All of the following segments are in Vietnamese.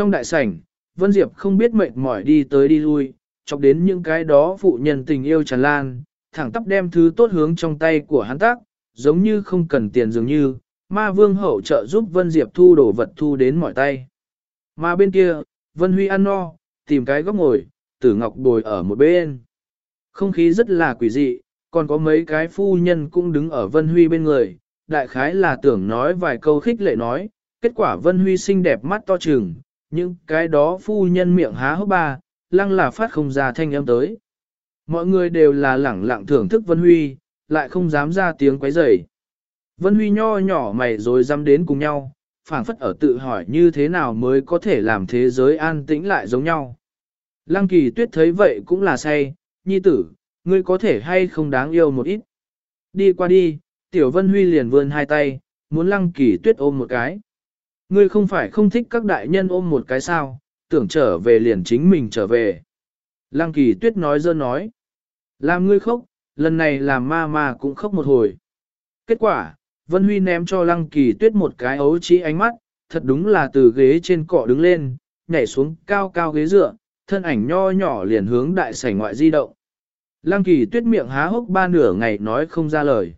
Trong đại sảnh, Vân Diệp không biết mệt mỏi đi tới đi lui, chọc đến những cái đó phụ nhân tình yêu tràn lan, thẳng tắp đem thứ tốt hướng trong tay của hắn tác, giống như không cần tiền dường như, ma vương hậu trợ giúp Vân Diệp thu đồ vật thu đến mọi tay. Mà bên kia, Vân Huy ăn no, tìm cái góc ngồi, tử ngọc bồi ở một bên. Không khí rất là quỷ dị, còn có mấy cái phu nhân cũng đứng ở Vân Huy bên người, đại khái là tưởng nói vài câu khích lệ nói, kết quả Vân Huy xinh đẹp mắt to trừng, những cái đó phu nhân miệng há hốc ba, lăng là phát không ra thanh âm tới. Mọi người đều là lẳng lặng thưởng thức Vân Huy, lại không dám ra tiếng quấy rầy. Vân Huy nho nhỏ mày rồi dám đến cùng nhau, phảng phất ở tự hỏi như thế nào mới có thể làm thế giới an tĩnh lại giống nhau. Lăng kỳ tuyết thấy vậy cũng là say, nhi tử, ngươi có thể hay không đáng yêu một ít. Đi qua đi, tiểu Vân Huy liền vươn hai tay, muốn lăng kỳ tuyết ôm một cái. Ngươi không phải không thích các đại nhân ôm một cái sao, tưởng trở về liền chính mình trở về. Lăng kỳ tuyết nói dơ nói. Làm ngươi khóc, lần này làm ma ma cũng khóc một hồi. Kết quả, Vân Huy ném cho lăng kỳ tuyết một cái ấu trí ánh mắt, thật đúng là từ ghế trên cọ đứng lên, nhảy xuống cao cao ghế dựa, thân ảnh nho nhỏ liền hướng đại sảnh ngoại di động. Lăng kỳ tuyết miệng há hốc ba nửa ngày nói không ra lời.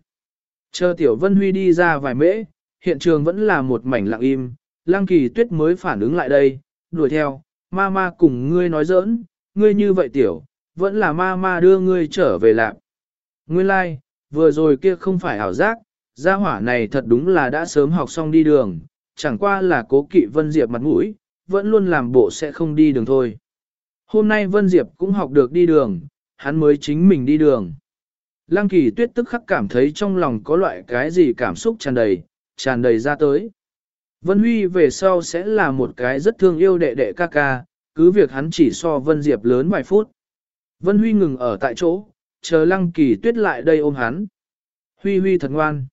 Chờ tiểu Vân Huy đi ra vài mễ, hiện trường vẫn là một mảnh lặng im, Lăng kỳ tuyết mới phản ứng lại đây, đuổi theo, ma ma cùng ngươi nói giỡn, ngươi như vậy tiểu, vẫn là ma ma đưa ngươi trở về lạc. Nguyên lai, like, vừa rồi kia không phải ảo giác, gia hỏa này thật đúng là đã sớm học xong đi đường, chẳng qua là cố kỵ Vân Diệp mặt mũi, vẫn luôn làm bộ sẽ không đi đường thôi. Hôm nay Vân Diệp cũng học được đi đường, hắn mới chính mình đi đường. Lăng kỳ tuyết tức khắc cảm thấy trong lòng có loại cái gì cảm xúc tràn đầy, tràn đầy ra tới. Vân Huy về sau sẽ là một cái rất thương yêu đệ đệ ca ca, cứ việc hắn chỉ so Vân Diệp lớn vài phút. Vân Huy ngừng ở tại chỗ, chờ Lăng Kỳ Tuyết lại đây ôm hắn. Huy Huy thật ngoan.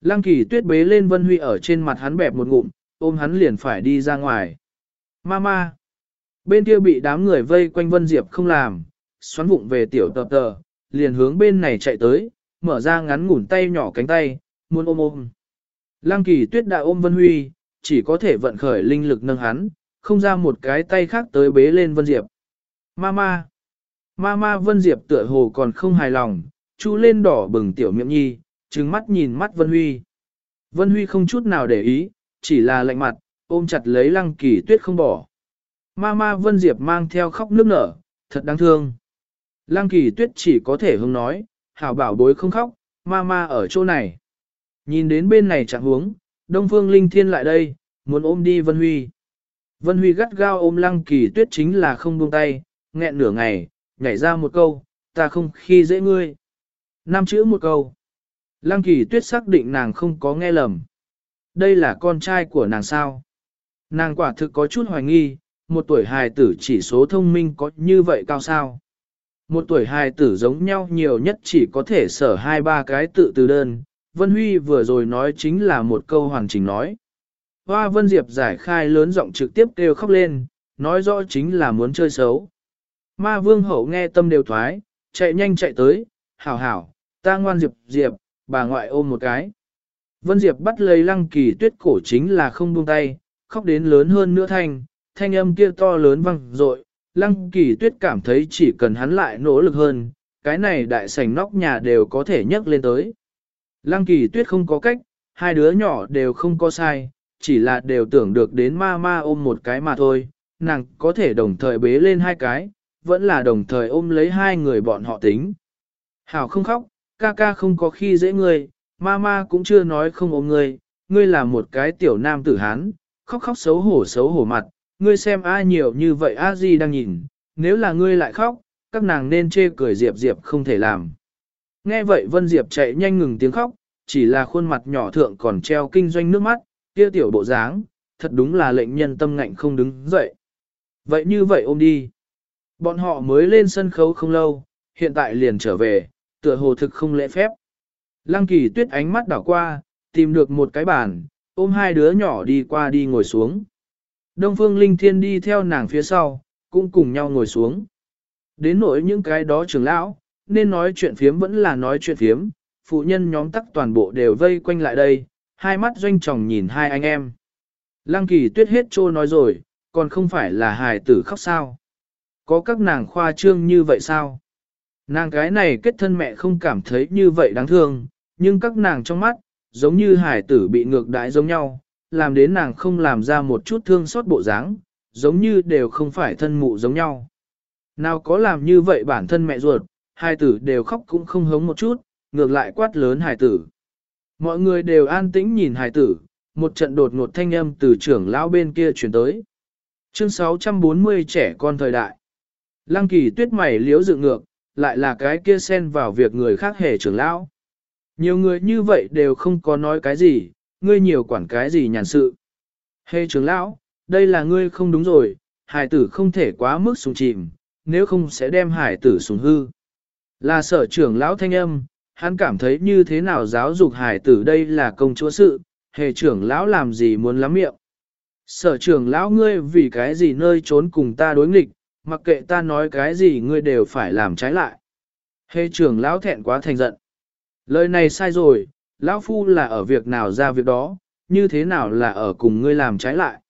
Lăng Kỳ Tuyết bế lên Vân Huy ở trên mặt hắn bẹp một ngụm, ôm hắn liền phải đi ra ngoài. Mama. Bên kia bị đám người vây quanh Vân Diệp không làm, xoắn vụng về tiểu tờ tờ, liền hướng bên này chạy tới, mở ra ngắn ngủn tay nhỏ cánh tay, muốn ôm ôm. Lăng Kỳ Tuyết đã ôm Vân Huy, chỉ có thể vận khởi linh lực nâng hắn, không ra một cái tay khác tới bế lên Vân Diệp. Mama! Mama Vân Diệp tựa hồ còn không hài lòng, chu lên đỏ bừng tiểu miệng nhi, trừng mắt nhìn mắt Vân Huy. Vân Huy không chút nào để ý, chỉ là lạnh mặt, ôm chặt lấy lăng kỳ tuyết không bỏ. Mama Vân Diệp mang theo khóc nước nở, thật đáng thương. Lăng kỳ tuyết chỉ có thể hông nói, hảo bảo bối không khóc, mama ở chỗ này. Nhìn đến bên này chẳng huống, Đông Phương Linh Thiên lại đây, muốn ôm đi Vân Huy. Vân Huy gắt gao ôm Lăng Kỳ Tuyết chính là không buông tay, nghẹn nửa ngày, nhảy ra một câu, ta không khi dễ ngươi. Năm chữ một câu. Lăng Kỳ Tuyết xác định nàng không có nghe lầm. Đây là con trai của nàng sao? Nàng quả thực có chút hoài nghi, một tuổi hài tử chỉ số thông minh có như vậy cao sao? Một tuổi hài tử giống nhau nhiều nhất chỉ có thể sở hai ba cái tự từ đơn, Vân Huy vừa rồi nói chính là một câu hoàn chỉnh nói. Hoa Vân Diệp giải khai lớn giọng trực tiếp kêu khóc lên, nói rõ chính là muốn chơi xấu. Ma Vương Hậu nghe tâm đều thoái, chạy nhanh chạy tới, hảo hảo, ta ngoan Diệp Diệp, bà ngoại ôm một cái. Vân Diệp bắt lấy lăng kỳ tuyết cổ chính là không buông tay, khóc đến lớn hơn nữa thanh, thanh âm kia to lớn vang dội. Lăng kỳ tuyết cảm thấy chỉ cần hắn lại nỗ lực hơn, cái này đại sảnh nóc nhà đều có thể nhấc lên tới. Lăng kỳ tuyết không có cách, hai đứa nhỏ đều không có sai, chỉ là đều tưởng được đến ma ma ôm một cái mà thôi, nàng có thể đồng thời bế lên hai cái, vẫn là đồng thời ôm lấy hai người bọn họ tính. Hảo không khóc, ca ca không có khi dễ ngươi, ma ma cũng chưa nói không ôm ngươi, ngươi là một cái tiểu nam tử hán, khóc khóc xấu hổ xấu hổ mặt, ngươi xem ai nhiều như vậy a di đang nhìn, nếu là ngươi lại khóc, các nàng nên chê cười diệp diệp không thể làm. Nghe vậy Vân Diệp chạy nhanh ngừng tiếng khóc, chỉ là khuôn mặt nhỏ thượng còn treo kinh doanh nước mắt, kia tiểu bộ dáng, thật đúng là lệnh nhân tâm ngạnh không đứng dậy. Vậy như vậy ôm đi. Bọn họ mới lên sân khấu không lâu, hiện tại liền trở về, tựa hồ thực không lễ phép. Lăng kỳ tuyết ánh mắt đảo qua, tìm được một cái bàn, ôm hai đứa nhỏ đi qua đi ngồi xuống. Đông phương linh thiên đi theo nàng phía sau, cũng cùng nhau ngồi xuống. Đến nỗi những cái đó trưởng lão, nên nói chuyện phiếm vẫn là nói chuyện phiếm, phụ nhân nhóm tắc toàn bộ đều vây quanh lại đây, hai mắt doanh tròng nhìn hai anh em. Lăng kỳ tuyết hết trô nói rồi, còn không phải là hài tử khóc sao. Có các nàng khoa trương như vậy sao? Nàng cái này kết thân mẹ không cảm thấy như vậy đáng thương, nhưng các nàng trong mắt, giống như hải tử bị ngược đãi giống nhau, làm đến nàng không làm ra một chút thương xót bộ dáng, giống như đều không phải thân mụ giống nhau. Nào có làm như vậy bản thân mẹ ruột, hai tử đều khóc cũng không hống một chút, ngược lại quát lớn hải tử. Mọi người đều an tĩnh nhìn hải tử, một trận đột ngột thanh âm từ trưởng lão bên kia chuyển tới. Chương 640 trẻ con thời đại. Lăng kỳ tuyết mày liếu dự ngược, lại là cái kia xen vào việc người khác hề trưởng lão. Nhiều người như vậy đều không có nói cái gì, ngươi nhiều quản cái gì nhàn sự. Hề trưởng lão, đây là ngươi không đúng rồi, hải tử không thể quá mức sùng chìm, nếu không sẽ đem hải tử sùng hư. Là sở trưởng lão thanh âm, hắn cảm thấy như thế nào giáo dục hải tử đây là công chúa sự, hề trưởng lão làm gì muốn lắm miệng. Sở trưởng lão ngươi vì cái gì nơi trốn cùng ta đối nghịch, mặc kệ ta nói cái gì ngươi đều phải làm trái lại. Hề trưởng lão thẹn quá thành giận. Lời này sai rồi, lão phu là ở việc nào ra việc đó, như thế nào là ở cùng ngươi làm trái lại.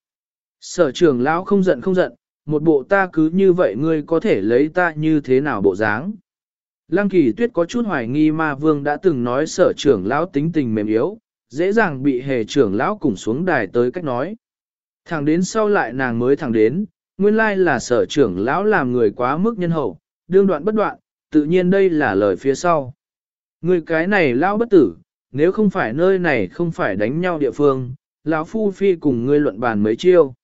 Sở trưởng lão không giận không giận, một bộ ta cứ như vậy ngươi có thể lấy ta như thế nào bộ dáng. Lăng kỳ tuyết có chút hoài nghi ma vương đã từng nói sở trưởng lão tính tình mềm yếu, dễ dàng bị hề trưởng lão cùng xuống đài tới cách nói. Thẳng đến sau lại nàng mới thẳng đến, nguyên lai là sở trưởng lão làm người quá mức nhân hậu, đương đoạn bất đoạn, tự nhiên đây là lời phía sau. Người cái này lão bất tử, nếu không phải nơi này không phải đánh nhau địa phương, lão phu phi cùng ngươi luận bàn mấy chiêu.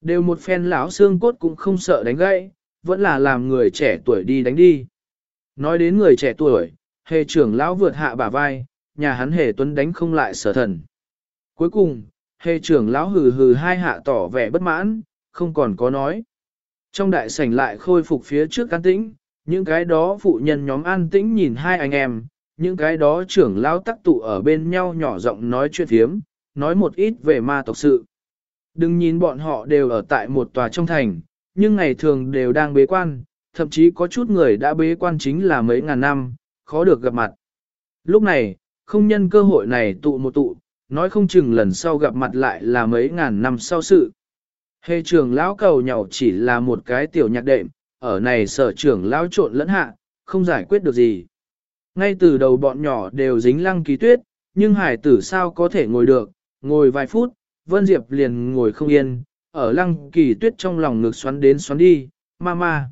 Đều một phen lão xương cốt cũng không sợ đánh gãy, vẫn là làm người trẻ tuổi đi đánh đi. Nói đến người trẻ tuổi, hề trưởng lão vượt hạ bả vai, nhà hắn hề tuấn đánh không lại sở thần. Cuối cùng, hề trưởng lão hừ hừ hai hạ tỏ vẻ bất mãn, không còn có nói. Trong đại sảnh lại khôi phục phía trước an tĩnh, những cái đó phụ nhân nhóm an tĩnh nhìn hai anh em, những cái đó trưởng lão tắc tụ ở bên nhau nhỏ giọng nói chuyện thiếm, nói một ít về ma tộc sự. Đừng nhìn bọn họ đều ở tại một tòa trong thành, nhưng ngày thường đều đang bế quan, thậm chí có chút người đã bế quan chính là mấy ngàn năm, khó được gặp mặt. Lúc này, không nhân cơ hội này tụ một tụ, nói không chừng lần sau gặp mặt lại là mấy ngàn năm sau sự. Hề trưởng lão cầu nhậu chỉ là một cái tiểu nhạc đệm, ở này sở trưởng lão trộn lẫn hạ, không giải quyết được gì. Ngay từ đầu bọn nhỏ đều dính lăng ký tuyết, nhưng hải tử sao có thể ngồi được, ngồi vài phút, Vân Diệp liền ngồi không yên, ở lăng kỳ tuyết trong lòng ngực xoắn đến xoắn đi, ma ma.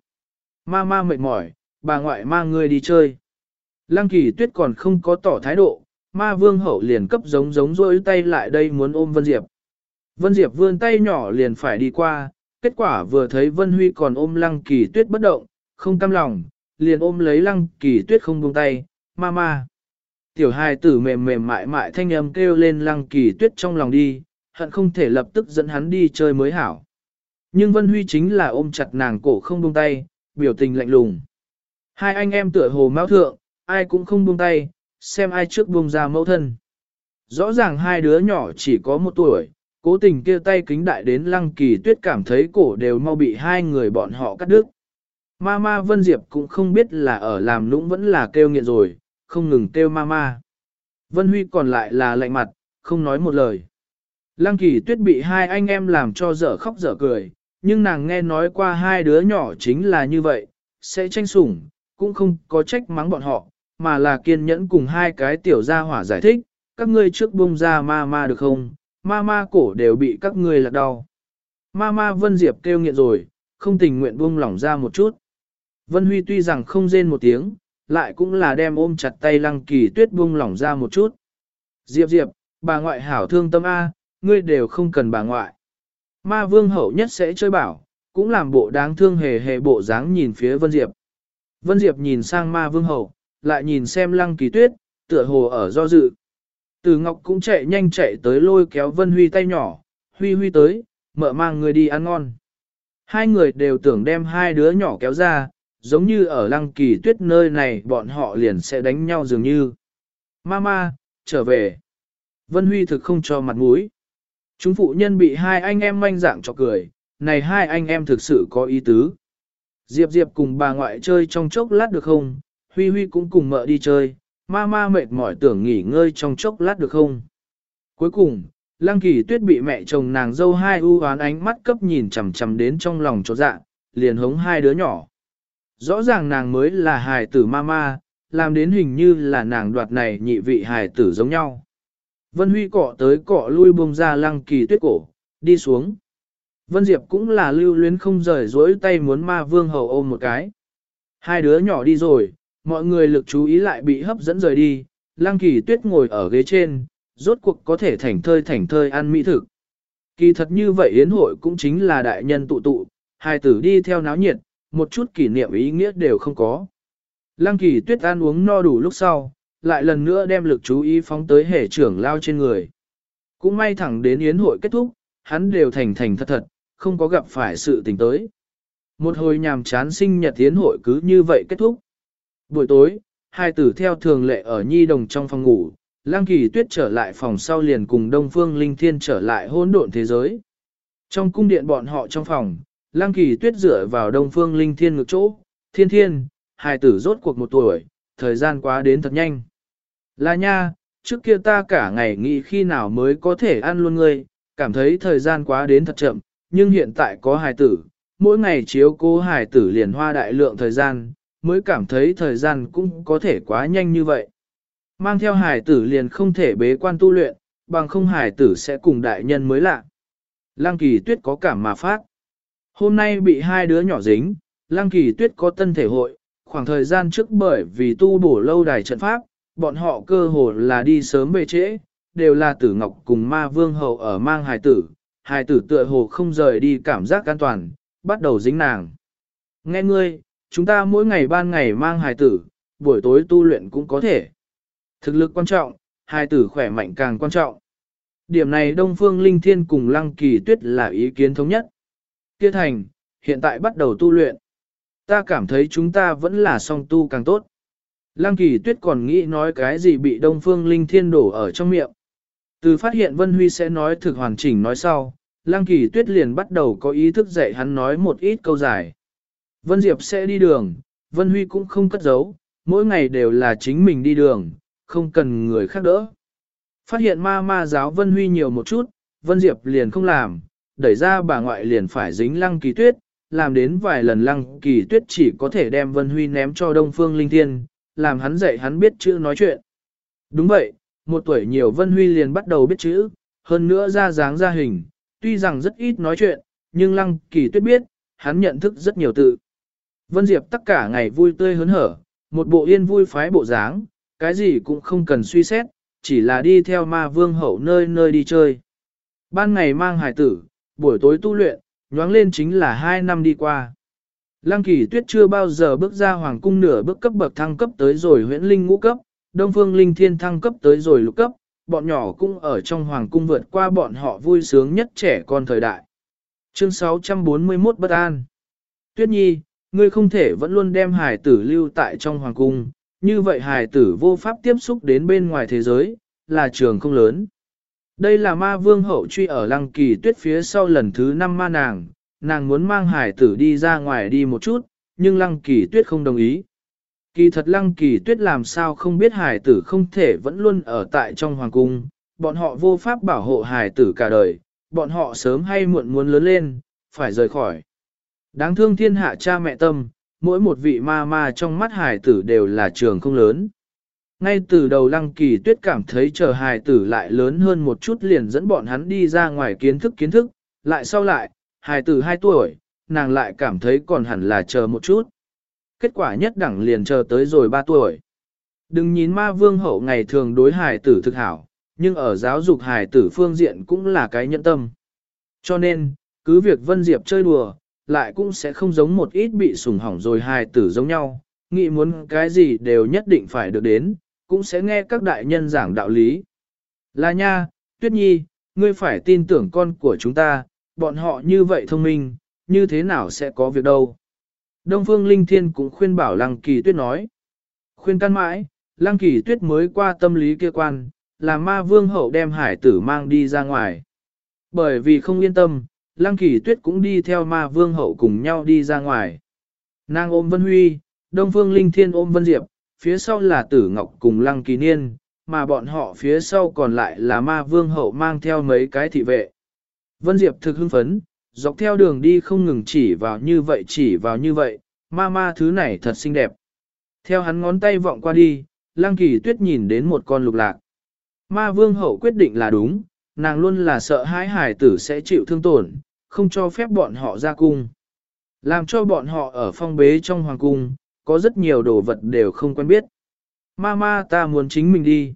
Ma ma mệt mỏi, bà ngoại mang ngươi đi chơi. Lăng kỳ tuyết còn không có tỏ thái độ, ma vương hậu liền cấp giống giống rôi tay lại đây muốn ôm Vân Diệp. Vân Diệp vươn tay nhỏ liền phải đi qua, kết quả vừa thấy Vân Huy còn ôm lăng kỳ tuyết bất động, không cam lòng, liền ôm lấy lăng kỳ tuyết không buông tay, Ma ma. Tiểu hài tử mềm mềm mại mại thanh âm kêu lên lăng kỳ tuyết trong lòng đi, hận không thể lập tức dẫn hắn đi chơi mới hảo. Nhưng Vân Huy chính là ôm chặt nàng cổ không buông tay, biểu tình lạnh lùng. Hai anh em tựa hồ máu thượng, ai cũng không buông tay, xem ai trước buông ra mẫu thân. Rõ ràng hai đứa nhỏ chỉ có một tuổi, cố tình kia tay kính đại đến lăng kỳ tuyết cảm thấy cổ đều mau bị hai người bọn họ cắt đứt. Ma ma Vân Diệp cũng không biết là ở làm lũng vẫn là kêu nghiện rồi, không ngừng kêu ma ma. Vân Huy còn lại là lạnh mặt, không nói một lời. Lăng kỳ tuyết bị hai anh em làm cho dở khóc dở cười, nhưng nàng nghe nói qua hai đứa nhỏ chính là như vậy, sẽ tranh sủng, cũng không có trách mắng bọn họ, mà là kiên nhẫn cùng hai cái tiểu gia hỏa giải thích, các ngươi trước bông ra ma ma được không, ma ma cổ đều bị các ngươi lạc đau. Ma ma Vân Diệp kêu nghiện rồi, không tình nguyện buông lỏng ra một chút. Vân Huy tuy rằng không rên một tiếng, lại cũng là đem ôm chặt tay lăng kỳ tuyết buông lỏng ra một chút. Diệp Diệp, bà ngoại hảo thương tâm A, ngươi đều không cần bà ngoại. Ma vương hậu nhất sẽ chơi bảo, cũng làm bộ đáng thương hề hề bộ dáng nhìn phía Vân Diệp. Vân Diệp nhìn sang ma vương hậu, lại nhìn xem lăng kỳ tuyết, tựa hồ ở do dự. Từ Ngọc cũng chạy nhanh chạy tới lôi kéo Vân Huy tay nhỏ, Huy Huy tới, mợ mang người đi ăn ngon. Hai người đều tưởng đem hai đứa nhỏ kéo ra, giống như ở lăng kỳ tuyết nơi này bọn họ liền sẽ đánh nhau dường như. Mama, trở về. Vân Huy thực không cho mặt mũi. Chúng phụ nhân bị hai anh em manh dạng cho cười, này hai anh em thực sự có ý tứ. Diệp Diệp cùng bà ngoại chơi trong chốc lát được không? Huy Huy cũng cùng mợ đi chơi, ma ma mệt mỏi tưởng nghỉ ngơi trong chốc lát được không? Cuối cùng, Lăng kỳ tuyết bị mẹ chồng nàng dâu hai u oán ánh mắt cấp nhìn chằm chằm đến trong lòng chỗ dạ, liền hống hai đứa nhỏ. Rõ ràng nàng mới là hài tử mama, làm đến hình như là nàng đoạt này nhị vị hài tử giống nhau. Vân Huy cọ tới cọ lui buông ra lăng kỳ tuyết cổ, đi xuống. Vân Diệp cũng là lưu luyến không rời dối tay muốn ma vương hầu ôm một cái. Hai đứa nhỏ đi rồi, mọi người lực chú ý lại bị hấp dẫn rời đi, lăng kỳ tuyết ngồi ở ghế trên, rốt cuộc có thể thảnh thơi thảnh thơi ăn mỹ thực. Kỳ thật như vậy yến hội cũng chính là đại nhân tụ tụ, hai tử đi theo náo nhiệt, một chút kỷ niệm ý nghĩa đều không có. Lăng kỳ tuyết ăn uống no đủ lúc sau, lại lần nữa đem lực chú ý phóng tới hệ trưởng lao trên người. Cũng may thẳng đến yến hội kết thúc, hắn đều thành thành thật thật, không có gặp phải sự tình tới. Một hồi nhàm chán sinh nhật yến hội cứ như vậy kết thúc. Buổi tối, hai tử theo thường lệ ở nhi đồng trong phòng ngủ, lang Kỳ Tuyết trở lại phòng sau liền cùng Đông Phương Linh Thiên trở lại hỗn độn thế giới. Trong cung điện bọn họ trong phòng, lang Kỳ Tuyết dựa vào Đông Phương Linh Thiên ngược chỗ, thiên thiên, hai tử rốt cuộc một tuổi, thời gian quá đến thật nhanh. Là nha, trước kia ta cả ngày nghĩ khi nào mới có thể ăn luôn ngươi, cảm thấy thời gian quá đến thật chậm, nhưng hiện tại có hài tử, mỗi ngày chiếu cố hài tử liền hoa đại lượng thời gian, mới cảm thấy thời gian cũng có thể quá nhanh như vậy. Mang theo hài tử liền không thể bế quan tu luyện, bằng không hài tử sẽ cùng đại nhân mới lạ. Lăng kỳ tuyết có cảm mà phát. Hôm nay bị hai đứa nhỏ dính, Lăng kỳ tuyết có tân thể hội, khoảng thời gian trước bởi vì tu bổ lâu đài trận pháp, bọn họ cơ hồ là đi sớm về trễ, đều là tử ngọc cùng ma vương hậu ở mang hài tử, hài tử tựa hồ không rời đi cảm giác an toàn, bắt đầu dính nàng. Nghe ngươi, chúng ta mỗi ngày ban ngày mang hài tử, buổi tối tu luyện cũng có thể. Thực lực quan trọng, hài tử khỏe mạnh càng quan trọng. Điểm này Đông Phương Linh Thiên cùng Lăng Kỳ Tuyết là ý kiến thống nhất. Kia thành, hiện tại bắt đầu tu luyện. Ta cảm thấy chúng ta vẫn là song tu càng tốt. Lăng Kỳ Tuyết còn nghĩ nói cái gì bị Đông Phương Linh Thiên đổ ở trong miệng. Từ phát hiện Vân Huy sẽ nói thực hoàn chỉnh nói sau, Lăng Kỳ Tuyết liền bắt đầu có ý thức dạy hắn nói một ít câu dài. Vân Diệp sẽ đi đường, Vân Huy cũng không cất giấu, mỗi ngày đều là chính mình đi đường, không cần người khác đỡ. Phát hiện ma ma giáo Vân Huy nhiều một chút, Vân Diệp liền không làm, đẩy ra bà ngoại liền phải dính Lăng Kỳ Tuyết, làm đến vài lần Lăng Kỳ Tuyết chỉ có thể đem Vân Huy ném cho Đông Phương Linh Thiên, làm hắn dạy hắn biết chữ nói chuyện. Đúng vậy, một tuổi nhiều Vân Huy liền bắt đầu biết chữ, hơn nữa ra dáng ra hình, tuy rằng rất ít nói chuyện, nhưng Lăng Kỳ Tuyết biết, hắn nhận thức rất nhiều tự. Vân Diệp tất cả ngày vui tươi hớn hở, một bộ yên vui phái bộ dáng, cái gì cũng không cần suy xét, chỉ là đi theo ma vương hậu nơi nơi đi chơi. Ban ngày mang hải tử, buổi tối tu luyện, nhoáng lên chính là hai năm đi qua. Lăng kỳ tuyết chưa bao giờ bước ra hoàng cung nửa bước cấp bậc thăng cấp tới rồi huyễn linh ngũ cấp, đông phương linh thiên thăng cấp tới rồi lục cấp, bọn nhỏ cũng ở trong hoàng cung vượt qua bọn họ vui sướng nhất trẻ con thời đại. Chương 641 Bất An Tuyết Nhi, ngươi không thể vẫn luôn đem hài tử lưu tại trong hoàng cung, như vậy hài tử vô pháp tiếp xúc đến bên ngoài thế giới, là trường không lớn. Đây là ma vương hậu truy ở lăng kỳ tuyết phía sau lần thứ năm ma nàng, nàng muốn mang hải tử đi ra ngoài đi một chút, nhưng lăng kỳ tuyết không đồng ý. Kỳ thật lăng kỳ tuyết làm sao không biết hải tử không thể vẫn luôn ở tại trong hoàng cung, bọn họ vô pháp bảo hộ hải tử cả đời, bọn họ sớm hay muộn muốn lớn lên, phải rời khỏi. Đáng thương thiên hạ cha mẹ tâm, mỗi một vị ma ma trong mắt hải tử đều là trường không lớn. Ngay từ đầu lăng kỳ tuyết cảm thấy chờ hài tử lại lớn hơn một chút liền dẫn bọn hắn đi ra ngoài kiến thức kiến thức, lại sau lại, hài tử 2 tuổi, nàng lại cảm thấy còn hẳn là chờ một chút. Kết quả nhất đẳng liền chờ tới rồi 3 tuổi. Đừng nhìn ma vương hậu ngày thường đối hài tử thực hảo, nhưng ở giáo dục hài tử phương diện cũng là cái nhẫn tâm. Cho nên, cứ việc Vân Diệp chơi đùa, lại cũng sẽ không giống một ít bị sủng hỏng rồi hài tử giống nhau, nghĩ muốn cái gì đều nhất định phải được đến, cũng sẽ nghe các đại nhân giảng đạo lý. Là nha, Tuyết Nhi, ngươi phải tin tưởng con của chúng ta, bọn họ như vậy thông minh, như thế nào sẽ có việc đâu. Đông Phương Linh Thiên cũng khuyên bảo Lăng Kỳ Tuyết nói. Khuyên can mãi, Lăng Kỳ Tuyết mới qua tâm lý kia quan, là ma vương hậu đem hải tử mang đi ra ngoài. Bởi vì không yên tâm, Lăng Kỳ Tuyết cũng đi theo ma vương hậu cùng nhau đi ra ngoài. Nàng ôm Vân Huy, Đông Phương Linh Thiên ôm Vân Diệp, phía sau là Tử Ngọc cùng Lăng Kỳ Niên, mà bọn họ phía sau còn lại là ma vương hậu mang theo mấy cái thị vệ. Vân Diệp thực hưng phấn, dọc theo đường đi không ngừng chỉ vào như vậy chỉ vào như vậy, ma ma thứ này thật xinh đẹp. Theo hắn ngón tay vọng qua đi, Lăng Kỳ Tuyết nhìn đến một con lục lạc. Ma vương hậu quyết định là đúng, nàng luôn là sợ hai hải tử sẽ chịu thương tổn, không cho phép bọn họ ra cung. Làm cho bọn họ ở phong bế trong hoàng cung, có rất nhiều đồ vật đều không quen biết. Ma Ma ta muốn chính mình đi.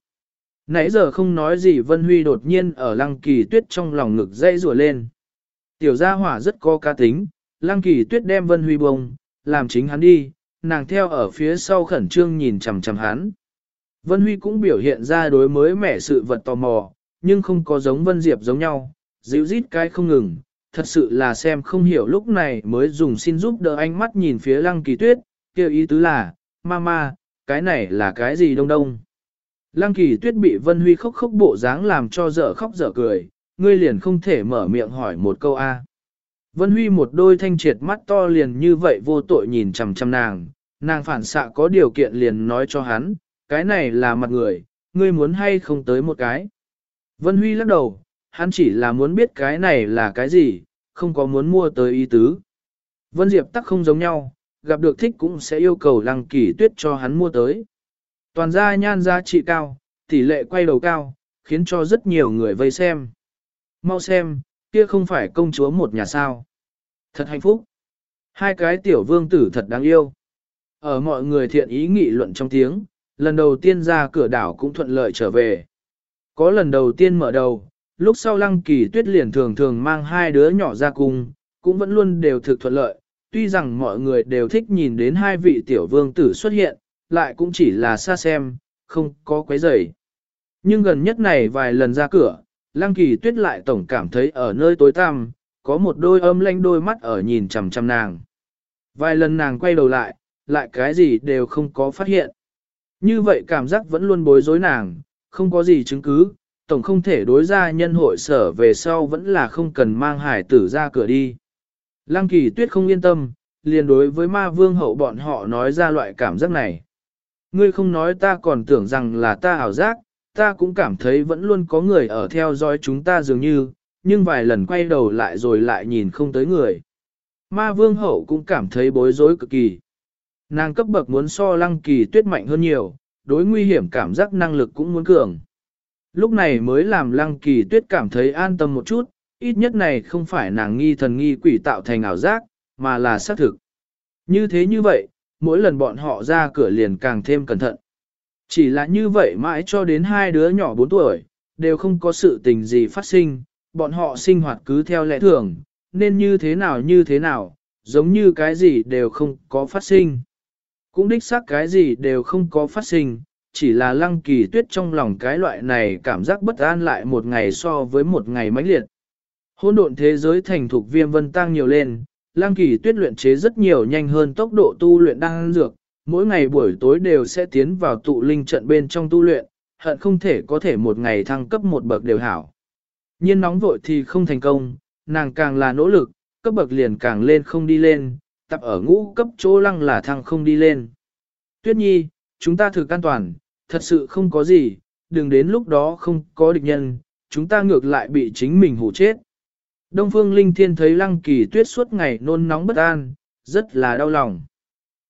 Nãy giờ không nói gì Vân Huy đột nhiên ở lăng kỳ tuyết trong lòng ngực dây rùa lên. Tiểu gia hỏa rất có cá tính, lăng kỳ tuyết đem Vân Huy bông, làm chính hắn đi, nàng theo ở phía sau khẩn trương nhìn chằm chằm hắn. Vân Huy cũng biểu hiện ra đối mới mẻ sự vật tò mò, nhưng không có giống Vân Diệp giống nhau, dịu rít cái không ngừng, thật sự là xem không hiểu lúc này mới dùng xin giúp đỡ ánh mắt nhìn phía lăng kỳ tuyết, kêu ý tứ là, mama, cái này là cái gì đông đông. Lăng kỳ tuyết bị Vân Huy khóc khóc bộ dáng làm cho dở khóc dở cười, ngươi liền không thể mở miệng hỏi một câu A. Vân Huy một đôi thanh triệt mắt to liền như vậy vô tội nhìn chằm chằm nàng, nàng phản xạ có điều kiện liền nói cho hắn, cái này là mặt người, ngươi muốn hay không tới một cái. Vân Huy lắc đầu, hắn chỉ là muốn biết cái này là cái gì, không có muốn mua tới ý tứ. Vân Diệp tắc không giống nhau, gặp được thích cũng sẽ yêu cầu lăng kỳ tuyết cho hắn mua tới. Toàn gia nhan giá trị cao, tỷ lệ quay đầu cao, khiến cho rất nhiều người vây xem. Mau xem, kia không phải công chúa một nhà sao. Thật hạnh phúc. Hai cái tiểu vương tử thật đáng yêu. Ở mọi người thiện ý nghị luận trong tiếng, lần đầu tiên ra cửa đảo cũng thuận lợi trở về. Có lần đầu tiên mở đầu, lúc sau lăng kỳ tuyết liền thường thường mang hai đứa nhỏ ra cùng, cũng vẫn luôn đều thực thuận lợi, tuy rằng mọi người đều thích nhìn đến hai vị tiểu vương tử xuất hiện, lại cũng chỉ là xa xem, không có quấy rầy. Nhưng gần nhất này vài lần ra cửa, lăng kỳ tuyết lại tổng cảm thấy ở nơi tối tăm, có một đôi âm lanh đôi mắt ở nhìn chằm chằm nàng. Vài lần nàng quay đầu lại, lại cái gì đều không có phát hiện. Như vậy cảm giác vẫn luôn bối rối nàng, không có gì chứng cứ, tổng không thể đối ra nhân hội sở về sau vẫn là không cần mang hải tử ra cửa đi. Lăng kỳ tuyết không yên tâm, liền đối với ma vương hậu bọn họ nói ra loại cảm giác này. Ngươi không nói ta còn tưởng rằng là ta ảo giác, ta cũng cảm thấy vẫn luôn có người ở theo dõi chúng ta dường như, nhưng vài lần quay đầu lại rồi lại nhìn không tới người. Ma vương hậu cũng cảm thấy bối rối cực kỳ. Nàng cấp bậc muốn so lăng kỳ tuyết mạnh hơn nhiều, đối nguy hiểm cảm giác năng lực cũng muốn cường. Lúc này mới làm lăng kỳ tuyết cảm thấy an tâm một chút, ít nhất này không phải nàng nghi thần nghi quỷ tạo thành ảo giác, mà là xác thực. Như thế như vậy, mỗi lần bọn họ ra cửa liền càng thêm cẩn thận. Chỉ là như vậy mãi cho đến hai đứa nhỏ 4 tuổi, đều không có sự tình gì phát sinh, bọn họ sinh hoạt cứ theo lẽ thường, nên như thế nào như thế nào, giống như cái gì đều không có phát sinh. Cũng đích xác cái gì đều không có phát sinh, chỉ là lăng kỳ tuyết trong lòng cái loại này cảm giác bất an lại một ngày so với một ngày mãnh liệt. Hôn độn thế giới thành thục viêm vân tăng nhiều lên, lăng kỳ tuyết luyện chế rất nhiều nhanh hơn tốc độ tu luyện đang dược, mỗi ngày buổi tối đều sẽ tiến vào tụ linh trận bên trong tu luyện, hận không thể có thể một ngày thăng cấp một bậc đều hảo. Nhiên nóng vội thì không thành công, nàng càng là nỗ lực, cấp bậc liền càng lên không đi lên, tập ở ngũ cấp chỗ lăng là thăng không đi lên. Tuyết nhi, chúng ta thực an toàn, thật sự không có gì, đừng đến lúc đó không có địch nhân, chúng ta ngược lại bị chính mình hủ chết. Đông Phương Linh Thiên thấy Lăng Kỳ Tuyết suốt ngày nôn nóng bất an, rất là đau lòng.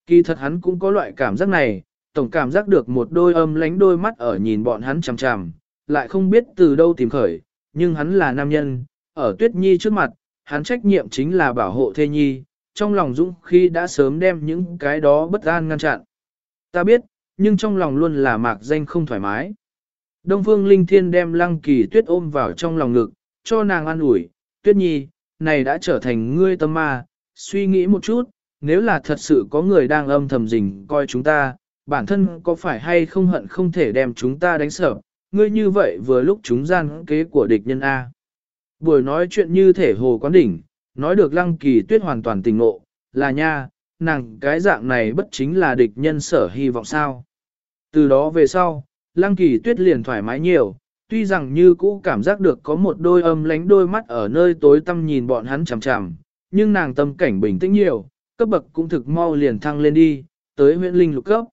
Kỳ thật hắn cũng có loại cảm giác này, tổng cảm giác được một đôi âm lánh đôi mắt ở nhìn bọn hắn chằm chằm, lại không biết từ đâu tìm khởi, nhưng hắn là nam nhân, ở Tuyết Nhi trước mặt, hắn trách nhiệm chính là bảo hộ Thê Nhi, trong lòng dũng khi đã sớm đem những cái đó bất an ngăn chặn. Ta biết, nhưng trong lòng luôn là mạc danh không thoải mái. Đông Phương Linh Thiên đem Lăng Kỳ Tuyết ôm vào trong lòng ngực, cho nàng an ủi, Tuyết Nhi, này đã trở thành ngươi tâm ma, suy nghĩ một chút, nếu là thật sự có người đang âm thầm rình coi chúng ta, bản thân có phải hay không hận không thể đem chúng ta đánh sợ, ngươi như vậy vừa lúc chúng gian kế của địch nhân A. Buổi nói chuyện như thể hồ quán đỉnh, nói được lăng kỳ tuyết hoàn toàn tình ngộ, là nha, nàng cái dạng này bất chính là địch nhân sở hy vọng sao. Từ đó về sau, lăng kỳ tuyết liền thoải mái nhiều, tuy rằng như cũ cảm giác được có một đôi âm lánh đôi mắt ở nơi tối tăm nhìn bọn hắn chằm chằm, nhưng nàng tâm cảnh bình tĩnh nhiều, cấp bậc cũng thực mau liền thăng lên đi, tới huyện linh lục cấp.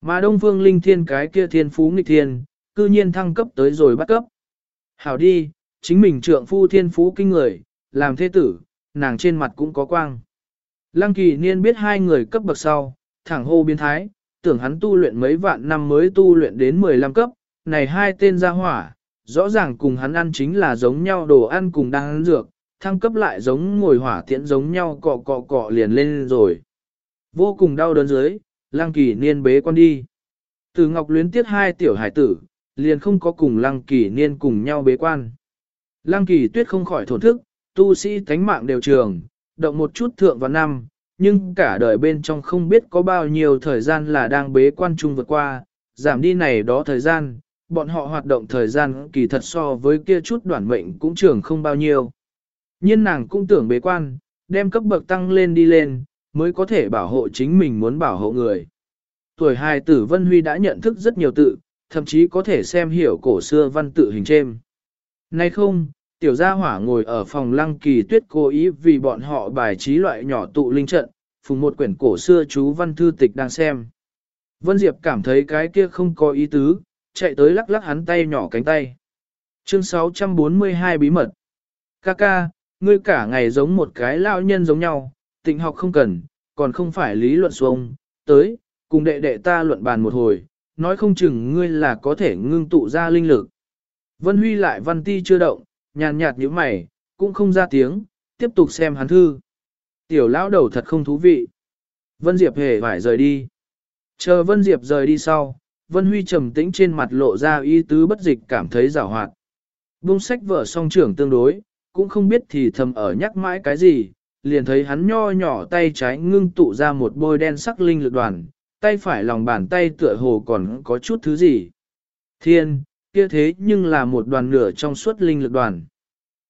Mà Đông Phương Linh Thiên cái kia thiên phú nghịch thiên, cư nhiên thăng cấp tới rồi bắt cấp. Hảo đi, chính mình trượng phu thiên phú kinh người, làm thế tử, nàng trên mặt cũng có quang. Lăng kỳ niên biết hai người cấp bậc sau, thẳng hô biến thái, tưởng hắn tu luyện mấy vạn năm mới tu luyện đến 15 cấp, này hai tên gia hỏa, rõ ràng cùng hắn ăn chính là giống nhau đồ ăn cùng đang ăn dược, thăng cấp lại giống ngồi hỏa tiễn giống nhau cọ cọ cọ liền lên rồi. Vô cùng đau đớn dưới, lăng kỳ niên bế con đi. Từ ngọc luyến tiết hai tiểu hải tử, liền không có cùng lăng kỳ niên cùng nhau bế quan. Lăng kỳ tuyết không khỏi thổn thức, tu sĩ thánh mạng đều trường, động một chút thượng vào năm, nhưng cả đời bên trong không biết có bao nhiêu thời gian là đang bế quan chung vượt qua, giảm đi này đó thời gian, bọn họ hoạt động thời gian kỳ thật so với kia chút đoạn mệnh cũng trường không bao nhiêu. nhiên nàng cũng tưởng bế quan, đem cấp bậc tăng lên đi lên, mới có thể bảo hộ chính mình muốn bảo hộ người. Tuổi hài tử Vân Huy đã nhận thức rất nhiều tự, thậm chí có thể xem hiểu cổ xưa văn tự hình trên. Nay không, tiểu gia hỏa ngồi ở phòng lăng kỳ tuyết cố ý vì bọn họ bài trí loại nhỏ tụ linh trận, phùng một quyển cổ xưa chú văn thư tịch đang xem. Vân Diệp cảm thấy cái kia không có ý tứ, chạy tới lắc lắc hắn tay nhỏ cánh tay. Chương 642 bí mật. Kaka, ngươi cả ngày giống một cái lao nhân giống nhau, tịnh học không cần, còn không phải lý luận xuống, tới, cùng đệ đệ ta luận bàn một hồi, nói không chừng ngươi là có thể ngưng tụ ra linh lực. Vân Huy lại văn ti chưa động, nhàn nhạt như mày, cũng không ra tiếng, tiếp tục xem hắn thư. Tiểu lão đầu thật không thú vị. Vân Diệp hề phải rời đi. Chờ Vân Diệp rời đi sau, Vân Huy trầm tĩnh trên mặt lộ ra y tứ bất dịch cảm thấy rào hoạt. Bung sách vở song trưởng tương đối, cũng không biết thì thầm ở nhắc mãi cái gì, liền thấy hắn nho nhỏ tay trái ngưng tụ ra một bôi đen sắc linh lực đoàn, tay phải lòng bàn tay tựa hồ còn có chút thứ gì. Thiên, kia thế nhưng là một đoàn nửa trong suốt linh lực đoàn.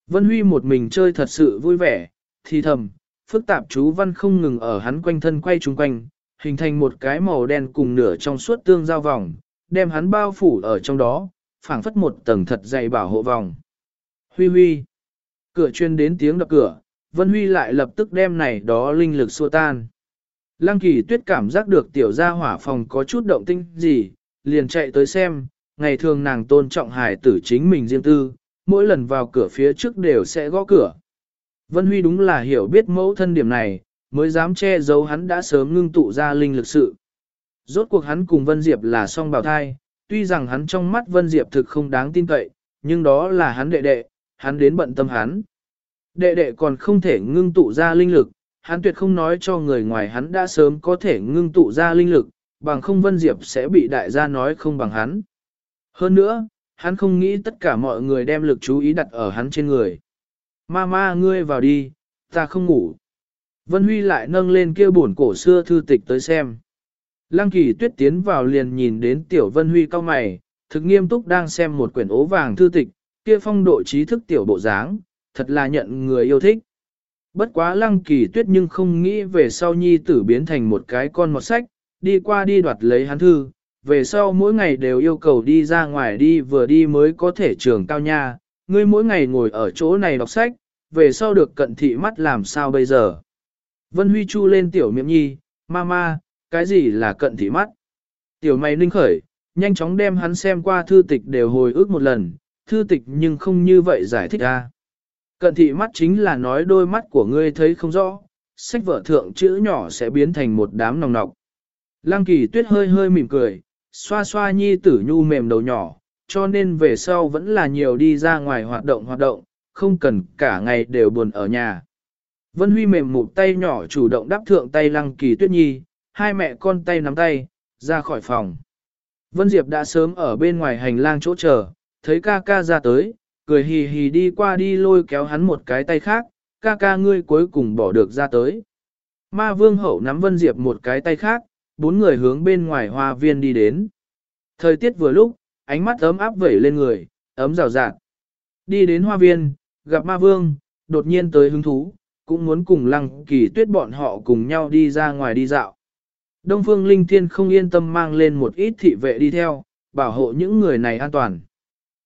Vân Huy một mình chơi thật sự vui vẻ, thì thầm, phức tạp chú văn không ngừng ở hắn quanh thân quay chung quanh, hình thành một cái màu đen cùng nửa trong suốt tương giao vòng, đem hắn bao phủ ở trong đó, phảng phất một tầng thật dày bảo hộ vòng. Huy huy, cửa chuyên đến tiếng đập cửa, Vân Huy lại lập tức đem này đó linh lực xua tan. Lăng kỳ tuyết cảm giác được tiểu gia hỏa phòng có chút động tinh gì, liền chạy tới xem, ngày thường nàng tôn trọng hải tử chính mình riêng tư, mỗi lần vào cửa phía trước đều sẽ gõ cửa. Vân Huy đúng là hiểu biết mẫu thân điểm này, mới dám che giấu hắn đã sớm ngưng tụ ra linh lực sự. Rốt cuộc hắn cùng Vân Diệp là song bào thai, tuy rằng hắn trong mắt Vân Diệp thực không đáng tin cậy, nhưng đó là hắn đệ đệ, hắn đến bận tâm hắn. Đệ đệ còn không thể ngưng tụ ra linh lực, hắn tuyệt không nói cho người ngoài hắn đã sớm có thể ngưng tụ ra linh lực, bằng không Vân Diệp sẽ bị đại gia nói không bằng hắn. Hơn nữa, hắn không nghĩ tất cả mọi người đem lực chú ý đặt ở hắn trên người. Ma ma ngươi vào đi, ta không ngủ. Vân Huy lại nâng lên kia buồn cổ xưa thư tịch tới xem. Lăng kỳ tuyết tiến vào liền nhìn đến tiểu Vân Huy cao mày, thực nghiêm túc đang xem một quyển ố vàng thư tịch, kia phong độ trí thức tiểu bộ dáng, thật là nhận người yêu thích. Bất quá lăng kỳ tuyết nhưng không nghĩ về sau nhi tử biến thành một cái con một sách, đi qua đi đoạt lấy hắn thư, về sau mỗi ngày đều yêu cầu đi ra ngoài đi vừa đi mới có thể trường cao nha, ngươi mỗi ngày ngồi ở chỗ này đọc sách, về sau được cận thị mắt làm sao bây giờ. Vân Huy chu lên tiểu miệng nhi, mama, cái gì là cận thị mắt? Tiểu mày ninh khởi, nhanh chóng đem hắn xem qua thư tịch đều hồi ức một lần, thư tịch nhưng không như vậy giải thích ra. Cận thị mắt chính là nói đôi mắt của ngươi thấy không rõ, sách vở thượng chữ nhỏ sẽ biến thành một đám nòng nọc. Lăng kỳ tuyết hơi hơi mỉm cười, xoa xoa nhi tử nhu mềm đầu nhỏ, cho nên về sau vẫn là nhiều đi ra ngoài hoạt động hoạt động, không cần cả ngày đều buồn ở nhà. Vân Huy mềm một tay nhỏ chủ động đáp thượng tay lăng kỳ tuyết nhi, hai mẹ con tay nắm tay, ra khỏi phòng. Vân Diệp đã sớm ở bên ngoài hành lang chỗ chờ, thấy ca ca ra tới, cười hì hì đi qua đi lôi kéo hắn một cái tay khác, ca ca ngươi cuối cùng bỏ được ra tới. Ma vương hậu nắm Vân Diệp một cái tay khác, bốn người hướng bên ngoài hoa viên đi đến. Thời tiết vừa lúc, ánh mắt ấm áp vẩy lên người, ấm rào rạt. Đi đến hoa viên, gặp ma vương, đột nhiên tới hứng thú, cũng muốn cùng lăng kỳ tuyết bọn họ cùng nhau đi ra ngoài đi dạo. Đông phương linh thiên không yên tâm mang lên một ít thị vệ đi theo, bảo hộ những người này an toàn.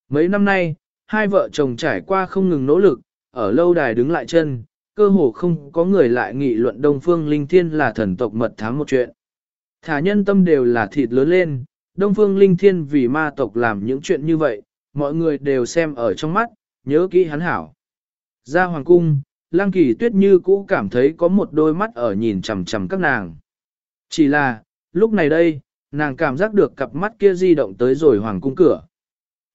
Mấy năm nay, hai vợ chồng trải qua không ngừng nỗ lực, ở lâu đài đứng lại chân, cơ hồ không có người lại nghị luận Đông Phương Linh Thiên là thần tộc mật thám một chuyện. Thả nhân tâm đều là thịt lớn lên, Đông Phương Linh Thiên vì ma tộc làm những chuyện như vậy, mọi người đều xem ở trong mắt, nhớ kỹ hắn hảo. Ra hoàng cung, Lăng Kỳ Tuyết như cũ cảm thấy có một đôi mắt ở nhìn chằm chằm các nàng. Chỉ là, lúc này đây, nàng cảm giác được cặp mắt kia di động tới rồi hoàng cung cửa.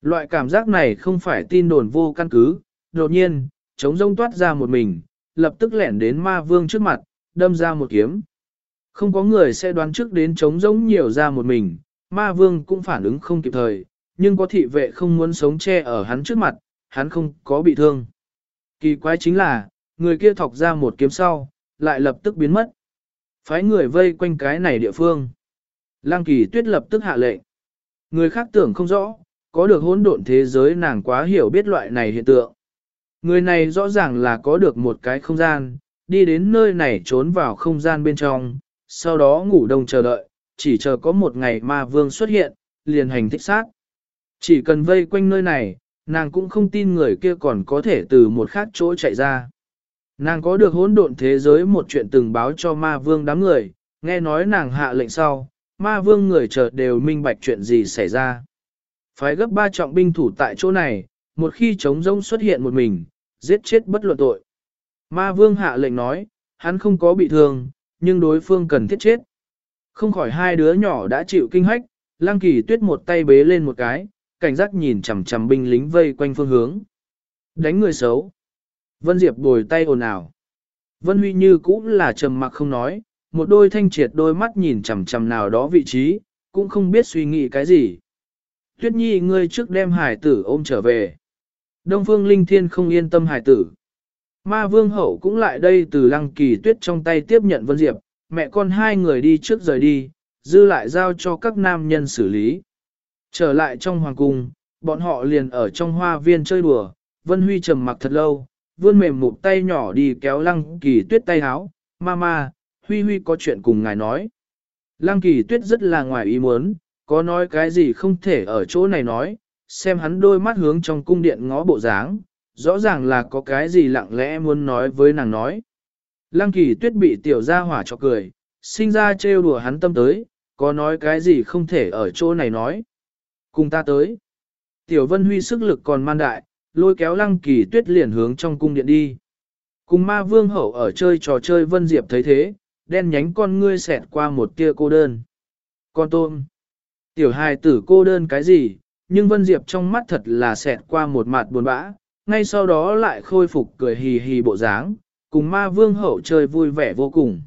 Loại cảm giác này không phải tin đồn vô căn cứ, đột nhiên, chống rông toát ra một mình, lập tức lẻn đến ma vương trước mặt, đâm ra một kiếm. Không có người sẽ đoán trước đến chống rông nhiều ra một mình, ma vương cũng phản ứng không kịp thời, nhưng có thị vệ không muốn sống che ở hắn trước mặt, hắn không có bị thương. Kỳ quái chính là, người kia thọc ra một kiếm sau, lại lập tức biến mất. Phái người vây quanh cái này địa phương. Lăng kỳ tuyết lập tức hạ lệnh. Người khác tưởng không rõ, có được hỗn độn thế giới nàng quá hiểu biết loại này hiện tượng. Người này rõ ràng là có được một cái không gian, đi đến nơi này trốn vào không gian bên trong, sau đó ngủ đông chờ đợi, chỉ chờ có một ngày ma vương xuất hiện, liền hành thích sát. Chỉ cần vây quanh nơi này, nàng cũng không tin người kia còn có thể từ một khác chỗ chạy ra. Nàng có được hỗn độn thế giới một chuyện từng báo cho ma vương đám người, nghe nói nàng hạ lệnh sau, ma vương người chợt đều minh bạch chuyện gì xảy ra. Phái gấp ba trọng binh thủ tại chỗ này, một khi trống rông xuất hiện một mình, giết chết bất luận tội. Ma vương hạ lệnh nói, hắn không có bị thương, nhưng đối phương cần thiết chết. Không khỏi hai đứa nhỏ đã chịu kinh hách, Lang kỳ tuyết một tay bế lên một cái, cảnh giác nhìn chằm chằm binh lính vây quanh phương hướng. Đánh người xấu. Vân Diệp bồi tay ồn ào. Vân Huy như cũng là trầm mặc không nói, một đôi thanh triệt đôi mắt nhìn chằm chằm nào đó vị trí, cũng không biết suy nghĩ cái gì. Tuyết nhi ngươi trước đem hải tử ôm trở về. Đông phương linh thiên không yên tâm hải tử. Ma vương hậu cũng lại đây từ lăng kỳ tuyết trong tay tiếp nhận Vân Diệp, mẹ con hai người đi trước rời đi, dư lại giao cho các nam nhân xử lý. Trở lại trong hoàng cung, bọn họ liền ở trong hoa viên chơi đùa, Vân Huy trầm mặc thật lâu, vươn mềm một tay nhỏ đi kéo lăng kỳ tuyết tay háo, mama, Huy Huy có chuyện cùng ngài nói. Lăng kỳ tuyết rất là ngoài ý muốn, có nói cái gì không thể ở chỗ này nói, xem hắn đôi mắt hướng trong cung điện ngó bộ dáng, rõ ràng là có cái gì lặng lẽ muốn nói với nàng nói. Lăng kỳ tuyết bị tiểu gia hỏa cho cười, sinh ra trêu đùa hắn tâm tới, có nói cái gì không thể ở chỗ này nói. Cùng ta tới. Tiểu vân huy sức lực còn man đại, lôi kéo lăng kỳ tuyết liền hướng trong cung điện đi. Cùng ma vương hậu ở chơi trò chơi vân diệp thấy thế, đen nhánh con ngươi xẹt qua một tia cô đơn. Con tôm. Tiểu hài tử cô đơn cái gì, nhưng vân diệp trong mắt thật là xẹt qua một mặt buồn bã, ngay sau đó lại khôi phục cười hì hì bộ dáng, cùng ma vương hậu chơi vui vẻ vô cùng.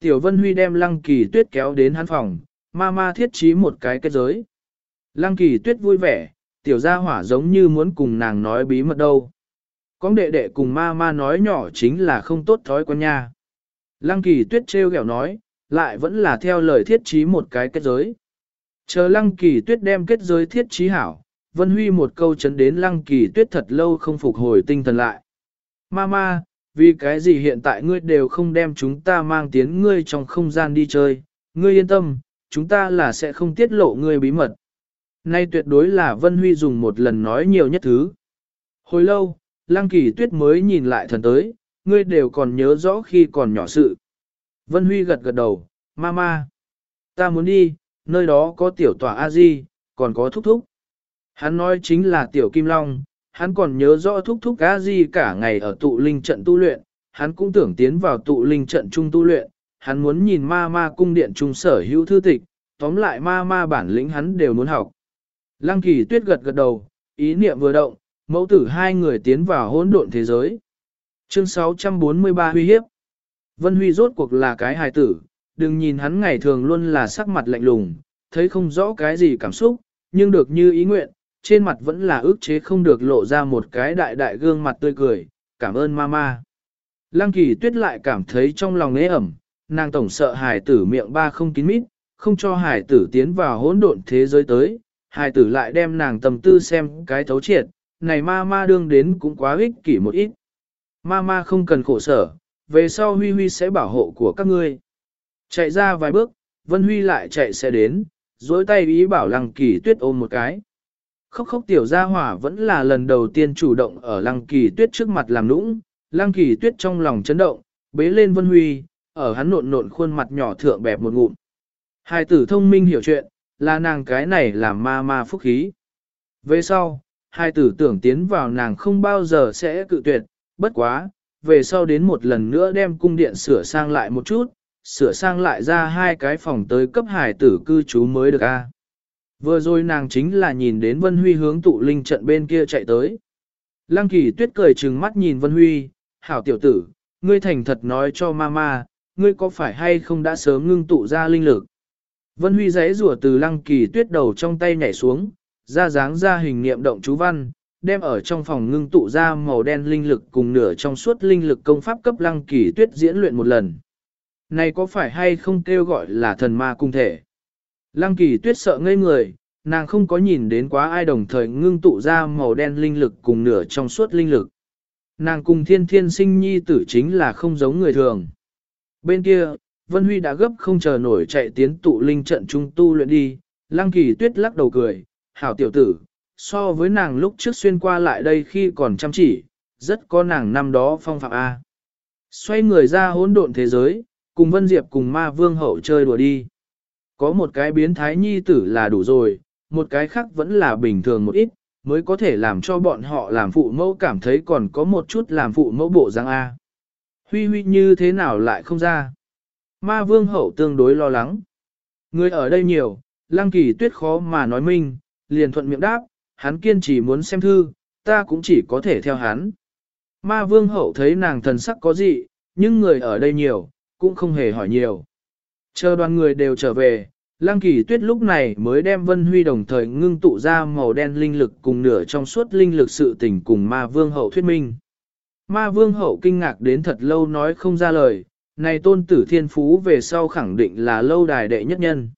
Tiểu Vân Huy đem Lăng Kỳ Tuyết kéo đến hắn phòng, ma ma thiết trí một cái kết giới. Lăng Kỳ Tuyết vui vẻ, tiểu gia hỏa giống như muốn cùng nàng nói bí mật đâu. Con đệ đệ cùng ma ma nói nhỏ chính là không tốt thói quen nha. Lăng Kỳ Tuyết trêu ghẹo nói, lại vẫn là theo lời thiết trí một cái kết giới. Chờ Lăng Kỳ Tuyết đem kết giới thiết trí hảo, Vân Huy một câu chấn đến Lăng Kỳ Tuyết thật lâu không phục hồi tinh thần lại. Mama, vì cái gì hiện tại ngươi đều không đem chúng ta mang tiến ngươi trong không gian đi chơi, ngươi yên tâm, chúng ta là sẽ không tiết lộ ngươi bí mật. Nay tuyệt đối là Vân Huy dùng một lần nói nhiều nhất thứ. Hồi lâu, Lăng Kỳ Tuyết mới nhìn lại thần tới, ngươi đều còn nhớ rõ khi còn nhỏ sự. Vân Huy gật gật đầu, Mama, ta muốn đi, nơi đó có tiểu tòa A-di, còn có thúc thúc. Hắn nói chính là tiểu Kim Long, hắn còn nhớ rõ thúc thúc a di cả ngày ở tụ linh trận tu luyện, hắn cũng tưởng tiến vào tụ linh trận trung tu luyện, hắn muốn nhìn ma ma cung điện trung sở hữu thư tịch, tóm lại ma ma bản lĩnh hắn đều muốn học. Lăng kỳ tuyết gật gật đầu, ý niệm vừa động, mẫu tử hai người tiến vào hỗn độn thế giới. Chương 643 huy hiếp. Vân Huy rốt cuộc là cái hài tử, đừng nhìn hắn ngày thường luôn là sắc mặt lạnh lùng, thấy không rõ cái gì cảm xúc, nhưng được như ý nguyện, trên mặt vẫn là ước chế không được lộ ra một cái đại đại gương mặt tươi cười, cảm ơn mama. Lăng kỳ tuyết lại cảm thấy trong lòng nế ẩm, nàng tổng sợ hài tử miệng ba không kín mít, không cho hài tử tiến vào hỗn độn thế giới tới, hải tử lại đem nàng tầm tư xem cái thấu triệt, này ma ma đương đến cũng quá ích kỷ một ít. Ma ma không cần khổ sở, về sau Huy Huy sẽ bảo hộ của các ngươi. Chạy ra vài bước, Vân Huy lại chạy sẽ đến, dối tay ý bảo lăng kỳ tuyết ôm một cái. Khóc khóc tiểu gia hỏa vẫn là lần đầu tiên chủ động ở lăng kỳ tuyết trước mặt làm nũng, lăng kỳ tuyết trong lòng chấn động, bế lên vân huy, ở hắn nộn nộn khuôn mặt nhỏ thượng bẹp một ngụm. Hai tử thông minh hiểu chuyện, là nàng cái này làm ma ma phúc khí. Về sau, hai tử tưởng tiến vào nàng không bao giờ sẽ cự tuyệt, bất quá, về sau đến một lần nữa đem cung điện sửa sang lại một chút, sửa sang lại ra hai cái phòng tới cấp hải tử cư trú mới được a. Vừa rồi nàng chính là nhìn đến Vân Huy hướng tụ linh trận bên kia chạy tới. Lăng kỳ tuyết cười trừng mắt nhìn Vân Huy, hảo tiểu tử, ngươi thành thật nói cho mama, ngươi có phải hay không đã sớm ngưng tụ ra linh lực. Vân Huy giấy rùa từ lăng kỳ tuyết đầu trong tay nhảy xuống, ra dáng ra hình niệm động chú văn, đem ở trong phòng ngưng tụ ra màu đen linh lực cùng nửa trong suốt linh lực công pháp cấp lăng kỳ tuyết diễn luyện một lần. Này có phải hay không kêu gọi là thần ma cung thể? Lăng kỳ tuyết sợ ngây người, nàng không có nhìn đến quá ai đồng thời ngưng tụ ra màu đen linh lực cùng nửa trong suốt linh lực. Nàng cùng thiên thiên sinh nhi tử chính là không giống người thường. Bên kia, Vân Huy đã gấp không chờ nổi chạy tiến tụ linh trận trung tu luyện đi, lăng kỳ tuyết lắc đầu cười, hảo tiểu tử, so với nàng lúc trước xuyên qua lại đây khi còn chăm chỉ, rất có nàng năm đó phong phạm A. Xoay người ra hỗn độn thế giới, cùng Vân Diệp cùng ma vương hậu chơi đùa đi. Có một cái biến thái nhi tử là đủ rồi, một cái khác vẫn là bình thường một ít, mới có thể làm cho bọn họ làm phụ mẫu cảm thấy còn có một chút làm phụ mẫu bộ răng A. Huy huy như thế nào lại không ra? Ma vương hậu tương đối lo lắng. Người ở đây nhiều, lăng kỳ tuyết khó mà nói minh, liền thuận miệng đáp, hắn kiên trì muốn xem thư, ta cũng chỉ có thể theo hắn. Ma vương hậu thấy nàng thần sắc có gì, nhưng người ở đây nhiều, cũng không hề hỏi nhiều. Chờ đoàn người đều trở về, Lăng kỳ tuyết lúc này mới đem Vân Huy đồng thời ngưng tụ ra màu đen linh lực cùng nửa trong suốt linh lực sự tình cùng ma vương hậu thuyết minh. Ma vương hậu kinh ngạc đến thật lâu nói không ra lời, này tôn tử thiên phú về sau khẳng định là lâu đài đệ nhất nhân.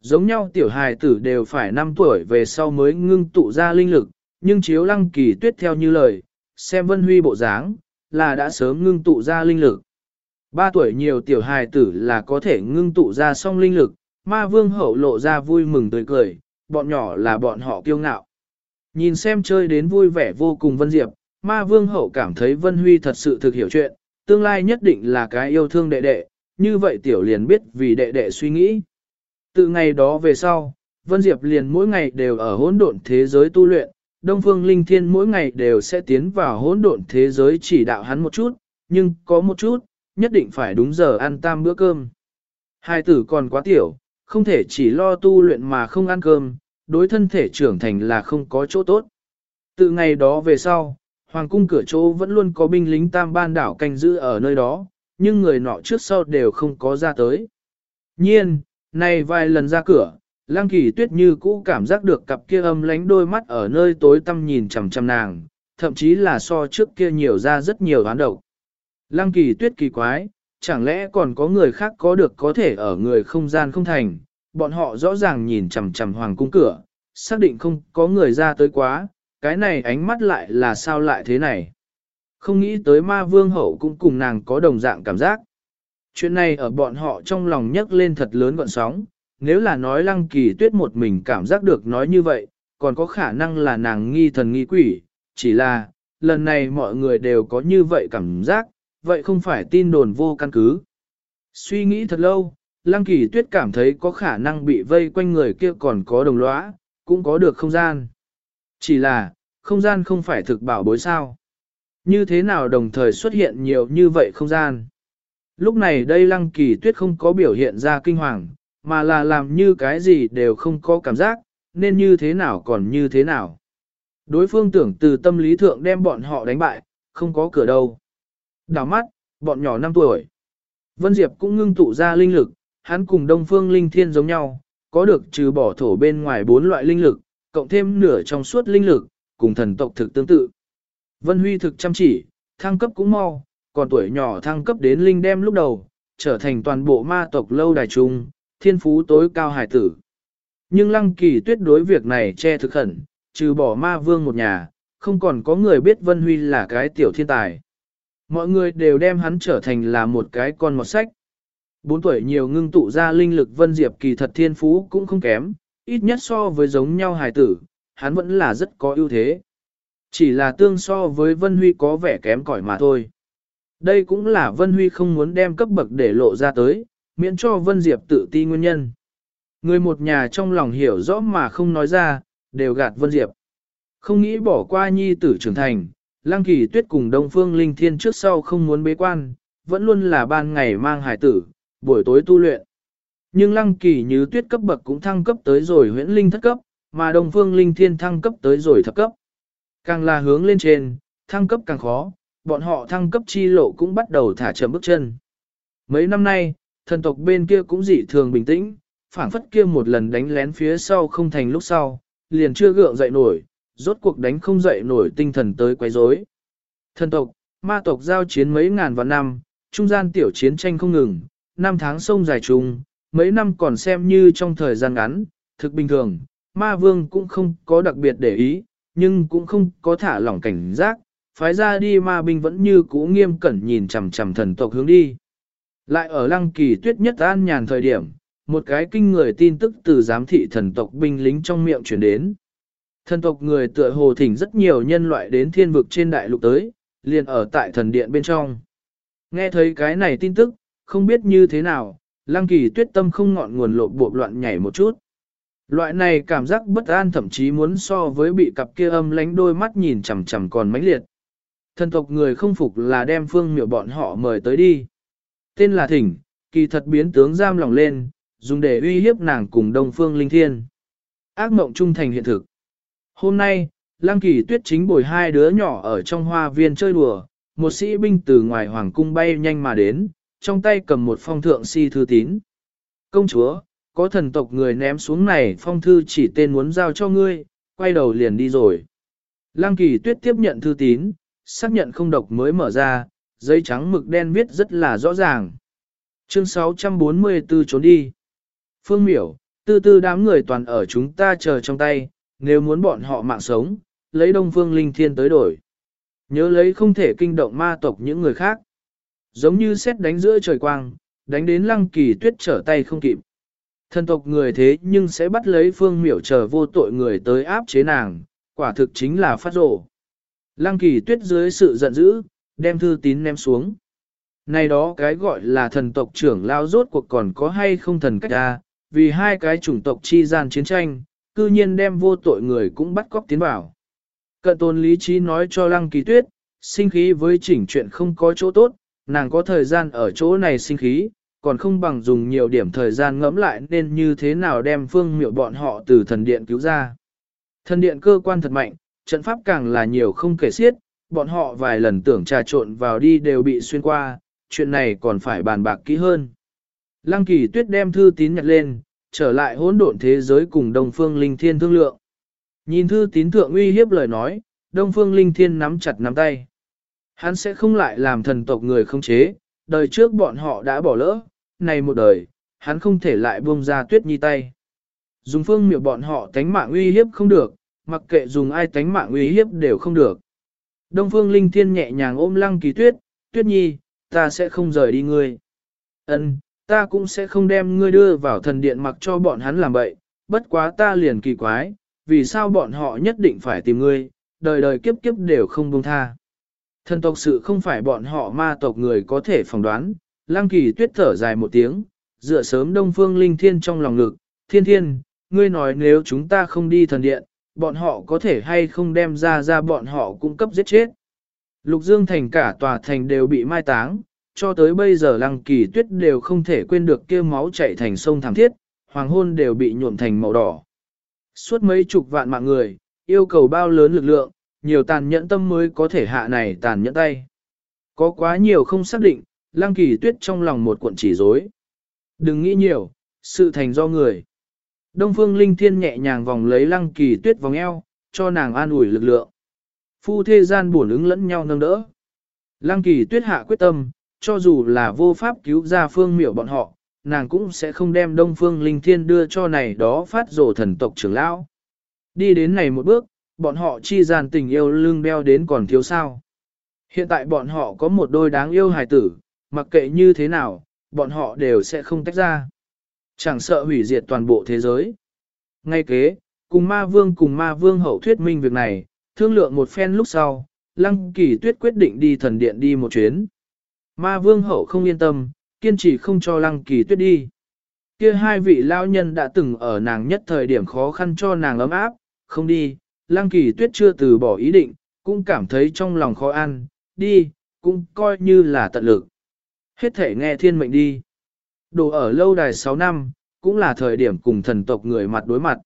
Giống nhau tiểu hài tử đều phải 5 tuổi về sau mới ngưng tụ ra linh lực, nhưng chiếu lăng kỳ tuyết theo như lời, xem Vân Huy bộ dáng, là đã sớm ngưng tụ ra linh lực. 3 tuổi nhiều tiểu hài tử là có thể ngưng tụ ra song linh lực, ma vương hậu lộ ra vui mừng tươi cười, bọn nhỏ là bọn họ kiêu ngạo. Nhìn xem chơi đến vui vẻ vô cùng Vân Diệp, ma vương hậu cảm thấy Vân Huy thật sự thực hiểu chuyện, tương lai nhất định là cái yêu thương đệ đệ, như vậy tiểu liền biết vì đệ đệ suy nghĩ. Từ ngày đó về sau, Vân Diệp liền mỗi ngày đều ở hỗn độn thế giới tu luyện, Đông Phương Linh Thiên mỗi ngày đều sẽ tiến vào hỗn độn thế giới chỉ đạo hắn một chút, nhưng có một chút, nhất định phải đúng giờ ăn tam bữa cơm. Hai tử còn quá tiểu, không thể chỉ lo tu luyện mà không ăn cơm, đối thân thể trưởng thành là không có chỗ tốt. Từ ngày đó về sau, hoàng cung cửa chỗ vẫn luôn có binh lính tam ban đảo canh giữ ở nơi đó, nhưng người nọ trước sau đều không có ra tới. Nhiên, này vài lần ra cửa, Lăng kỳ tuyết như cũ cảm giác được cặp kia âm lánh đôi mắt ở nơi tối tăm nhìn chằm chằm nàng, thậm chí là so trước kia nhiều ra rất nhiều đoán độc. Lăng kỳ tuyết kỳ quái, chẳng lẽ còn có người khác có được có thể ở người không gian không thành, bọn họ rõ ràng nhìn chằm chằm hoàng cung cửa, xác định không có người ra tới quá, cái này ánh mắt lại là sao lại thế này. Không nghĩ tới ma vương hậu cũng cùng nàng có đồng dạng cảm giác. Chuyện này ở bọn họ trong lòng nhấc lên thật lớn gọn sóng, nếu là nói lăng kỳ tuyết một mình cảm giác được nói như vậy, còn có khả năng là nàng nghi thần nghi quỷ, chỉ là, lần này mọi người đều có như vậy cảm giác, vậy không phải tin đồn vô căn cứ. Suy nghĩ thật lâu, Lăng Kỳ Tuyết cảm thấy có khả năng bị vây quanh người kia còn có đồng lõa, cũng có được không gian. Chỉ là, không gian không phải thực bảo bối sao. Như thế nào đồng thời xuất hiện nhiều như vậy không gian. Lúc này đây Lăng Kỳ Tuyết không có biểu hiện ra kinh hoàng, mà là làm như cái gì đều không có cảm giác, nên như thế nào còn như thế nào. Đối phương tưởng từ tâm lý thượng đem bọn họ đánh bại, không có cửa đâu. Đào mắt, bọn nhỏ 5 tuổi. Vân Diệp cũng ngưng tụ ra linh lực, hắn cùng Đông Phương Linh Thiên giống nhau, có được trừ bỏ thổ bên ngoài bốn loại linh lực, cộng thêm nửa trong suốt linh lực, cùng thần tộc thực tương tự. Vân Huy thực chăm chỉ, thăng cấp cũng mau, còn tuổi nhỏ thăng cấp đến linh đem lúc đầu, trở thành toàn bộ ma tộc lâu đài trung, thiên phú tối cao hải tử. Nhưng lăng kỳ tuyết đối việc này che thực khẩn, trừ bỏ ma vương một nhà, không còn có người biết Vân Huy là cái tiểu thiên tài. Mọi người đều đem hắn trở thành là một cái con một sách. Bốn tuổi nhiều ngưng tụ ra linh lực Vân Diệp kỳ thật thiên phú cũng không kém, ít nhất so với giống nhau hài tử, hắn vẫn là rất có ưu thế. Chỉ là tương so với Vân Huy có vẻ kém cỏi mà thôi. Đây cũng là Vân Huy không muốn đem cấp bậc để lộ ra tới, miễn cho Vân Diệp tự ti nguyên nhân. Người một nhà trong lòng hiểu rõ mà không nói ra, đều gạt Vân Diệp. Không nghĩ bỏ qua nhi tử trưởng thành, Lăng Kỳ Tuyết cùng Đông Phương Linh Thiên trước sau không muốn bế quan, vẫn luôn là ban ngày mang hải tử, buổi tối tu luyện. Nhưng Lăng Kỳ như tuyết cấp bậc cũng thăng cấp tới rồi huyễn linh thất cấp, mà Đông Phương Linh Thiên thăng cấp tới rồi thập cấp. Càng là hướng lên trên, thăng cấp càng khó, bọn họ thăng cấp chi lộ cũng bắt đầu thả chậm bước chân. Mấy năm nay, thần tộc bên kia cũng dị thường bình tĩnh, phảng phất kia một lần đánh lén phía sau không thành lúc sau, liền chưa gượng dậy nổi, rốt cuộc đánh không dậy nổi tinh thần tới quấy rối. Thần tộc, ma tộc giao chiến mấy ngàn vạn năm, trung gian tiểu chiến tranh không ngừng, năm tháng sông dài trùng, mấy năm còn xem như trong thời gian ngắn, thực bình thường, ma vương cũng không có đặc biệt để ý, nhưng cũng không có thả lỏng cảnh giác, phái ra đi ma binh vẫn như cũ nghiêm cẩn nhìn chằm chằm thần tộc hướng đi. Lại ở lăng kỳ tuyết nhất an nhàn thời điểm, một cái kinh người tin tức từ giám thị thần tộc binh lính trong miệng chuyển đến. Thần tộc người tựa hồ thỉnh rất nhiều nhân loại đến thiên vực trên đại lục tới, liền ở tại thần điện bên trong. Nghe thấy cái này tin tức, không biết như thế nào, lăng kỳ tuyết tâm không ngọn nguồn lộ bộ loạn nhảy một chút. Loại này cảm giác bất an thậm chí muốn so với bị cặp kia âm lánh đôi mắt nhìn chằm chằm còn mãnh liệt. Thần tộc người không phục là đem phương miệu bọn họ mời tới đi. Tên là Thỉnh, kỳ thật biến tướng giam lòng lên, dùng để uy hiếp nàng cùng Đông Phương Linh Thiên. Ác mộng trung thành hiện thực. Hôm nay, Lăng Kỳ Tuyết chính bồi hai đứa nhỏ ở trong hoa viên chơi đùa, một sĩ binh từ ngoài hoàng cung bay nhanh mà đến, trong tay cầm một phong thượng si thư tín. Công chúa, có thần tộc người ném xuống này phong thư chỉ tên muốn giao cho ngươi, quay đầu liền đi rồi. Lăng Kỳ Tuyết tiếp nhận thư tín, xác nhận không độc mới mở ra, giấy trắng mực đen viết rất là rõ ràng. Chương 644 trốn đi. Phương miểu, tư tư đám người toàn ở chúng ta chờ trong tay, nếu muốn bọn họ mạng sống, lấy đông phương linh thiên tới đổi. Nhớ lấy không thể kinh động ma tộc những người khác. Giống như xét đánh giữa trời quang, đánh đến lăng kỳ tuyết trở tay không kịp. Thần tộc người thế nhưng sẽ bắt lấy phương miểu chờ vô tội người tới áp chế nàng, quả thực chính là phát rộ. Lăng kỳ tuyết dưới sự giận dữ, đem thư tín ném xuống. Này đó cái gọi là thần tộc trưởng lao rốt cuộc còn có hay không thần cách ra, vì hai cái chủng tộc chi gian chiến tranh, cư nhiên đem vô tội người cũng bắt cóc tiến vào. Cận tôn lý trí nói cho lăng kỳ tuyết, sinh khí với chỉnh chuyện không có chỗ tốt, nàng có thời gian ở chỗ này sinh khí, còn không bằng dùng nhiều điểm thời gian ngẫm lại nên như thế nào đem phương miệu bọn họ từ thần điện cứu ra. Thần điện cơ quan thật mạnh, trận pháp càng là nhiều không kể xiết, bọn họ vài lần tưởng trà trộn vào đi đều bị xuyên qua, chuyện này còn phải bàn bạc kỹ hơn. Lăng kỳ tuyết đem thư tín nhặt lên, trở lại hỗn độn thế giới cùng Đông Phương Linh Thiên thương lượng. Nhìn thư tín thượng uy hiếp lời nói, Đông Phương Linh Thiên nắm chặt nắm tay. Hắn sẽ không lại làm thần tộc người không chế, đời trước bọn họ đã bỏ lỡ, này một đời, hắn không thể lại buông ra tuyết nhi tay. Dùng phương miệng bọn họ tánh mạng uy hiếp không được, mặc kệ dùng ai tánh mạng uy hiếp đều không được. Đông Phương Linh Thiên nhẹ nhàng ôm Lăng Kỳ Tuyết, Tuyết Nhi, ta sẽ không rời đi ngươi. Ân, ta cũng sẽ không đem ngươi đưa vào thần điện mặc cho bọn hắn làm bậy, bất quá ta liền kỳ quái, vì sao bọn họ nhất định phải tìm ngươi, đời đời kiếp kiếp đều không buông tha. Thần tộc sự không phải bọn họ ma tộc người có thể phỏng đoán, Lăng Kỳ Tuyết thở dài một tiếng, dựa sớm Đông Phương Linh Thiên trong lòng ngực, Thiên Thiên, ngươi nói nếu chúng ta không đi thần điện, bọn họ có thể hay không đem ra ra bọn họ cung cấp giết chết. Lục Dương thành cả tòa thành đều bị mai táng, cho tới bây giờ lăng kỳ tuyết đều không thể quên được kia máu chảy thành sông thảm thiết, hoàng hôn đều bị nhuộm thành màu đỏ. Suốt mấy chục vạn mạng người, yêu cầu bao lớn lực lượng, nhiều tàn nhẫn tâm mới có thể hạ này tàn nhẫn tay. Có quá nhiều không xác định, lăng kỳ tuyết trong lòng một cuộn chỉ rối. Đừng nghĩ nhiều, sự thành do người. Đông phương linh thiên nhẹ nhàng vòng lấy lăng kỳ tuyết vòng eo, cho nàng an ủi lực lượng. Phu thế gian buồn ứng lẫn nhau nâng đỡ. Lăng kỳ tuyết hạ quyết tâm, cho dù là vô pháp cứu ra phương miểu bọn họ, nàng cũng sẽ không đem đông phương linh thiên đưa cho này đó phát rổ thần tộc trưởng lão. Đi đến này một bước, bọn họ chi gian tình yêu lưng beo đến còn thiếu sao. Hiện tại bọn họ có một đôi đáng yêu hài tử, mặc kệ như thế nào, bọn họ đều sẽ không tách ra. Chẳng sợ hủy diệt toàn bộ thế giới. Ngay kế, cùng ma vương cùng ma vương hậu thuyết minh việc này, thương lượng một phen lúc sau, lăng kỳ tuyết quyết định đi thần điện đi một chuyến. Ma vương hậu không yên tâm, kiên trì không cho lăng kỳ tuyết đi. kia hai vị lao nhân đã từng ở nàng nhất thời điểm khó khăn cho nàng ấm áp, không đi, lăng kỳ tuyết chưa từ bỏ ý định, cũng cảm thấy trong lòng khó ăn, đi, cũng coi như là tận lực. Hết thể nghe thiên mệnh đi. Đồ ở lâu đài 6 năm, cũng là thời điểm cùng thần tộc người mặt đối mặt.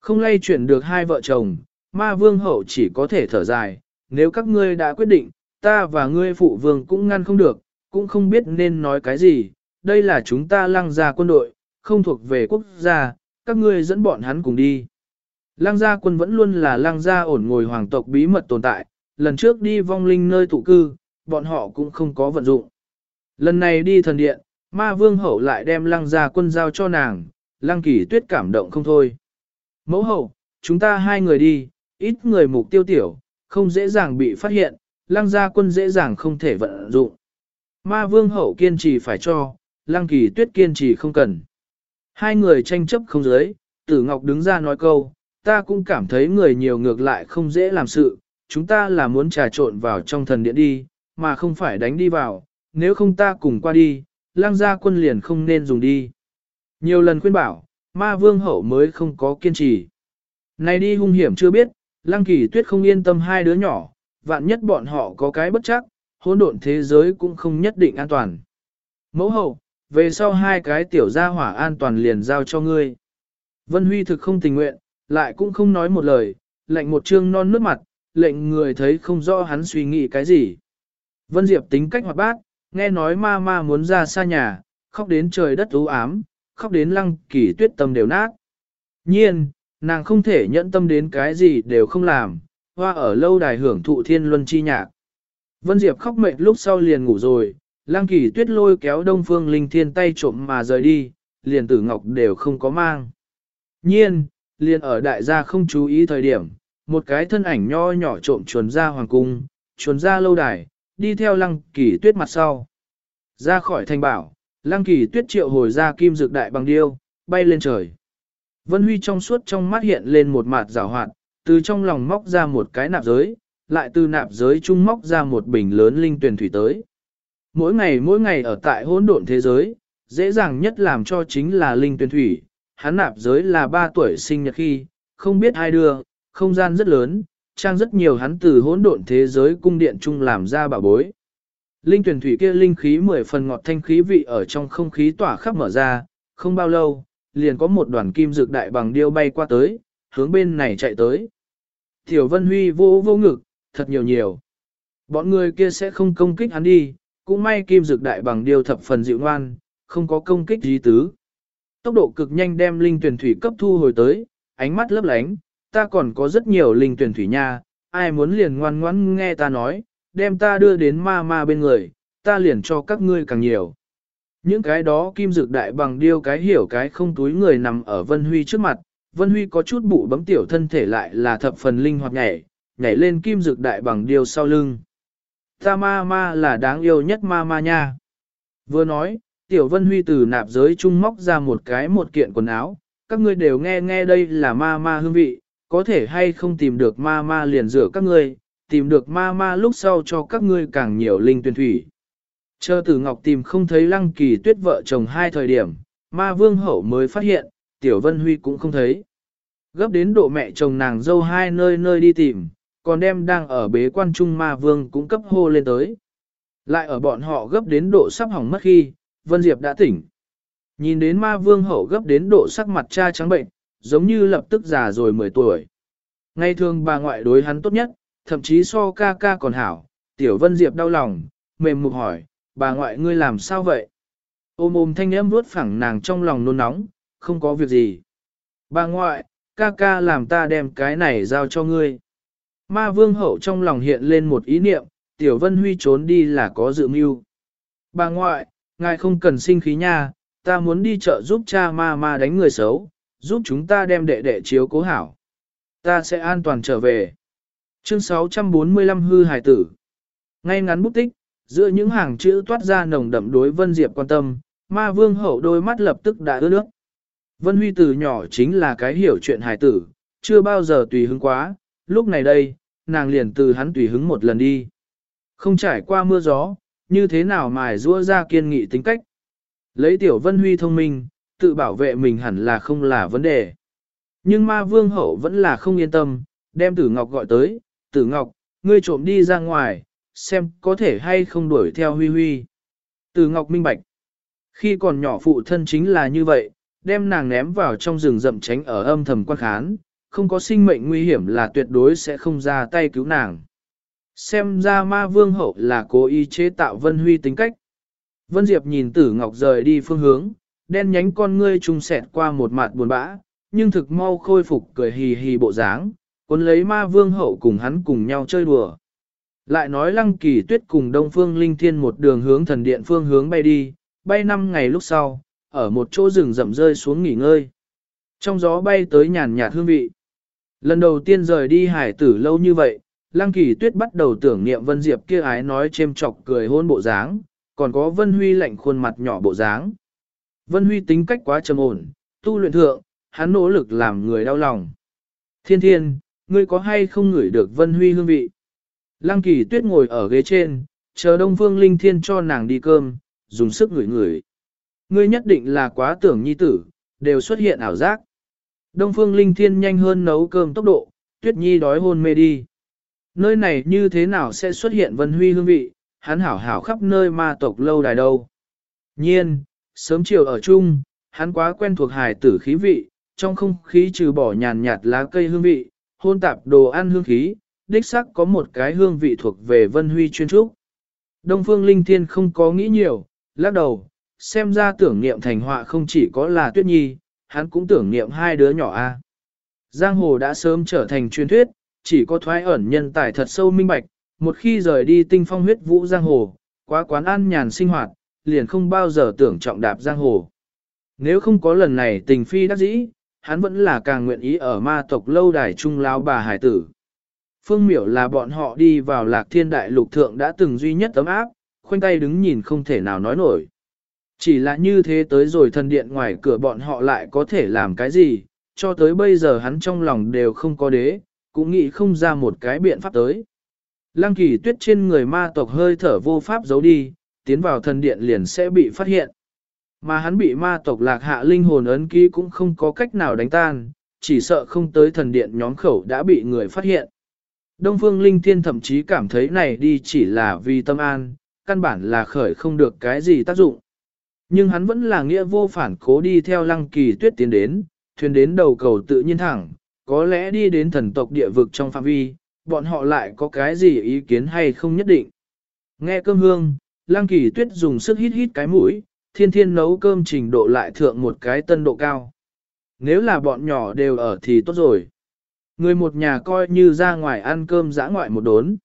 Không lay chuyển được hai vợ chồng, ma vương hậu chỉ có thể thở dài, nếu các ngươi đã quyết định, ta và ngươi phụ vương cũng ngăn không được, cũng không biết nên nói cái gì, đây là chúng ta lăng gia quân đội, không thuộc về quốc gia, các ngươi dẫn bọn hắn cùng đi. Lăng gia quân vẫn luôn là lăng gia ổn ngồi hoàng tộc bí mật tồn tại, lần trước đi vong linh nơi tụ cư, bọn họ cũng không có vận dụng. Lần này đi thần điện, ma vương hậu lại đem lăng gia quân giao cho nàng, lăng kỳ tuyết cảm động không thôi. Mẫu hậu, chúng ta hai người đi, ít người mục tiêu tiểu, không dễ dàng bị phát hiện, lăng gia quân dễ dàng không thể vận dụng. Ma vương hậu kiên trì phải cho, lăng kỳ tuyết kiên trì không cần. Hai người tranh chấp không giới, tử ngọc đứng ra nói câu, ta cũng cảm thấy người nhiều ngược lại không dễ làm sự, chúng ta là muốn trà trộn vào trong thần điện đi, mà không phải đánh đi vào, nếu không ta cùng qua đi, lang gia quân liền không nên dùng đi. Nhiều lần khuyên bảo, ma vương hậu mới không có kiên trì. Này đi hung hiểm chưa biết, lang kỳ tuyết không yên tâm hai đứa nhỏ, vạn nhất bọn họ có cái bất chắc, hỗn độn thế giới cũng không nhất định an toàn. Mẫu hậu, về sau hai cái tiểu gia hỏa an toàn liền giao cho ngươi. Vân Huy thực không tình nguyện, lại cũng không nói một lời, lệnh một trương non nước mặt, lệnh người thấy không rõ hắn suy nghĩ cái gì. Vân Diệp tính cách hoạt bát, nghe nói ma ma muốn ra xa nhà, khóc đến trời đất u ám, khóc đến lăng kỳ tuyết tâm đều nát. Nhiên, nàng không thể nhẫn tâm đến cái gì đều không làm, hoa ở lâu đài hưởng thụ thiên luân chi nhạc. Vân Diệp khóc mệt lúc sau liền ngủ rồi, lăng kỳ tuyết lôi kéo đông phương linh thiên tay trộm mà rời đi, liền tử ngọc đều không có mang. Nhiên, liền ở đại gia không chú ý thời điểm, một cái thân ảnh nho nhỏ trộm chuồn ra hoàng cung, chuồn ra lâu đài, đi theo lăng kỳ tuyết mặt sau. Ra khỏi thành bảo, lăng kỳ tuyết triệu hồi ra kim dược đại bằng điêu, bay lên trời. Vân Huy trong suốt trong mắt hiện lên một mặt rào hoạt, từ trong lòng móc ra một cái nạp giới, lại từ nạp giới trung móc ra một bình lớn linh tuyển thủy tới. Mỗi ngày mỗi ngày ở tại hỗn độn thế giới, dễ dàng nhất làm cho chính là linh tuyển thủy. Hắn nạp giới là 3 tuổi sinh nhật khi, không biết ai đưa, không gian rất lớn, trang rất nhiều hắn từ hỗn độn thế giới cung điện chung làm ra bảo bối. Linh tuyển thủy kia linh khí mười phần ngọt thanh khí vị ở trong không khí tỏa khắp mở ra, không bao lâu, liền có một đoàn kim dược đại bằng điêu bay qua tới, hướng bên này chạy tới. Tiểu Vân Huy vô vô ngực, thật nhiều nhiều. Bọn người kia sẽ không công kích hắn đi, cũng may kim dược đại bằng điêu thập phần dịu ngoan, không có công kích gì tứ. Tốc độ cực nhanh đem linh tuyển thủy cấp thu hồi tới, ánh mắt lấp lánh, ta còn có rất nhiều linh tuyển thủy nha, ai muốn liền ngoan ngoãn nghe ta nói, đem ta đưa đến ma ma bên người, ta liền cho các ngươi càng nhiều. Những cái đó kim dược đại bằng điêu cái hiểu cái không túi người nằm ở Vân Huy trước mặt, Vân Huy có chút bụ bấm tiểu thân thể lại là thập phần linh hoạt nhảy, nhảy lên kim dược đại bằng điêu sau lưng. Ta ma ma là đáng yêu nhất ma ma nha. Vừa nói, tiểu Vân Huy từ nạp giới trung móc ra một cái một kiện quần áo, các ngươi đều nghe nghe đây là ma ma hương vị, có thể hay không tìm được ma ma liền rửa các ngươi, tìm được ma ma lúc sau cho các ngươi càng nhiều linh tuyên thủy. Chờ tử ngọc tìm không thấy lăng kỳ tuyết vợ chồng hai thời điểm, ma vương hậu mới phát hiện, tiểu vân huy cũng không thấy. Gấp đến độ mẹ chồng nàng dâu hai nơi nơi đi tìm, còn đem đang ở bế quan trung ma vương cũng cấp hô lên tới. Lại ở bọn họ gấp đến độ sắp hỏng mất khi, Vân Diệp đã tỉnh. Nhìn đến ma vương hậu gấp đến độ sắc mặt cha trắng bệnh, giống như lập tức già rồi 10 tuổi. Ngay thường bà ngoại đối hắn tốt nhất, thậm chí so ca ca còn hảo, tiểu vân diệp đau lòng, mềm mục hỏi, bà ngoại ngươi làm sao vậy? Ôm ôm thanh âm vuốt phẳng nàng trong lòng nôn nóng, không có việc gì. Bà ngoại, ca ca làm ta đem cái này giao cho ngươi. Ma vương hậu trong lòng hiện lên một ý niệm, tiểu vân huy trốn đi là có dự mưu. Bà ngoại, ngài không cần sinh khí nha, ta muốn đi chợ giúp cha ma ma đánh người xấu, giúp chúng ta đem đệ đệ chiếu cố hảo. Ta sẽ an toàn trở về. Chương 645 hư hải tử. Ngay ngắn bút tích, giữa những hàng chữ toát ra nồng đậm đối Vân Diệp quan tâm, ma vương hậu đôi mắt lập tức đã ướt nước. Vân Huy từ nhỏ chính là cái hiểu chuyện hải tử, chưa bao giờ tùy hứng quá, lúc này đây, nàng liền từ hắn tùy hứng một lần đi. Không trải qua mưa gió, như thế nào mài rũa ra kiên nghị tính cách. Lấy tiểu Vân Huy thông minh, tự bảo vệ mình hẳn là không là vấn đề. Nhưng ma vương hậu vẫn là không yên tâm, đem tử ngọc gọi tới, tử ngọc, ngươi trộm đi ra ngoài, xem có thể hay không đuổi theo huy huy. Tử ngọc minh bạch. Khi còn nhỏ phụ thân chính là như vậy, đem nàng ném vào trong rừng rậm tránh ở âm thầm quan khán, không có sinh mệnh nguy hiểm là tuyệt đối sẽ không ra tay cứu nàng. Xem ra ma vương hậu là cố ý chế tạo Vân Huy tính cách. Vân Diệp nhìn tử ngọc rời đi phương hướng, đen nhánh con ngươi trung sẹt qua một mặt buồn bã, nhưng thực mau khôi phục cười hì hì bộ dáng, cuốn lấy ma vương hậu cùng hắn cùng nhau chơi đùa. Lại nói lăng kỳ tuyết cùng đông phương linh thiên một đường hướng thần điện phương hướng bay đi, bay năm ngày lúc sau, ở một chỗ rừng rậm rơi xuống nghỉ ngơi. Trong gió bay tới nhàn nhạt hương vị. Lần đầu tiên rời đi hải tử lâu như vậy, lăng kỳ tuyết bắt đầu tưởng niệm Vân Diệp kia ái nói chêm chọc cười hôn bộ dáng, còn có Vân Huy lạnh khuôn mặt nhỏ bộ dáng. Vân Huy tính cách quá trầm ổn, tu luyện thượng, hắn nỗ lực làm người đau lòng. Thiên thiên, ngươi có hay không ngửi được Vân Huy hương vị? Lăng kỳ tuyết ngồi ở ghế trên, chờ Đông Phương Linh Thiên cho nàng đi cơm, dùng sức ngửi ngửi. Ngươi nhất định là quá tưởng nhi tử, đều xuất hiện ảo giác. Đông Phương Linh Thiên nhanh hơn nấu cơm tốc độ, Tuyết Nhi đói hôn mê đi. Nơi này như thế nào sẽ xuất hiện Vân Huy hương vị, hắn hảo hảo khắp nơi ma tộc lâu đài đâu. Nhiên, sớm chiều ở chung, hắn quá quen thuộc hài tử khí vị, trong không khí trừ bỏ nhàn nhạt lá cây hương vị, hôn tạp đồ ăn hương khí, đích sắc có một cái hương vị thuộc về Vân Huy chuyên trúc. Đông Phương Linh Thiên không có nghĩ nhiều, lắc đầu, xem ra tưởng niệm thành họa không chỉ có là Tuyết Nhi, hắn cũng tưởng niệm hai đứa nhỏ a. Giang hồ đã sớm trở thành truyền thuyết, chỉ có thoái ẩn nhân tài thật sâu minh bạch, một khi rời đi tinh phong huyết vũ giang hồ, quá quán ăn nhàn sinh hoạt, liền không bao giờ tưởng trọng đạp giang hồ. Nếu không có lần này tình phi đắc dĩ, hắn vẫn là càng nguyện ý ở ma tộc lâu đài trung lao bà hải tử. Phương miểu là bọn họ đi vào lạc thiên đại lục thượng đã từng duy nhất tấm áp, khoanh tay đứng nhìn không thể nào nói nổi. Chỉ là như thế tới rồi thần điện ngoài cửa bọn họ lại có thể làm cái gì, cho tới bây giờ hắn trong lòng đều không có đế, cũng nghĩ không ra một cái biện pháp tới. Lăng kỳ tuyết trên người ma tộc hơi thở vô pháp giấu đi, tiến vào thần điện liền sẽ bị phát hiện. Mà hắn bị ma tộc lạc hạ linh hồn ấn ký cũng không có cách nào đánh tan, chỉ sợ không tới thần điện nhóm khẩu đã bị người phát hiện. Đông Phương Linh Thiên thậm chí cảm thấy này đi chỉ là vì tâm an, căn bản là khởi không được cái gì tác dụng. Nhưng hắn vẫn là nghĩa vô phản cố đi theo lăng kỳ tuyết tiến đến, thuyền đến đầu cầu tự nhiên thẳng, có lẽ đi đến thần tộc địa vực trong phạm vi, bọn họ lại có cái gì ý kiến hay không nhất định. Nghe cơm hương, lăng kỳ tuyết dùng sức hít hít cái mũi, thiên thiên nấu cơm trình độ lại thượng một cái tân độ cao. Nếu là bọn nhỏ đều ở thì tốt rồi. Người một nhà coi như ra ngoài ăn cơm dã ngoại một đốn.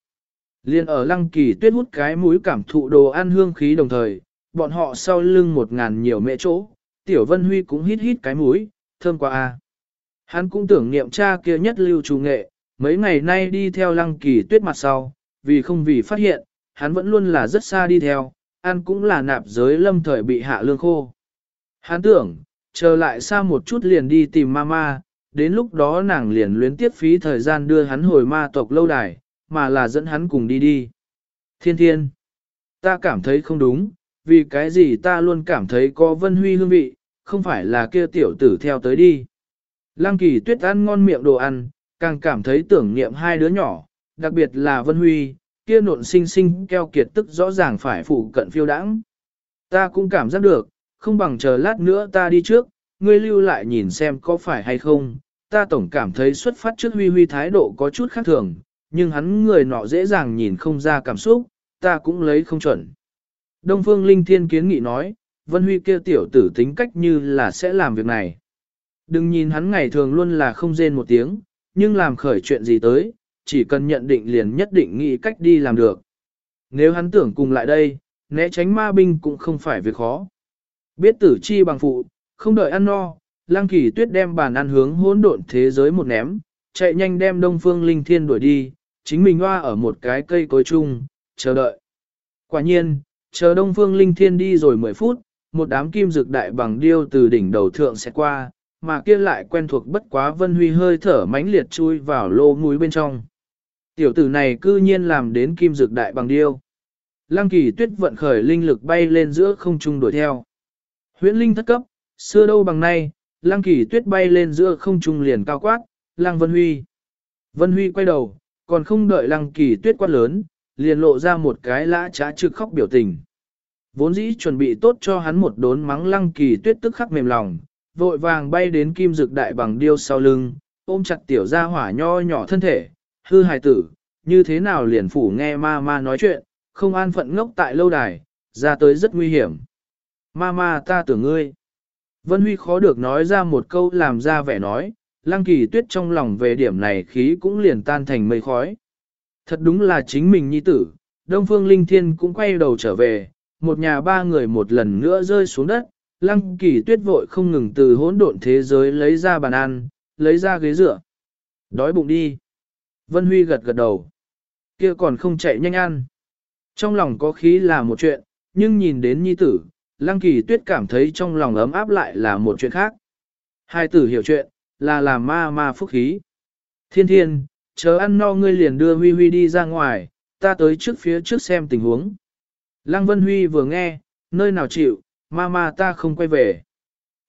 Liên ở lăng kỳ tuyết hút cái mũi cảm thụ đồ ăn hương khí đồng thời, bọn họ sau lưng một ngàn nhiều mẹ chỗ, tiểu vân huy cũng hít hít cái mũi, thơm quá a. Hắn cũng tưởng niệm cha kia nhất lưu trù nghệ, mấy ngày nay đi theo lăng kỳ tuyết mặt sau, vì không vì phát hiện, hắn vẫn luôn là rất xa đi theo, ăn cũng là nạp giới lâm thời bị hạ lương khô. Hắn tưởng, chờ lại xa một chút liền đi tìm mama, đến lúc đó nàng liền luyến tiếp phí thời gian đưa hắn hồi ma tộc lâu đài, mà là dẫn hắn cùng đi đi. Thiên thiên, ta cảm thấy không đúng, vì cái gì ta luôn cảm thấy có vân huy hương vị, không phải là kia tiểu tử theo tới đi. Lăng kỳ tuyết ăn ngon miệng đồ ăn, càng cảm thấy tưởng niệm hai đứa nhỏ, đặc biệt là vân huy, kia nộn sinh sinh keo kiệt tức rõ ràng phải phụ cận phiêu đãng. Ta cũng cảm giác được, không bằng chờ lát nữa ta đi trước, ngươi lưu lại nhìn xem có phải hay không, ta tổng cảm thấy xuất phát trước huy huy thái độ có chút khác thường, nhưng hắn người nọ dễ dàng nhìn không ra cảm xúc, ta cũng lấy không chuẩn. Đông Phương Linh Thiên kiến nghị nói, Vân Huy kia tiểu tử tính cách như là sẽ làm việc này. Đừng nhìn hắn ngày thường luôn là không rên một tiếng, nhưng làm khởi chuyện gì tới, chỉ cần nhận định liền nhất định nghĩ cách đi làm được. Nếu hắn tưởng cùng lại đây, né tránh ma binh cũng không phải việc khó. Biết tử chi bằng phụ, không đợi ăn no, lang kỳ tuyết đem bàn ăn hướng hỗn độn thế giới một ném, chạy nhanh đem đông phương linh thiên đuổi đi, chính mình hoa ở một cái cây cối chung, chờ đợi. Quả nhiên, chờ đông phương linh thiên đi rồi 10 phút, một đám kim dược đại bằng điêu từ đỉnh đầu thượng sẽ qua, mà kia lại quen thuộc bất quá vân huy hơi thở mãnh liệt chui vào lô mũi bên trong. Tiểu tử này cư nhiên làm đến kim dược đại bằng điêu. Lăng kỳ tuyết vận khởi linh lực bay lên giữa không trung đuổi theo. Huyễn linh thất cấp, Xưa đâu bằng nay, Lăng Kỳ Tuyết bay lên giữa không trung liền cao quát, Lăng Vân Huy. Vân Huy quay đầu, còn không đợi Lăng Kỳ Tuyết quát lớn, liền lộ ra một cái lã trá trực khóc biểu tình. Vốn dĩ chuẩn bị tốt cho hắn một đốn mắng Lăng Kỳ Tuyết tức khắc mềm lòng, vội vàng bay đến kim dực đại bằng điêu sau lưng, ôm chặt tiểu gia hỏa nho nhỏ thân thể, hư hài tử, như thế nào liền phủ nghe ma ma nói chuyện, không an phận ngốc tại lâu đài, ra tới rất nguy hiểm. Ma ma ta tưởng ngươi. Vân Huy khó được nói ra một câu làm ra vẻ nói, lăng kỳ tuyết trong lòng về điểm này khí cũng liền tan thành mây khói. Thật đúng là chính mình nhi tử, Đông Phương Linh Thiên cũng quay đầu trở về, một nhà ba người một lần nữa rơi xuống đất, lăng kỳ tuyết vội không ngừng từ hỗn độn thế giới lấy ra bàn ăn, lấy ra ghế dựa. Đói bụng đi. Vân Huy gật gật đầu. kia còn không chạy nhanh ăn. Trong lòng có khí là một chuyện, nhưng nhìn đến nhi tử, lăng kỳ tuyết cảm thấy trong lòng ấm áp lại là một chuyện khác. Hai tử hiểu chuyện, là làm ma ma phúc khí. Thiên thiên, chờ ăn no ngươi liền đưa Huy Huy đi ra ngoài, ta tới trước phía trước xem tình huống. Lăng Vân Huy vừa nghe, nơi nào chịu, ma ma ta không quay về.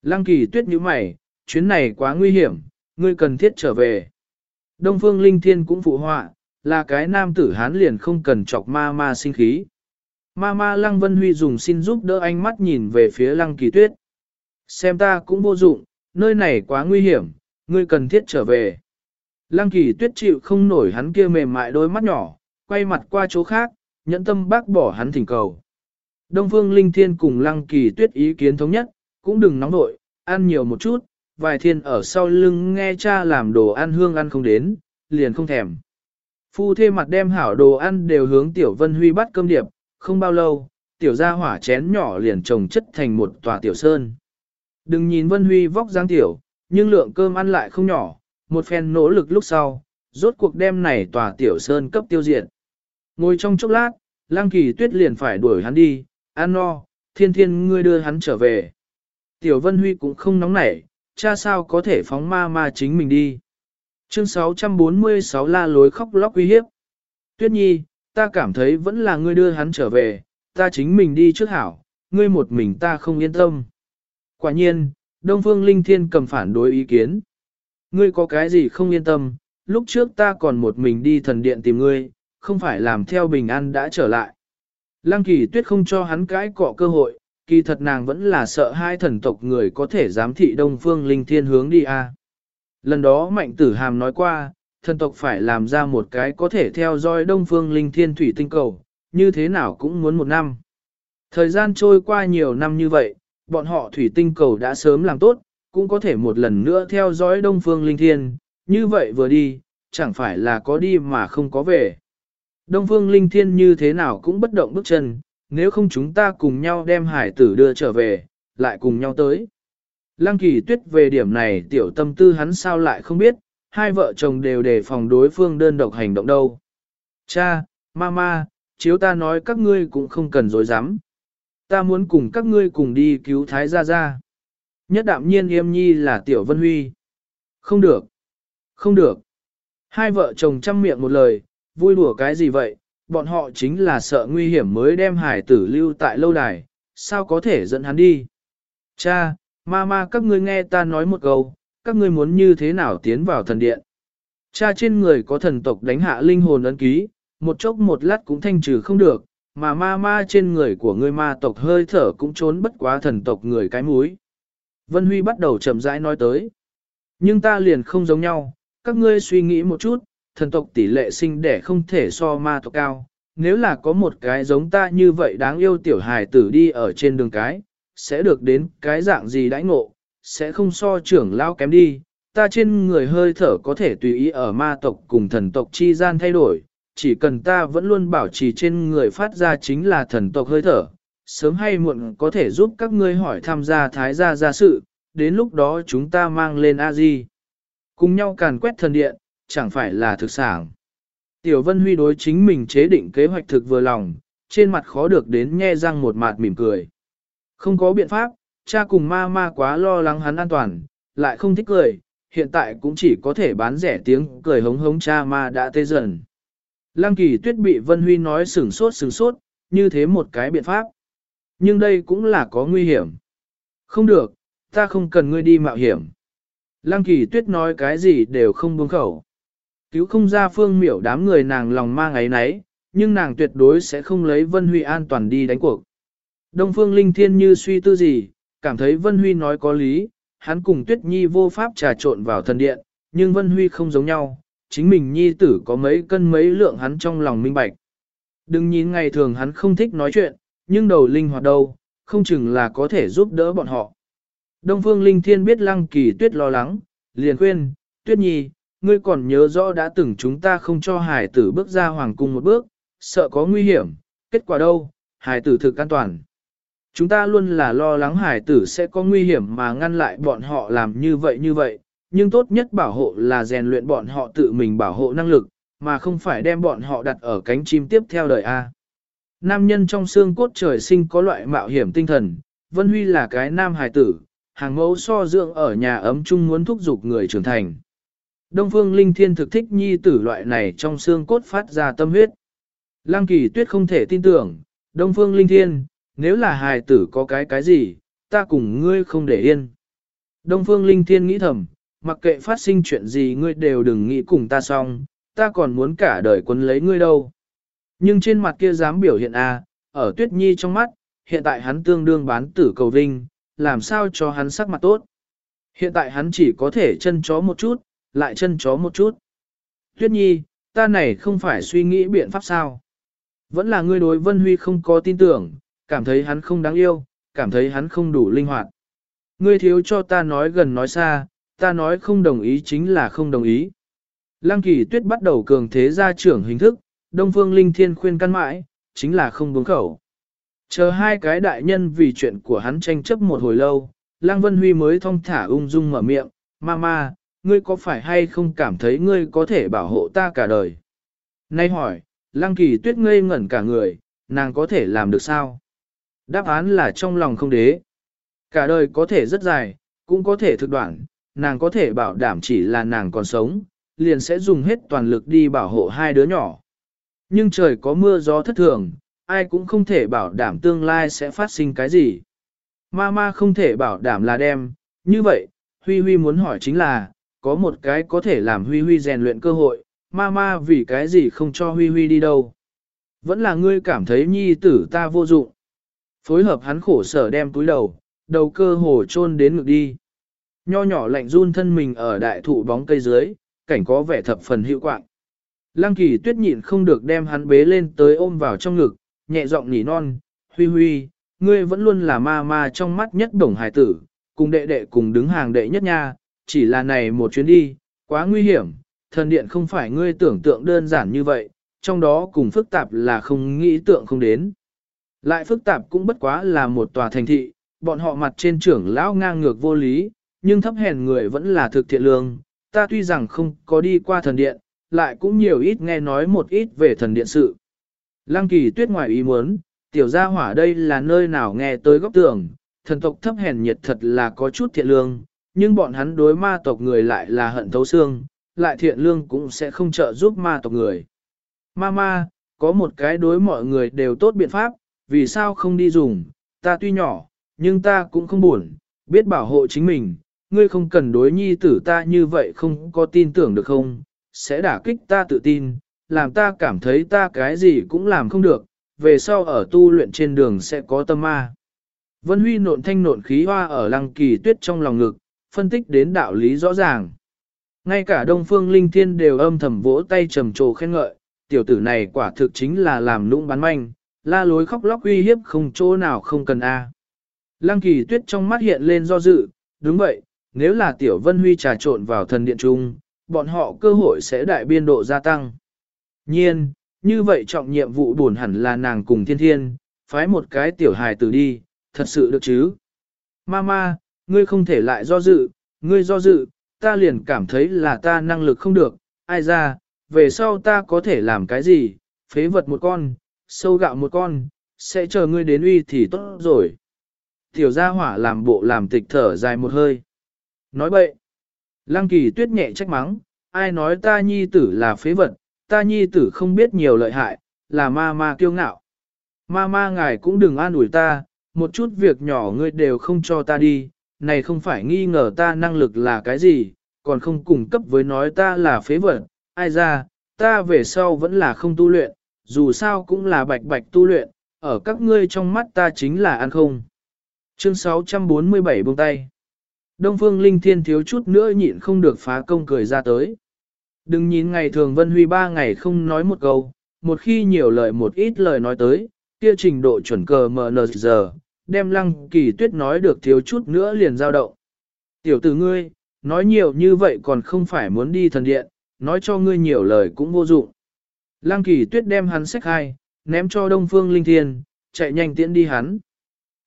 Lăng kỳ tuyết nhíu mày, chuyến này quá nguy hiểm, ngươi cần thiết trở về. Đông Phương Linh Thiên cũng phụ họa, là cái nam tử hán liền không cần chọc ma ma sinh khí. Ma ma Lăng Vân Huy dùng xin giúp đỡ ánh mắt nhìn về phía Lăng Kỳ Tuyết. Xem ta cũng vô dụng, nơi này quá nguy hiểm, ngươi cần thiết trở về. Lăng Kỳ Tuyết chịu không nổi hắn kia mềm mại đôi mắt nhỏ, quay mặt qua chỗ khác, nhẫn tâm bác bỏ hắn thỉnh cầu. Đông Phương Linh Thiên cùng Lăng Kỳ Tuyết ý kiến thống nhất, cũng đừng nóng nội, ăn nhiều một chút, vài thiên ở sau lưng nghe cha làm đồ ăn hương ăn không đến, liền không thèm. Phu thê mặt đem hảo đồ ăn đều hướng Tiểu Vân Huy bắt cơm điệp, không bao lâu, Tiểu gia hỏa chén nhỏ liền trồng chất thành một tòa Tiểu Sơn. Đừng nhìn Vân Huy vóc dáng Tiểu, nhưng lượng cơm ăn lại không nhỏ, một phen nỗ lực lúc sau, rốt cuộc đem này tòa Tiểu Sơn cấp tiêu diệt. Ngồi trong chốc lát, Lang Kỳ Tuyết liền phải đuổi hắn đi, ăn no, thiên thiên ngươi đưa hắn trở về. Tiểu Vân Huy cũng không nóng nảy, cha sao có thể phóng ma ma chính mình đi. Chương 646 la lối khóc lóc uy hiếp. Tuyết Nhi, ta cảm thấy vẫn là ngươi đưa hắn trở về, ta chính mình đi trước hảo, ngươi một mình ta không yên tâm. Quả nhiên, Đông Phương Linh Thiên cầm phản đối ý kiến. Ngươi có cái gì không yên tâm, lúc trước ta còn một mình đi thần điện tìm ngươi, không phải làm theo bình an đã trở lại. Lăng kỳ tuyết không cho hắn cãi cọ cơ hội, kỳ thật nàng vẫn là sợ hai thần tộc người có thể giám thị Đông Phương Linh Thiên hướng đi a. À. Lần đó Mạnh Tử Hàm nói qua, thần tộc phải làm ra một cái có thể theo dõi Đông Phương Linh Thiên Thủy Tinh Cầu, như thế nào cũng muốn một năm. Thời gian trôi qua nhiều năm như vậy, bọn họ Thủy Tinh Cầu đã sớm làm tốt, cũng có thể một lần nữa theo dõi Đông Phương Linh Thiên, như vậy vừa đi, chẳng phải là có đi mà không có về. Đông Phương Linh Thiên như thế nào cũng bất động bước chân, nếu không chúng ta cùng nhau đem hải tử đưa trở về, lại cùng nhau tới. Lăng kỳ tuyết về điểm này tiểu tâm tư hắn sao lại không biết, hai vợ chồng đều đề phòng đối phương đơn độc hành động đâu. Cha, mama, chiếu ta nói các ngươi cũng không cần dối dám. Ta muốn cùng các ngươi cùng đi cứu Thái Gia Gia. Nhất đạm nhiên yêm nhi là Tiểu Vân Huy. Không được. Không được. Hai vợ chồng chăm miệng một lời, vui đùa cái gì vậy, bọn họ chính là sợ nguy hiểm mới đem hải tử lưu tại lâu đài, sao có thể dẫn hắn đi. Cha, ma ma các ngươi nghe ta nói một câu, các ngươi muốn như thế nào tiến vào thần điện. Cha trên người có thần tộc đánh hạ linh hồn ấn ký, một chốc một lát cũng thanh trừ không được, mà ma ma trên người của ngươi ma tộc hơi thở cũng trốn bất quá thần tộc người cái múi. Vân Huy bắt đầu chậm rãi nói tới. Nhưng ta liền không giống nhau, các ngươi suy nghĩ một chút, thần tộc tỷ lệ sinh đẻ không thể so ma tộc cao. Nếu là có một cái giống ta như vậy đáng yêu tiểu hài tử đi ở trên đường cái, sẽ được đến cái dạng gì đãi ngộ, sẽ không so trưởng lao kém đi. Ta trên người hơi thở có thể tùy ý ở ma tộc cùng thần tộc chi gian thay đổi, chỉ cần ta vẫn luôn bảo trì trên người phát ra chính là thần tộc hơi thở, sớm hay muộn có thể giúp các ngươi hỏi tham gia thái gia gia sự, đến lúc đó chúng ta mang lên A-di. Cùng nhau càn quét thần điện, chẳng phải là thực sản. Tiểu Vân Huy đối chính mình chế định kế hoạch thực vừa lòng, trên mặt khó được đến nhe răng một mặt mỉm cười. Không có biện pháp, cha cùng ma ma quá lo lắng hắn an toàn, lại không thích cười, hiện tại cũng chỉ có thể bán rẻ tiếng cười hống hống cha ma đã tê dần. Lăng kỳ tuyết bị Vân Huy nói sửng sốt sửng sốt, như thế một cái biện pháp. Nhưng đây cũng là có nguy hiểm. Không được, ta không cần ngươi đi mạo hiểm. Lăng kỳ tuyết nói cái gì đều không buông khẩu. Cứu không ra phương miểu đám người nàng lòng mang ấy nấy, nhưng nàng tuyệt đối sẽ không lấy Vân Huy an toàn đi đánh cuộc. Đông phương linh thiên như suy tư gì, cảm thấy Vân Huy nói có lý, hắn cùng Tuyết Nhi vô pháp trà trộn vào thần điện, nhưng Vân Huy không giống nhau, chính mình Nhi tử có mấy cân mấy lượng hắn trong lòng minh bạch. Đừng nhìn ngày thường hắn không thích nói chuyện, nhưng đầu linh hoạt đâu, không chừng là có thể giúp đỡ bọn họ. Đông Phương Linh Thiên biết Lăng Kỳ Tuyết lo lắng, liền khuyên, Tuyết Nhi, ngươi còn nhớ rõ đã từng chúng ta không cho hải tử bước ra hoàng cung một bước, sợ có nguy hiểm, kết quả đâu, hải tử thực an toàn. Chúng ta luôn là lo lắng hải tử sẽ có nguy hiểm mà ngăn lại bọn họ làm như vậy như vậy, nhưng tốt nhất bảo hộ là rèn luyện bọn họ tự mình bảo hộ năng lực, mà không phải đem bọn họ đặt ở cánh chim tiếp theo đời A. Nam nhân trong xương cốt trời sinh có loại mạo hiểm tinh thần, Vân Huy là cái nam hài tử, hàng mẫu so dưỡng ở nhà ấm chung muốn thúc giục người trưởng thành. Đông Phương Linh Thiên thực thích nhi tử loại này trong xương cốt phát ra tâm huyết. Lăng kỳ tuyết không thể tin tưởng, Đông Phương Linh Thiên, nếu là hài tử có cái cái gì, ta cùng ngươi không để yên. Đông Phương Linh Thiên nghĩ thầm, mặc kệ phát sinh chuyện gì ngươi đều đừng nghĩ cùng ta xong, ta còn muốn cả đời quấn lấy ngươi đâu. Nhưng trên mặt kia dám biểu hiện a, ở Tuyết Nhi trong mắt, hiện tại hắn tương đương bán tử cầu vinh, làm sao cho hắn sắc mặt tốt. Hiện tại hắn chỉ có thể chân chó một chút, lại chân chó một chút. Tuyết Nhi, ta này không phải suy nghĩ biện pháp sao. Vẫn là ngươi đối Vân Huy không có tin tưởng, cảm thấy hắn không đáng yêu, cảm thấy hắn không đủ linh hoạt. Ngươi thiếu cho ta nói gần nói xa, ta nói không đồng ý chính là không đồng ý. Lăng kỳ tuyết bắt đầu cường thế gia trưởng hình thức, Đông Phương Linh Thiên khuyên căn mãi, chính là không buông khẩu. Chờ hai cái đại nhân vì chuyện của hắn tranh chấp một hồi lâu, Lăng Vân Huy mới thong thả ung dung mở miệng, Mama, ngươi có phải hay không cảm thấy ngươi có thể bảo hộ ta cả đời? Nay hỏi, Lăng Kỳ tuyết ngây ngẩn cả người, nàng có thể làm được sao? Đáp án là trong lòng không đế. Cả đời có thể rất dài, cũng có thể thực đoạn, nàng có thể bảo đảm chỉ là nàng còn sống, liền sẽ dùng hết toàn lực đi bảo hộ hai đứa nhỏ. Nhưng trời có mưa gió thất thường, ai cũng không thể bảo đảm tương lai sẽ phát sinh cái gì. Mama không thể bảo đảm là đem, như vậy, Huy Huy muốn hỏi chính là, có một cái có thể làm Huy Huy rèn luyện cơ hội, Mama vì cái gì không cho Huy Huy đi đâu. Vẫn là ngươi cảm thấy nhi tử ta vô dụng. Phối hợp hắn khổ sở đem túi đầu, đầu cơ hồ chôn đến ngực đi. Nho nhỏ lạnh run thân mình ở đại thụ bóng cây dưới, cảnh có vẻ thập phần hữu quạng. Lăng kỳ tuyết nhịn không được đem hắn bế lên tới ôm vào trong ngực, nhẹ giọng nỉ non, huy huy, ngươi vẫn luôn là ma ma trong mắt nhất đồng hài tử, cùng đệ đệ cùng đứng hàng đệ nhất nha, chỉ là này một chuyến đi, quá nguy hiểm, thần điện không phải ngươi tưởng tượng đơn giản như vậy, trong đó cùng phức tạp là không nghĩ tượng không đến. Lại phức tạp cũng bất quá là một tòa thành thị, bọn họ mặt trên trưởng lão ngang ngược vô lý, nhưng thấp hèn người vẫn là thực thiện lương, ta tuy rằng không có đi qua thần điện, lại cũng nhiều ít nghe nói một ít về thần điện sự. Lăng kỳ tuyết ngoài ý muốn, tiểu gia hỏa đây là nơi nào nghe tới góc tường, thần tộc thấp hèn nhiệt thật là có chút thiện lương, nhưng bọn hắn đối ma tộc người lại là hận thấu xương, lại thiện lương cũng sẽ không trợ giúp ma tộc người. Ma ma, có một cái đối mọi người đều tốt biện pháp, vì sao không đi dùng, ta tuy nhỏ, nhưng ta cũng không buồn, biết bảo hộ chính mình, ngươi không cần đối nhi tử ta như vậy không có tin tưởng được không, sẽ đả kích ta tự tin, làm ta cảm thấy ta cái gì cũng làm không được, về sau ở tu luyện trên đường sẽ có tâm ma. Vân Huy nộn thanh nộn khí hoa ở lăng kỳ tuyết trong lòng ngực, phân tích đến đạo lý rõ ràng. Ngay cả Đông Phương Linh Thiên đều âm thầm vỗ tay trầm trồ khen ngợi, tiểu tử này quả thực chính là làm nũng bán manh, la lối khóc lóc uy hiếp không chỗ nào không cần a. Lăng kỳ tuyết trong mắt hiện lên do dự, đúng vậy, nếu là tiểu vân huy trà trộn vào thần điện trung, bọn họ cơ hội sẽ đại biên độ gia tăng. Nhiên, như vậy trọng nhiệm vụ buồn hẳn là nàng cùng thiên thiên, phái một cái tiểu hài tử đi, thật sự được chứ. Mama, ngươi không thể lại do dự, ngươi do dự, ta liền cảm thấy là ta năng lực không được, ai ra, về sau ta có thể làm cái gì, phế vật một con, sâu gạo một con, sẽ chờ ngươi đến uy thì tốt rồi. Tiểu gia hỏa làm bộ làm tịch thở dài một hơi. Nói bậy. Lăng kỳ tuyết nhẹ trách mắng, ai nói ta nhi tử là phế vật, ta nhi tử không biết nhiều lợi hại, là ma ma kiêu ngạo. Ma ma ngài cũng đừng an ủi ta, một chút việc nhỏ ngươi đều không cho ta đi, này không phải nghi ngờ ta năng lực là cái gì, còn không cung cấp với nói ta là phế vật, ai ra, ta về sau vẫn là không tu luyện, dù sao cũng là bạch bạch tu luyện, ở các ngươi trong mắt ta chính là ăn không. Chương 647 buông tay. Đông Phương Linh Thiên thiếu chút nữa nhịn không được phá công cười ra tới. Đừng nhìn ngày thường Vân Huy ba ngày không nói một câu, một khi nhiều lời một ít lời nói tới, kia trình độ chuẩn cờ mờ giờ, đem lăng kỳ tuyết nói được thiếu chút nữa liền giao động. Tiểu tử ngươi, nói nhiều như vậy còn không phải muốn đi thần điện, nói cho ngươi nhiều lời cũng vô dụng. Lăng kỳ tuyết đem hắn sách hai, ném cho Đông Phương Linh Thiên, chạy nhanh tiễn đi hắn.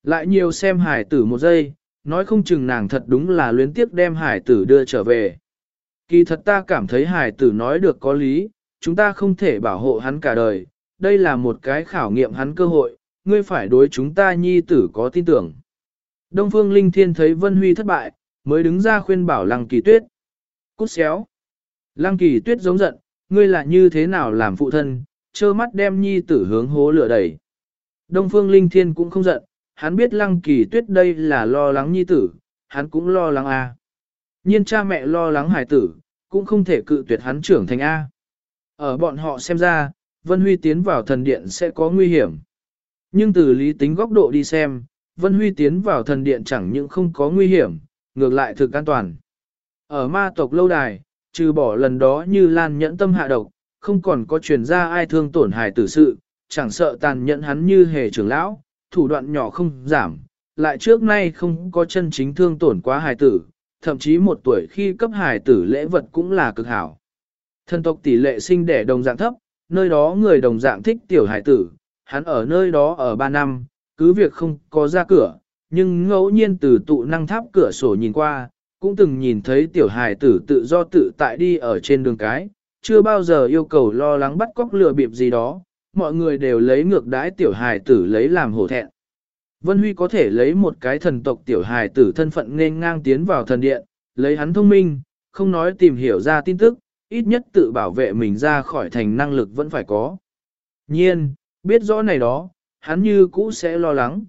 Lại nhiều xem hải tử một giây, nói không chừng nàng thật đúng là luyến tiếc đem hải tử đưa trở về. Kỳ thật ta cảm thấy hải tử nói được có lý, chúng ta không thể bảo hộ hắn cả đời, đây là một cái khảo nghiệm hắn cơ hội, ngươi phải đối chúng ta nhi tử có tin tưởng. Đông Phương Linh Thiên thấy Vân Huy thất bại, mới đứng ra khuyên bảo Lăng Kỳ Tuyết. Cút xéo. Lăng Kỳ Tuyết giống giận, ngươi là như thế nào làm phụ thân, trơ mắt đem nhi tử hướng hố lửa đẩy. Đông Phương Linh Thiên cũng không giận, hắn biết Lăng Kỳ Tuyết đây là lo lắng nhi tử, hắn cũng lo lắng A. Nhiên cha mẹ lo lắng hải tử, cũng không thể cự tuyệt hắn trưởng thành A. Ở bọn họ xem ra, Vân Huy tiến vào thần điện sẽ có nguy hiểm. Nhưng từ lý tính góc độ đi xem, Vân Huy tiến vào thần điện chẳng những không có nguy hiểm, ngược lại thực an toàn. Ở ma tộc lâu đài, trừ bỏ lần đó như lan nhẫn tâm hạ độc, không còn có truyền ra ai thương tổn hài tử sự, chẳng sợ tàn nhẫn hắn như hề trưởng lão, thủ đoạn nhỏ không giảm, lại trước nay không có chân chính thương tổn quá hài tử, thậm chí một tuổi khi cấp hài tử lễ vật cũng là cực hảo. Thân tộc tỷ lệ sinh đẻ đồng dạng thấp, nơi đó người đồng dạng thích tiểu hài tử, hắn ở nơi đó ở 3 năm, cứ việc không có ra cửa, nhưng ngẫu nhiên từ tụ năng tháp cửa sổ nhìn qua, cũng từng nhìn thấy tiểu hài tử tự do tự tại đi ở trên đường cái, chưa bao giờ yêu cầu lo lắng bắt cóc lừa bịp gì đó, mọi người đều lấy ngược đãi tiểu hài tử lấy làm hổ thẹn. Vân Huy có thể lấy một cái thần tộc tiểu hài tử thân phận nên ngang tiến vào thần điện, lấy hắn thông minh, không nói tìm hiểu ra tin tức, ít nhất tự bảo vệ mình ra khỏi thành năng lực vẫn phải có. Nhiên, biết rõ này đó, hắn như cũ sẽ lo lắng.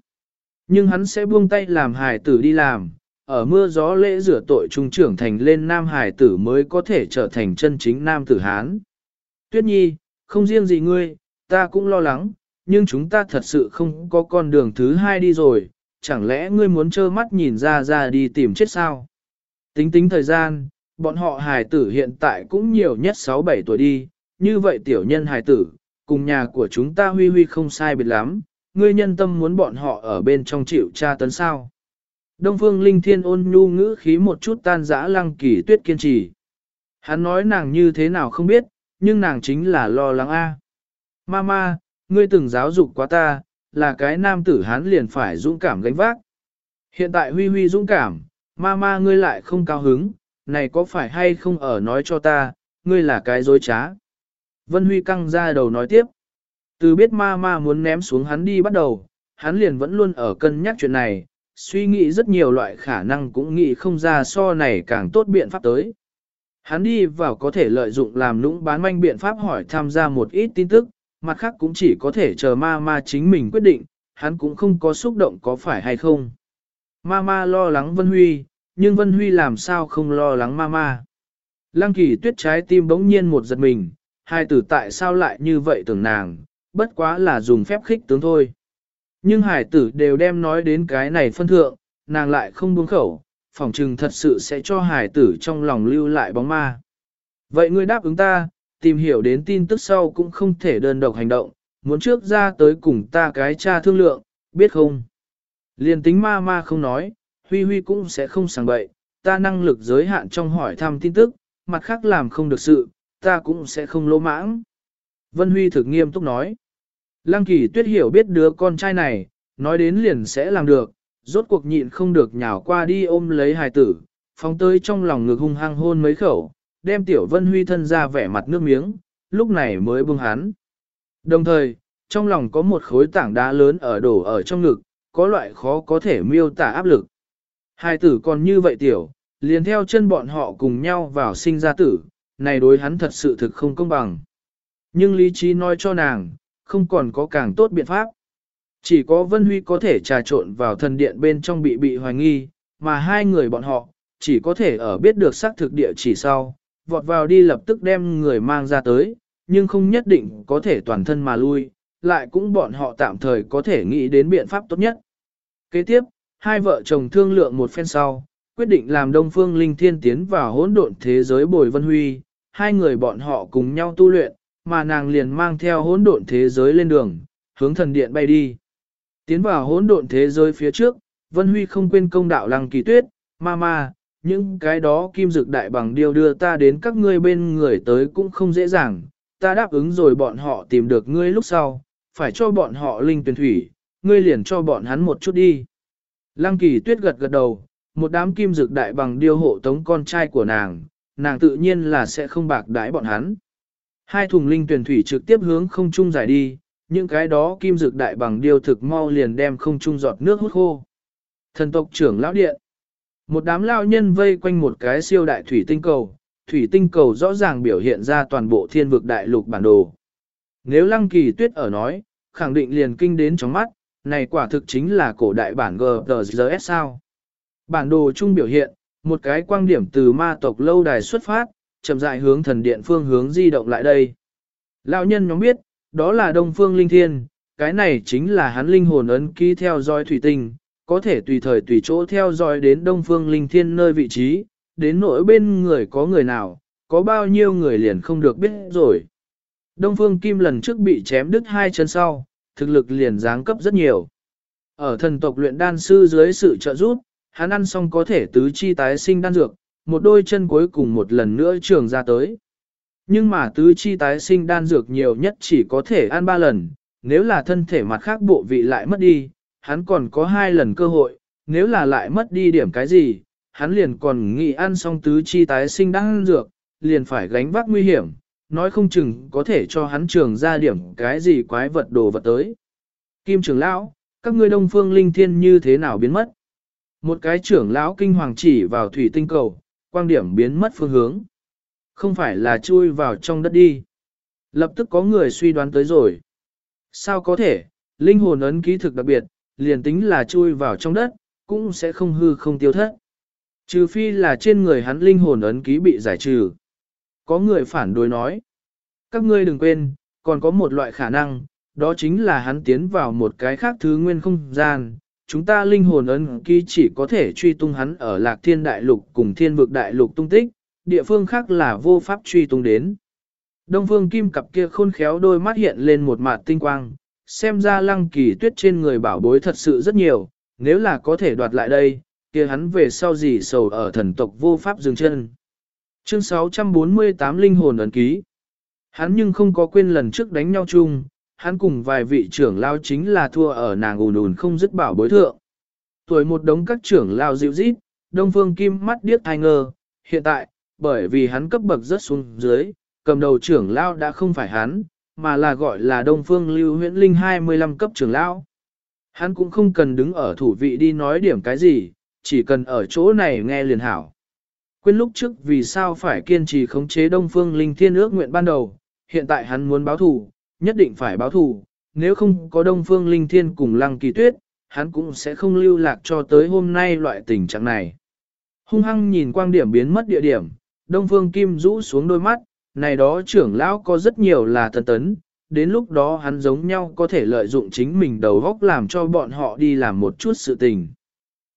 Nhưng hắn sẽ buông tay làm hài tử đi làm, ở mưa gió lễ rửa tội trung trưởng thành lên nam hài tử mới có thể trở thành chân chính nam tử Hán. Tuyết nhi, không riêng gì ngươi, ta cũng lo lắng, nhưng chúng ta thật sự không có con đường thứ hai đi rồi, chẳng lẽ ngươi muốn trơ mắt nhìn ra ra đi tìm chết sao? Tính tính thời gian, bọn họ hài tử hiện tại cũng nhiều nhất 6-7 tuổi đi, như vậy tiểu nhân hài tử, cùng nhà của chúng ta huy huy không sai biệt lắm, ngươi nhân tâm muốn bọn họ ở bên trong chịu tra tấn sao. Đông phương linh thiên ôn nhu ngữ khí một chút tan dã lăng kỳ tuyết kiên trì. Hắn nói nàng như thế nào không biết, nhưng nàng chính là lo lắng a. Mama, ngươi từng giáo dục quá ta, là cái nam tử hắn liền phải dũng cảm gánh vác. Hiện tại huy huy dũng cảm, mama ngươi lại không cao hứng, này có phải hay không ở nói cho ta, ngươi là cái dối trá. Vân Huy căng ra đầu nói tiếp. Từ biết ma ma muốn ném xuống hắn đi bắt đầu, hắn liền vẫn luôn ở cân nhắc chuyện này, suy nghĩ rất nhiều loại khả năng cũng nghĩ không ra so này càng tốt biện pháp tới. Hắn đi vào có thể lợi dụng làm nũng bán manh biện pháp hỏi tham gia một ít tin tức, mặt khác cũng chỉ có thể chờ ma ma chính mình quyết định, hắn cũng không có xúc động có phải hay không. Ma ma lo lắng Vân Huy, nhưng Vân Huy làm sao không lo lắng ma ma. Lăng kỳ tuyết trái tim bỗng nhiên một giật mình, hai tử tại sao lại như vậy tưởng nàng, bất quá là dùng phép khích tướng thôi. Nhưng hải tử đều đem nói đến cái này phân thượng, nàng lại không buông khẩu, phỏng chừng thật sự sẽ cho hải tử trong lòng lưu lại bóng ma. Vậy ngươi đáp ứng ta, tìm hiểu đến tin tức sau cũng không thể đơn độc hành động, muốn trước ra tới cùng ta cái cha thương lượng, biết không? Liên tính ma ma không nói, Huy Huy cũng sẽ không sàng bậy, ta năng lực giới hạn trong hỏi thăm tin tức, mặt khác làm không được sự, ta cũng sẽ không lỗ mãng. Vân Huy thực nghiêm túc nói. Lăng kỳ tuyết hiểu biết đứa con trai này, nói đến liền sẽ làm được, rốt cuộc nhịn không được nhào qua đi ôm lấy hài tử, phóng tới trong lòng ngực hung hăng hôn mấy khẩu, đem tiểu Vân Huy thân ra vẻ mặt nước miếng, lúc này mới buông hắn. Đồng thời, trong lòng có một khối tảng đá lớn ở đổ ở trong ngực, có loại khó có thể miêu tả áp lực. Hai tử còn như vậy tiểu, liền theo chân bọn họ cùng nhau vào sinh ra tử, này đối hắn thật sự thực không công bằng. Nhưng lý trí nói cho nàng, không còn có càng tốt biện pháp. Chỉ có Vân Huy có thể trà trộn vào thần điện bên trong bị bị hoài nghi, mà hai người bọn họ, chỉ có thể ở biết được xác thực địa chỉ sau, vọt vào đi lập tức đem người mang ra tới, nhưng không nhất định có thể toàn thân mà lui, lại cũng bọn họ tạm thời có thể nghĩ đến biện pháp tốt nhất. Kế tiếp, hai vợ chồng thương lượng một phen sau, quyết định làm Đông Phương Linh Thiên tiến vào hỗn độn thế giới Bồi Vân Huy, hai người bọn họ cùng nhau tu luyện, mà nàng liền mang theo hỗn độn thế giới lên đường, hướng thần điện bay đi. Tiến vào hỗn độn thế giới phía trước, Vân Huy không quên công đạo lăng kỳ tuyết, ma ma, những cái đó kim dực đại bằng điều đưa ta đến các ngươi bên người tới cũng không dễ dàng, ta đáp ứng rồi bọn họ tìm được ngươi lúc sau, phải cho bọn họ linh tuyển thủy, ngươi liền cho bọn hắn một chút đi. Lăng kỳ tuyết gật gật đầu, một đám kim dực đại bằng điêu hộ tống con trai của nàng, nàng tự nhiên là sẽ không bạc đái bọn hắn. Hai thùng linh tuyển thủy trực tiếp hướng không trung giải đi, những cái đó kim dược đại bằng điêu thực mau liền đem không trung giọt nước hút khô. Thần tộc trưởng lão điện. Một đám lão nhân vây quanh một cái siêu đại thủy tinh cầu, thủy tinh cầu rõ ràng biểu hiện ra toàn bộ thiên vực đại lục bản đồ. Nếu lăng kỳ tuyết ở nói, khẳng định liền kinh đến trong mắt, này quả thực chính là cổ đại bản GTGS sao. Bản đồ chung biểu hiện, một cái quang điểm từ ma tộc lâu đài xuất phát, chậm rãi hướng thần điện phương hướng di động lại đây. Lão nhân nhóm biết, đó là Đông Phương Linh Thiên, cái này chính là hắn linh hồn ấn ký theo dõi thủy tinh, có thể tùy thời tùy chỗ theo dõi đến Đông Phương Linh Thiên nơi vị trí, đến nỗi bên người có người nào, có bao nhiêu người liền không được biết rồi. Đông Phương Kim lần trước bị chém đứt hai chân sau, thực lực liền giáng cấp rất nhiều. Ở thần tộc luyện đan sư dưới sự trợ giúp, hắn ăn xong có thể tứ chi tái sinh đan dược, một đôi chân cuối cùng một lần nữa trường ra tới. Nhưng mà tứ chi tái sinh đan dược nhiều nhất chỉ có thể ăn ba lần, nếu là thân thể mặt khác bộ vị lại mất đi, hắn còn có hai lần cơ hội, nếu là lại mất đi điểm cái gì, hắn liền còn nghĩ ăn xong tứ chi tái sinh đan dược, liền phải gánh vác nguy hiểm, nói không chừng có thể cho hắn trường ra điểm cái gì quái vật đồ vật tới. Kim trưởng lão, các ngươi đông phương linh thiên như thế nào biến mất? Một cái trưởng lão kinh hoàng chỉ vào thủy tinh cầu, quang điểm biến mất phương hướng. Không phải là chui vào trong đất đi. Lập tức có người suy đoán tới rồi. Sao có thể, linh hồn ấn ký thực đặc biệt, liền tính là chui vào trong đất, cũng sẽ không hư không tiêu thất. Trừ phi là trên người hắn linh hồn ấn ký bị giải trừ. Có người phản đối nói. Các ngươi đừng quên, còn có một loại khả năng, đó chính là hắn tiến vào một cái khác thứ nguyên không gian. Chúng ta linh hồn ấn ký chỉ có thể truy tung hắn ở lạc thiên đại lục cùng thiên vực đại lục tung tích, địa phương khác là vô pháp truy tung đến. Đông phương kim cặp kia khôn khéo đôi mắt hiện lên một mạt tinh quang, xem ra lăng kỳ tuyết trên người bảo bối thật sự rất nhiều, nếu là có thể đoạt lại đây, kia hắn về sau gì sầu ở thần tộc vô pháp dừng chân. Chương 648 Linh hồn ấn ký Hắn nhưng không có quên lần trước đánh nhau chung, hắn cùng vài vị trưởng lao chính là thua ở nàng ùn ùn không dứt bảo bối thượng. Tuổi một đống các trưởng lao dịu rít, đông phương kim mắt điếc thai ngơ, hiện tại, bởi vì hắn cấp bậc rất xuống dưới, cầm đầu trưởng lao đã không phải hắn, mà là gọi là Đông Phương Lưu Huyễn Linh 25 cấp trưởng lao. Hắn cũng không cần đứng ở thủ vị đi nói điểm cái gì, chỉ cần ở chỗ này nghe liền hảo. Quên lúc trước vì sao phải kiên trì khống chế Đông Phương Linh Thiên ước nguyện ban đầu, hiện tại hắn muốn báo thù, nhất định phải báo thù, nếu không có Đông Phương Linh Thiên cùng Lăng Kỳ Tuyết, hắn cũng sẽ không lưu lạc cho tới hôm nay loại tình trạng này. Hung hăng nhìn quang điểm biến mất địa điểm, Đông Phương Kim rũ xuống đôi mắt, này đó trưởng lão có rất nhiều là thần tấn, đến lúc đó hắn giống nhau có thể lợi dụng chính mình đầu góc làm cho bọn họ đi làm một chút sự tình.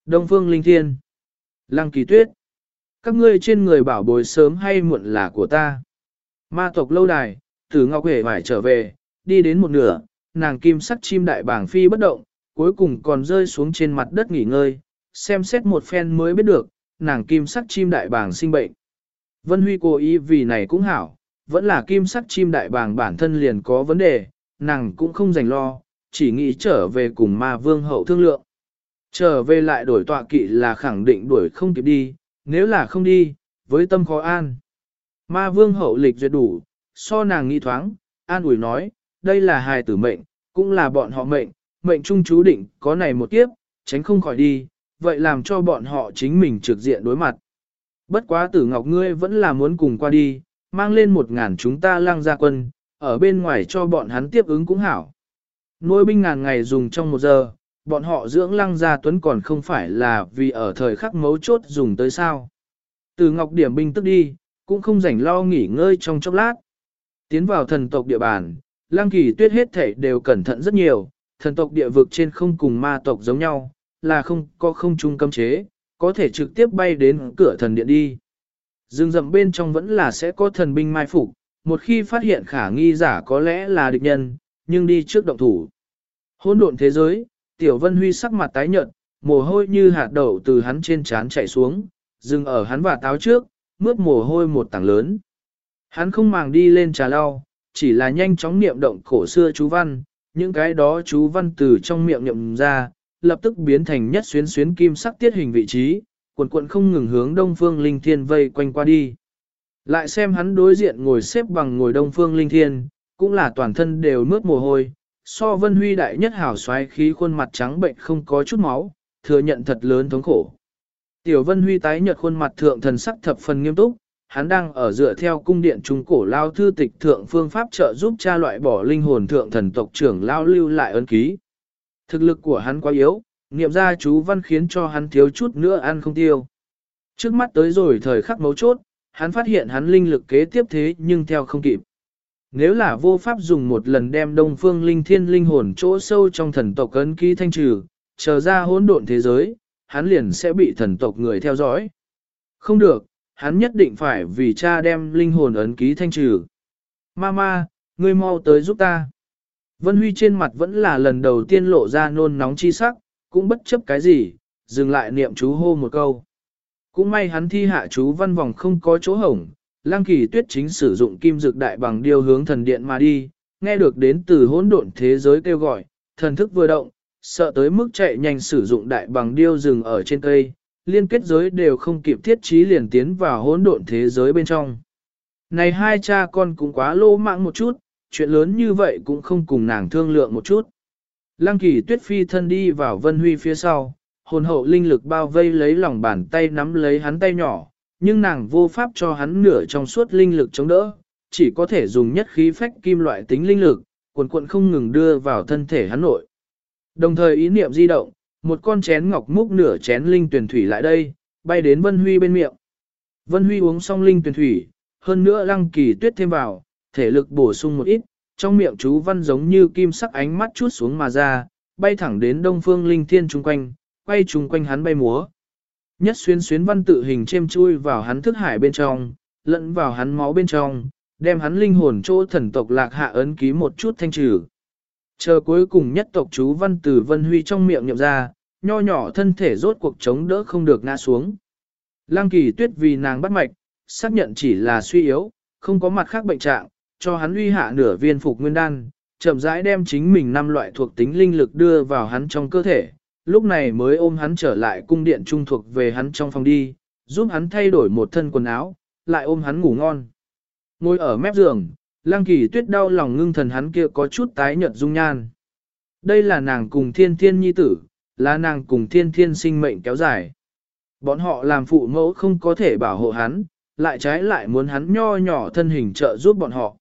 Đông Phương Linh Thiên Lăng Kỳ Tuyết Các ngươi trên người bảo bối sớm hay muộn là của ta. Ma tộc lâu đài, tử ngọc hề phải trở về, đi đến một nửa, nàng kim sắc chim đại bảng phi bất động, cuối cùng còn rơi xuống trên mặt đất nghỉ ngơi, xem xét một phen mới biết được, nàng kim sắc chim đại bảng sinh bệnh. Vân Huy cố ý vì này cũng hảo, vẫn là kim sắc chim đại bàng bản thân liền có vấn đề, nàng cũng không dành lo, chỉ nghĩ trở về cùng ma vương hậu thương lượng. Trở về lại đổi tọa kỵ là khẳng định đuổi không kịp đi, nếu là không đi, với tâm khó an. Ma vương hậu lịch duyệt đủ, so nàng nghĩ thoáng, an ủi nói, đây là hài tử mệnh, cũng là bọn họ mệnh, mệnh trung chú định có này một kiếp, tránh không khỏi đi, vậy làm cho bọn họ chính mình trực diện đối mặt. Bất quá tử ngọc ngươi vẫn là muốn cùng qua đi, mang lên một ngàn chúng ta lăng ra quân, ở bên ngoài cho bọn hắn tiếp ứng cũng hảo. Nuôi binh ngàn ngày dùng trong một giờ, bọn họ dưỡng lăng gia tuấn còn không phải là vì ở thời khắc mấu chốt dùng tới sao. Từ ngọc điểm binh tức đi, cũng không rảnh lo nghỉ ngơi trong chốc lát. Tiến vào thần tộc địa bàn, lang kỳ tuyết hết thể đều cẩn thận rất nhiều, thần tộc địa vực trên không cùng ma tộc giống nhau, là không có không chung cấm chế, có thể trực tiếp bay đến cửa thần điện đi. Dương rậm bên trong vẫn là sẽ có thần binh mai phục, một khi phát hiện khả nghi giả có lẽ là địch nhân, nhưng đi trước động thủ. Hỗn độn thế giới, Tiểu Vân Huy sắc mặt tái nhợt, mồ hôi như hạt đậu từ hắn trên trán chảy xuống, dừng ở hắn và táo trước, mướt mồ hôi một tảng lớn. Hắn không màng đi lên trà lau, chỉ là nhanh chóng niệm động cổ xưa chú văn, những cái đó chú văn từ trong miệng niệm ra, lập tức biến thành nhất xuyến xuyến kim sắc tiết hình vị trí, quần quận không ngừng hướng đông phương linh thiên vây quanh qua đi. Lại xem hắn đối diện ngồi xếp bằng ngồi đông phương linh thiên, cũng là toàn thân đều mướt mồ hôi, so vân huy đại nhất hảo xoáy khí khuôn mặt trắng bệnh không có chút máu, thừa nhận thật lớn thống khổ. Tiểu vân huy tái nhợt khuôn mặt thượng thần sắc thập phần nghiêm túc, hắn đang ở dựa theo cung điện trung cổ lao thư tịch thượng phương pháp trợ giúp cha loại bỏ linh hồn thượng thần tộc trưởng lao lưu lại ấn ký. Thực lực của hắn quá yếu, niệm ra chú văn khiến cho hắn thiếu chút nữa ăn không tiêu. Trước mắt tới rồi thời khắc mấu chốt, hắn phát hiện hắn linh lực kế tiếp thế nhưng theo không kịp. Nếu là vô pháp dùng một lần đem đông phương linh thiên linh hồn chỗ sâu trong thần tộc ấn ký thanh trừ, chờ ra hỗn độn thế giới, hắn liền sẽ bị thần tộc người theo dõi. Không được, hắn nhất định phải vì cha đem linh hồn ấn ký thanh trừ. Mama, ngươi mau tới giúp ta. Vân Huy trên mặt vẫn là lần đầu tiên lộ ra nôn nóng chi sắc, cũng bất chấp cái gì, dừng lại niệm chú hô một câu. Cũng may hắn thi hạ chú văn vòng không có chỗ hổng, lang kỳ tuyết chính sử dụng kim dược đại bằng điêu hướng thần điện mà đi, nghe được đến từ hỗn độn thế giới kêu gọi, thần thức vừa động, sợ tới mức chạy nhanh sử dụng đại bằng điêu rừng ở trên cây, liên kết giới đều không kịp thiết trí liền tiến vào hỗn độn thế giới bên trong. Này hai cha con cũng quá lô mạng một chút, chuyện lớn như vậy cũng không cùng nàng thương lượng một chút. Lăng kỳ tuyết phi thân đi vào vân huy phía sau, hồn hậu linh lực bao vây lấy lòng bàn tay nắm lấy hắn tay nhỏ, nhưng nàng vô pháp cho hắn nửa trong suốt linh lực chống đỡ, chỉ có thể dùng nhất khí phách kim loại tính linh lực, cuộn cuộn không ngừng đưa vào thân thể hắn nội. Đồng thời ý niệm di động, một con chén ngọc múc nửa chén linh tuyển thủy lại đây, bay đến Vân Huy bên miệng. Vân Huy uống xong linh tuyển thủy, hơn nữa lăng kỳ tuyết thêm vào, thể lực bổ sung một ít, trong miệng chú văn giống như kim sắc ánh mắt chút xuống mà ra, bay thẳng đến đông phương linh thiên chung quanh, quay chung quanh hắn bay múa. Nhất xuyên xuyến văn tự hình chêm chui vào hắn thức hải bên trong, lẫn vào hắn máu bên trong, đem hắn linh hồn chỗ thần tộc lạc hạ ấn ký một chút thanh trừ. Chờ cuối cùng nhất tộc chú văn từ vân huy trong miệng nhậm ra, nho nhỏ thân thể rốt cuộc chống đỡ không được ngã xuống. Lăng kỳ tuyết vì nàng bắt mạch, xác nhận chỉ là suy yếu, không có mặt khác bệnh trạng, cho hắn uy hạ nửa viên phục nguyên đan, chậm rãi đem chính mình năm loại thuộc tính linh lực đưa vào hắn trong cơ thể, lúc này mới ôm hắn trở lại cung điện trung thuộc về hắn trong phòng đi, giúp hắn thay đổi một thân quần áo, lại ôm hắn ngủ ngon. Ngồi ở mép giường, Lăng kỳ tuyết đau lòng ngưng thần hắn kia có chút tái nhợt dung nhan. Đây là nàng cùng thiên thiên nhi tử, là nàng cùng thiên thiên sinh mệnh kéo dài. Bọn họ làm phụ mẫu không có thể bảo hộ hắn, lại trái lại muốn hắn nho nhỏ thân hình trợ giúp bọn họ.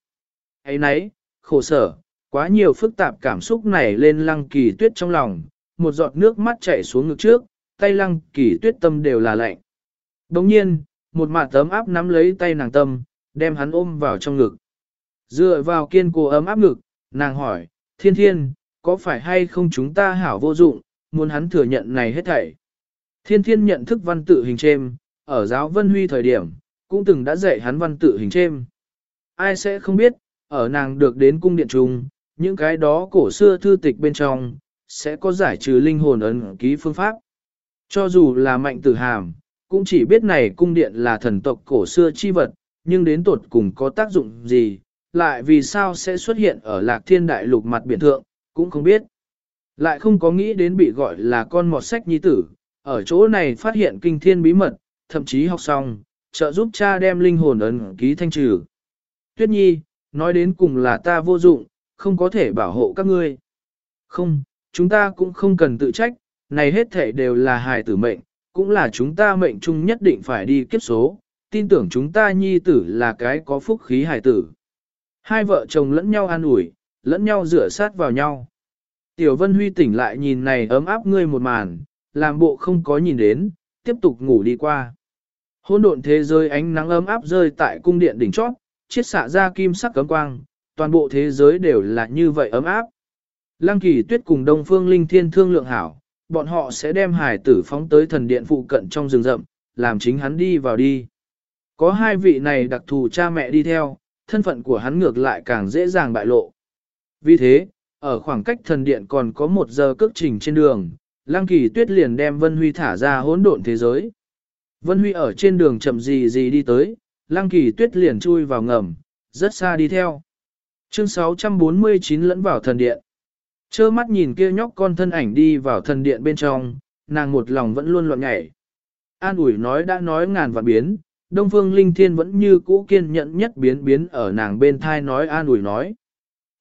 ấy nấy, khổ sở, quá nhiều phức tạp cảm xúc này lên lăng kỳ tuyết trong lòng, một giọt nước mắt chảy xuống ngực trước, tay lăng kỳ tuyết tâm đều là lạnh. Đồng nhiên, một mạt tấm áp nắm lấy tay nàng tâm, đem hắn ôm vào trong ngực. Dựa vào kiên cố ấm áp ngực, nàng hỏi, thiên thiên, có phải hay không chúng ta hảo vô dụng, muốn hắn thừa nhận này hết thảy. Thiên thiên nhận thức văn tự hình chêm, ở giáo vân huy thời điểm, cũng từng đã dạy hắn văn tự hình chêm. Ai sẽ không biết, ở nàng được đến cung điện trung, những cái đó cổ xưa thư tịch bên trong, sẽ có giải trừ linh hồn ấn ký phương pháp. Cho dù là mạnh tử hàm, cũng chỉ biết này cung điện là thần tộc cổ xưa chi vật, nhưng đến tột cùng có tác dụng gì, lại vì sao sẽ xuất hiện ở lạc thiên đại lục mặt biển thượng, cũng không biết. Lại không có nghĩ đến bị gọi là con mọt sách nhi tử, ở chỗ này phát hiện kinh thiên bí mật, thậm chí học xong, trợ giúp cha đem linh hồn ấn ký thanh trừ. Tuyết nhi, nói đến cùng là ta vô dụng, không có thể bảo hộ các ngươi. Không, chúng ta cũng không cần tự trách, này hết thể đều là hài tử mệnh, cũng là chúng ta mệnh chung nhất định phải đi kiếp số, tin tưởng chúng ta nhi tử là cái có phúc khí hài tử. Hai vợ chồng lẫn nhau an ủi, lẫn nhau rửa sát vào nhau. Tiểu Vân Huy tỉnh lại nhìn này ấm áp ngươi một màn, làm bộ không có nhìn đến, tiếp tục ngủ đi qua. Hôn độn thế giới ánh nắng ấm áp rơi tại cung điện đỉnh chót, chiết xạ ra kim sắc cấm quang, toàn bộ thế giới đều là như vậy ấm áp. Lăng kỳ tuyết cùng Đông Phương Linh Thiên thương lượng hảo, bọn họ sẽ đem hải tử phóng tới thần điện phụ cận trong rừng rậm, làm chính hắn đi vào đi. Có hai vị này đặc thù cha mẹ đi theo, thân phận của hắn ngược lại càng dễ dàng bại lộ. Vì thế, ở khoảng cách thần điện còn có một giờ cước trình trên đường, Lăng Kỳ Tuyết liền đem Vân Huy thả ra hỗn độn thế giới. Vân Huy ở trên đường chậm gì gì đi tới, Lăng Kỳ Tuyết liền chui vào ngầm, rất xa đi theo. Chương 649 lẫn vào thần điện. Chơ mắt nhìn kia nhóc con thân ảnh đi vào thần điện bên trong, nàng một lòng vẫn luôn loạn nhảy. An ủi nói đã nói ngàn vạn biến, Đông Phương Linh Thiên vẫn như cũ kiên nhẫn nhất biến biến ở nàng bên thai nói an ủi nói.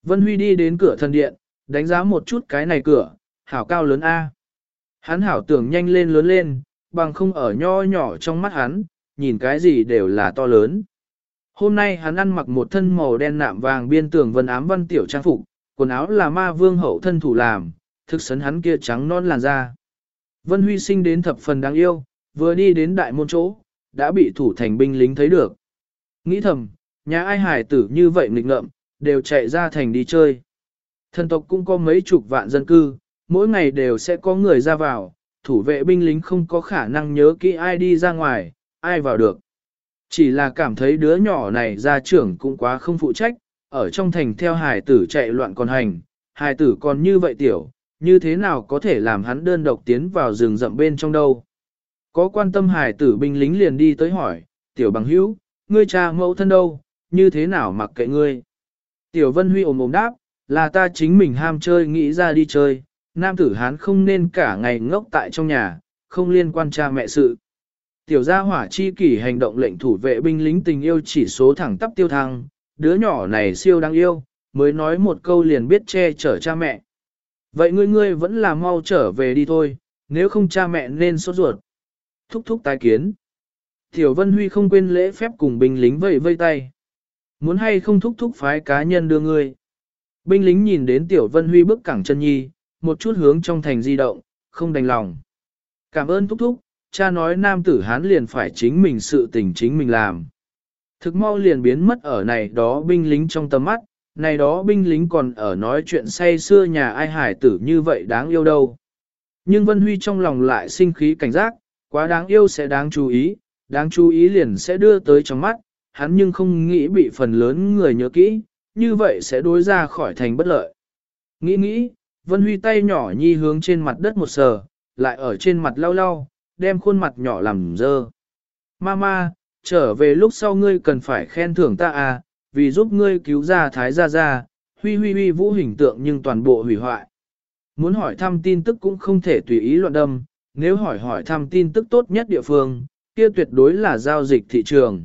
Vân Huy đi đến cửa thần điện, đánh giá một chút cái này cửa, hảo cao lớn A. Hắn hảo tưởng nhanh lên lớn lên, bằng không ở nho nhỏ trong mắt hắn, nhìn cái gì đều là to lớn. Hôm nay hắn ăn mặc một thân màu đen nạm vàng biên tường vân ám văn tiểu trang phục, quần áo là ma vương hậu thân thủ làm, thực sấn hắn kia trắng non làn da. Vân Huy sinh đến thập phần đáng yêu, vừa đi đến đại môn chỗ, đã bị thủ thành binh lính thấy được. Nghĩ thầm, nhà ai hải tử như vậy nghịch ngợm, đều chạy ra thành đi chơi. Thần tộc cũng có mấy chục vạn dân cư, mỗi ngày đều sẽ có người ra vào, thủ vệ binh lính không có khả năng nhớ kỹ ai đi ra ngoài, ai vào được. Chỉ là cảm thấy đứa nhỏ này ra trưởng cũng quá không phụ trách, ở trong thành theo hài tử chạy loạn còn hành, hài tử còn như vậy tiểu, như thế nào có thể làm hắn đơn độc tiến vào rừng rậm bên trong đâu. Có quan tâm hài tử binh lính liền đi tới hỏi, tiểu bằng hữu, ngươi cha mẫu thân đâu, như thế nào mặc kệ ngươi. Tiểu Vân Huy ồm ồm đáp, là ta chính mình ham chơi nghĩ ra đi chơi, nam tử hán không nên cả ngày ngốc tại trong nhà, không liên quan cha mẹ sự. Tiểu gia hỏa chi kỷ hành động lệnh thủ vệ binh lính tình yêu chỉ số thẳng tắp tiêu thăng, đứa nhỏ này siêu đáng yêu, mới nói một câu liền biết che chở cha mẹ. Vậy ngươi ngươi vẫn là mau trở về đi thôi, nếu không cha mẹ nên sốt ruột. Thúc thúc tái kiến. Tiểu Vân Huy không quên lễ phép cùng binh lính vẫy vây tay. Muốn hay không thúc thúc phái cá nhân đưa ngươi. Binh lính nhìn đến Tiểu Vân Huy bước cẳng chân nhi, một chút hướng trong thành di động, không đành lòng. Cảm ơn thúc thúc, cha nói nam tử hán liền phải chính mình sự tình chính mình làm. Thực mau liền biến mất ở này đó binh lính trong tầm mắt, này đó binh lính còn ở nói chuyện say xưa nhà ai hải tử như vậy đáng yêu đâu. Nhưng Vân Huy trong lòng lại sinh khí cảnh giác, quá đáng yêu sẽ đáng chú ý, đáng chú ý liền sẽ đưa tới trong mắt, hắn nhưng không nghĩ bị phần lớn người nhớ kỹ, như vậy sẽ đối ra khỏi thành bất lợi. Nghĩ nghĩ, Vân Huy tay nhỏ nhi hướng trên mặt đất một sờ, lại ở trên mặt lau lau, đem khuôn mặt nhỏ làm dơ. Mama, trở về lúc sau ngươi cần phải khen thưởng ta à, vì giúp ngươi cứu ra thái gia gia, huy huy huy vũ hình tượng nhưng toàn bộ hủy hoại. Muốn hỏi thăm tin tức cũng không thể tùy ý loạn đâm, nếu hỏi hỏi thăm tin tức tốt nhất địa phương, kia tuyệt đối là giao dịch thị trường.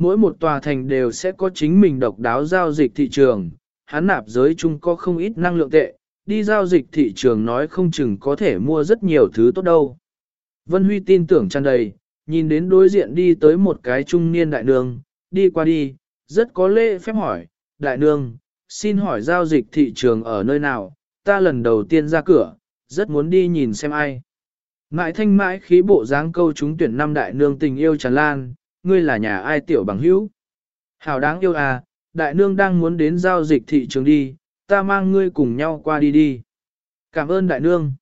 Mỗi một tòa thành đều sẽ có chính mình độc đáo giao dịch thị trường, hắn nạp giới chung có không ít năng lượng tệ, đi giao dịch thị trường nói không chừng có thể mua rất nhiều thứ tốt đâu. Vân Huy tin tưởng tràn đầy, nhìn đến đối diện đi tới một cái trung niên đại nương, đi qua đi, rất có lễ phép hỏi, đại nương, xin hỏi giao dịch thị trường ở nơi nào, ta lần đầu tiên ra cửa, rất muốn đi nhìn xem ai. Mãi thanh mãi khí bộ dáng câu chúng tuyển năm đại nương tình yêu tràn lan, ngươi là nhà ai tiểu bằng hữu. Hảo đáng yêu à, đại nương đang muốn đến giao dịch thị trường đi, ta mang ngươi cùng nhau qua đi đi. Cảm ơn đại nương.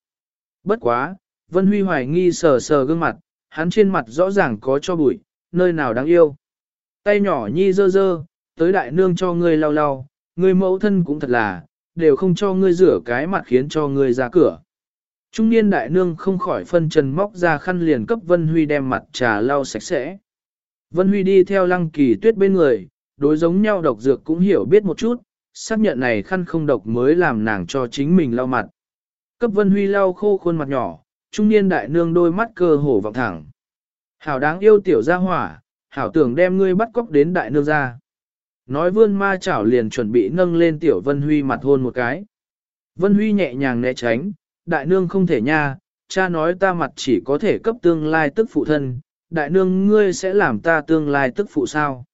Bất quá, Vân Huy hoài nghi sờ sờ gương mặt, hắn trên mặt rõ ràng có cho bụi, nơi nào đáng yêu. Tay nhỏ nhi dơ dơ, tới đại nương cho ngươi lau lau, ngươi mẫu thân cũng thật là, đều không cho ngươi rửa cái mặt khiến cho ngươi ra cửa. Trung niên đại nương không khỏi phân trần móc ra khăn liền cấp Vân Huy đem mặt trà lau sạch sẽ. Vân Huy đi theo lăng kỳ tuyết bên người, đối giống nhau độc dược cũng hiểu biết một chút, xác nhận này khăn không độc mới làm nàng cho chính mình lau mặt. Cấp Vân Huy lau khô khuôn mặt nhỏ, trung niên đại nương đôi mắt cơ hổ vọng thẳng. Hảo đáng yêu tiểu gia hỏa, hảo tưởng đem ngươi bắt cóc đến đại nương ra. Nói vươn ma chảo liền chuẩn bị nâng lên tiểu Vân Huy mặt hôn một cái. Vân Huy nhẹ nhàng né tránh, đại nương không thể nha, cha nói ta mặt chỉ có thể cấp tương lai tức phụ thân, đại nương ngươi sẽ làm ta tương lai tức phụ sao.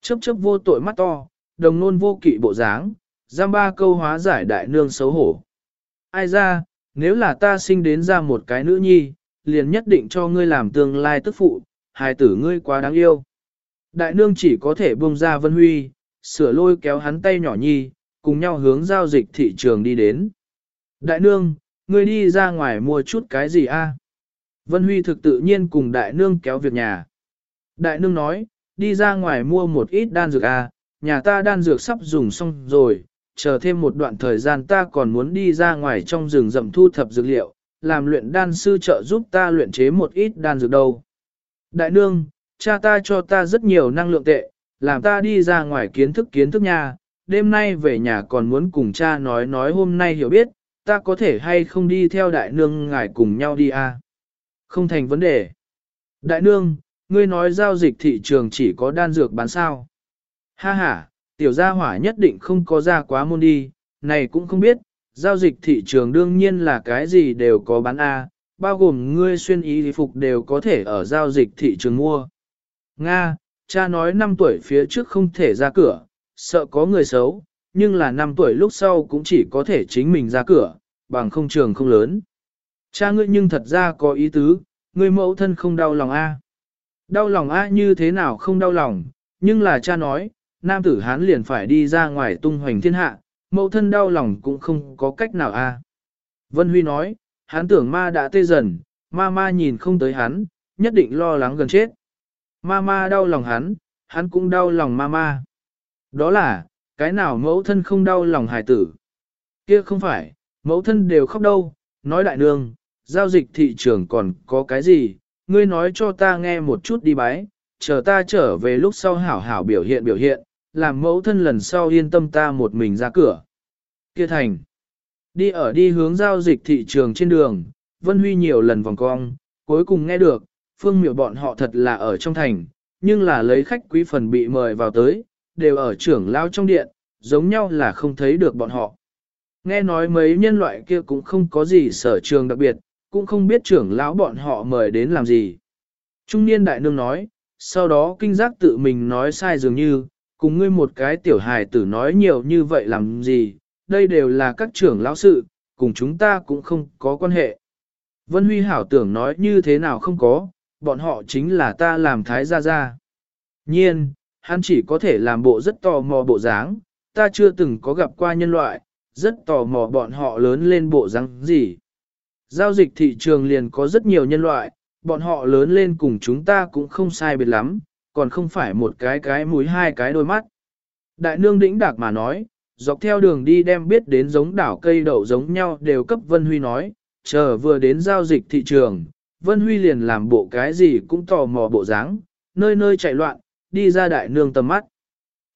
Chấp chấp vô tội mắt to, đồng nôn vô kỵ bộ dáng, giam ba câu hóa giải đại nương xấu hổ. ai ra, nếu là ta sinh đến ra một cái nữ nhi, liền nhất định cho ngươi làm tương lai tức phụ, hài tử ngươi quá đáng yêu. Đại nương chỉ có thể buông ra Vân Huy, sửa lôi kéo hắn tay nhỏ nhi, cùng nhau hướng giao dịch thị trường đi đến. Đại nương, ngươi đi ra ngoài mua chút cái gì a? Vân Huy thực tự nhiên cùng đại nương kéo việc nhà. Đại nương nói, đi ra ngoài mua một ít đan dược à? nhà ta đan dược sắp dùng xong rồi, chờ thêm một đoạn thời gian ta còn muốn đi ra ngoài trong rừng rậm thu thập dược liệu, làm luyện đan sư trợ giúp ta luyện chế một ít đan dược đâu. Đại nương, cha ta cho ta rất nhiều năng lượng tệ, làm ta đi ra ngoài kiến thức kiến thức nha, đêm nay về nhà còn muốn cùng cha nói nói hôm nay hiểu biết, ta có thể hay không đi theo đại nương ngài cùng nhau đi à? Không thành vấn đề. Đại nương, ngươi nói giao dịch thị trường chỉ có đan dược bán sao. Ha ha, tiểu gia hỏa nhất định không có ra quá môn đi, này cũng không biết, giao dịch thị trường đương nhiên là cái gì đều có bán A, bao gồm ngươi xuyên y phục đều có thể ở giao dịch thị trường mua. Nga, cha nói 5 tuổi phía trước không thể ra cửa, sợ có người xấu, nhưng là 5 tuổi lúc sau cũng chỉ có thể chính mình ra cửa, bằng không trường không lớn. Cha ngươi nhưng thật ra có ý tứ, ngươi mẫu thân không đau lòng A. Đau lòng A như thế nào không đau lòng, nhưng là cha nói, nam tử hán liền phải đi ra ngoài tung hoành thiên hạ, mẫu thân đau lòng cũng không có cách nào a. Vân Huy nói, hắn tưởng ma đã tê dần, ma ma nhìn không tới hắn, nhất định lo lắng gần chết. Ma ma đau lòng hắn, hắn cũng đau lòng ma ma. Đó là, cái nào mẫu thân không đau lòng hài tử. Kia không phải, mẫu thân đều khóc đâu, nói đại nương, giao dịch thị trường còn có cái gì, ngươi nói cho ta nghe một chút đi bái, chờ ta trở về lúc sau hảo hảo biểu hiện biểu hiện, làm mẫu thân lần sau yên tâm ta một mình ra cửa. Kia thành. Đi ở đi hướng giao dịch thị trường trên đường, Vân Huy nhiều lần vòng cong, cuối cùng nghe được, phương miệu bọn họ thật là ở trong thành, nhưng là lấy khách quý phần bị mời vào tới, đều ở trưởng lao trong điện, giống nhau là không thấy được bọn họ. Nghe nói mấy nhân loại kia cũng không có gì sở trường đặc biệt, cũng không biết trưởng lão bọn họ mời đến làm gì. Trung niên đại nương nói, sau đó kinh giác tự mình nói sai dường như, cùng ngươi một cái tiểu hài tử nói nhiều như vậy làm gì, đây đều là các trưởng lão sự, cùng chúng ta cũng không có quan hệ. Vân Huy hảo tưởng nói như thế nào không có, bọn họ chính là ta làm thái gia gia. Nhiên, hắn chỉ có thể làm bộ rất tò mò bộ dáng, ta chưa từng có gặp qua nhân loại, rất tò mò bọn họ lớn lên bộ dáng gì. Giao dịch thị trường liền có rất nhiều nhân loại, bọn họ lớn lên cùng chúng ta cũng không sai biệt lắm, còn không phải một cái cái mũi hai cái đôi mắt. Đại nương đĩnh đạc mà nói, dọc theo đường đi đem biết đến giống đảo cây đậu giống nhau đều cấp Vân Huy nói, chờ vừa đến giao dịch thị trường, Vân Huy liền làm bộ cái gì cũng tò mò bộ dáng, nơi nơi chạy loạn, đi ra đại nương tầm mắt.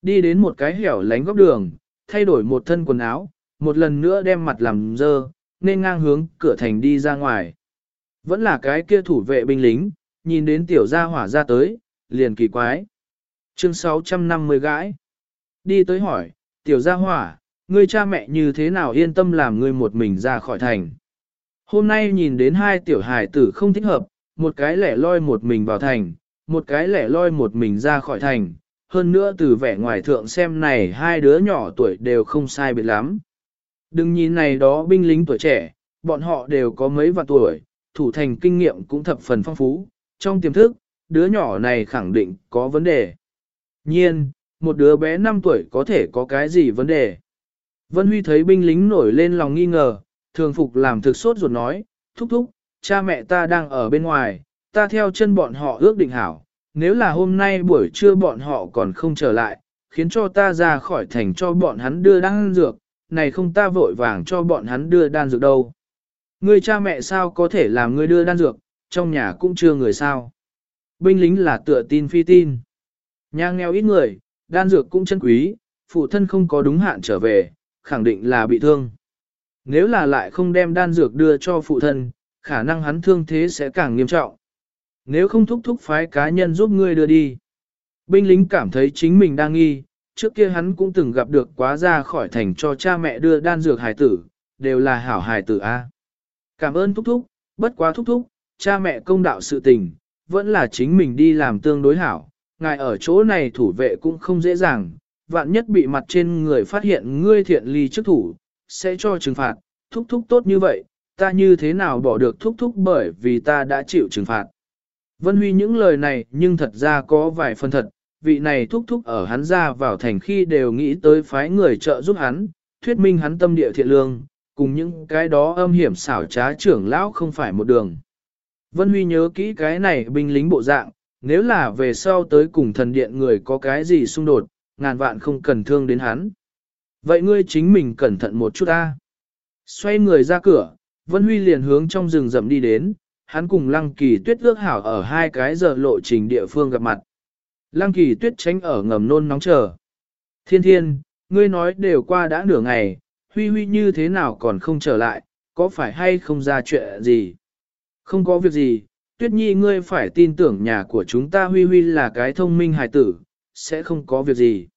Đi đến một cái hẻo lánh góc đường, thay đổi một thân quần áo, một lần nữa đem mặt làm dơ, nên ngang hướng cửa thành đi ra ngoài. Vẫn là cái kia thủ vệ binh lính, nhìn đến tiểu gia hỏa ra tới, liền kỳ quái. Chương 650 gãi. Đi tới hỏi, tiểu gia hỏa, ngươi cha mẹ như thế nào yên tâm làm ngươi một mình ra khỏi thành. Hôm nay nhìn đến hai tiểu hải tử không thích hợp, một cái lẻ loi một mình vào thành, một cái lẻ loi một mình ra khỏi thành. Hơn nữa từ vẻ ngoài thượng xem này hai đứa nhỏ tuổi đều không sai biệt lắm. Đừng nhìn này đó binh lính tuổi trẻ, bọn họ đều có mấy vạn tuổi, thủ thành kinh nghiệm cũng thập phần phong phú. Trong tiềm thức, đứa nhỏ này khẳng định có vấn đề. Nhiên, một đứa bé 5 tuổi có thể có cái gì vấn đề. Vân Huy thấy binh lính nổi lên lòng nghi ngờ, thường phục làm thực sốt ruột nói, thúc thúc, cha mẹ ta đang ở bên ngoài, ta theo chân bọn họ ước định hảo, nếu là hôm nay buổi trưa bọn họ còn không trở lại, khiến cho ta ra khỏi thành cho bọn hắn đưa đăng dược, này không ta vội vàng cho bọn hắn đưa đan dược đâu. Ngươi cha mẹ sao có thể làm ngươi đưa đan dược, trong nhà cũng chưa người sao. Binh lính là tựa tin phi tin. Nhà nghèo ít người, đan dược cũng chân quý, phụ thân không có đúng hạn trở về, khẳng định là bị thương. Nếu là lại không đem đan dược đưa cho phụ thân, khả năng hắn thương thế sẽ càng nghiêm trọng. Nếu không thúc thúc phái cá nhân giúp ngươi đưa đi. Binh lính cảm thấy chính mình đang nghi, trước kia hắn cũng từng gặp được quá ra khỏi thành cho cha mẹ đưa đan dược hài tử, đều là hảo hài tử A. Cảm ơn thúc thúc, bất quá thúc thúc, cha mẹ công đạo sự tình, vẫn là chính mình đi làm tương đối hảo, ngài ở chỗ này thủ vệ cũng không dễ dàng, vạn nhất bị mặt trên người phát hiện ngươi thiện ly trước thủ, sẽ cho trừng phạt, thúc thúc tốt như vậy, ta như thế nào bỏ được thúc thúc bởi vì ta đã chịu trừng phạt. Vân Huy những lời này nhưng thật ra có vài phần thật, vị này thúc thúc ở hắn ra vào thành khi đều nghĩ tới phái người trợ giúp hắn, thuyết minh hắn tâm địa thiện lương, cùng những cái đó âm hiểm xảo trá trưởng lão không phải một đường. Vân Huy nhớ kỹ cái này binh lính bộ dạng, nếu là về sau tới cùng thần điện người có cái gì xung đột, ngàn vạn không cần thương đến hắn. Vậy ngươi chính mình cẩn thận một chút ta. Xoay người ra cửa, Vân Huy liền hướng trong rừng rậm đi đến, hắn cùng Lăng Kỳ Tuyết ước hảo ở hai cái giờ lộ trình địa phương gặp mặt. Lăng Kỳ Tuyết tránh ở ngầm nôn nóng chờ. Thiên thiên, ngươi nói đều qua đã nửa ngày, Huy Huy như thế nào còn không trở lại, có phải hay không ra chuyện gì? Không có việc gì, Tuyết Nhi ngươi phải tin tưởng nhà của chúng ta Huy Huy là cái thông minh hài tử, sẽ không có việc gì.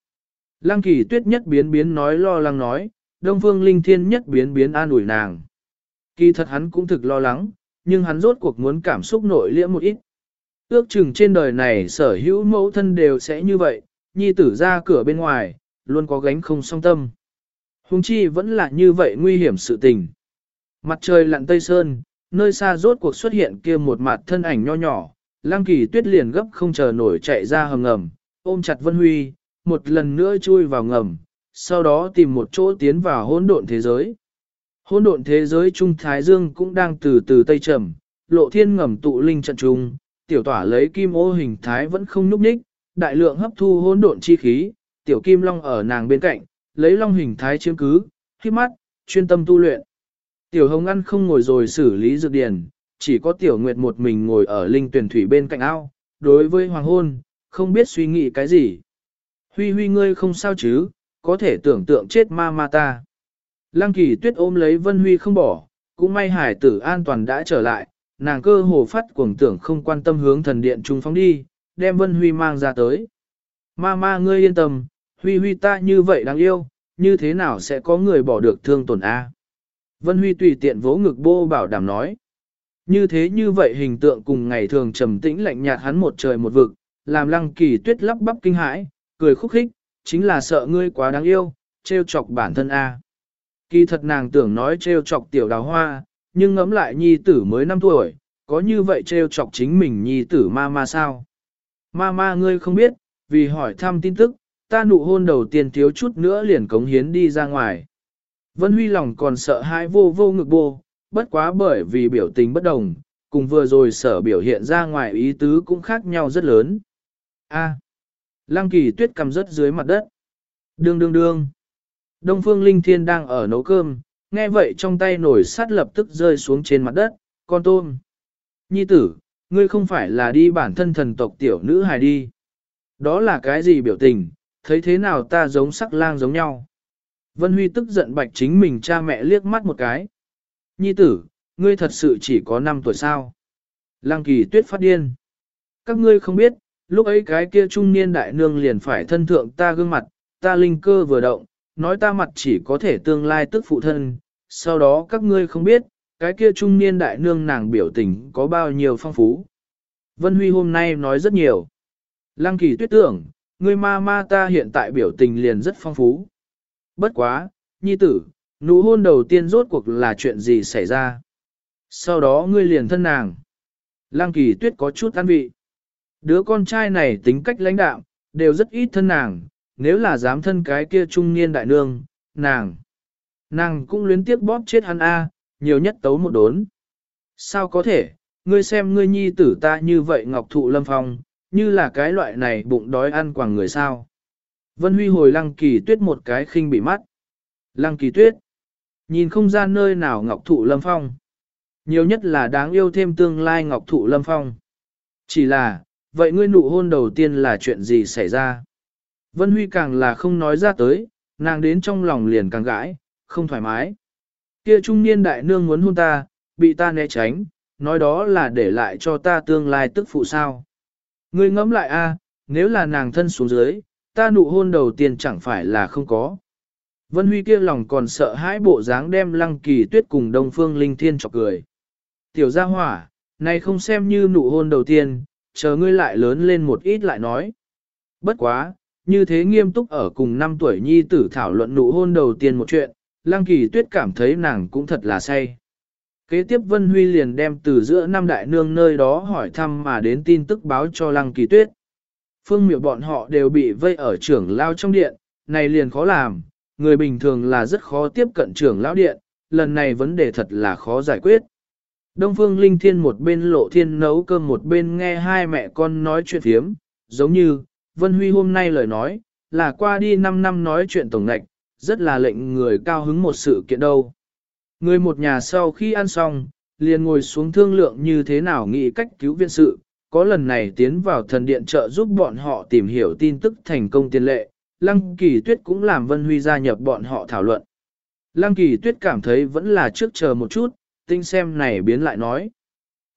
Lăng Kỳ Tuyết nhất biến biến nói lo lắng nói, Đông Phương Linh Thiên nhất biến biến an ủi nàng. Kỳ thật hắn cũng thực lo lắng, nhưng hắn rốt cuộc muốn cảm xúc nội liễm một ít. Ước chừng trên đời này sở hữu mẫu thân đều sẽ như vậy, nhi tử ra cửa bên ngoài, luôn có gánh không song tâm. Hùng chi vẫn là như vậy nguy hiểm sự tình. Mặt trời lặn tây sơn, nơi xa rốt cuộc xuất hiện kia một mặt thân ảnh nho nhỏ, lang kỳ tuyết liền gấp không chờ nổi chạy ra hầm ngầm, ôm chặt Vân Huy, một lần nữa chui vào ngầm, sau đó tìm một chỗ tiến vào hỗn độn thế giới. Hỗn độn thế giới Trung Thái Dương cũng đang từ từ tây trầm, lộ thiên ngầm tụ linh trận trung, tiểu tỏa lấy kim ô hình thái vẫn không núp ních, đại lượng hấp thu hỗn độn chi khí, tiểu kim long ở nàng bên cạnh, lấy long hình thái chiếm cứ, khi mắt, chuyên tâm tu luyện. Tiểu hồng ăn không ngồi rồi xử lý dược điển, chỉ có tiểu nguyệt một mình ngồi ở linh tuyển thủy bên cạnh ao, đối với hoàng hôn, không biết suy nghĩ cái gì. Huy huy ngươi không sao chứ, có thể tưởng tượng chết ma ma ta. Lăng kỳ tuyết ôm lấy Vân Huy không bỏ, cũng may hải tử an toàn đã trở lại, nàng cơ hồ phát cuồng tưởng không quan tâm hướng thần điện trung phóng đi, đem Vân Huy mang ra tới. Ma ma ngươi yên tâm, Huy Huy ta như vậy đáng yêu, như thế nào sẽ có người bỏ được thương tổn A. Vân Huy tùy tiện vỗ ngực bô bảo đảm nói. Như thế như vậy hình tượng cùng ngày thường trầm tĩnh lạnh nhạt hắn một trời một vực, làm lăng kỳ tuyết lắp bắp kinh hãi, cười khúc khích, chính là sợ ngươi quá đáng yêu, trêu chọc bản thân A. Kỳ thật nàng tưởng nói trêu chọc tiểu đào hoa, nhưng ngẫm lại nhi tử mới 5 tuổi, có như vậy trêu chọc chính mình nhi tử ma ma sao? Ma ma ngươi không biết, vì hỏi thăm tin tức, ta nụ hôn đầu tiên thiếu chút nữa liền cống hiến đi ra ngoài. Vân Huy lòng còn sợ hãi vô vô ngực bô, bất quá bởi vì biểu tình bất đồng, cùng vừa rồi sở biểu hiện ra ngoài ý tứ cũng khác nhau rất lớn. A. Lăng kỳ tuyết cầm rất dưới mặt đất. Đương đương đương. Đông Phương Linh Thiên đang ở nấu cơm, nghe vậy trong tay nổi sắt lập tức rơi xuống trên mặt đất, con tôm. Nhi tử, ngươi không phải là đi bản thân thần tộc tiểu nữ hài đi. Đó là cái gì biểu tình, thấy thế nào ta giống sắc lang giống nhau. Vân Huy tức giận bạch chính mình cha mẹ liếc mắt một cái. Nhi tử, ngươi thật sự chỉ có 5 tuổi sao. Lăng kỳ tuyết phát điên. Các ngươi không biết, lúc ấy cái kia trung niên đại nương liền phải thân thượng ta gương mặt, ta linh cơ vừa động, nói ta mặt chỉ có thể tương lai tức phụ thân, sau đó các ngươi không biết, cái kia trung niên đại nương nàng biểu tình có bao nhiêu phong phú. Vân Huy hôm nay nói rất nhiều. Lăng kỳ tuyết tưởng, ngươi ma ma ta hiện tại biểu tình liền rất phong phú. Bất quá, nhi tử, nụ hôn đầu tiên rốt cuộc là chuyện gì xảy ra. Sau đó ngươi liền thân nàng. Lăng kỳ tuyết có chút an vị. Đứa con trai này tính cách lãnh đạo, đều rất ít thân nàng, nếu là dám thân cái kia trung niên đại nương, nàng. Nàng cũng luyến tiếc bóp chết hắn A, nhiều nhất tấu một đốn. Sao có thể, ngươi xem ngươi nhi tử ta như vậy ngọc thụ lâm phong, như là cái loại này bụng đói ăn quàng người sao. Vân Huy hồi lăng kỳ tuyết một cái khinh bị mắt. Lăng kỳ tuyết, nhìn không ra nơi nào ngọc thụ lâm phong. Nhiều nhất là đáng yêu thêm tương lai ngọc thụ lâm phong. Chỉ là, vậy ngươi nụ hôn đầu tiên là chuyện gì xảy ra? Vân Huy càng là không nói ra tới, nàng đến trong lòng liền càng gãi, không thoải mái. Kia trung niên đại nương muốn hôn ta, bị ta né tránh, nói đó là để lại cho ta tương lai tức phụ sao. Ngươi ngẫm lại a, nếu là nàng thân xuống dưới, ta nụ hôn đầu tiên chẳng phải là không có. Vân Huy kia lòng còn sợ hãi bộ dáng đem lăng kỳ tuyết cùng Đông Phương Linh Thiên chọc cười. Tiểu gia hỏa, này không xem như nụ hôn đầu tiên, chờ ngươi lại lớn lên một ít lại nói. Bất quá, như thế nghiêm túc ở cùng năm tuổi nhi tử thảo luận nụ hôn đầu tiên một chuyện, Lăng Kỳ Tuyết cảm thấy nàng cũng thật là say. Kế tiếp Vân Huy liền đem từ giữa năm đại nương nơi đó hỏi thăm mà đến tin tức báo cho Lăng Kỳ Tuyết. Phương miệu bọn họ đều bị vây ở trưởng lao trong điện, này liền khó làm, người bình thường là rất khó tiếp cận trưởng lão điện, lần này vấn đề thật là khó giải quyết. Đông Phương Linh Thiên một bên lộ thiên nấu cơm một bên nghe hai mẹ con nói chuyện thiếm, giống như, Vân Huy hôm nay lời nói, là qua đi 5 năm nói chuyện tổng ngạch, rất là lệnh người cao hứng một sự kiện đâu. Người một nhà sau khi ăn xong, liền ngồi xuống thương lượng như thế nào nghĩ cách cứu viện sự, có lần này tiến vào thần điện trợ giúp bọn họ tìm hiểu tin tức thành công tiền lệ, Lăng Kỳ Tuyết cũng làm Vân Huy gia nhập bọn họ thảo luận. Lăng Kỳ Tuyết cảm thấy vẫn là trước chờ một chút, tinh xem này biến lại nói.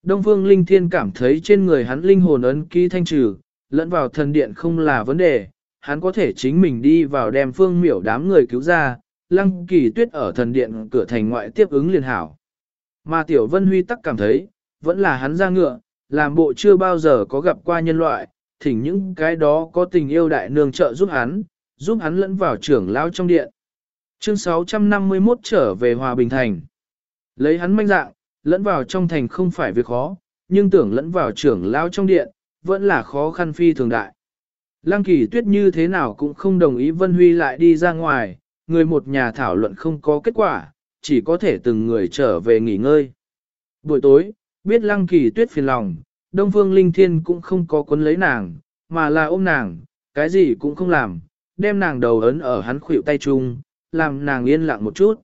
Đông Phương Linh Thiên cảm thấy trên người hắn linh hồn ấn ký thanh trừ, lẫn vào thần điện không là vấn đề, hắn có thể chính mình đi vào đem phương miểu đám người cứu ra, Lăng Kỳ Tuyết ở thần điện cửa thành ngoại tiếp ứng liền hảo. Mà Tiểu Vân Huy tắc cảm thấy, vẫn là hắn ra ngựa, làm bộ chưa bao giờ có gặp qua nhân loại, thỉnh những cái đó có tình yêu đại nương trợ giúp hắn, giúp hắn lẫn vào trưởng lao trong điện. Chương 651 trở về Hòa Bình Thành. Lấy hắn manh dạng, lẫn vào trong thành không phải việc khó, nhưng tưởng lẫn vào trưởng lao trong điện, vẫn là khó khăn phi thường đại. Lăng kỳ tuyết như thế nào cũng không đồng ý Vân Huy lại đi ra ngoài, người một nhà thảo luận không có kết quả, chỉ có thể từng người trở về nghỉ ngơi. Buổi tối, biết lăng kỳ tuyết phiền lòng, Đông Phương Linh Thiên cũng không có cuốn lấy nàng, mà là ôm nàng, cái gì cũng không làm, đem nàng đầu ấn ở hắn khuỷu tay chung, làm nàng yên lặng một chút.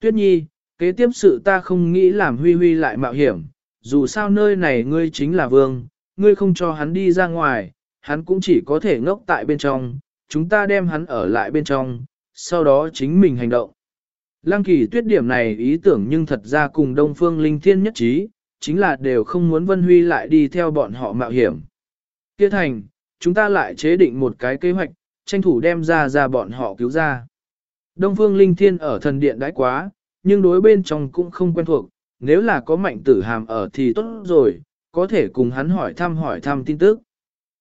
Tuyết nhi, kế tiếp sự ta không nghĩ làm huy huy lại mạo hiểm, dù sao nơi này ngươi chính là vương, ngươi không cho hắn đi ra ngoài, hắn cũng chỉ có thể ngốc tại bên trong, chúng ta đem hắn ở lại bên trong, sau đó chính mình hành động. Lăng kỳ tuyết điểm này ý tưởng nhưng thật ra cùng Đông Phương Linh Thiên nhất trí, chính là đều không muốn Vân Huy lại đi theo bọn họ mạo hiểm. Kia thành, chúng ta lại chế định một cái kế hoạch, tranh thủ đem ra ra bọn họ cứu ra. Đông Phương Linh Thiên ở thần điện đãi quá, nhưng đối bên trong cũng không quen thuộc, nếu là có mạnh tử hàm ở thì tốt rồi, có thể cùng hắn hỏi thăm hỏi thăm tin tức.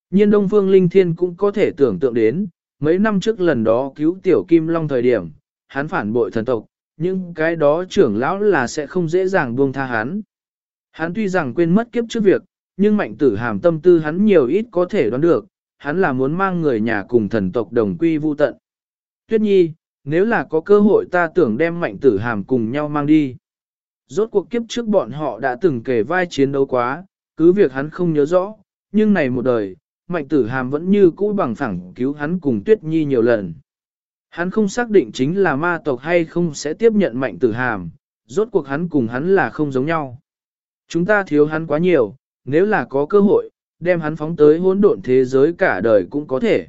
Nhiên Đông Phương Linh Thiên cũng có thể tưởng tượng đến, mấy năm trước lần đó cứu Tiểu Kim Long thời điểm, hắn phản bội thần tộc, nhưng cái đó trưởng lão là sẽ không dễ dàng buông tha hắn. Hắn tuy rằng quên mất kiếp trước việc, nhưng mạnh tử hàm tâm tư hắn nhiều ít có thể đoán được, hắn là muốn mang người nhà cùng thần tộc đồng quy vu tận. Tuyết nhi, nếu là có cơ hội ta tưởng đem mạnh tử hàm cùng nhau mang đi. Rốt cuộc kiếp trước bọn họ đã từng kể vai chiến đấu quá, cứ việc hắn không nhớ rõ, nhưng này một đời, mạnh tử hàm vẫn như cũ bằng phẳng cứu hắn cùng tuyết nhi nhiều lần. Hắn không xác định chính là ma tộc hay không sẽ tiếp nhận mạnh tử hàm, rốt cuộc hắn cùng hắn là không giống nhau. Chúng ta thiếu hắn quá nhiều, nếu là có cơ hội, đem hắn phóng tới hỗn độn thế giới cả đời cũng có thể.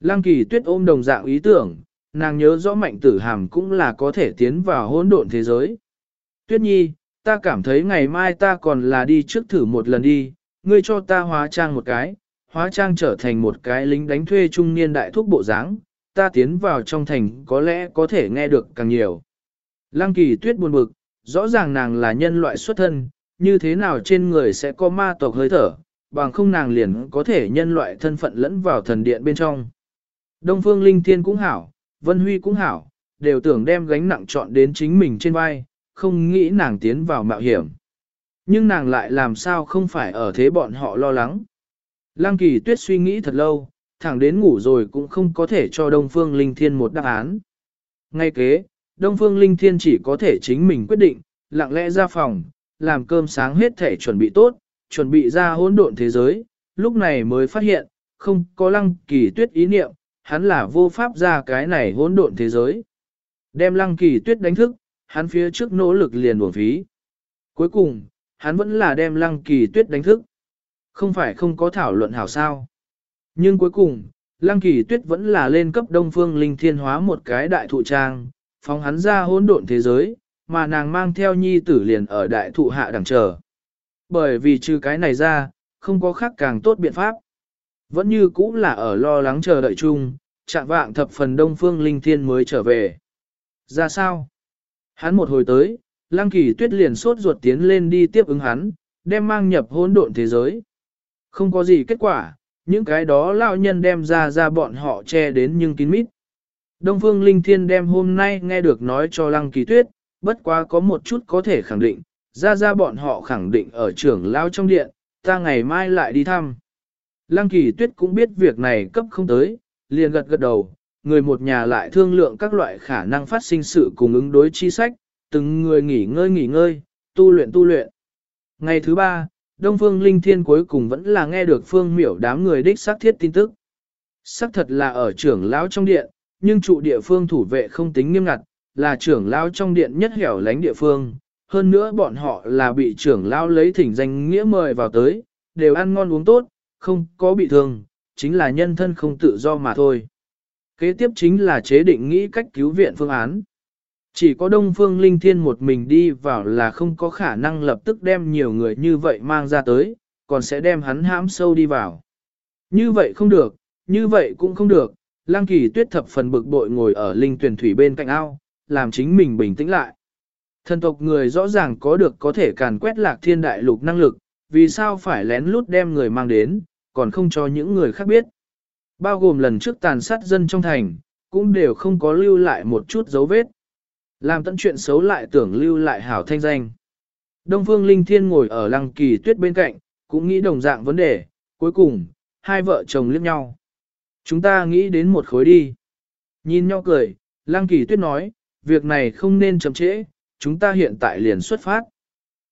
Lăng kỳ tuyết ôm đồng dạng ý tưởng, nàng nhớ rõ mạnh tử hàm cũng là có thể tiến vào hỗn độn thế giới. Tuyết nhi, ta cảm thấy ngày mai ta còn là đi trước thử một lần đi, ngươi cho ta hóa trang một cái, hóa trang trở thành một cái lính đánh thuê trung niên đại thúc bộ dáng, ta tiến vào trong thành có lẽ có thể nghe được càng nhiều. Lăng kỳ tuyết buồn bực, rõ ràng nàng là nhân loại xuất thân, như thế nào trên người sẽ có ma tộc hơi thở, bằng không nàng liền có thể nhân loại thân phận lẫn vào thần điện bên trong. Đông Phương Linh Thiên cũng hảo, Vân Huy cũng hảo, đều tưởng đem gánh nặng chọn đến chính mình trên vai, không nghĩ nàng tiến vào mạo hiểm. Nhưng nàng lại làm sao không phải ở thế bọn họ lo lắng. Lăng kỳ tuyết suy nghĩ thật lâu, thẳng đến ngủ rồi cũng không có thể cho Đông Phương Linh Thiên một đáp án. Ngay kế, Đông Phương Linh Thiên chỉ có thể chính mình quyết định, lặng lẽ ra phòng, làm cơm sáng hết thể chuẩn bị tốt, chuẩn bị ra hỗn độn thế giới, lúc này mới phát hiện, không có lăng kỳ tuyết ý niệm, hắn là vô pháp ra cái này hỗn độn thế giới. Đem lăng kỳ tuyết đánh thức, hắn phía trước nỗ lực liền buồn phí. Cuối cùng, hắn vẫn là đem lăng kỳ tuyết đánh thức. Không phải không có thảo luận hảo sao. Nhưng cuối cùng, lăng kỳ tuyết vẫn là lên cấp đông phương linh thiên hóa một cái đại thụ trang, phóng hắn ra hỗn độn thế giới, mà nàng mang theo nhi tử liền ở đại thụ hạ đằng chờ. Bởi vì trừ cái này ra, không có khác càng tốt biện pháp. Vẫn như cũ là ở lo lắng chờ đợi chung, chạm vạng thập phần đông phương linh thiên mới trở về. Ra sao? Hắn một hồi tới, lăng kỳ tuyết liền sốt ruột tiến lên đi tiếp ứng hắn, đem mang nhập hỗn độn thế giới. Không có gì kết quả, những cái đó lão nhân đem ra ra bọn họ che đến nhưng kín mít. Đông Phương Linh Thiên đem hôm nay nghe được nói cho Lăng Kỳ Tuyết, bất quá có một chút có thể khẳng định, ra ra bọn họ khẳng định ở trưởng lao trong điện, ta ngày mai lại đi thăm. Lăng Kỳ Tuyết cũng biết việc này cấp không tới, liền gật gật đầu, người một nhà lại thương lượng các loại khả năng phát sinh sự cùng ứng đối chi sách, từng người nghỉ ngơi nghỉ ngơi, tu luyện tu luyện. Ngày thứ ba, Đông Phương Linh Thiên cuối cùng vẫn là nghe được Phương Miểu đám người đích xác thiết tin tức. Xác thật là ở trưởng lão trong điện, nhưng trụ địa phương thủ vệ không tính nghiêm ngặt, là trưởng lão trong điện nhất hẻo lánh địa phương. Hơn nữa bọn họ là bị trưởng lão lấy thỉnh danh nghĩa mời vào tới, đều ăn ngon uống tốt, không có bị thương, chính là nhân thân không tự do mà thôi. Kế tiếp chính là chế định nghĩ cách cứu viện phương án. Chỉ có Đông Phương Linh Thiên một mình đi vào là không có khả năng lập tức đem nhiều người như vậy mang ra tới, còn sẽ đem hắn hãm sâu đi vào. Như vậy không được, như vậy cũng không được, Lăng Kỳ Tuyết thập phần bực bội ngồi ở linh tuyển thủy bên cạnh ao, làm chính mình bình tĩnh lại. Thần tộc người rõ ràng có được có thể càn quét lạc thiên đại lục năng lực, vì sao phải lén lút đem người mang đến, còn không cho những người khác biết. Bao gồm lần trước tàn sát dân trong thành, cũng đều không có lưu lại một chút dấu vết. Làm tận chuyện xấu lại tưởng lưu lại hảo thanh danh. Đông Phương Linh Thiên ngồi ở lăng kỳ tuyết bên cạnh, cũng nghĩ đồng dạng vấn đề, cuối cùng, hai vợ chồng liếc nhau. Chúng ta nghĩ đến một khối đi. Nhìn nhau cười, lăng kỳ tuyết nói, việc này không nên chậm trễ, chúng ta hiện tại liền xuất phát.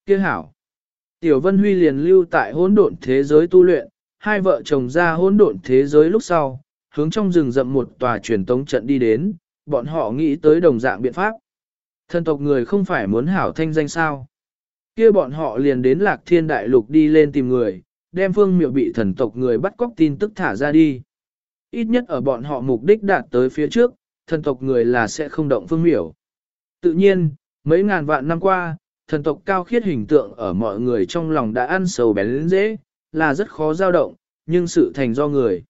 Kia hảo. Tiểu Vân Huy liền lưu tại hỗn độn thế giới tu luyện, hai vợ chồng ra hỗn độn thế giới lúc sau, hướng trong rừng rậm một tòa truyền tống trận đi đến, bọn họ nghĩ tới đồng dạng biện pháp. Thần tộc người không phải muốn hảo thanh danh sao. kia bọn họ liền đến lạc thiên đại lục đi lên tìm người, đem phương miệu bị thần tộc người bắt cóc tin tức thả ra đi. Ít nhất ở bọn họ mục đích đạt tới phía trước, thần tộc người là sẽ không động phương miểu. Tự nhiên, mấy ngàn vạn năm qua, thần tộc cao khiết hình tượng ở mọi người trong lòng đã ăn sầu bén dễ, là rất khó dao động, nhưng sự thành do người.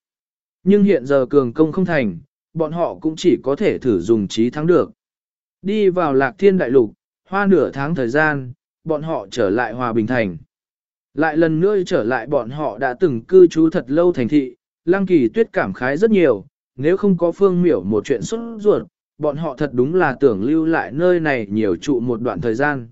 Nhưng hiện giờ cường công không thành, bọn họ cũng chỉ có thể thử dùng trí thắng được. Đi vào lạc thiên đại lục, hoa nửa tháng thời gian, bọn họ trở lại hòa bình thành. Lại lần nữa trở lại bọn họ đã từng cư trú thật lâu thành thị, lăng kỳ tuyết cảm khái rất nhiều, nếu không có phương miểu một chuyện xuất ruột, bọn họ thật đúng là tưởng lưu lại nơi này nhiều trụ một đoạn thời gian.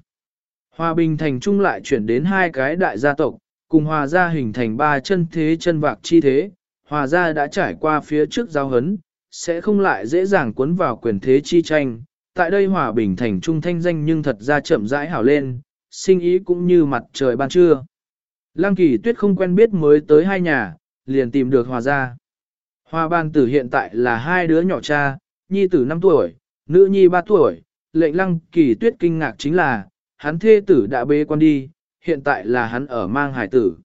Hòa bình thành trung lại chuyển đến hai cái đại gia tộc, cùng hòa ra hình thành ba chân thế chân vạc chi thế, hòa gia đã trải qua phía trước giao hấn, sẽ không lại dễ dàng cuốn vào quyền thế chi tranh. Tại đây hòa bình thành trung thanh danh nhưng thật ra chậm rãi hảo lên, sinh ý cũng như mặt trời ban trưa. Lăng kỳ tuyết không quen biết mới tới hai nhà, liền tìm được hòa gia. Hòa ban tử hiện tại là hai đứa nhỏ cha, nhi tử 5 tuổi, nữ nhi 3 tuổi, lệnh lăng kỳ tuyết kinh ngạc chính là, hắn thê tử đã bế quan đi, hiện tại là hắn ở mang hải tử.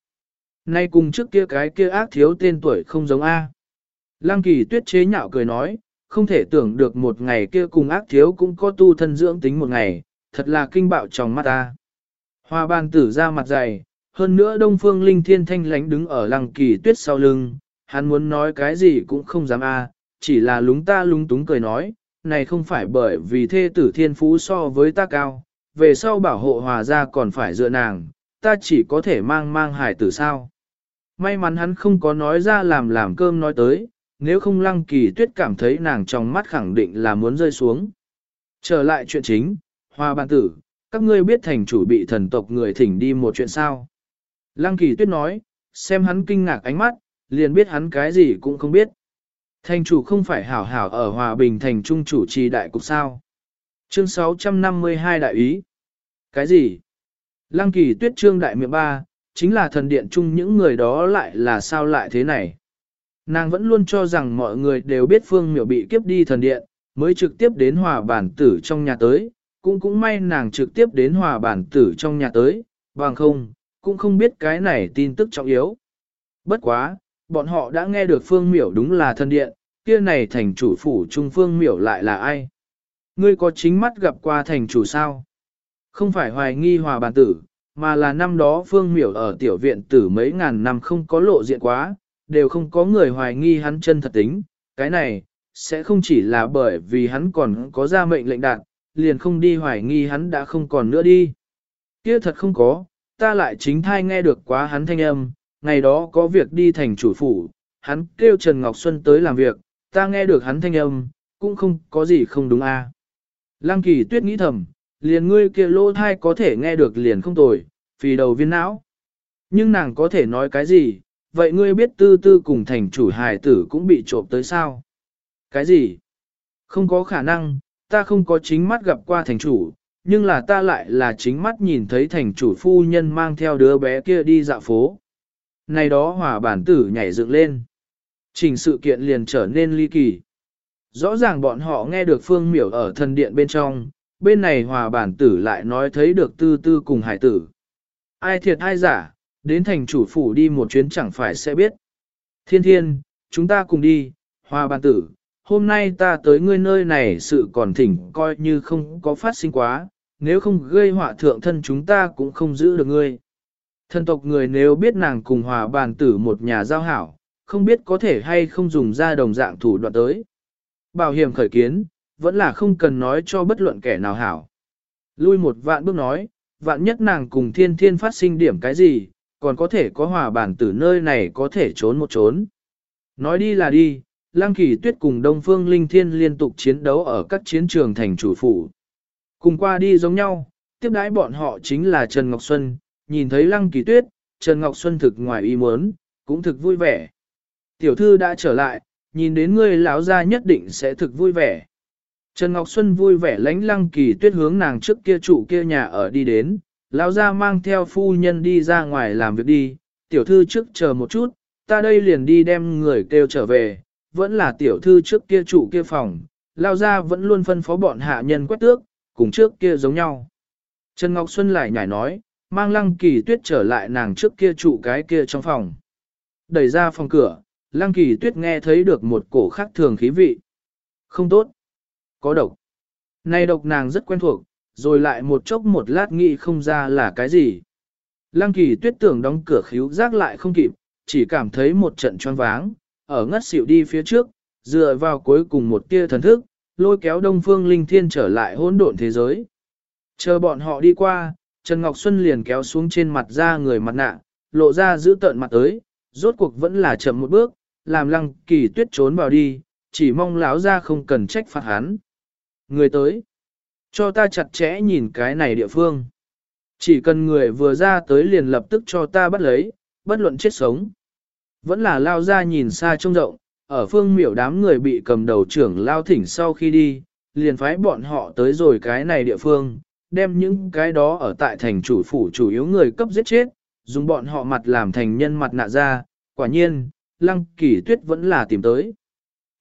Nay cùng trước kia cái kia ác thiếu tên tuổi không giống A. Lăng kỳ tuyết chế nhạo cười nói, không thể tưởng được một ngày kia cùng ác thiếu cũng có tu thân dưỡng tính một ngày, thật là kinh bạo trong mắt ta. Hoa ban tử ra mặt dày, hơn nữa đông phương linh thiên thanh lánh đứng ở lăng kỳ tuyết sau lưng, hắn muốn nói cái gì cũng không dám a, chỉ là lúng ta lúng túng cười nói, này không phải bởi vì thê tử thiên phú so với ta cao, về sau bảo hộ hòa ra còn phải dựa nàng, ta chỉ có thể mang mang hải tử sao. May mắn hắn không có nói ra làm làm cơm nói tới, nếu không lăng kỳ tuyết cảm thấy nàng trong mắt khẳng định là muốn rơi xuống. Trở lại chuyện chính, hòa bản tử, các ngươi biết thành chủ bị thần tộc người thỉnh đi một chuyện sao. Lăng kỳ tuyết nói, xem hắn kinh ngạc ánh mắt, liền biết hắn cái gì cũng không biết. Thành chủ không phải hảo hảo ở hòa bình thành trung chủ trì đại cục sao. Chương 652 đại ý. Cái gì? Lăng kỳ tuyết trương đại miệng ba, chính là thần điện chung những người đó lại là sao lại thế này. Nàng vẫn luôn cho rằng mọi người đều biết phương miểu bị kiếp đi thần điện, mới trực tiếp đến hòa bản tử trong nhà tới, cũng cũng may nàng trực tiếp đến hòa bản tử trong nhà tới, bằng không, cũng không biết cái này tin tức trọng yếu. Bất quá, bọn họ đã nghe được phương miểu đúng là thần điện, kia này thành chủ phủ trung phương miểu lại là ai? Ngươi có chính mắt gặp qua thành chủ sao? Không phải hoài nghi hòa bản tử, mà là năm đó phương miểu ở tiểu viện tử mấy ngàn năm không có lộ diện quá, đều không có người hoài nghi hắn chân thật tính. Cái này, sẽ không chỉ là bởi vì hắn còn có ra mệnh lệnh đạn, liền không đi hoài nghi hắn đã không còn nữa đi. Kia thật không có, ta lại chính thai nghe được quá hắn thanh âm, ngày đó có việc đi thành chủ phủ, hắn kêu Trần Ngọc Xuân tới làm việc, ta nghe được hắn thanh âm, cũng không có gì không đúng a. Lăng kỳ tuyết nghĩ thầm, liền ngươi kia lỗ thai có thể nghe được liền không tồi, vì đầu viên não. Nhưng nàng có thể nói cái gì, vậy ngươi biết tư tư cùng thành chủ hài tử cũng bị trộm tới sao? Cái gì? Không có khả năng, ta không có chính mắt gặp qua thành chủ, nhưng là ta lại là chính mắt nhìn thấy thành chủ phu nhân mang theo đứa bé kia đi dạo phố. Này đó hỏa bản tử nhảy dựng lên. Trình sự kiện liền trở nên ly kỳ. Rõ ràng bọn họ nghe được phương miểu ở thần điện bên trong, bên này hòa bản tử lại nói thấy được tư tư cùng hải tử. Ai thiệt ai giả, đến thành chủ phủ đi một chuyến chẳng phải sẽ biết. Thiên thiên, chúng ta cùng đi, hòa bản tử, hôm nay ta tới ngươi nơi này sự còn thỉnh coi như không có phát sinh quá, nếu không gây họa thượng thân chúng ta cũng không giữ được ngươi. Thân tộc người nếu biết nàng cùng hòa bàn tử một nhà giao hảo, không biết có thể hay không dùng ra đồng dạng thủ đoạn tới. Bảo hiểm khởi kiến, vẫn là không cần nói cho bất luận kẻ nào hảo. Lui một vạn bước nói, vạn nhất nàng cùng thiên thiên phát sinh điểm cái gì, còn có thể có hòa bản tử nơi này có thể trốn một trốn. Nói đi là đi, Lăng Kỳ Tuyết cùng Đông Phương Linh Thiên liên tục chiến đấu ở các chiến trường thành chủ phủ. Cùng qua đi giống nhau, tiếp đãi bọn họ chính là Trần Ngọc Xuân, nhìn thấy Lăng Kỳ Tuyết, Trần Ngọc Xuân thực ngoài ý muốn, cũng thực vui vẻ. Tiểu thư đã trở lại, nhìn đến ngươi lão gia nhất định sẽ thực vui vẻ. Trần Ngọc Xuân vui vẻ lánh Lăng Kỳ Tuyết hướng nàng trước kia trụ kia nhà ở đi đến, lão gia mang theo phu nhân đi ra ngoài làm việc đi, tiểu thư trước chờ một chút, ta đây liền đi đem người kêu trở về, vẫn là tiểu thư trước kia trụ kia phòng, Lão gia vẫn luôn phân phó bọn hạ nhân quét tước, cùng trước kia giống nhau. Trần Ngọc Xuân lại nhảy nói, mang lăng kỳ tuyết trở lại nàng trước kia trụ cái kia trong phòng. Đẩy ra phòng cửa, lăng kỳ tuyết nghe thấy được một cổ khác thường khí vị. Không tốt. Có độc. Này độc nàng rất quen thuộc, rồi lại một chốc một lát nghĩ không ra là cái gì. Lăng kỳ tuyết tưởng đóng cửa khíu rác lại không kịp, chỉ cảm thấy một trận choáng váng, ở ngất xỉu đi phía trước, dựa vào cuối cùng một tia thần thức, lôi kéo Đông Phương Linh Thiên trở lại hỗn độn thế giới. Chờ bọn họ đi qua, Trần Ngọc Xuân liền kéo xuống trên mặt ra người mặt nạ, lộ ra giữ tợn mặt tới, rốt cuộc vẫn là chậm một bước, làm lăng kỳ tuyết trốn vào đi, chỉ mong lão ra không cần trách phạt hắn. Người tới, cho ta chặt chẽ nhìn cái này địa phương. Chỉ cần người vừa ra tới liền lập tức cho ta bắt lấy, bất luận chết sống. Vẫn là lao ra nhìn xa trông rộng, ở phương miểu đám người bị cầm đầu trưởng lao thỉnh sau khi đi, liền phái bọn họ tới rồi cái này địa phương, đem những cái đó ở tại thành chủ phủ chủ yếu người cấp giết chết, dùng bọn họ mặt làm thành nhân mặt nạ ra, quả nhiên, lăng kỳ tuyết vẫn là tìm tới.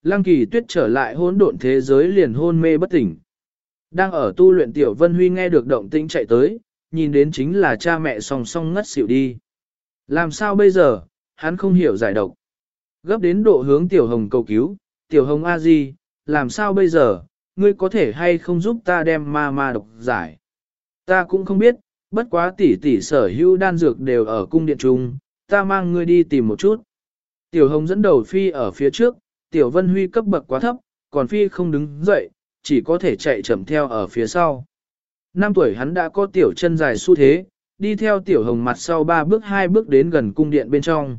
Lăng kỳ tuyết trở lại hỗn độn thế giới liền hôn mê bất tỉnh. Đang ở tu luyện tiểu vân huy nghe được động tĩnh chạy tới, nhìn đến chính là cha mẹ song song ngất xỉu đi. Làm sao bây giờ, hắn không hiểu giải độc. Gấp đến độ hướng Tiểu Hồng cầu cứu, Tiểu Hồng a di, làm sao bây giờ, ngươi có thể hay không giúp ta đem ma ma độc giải. Ta cũng không biết, bất quá tỷ tỷ sở hữu đan dược đều ở cung điện trung, ta mang ngươi đi tìm một chút. Tiểu Hồng dẫn đầu phi ở phía trước, Tiểu Vân Huy cấp bậc quá thấp, còn phi không đứng dậy, chỉ có thể chạy chậm theo ở phía sau. Năm tuổi hắn đã có tiểu chân dài xu thế, đi theo tiểu hồng mặt sau ba bước hai bước đến gần cung điện bên trong.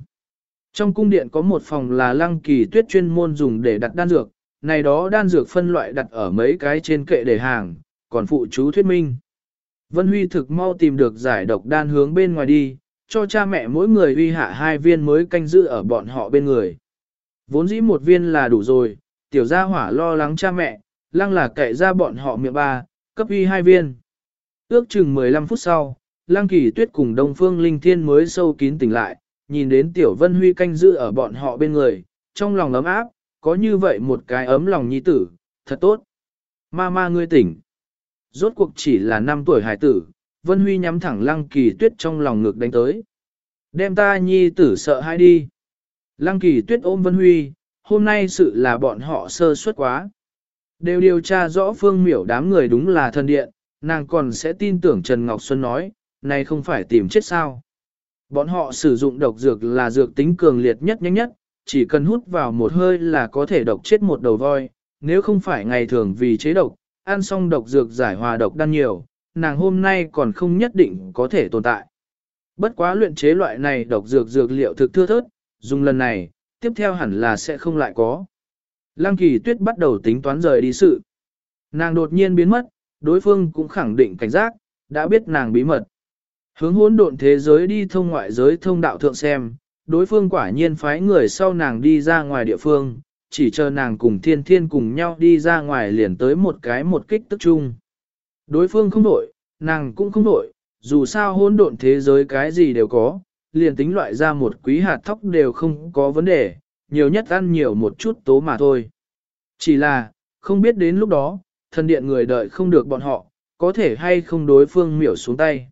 Trong cung điện có một phòng là lăng kỳ tuyết chuyên môn dùng để đặt đan dược, này đó đan dược phân loại đặt ở mấy cái trên kệ để hàng, còn phụ chú thuyết minh. Vân Huy thực mau tìm được giải độc đan hướng bên ngoài đi, cho cha mẹ mỗi người uy hạ hai viên mới canh giữ ở bọn họ bên người. Vốn dĩ một viên là đủ rồi, tiểu gia hỏa lo lắng cha mẹ, lăng là kệ ra bọn họ miệng ba, cấp uy hai viên. Ước chừng 15 phút sau, Lăng Kỳ Tuyết cùng Đông Phương Linh Thiên mới sâu kín tỉnh lại, nhìn đến Tiểu Vân Huy canh giữ ở bọn họ bên người, trong lòng ấm áp, có như vậy một cái ấm lòng nhi tử, thật tốt. Ma ma ngươi tỉnh. Rốt cuộc chỉ là 5 tuổi hải tử, Vân Huy nhắm thẳng Lăng Kỳ Tuyết trong lòng ngực đánh tới. Đem ta nhi tử sợ hai đi. Lăng Kỳ Tuyết ôm Vân Huy, hôm nay sự là bọn họ sơ suất quá. Đều điều tra rõ phương miểu đám người đúng là thân điện, nàng còn sẽ tin tưởng Trần Ngọc Xuân nói, này không phải tìm chết sao. Bọn họ sử dụng độc dược là dược tính cường liệt nhất nhanh nhất, chỉ cần hút vào một hơi là có thể độc chết một đầu voi, nếu không phải ngày thường vì chế độc, ăn xong độc dược giải hòa độc đan nhiều, nàng hôm nay còn không nhất định có thể tồn tại. Bất quá luyện chế loại này độc dược dược liệu thực thưa thớt, dùng lần này, tiếp theo hẳn là sẽ không lại có. Lăng kỳ tuyết bắt đầu tính toán rời đi sự. Nàng đột nhiên biến mất, đối phương cũng khẳng định cảnh giác, đã biết nàng bí mật. Hướng hỗn độn thế giới đi thông ngoại giới thông đạo thượng xem, đối phương quả nhiên phái người sau nàng đi ra ngoài địa phương, chỉ chờ nàng cùng thiên thiên cùng nhau đi ra ngoài liền tới một cái một kích tức chung. Đối phương không đổi, nàng cũng không đổi, dù sao hỗn độn thế giới cái gì đều có, liền tính loại ra một quý hạt thóc đều không có vấn đề, nhiều nhất ăn nhiều một chút tố mà thôi. Chỉ là, không biết đến lúc đó, thần điện người đợi không được bọn họ, có thể hay không đối phương miểu xuống tay.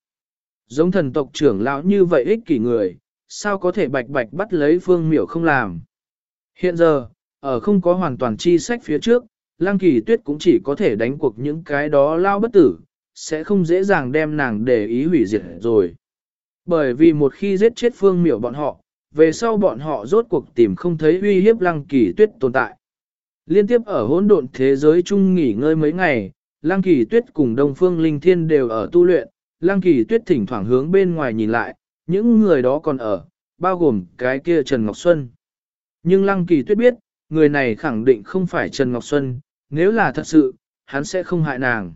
Giống thần tộc trưởng lão như vậy ích kỷ người, sao có thể bạch bạch bắt lấy phương miểu không làm. Hiện giờ, ở không có hoàn toàn chi sách phía trước, Lăng Kỳ Tuyết cũng chỉ có thể đánh cuộc những cái đó lao bất tử, sẽ không dễ dàng đem nàng để ý hủy diệt rồi. Bởi vì một khi giết chết phương miểu bọn họ, về sau bọn họ rốt cuộc tìm không thấy uy hiếp Lăng Kỳ Tuyết tồn tại. Liên tiếp ở hỗn độn thế giới chung nghỉ ngơi mấy ngày, Lăng Kỳ Tuyết cùng Đông Phương Linh Thiên đều ở tu luyện, Lăng Kỳ Tuyết thỉnh thoảng hướng bên ngoài nhìn lại, những người đó còn ở, bao gồm cái kia Trần Ngọc Xuân. Nhưng Lăng Kỳ Tuyết biết, người này khẳng định không phải Trần Ngọc Xuân, nếu là thật sự, hắn sẽ không hại nàng.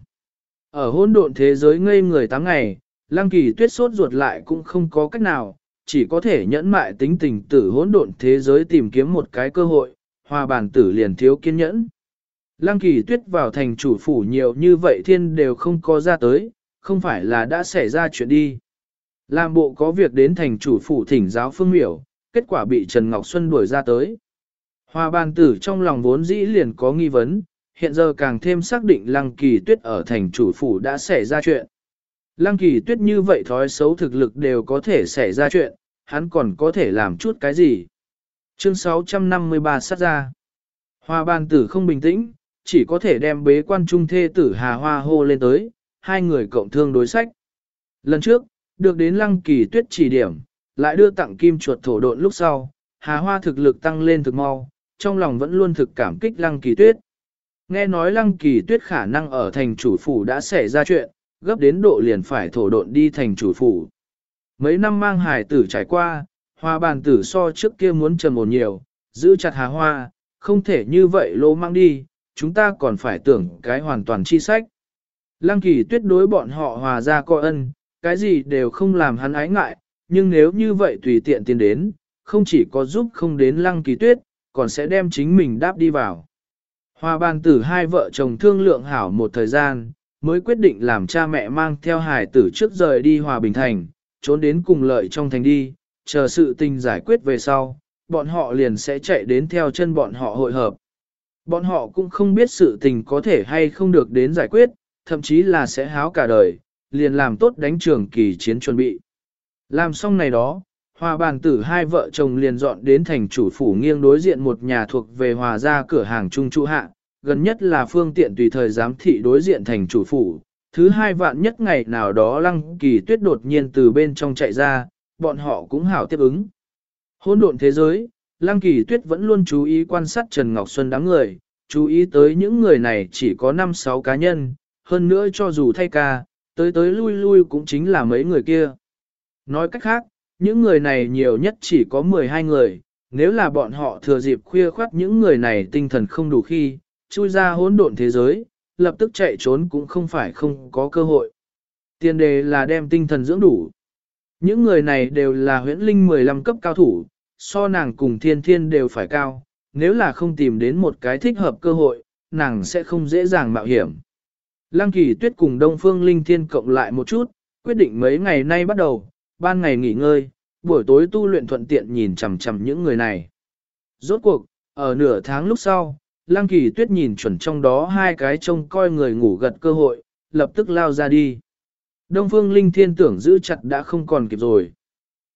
Ở hỗn độn thế giới ngây người 8 ngày, Lăng Kỳ Tuyết sốt ruột lại cũng không có cách nào, chỉ có thể nhẫn mại tính tình tử hỗn độn thế giới tìm kiếm một cái cơ hội, hòa bản tử liền thiếu kiên nhẫn. Lăng Kỳ Tuyết vào thành chủ phủ nhiều như vậy thiên đều không có ra tới, không phải là đã xảy ra chuyện đi. Làm bộ có việc đến thành chủ phủ thỉnh giáo phương miểu, kết quả bị Trần Ngọc Xuân đuổi ra tới. Hoa bàn tử trong lòng vốn dĩ liền có nghi vấn, hiện giờ càng thêm xác định Lăng Kỳ Tuyết ở thành chủ phủ đã xảy ra chuyện. Lăng Kỳ Tuyết như vậy thói xấu thực lực đều có thể xảy ra chuyện, hắn còn có thể làm chút cái gì. Chương 653 sát ra. Hoa bàn tử không bình tĩnh, chỉ có thể đem bế quan trung thê tử Hà Hoa hô lên tới, hai người cộng thương đối sách. Lần trước, được đến Lăng Kỳ Tuyết chỉ điểm, lại đưa tặng kim chuột thổ độn lúc sau, Hà Hoa thực lực tăng lên thực mau, trong lòng vẫn luôn thực cảm kích Lăng Kỳ Tuyết. Nghe nói Lăng Kỳ Tuyết khả năng ở thành chủ phủ đã xảy ra chuyện, gấp đến độ liền phải thổ độn đi thành chủ phủ. Mấy năm mang hài tử trải qua, hoa bàn tử so trước kia muốn trầm ổn nhiều, giữ chặt Hà Hoa, không thể như vậy lô mang đi, chúng ta còn phải tưởng cái hoàn toàn chi sách. Lăng Kỳ Tuyết đối bọn họ hòa ra coi ân, cái gì đều không làm hắn ái ngại, nhưng nếu như vậy tùy tiện tiến đến, không chỉ có giúp không đến Lăng Kỳ Tuyết, còn sẽ đem chính mình đáp đi vào. Hoa bàn tử hai vợ chồng thương lượng hảo một thời gian, mới quyết định làm cha mẹ mang theo hải tử trước rời đi Hòa Bình Thành, trốn đến cùng lợi trong thành đi, chờ sự tình giải quyết về sau, bọn họ liền sẽ chạy đến theo chân bọn họ hội hợp. Bọn họ cũng không biết sự tình có thể hay không được đến giải quyết, thậm chí là sẽ háo cả đời, liền làm tốt đánh trường kỳ chiến chuẩn bị. Làm xong này đó, Hòa bàn tử hai vợ chồng liền dọn đến thành chủ phủ nghiêng đối diện một nhà thuộc về hòa gia cửa hàng trung trụ hạ, gần nhất là phương tiện tùy thời giám thị đối diện thành chủ phủ. Thứ hai vạn nhất ngày nào đó lăng kỳ tuyết đột nhiên từ bên trong chạy ra, bọn họ cũng hảo tiếp ứng. Hôn độn thế giới, lăng kỳ tuyết vẫn luôn chú ý quan sát Trần Ngọc Xuân đám người, chú ý tới những người này chỉ có 5-6 cá nhân, hơn nữa cho dù thay ca, tới tới lui lui cũng chính là mấy người kia. Nói cách khác, những người này nhiều nhất chỉ có 12 người, nếu là bọn họ thừa dịp khuya khoát những người này tinh thần không đủ khi, chui ra hỗn độn thế giới, lập tức chạy trốn cũng không phải không có cơ hội. Tiền đề là đem tinh thần dưỡng đủ. Những người này đều là huyễn linh 15 cấp cao thủ, so nàng cùng thiên thiên đều phải cao, nếu là không tìm đến một cái thích hợp cơ hội, nàng sẽ không dễ dàng mạo hiểm. Lăng kỳ tuyết cùng Đông Phương Linh Thiên cộng lại một chút, quyết định mấy ngày nay bắt đầu, ban ngày nghỉ ngơi, buổi tối tu luyện thuận tiện nhìn chằm chằm những người này. Rốt cuộc, ở nửa tháng lúc sau, Lăng Kỳ Tuyết nhìn chuẩn trong đó hai cái trông coi người ngủ gật cơ hội, lập tức lao ra đi. Đông Phương Linh Thiên tưởng giữ chặt đã không còn kịp rồi.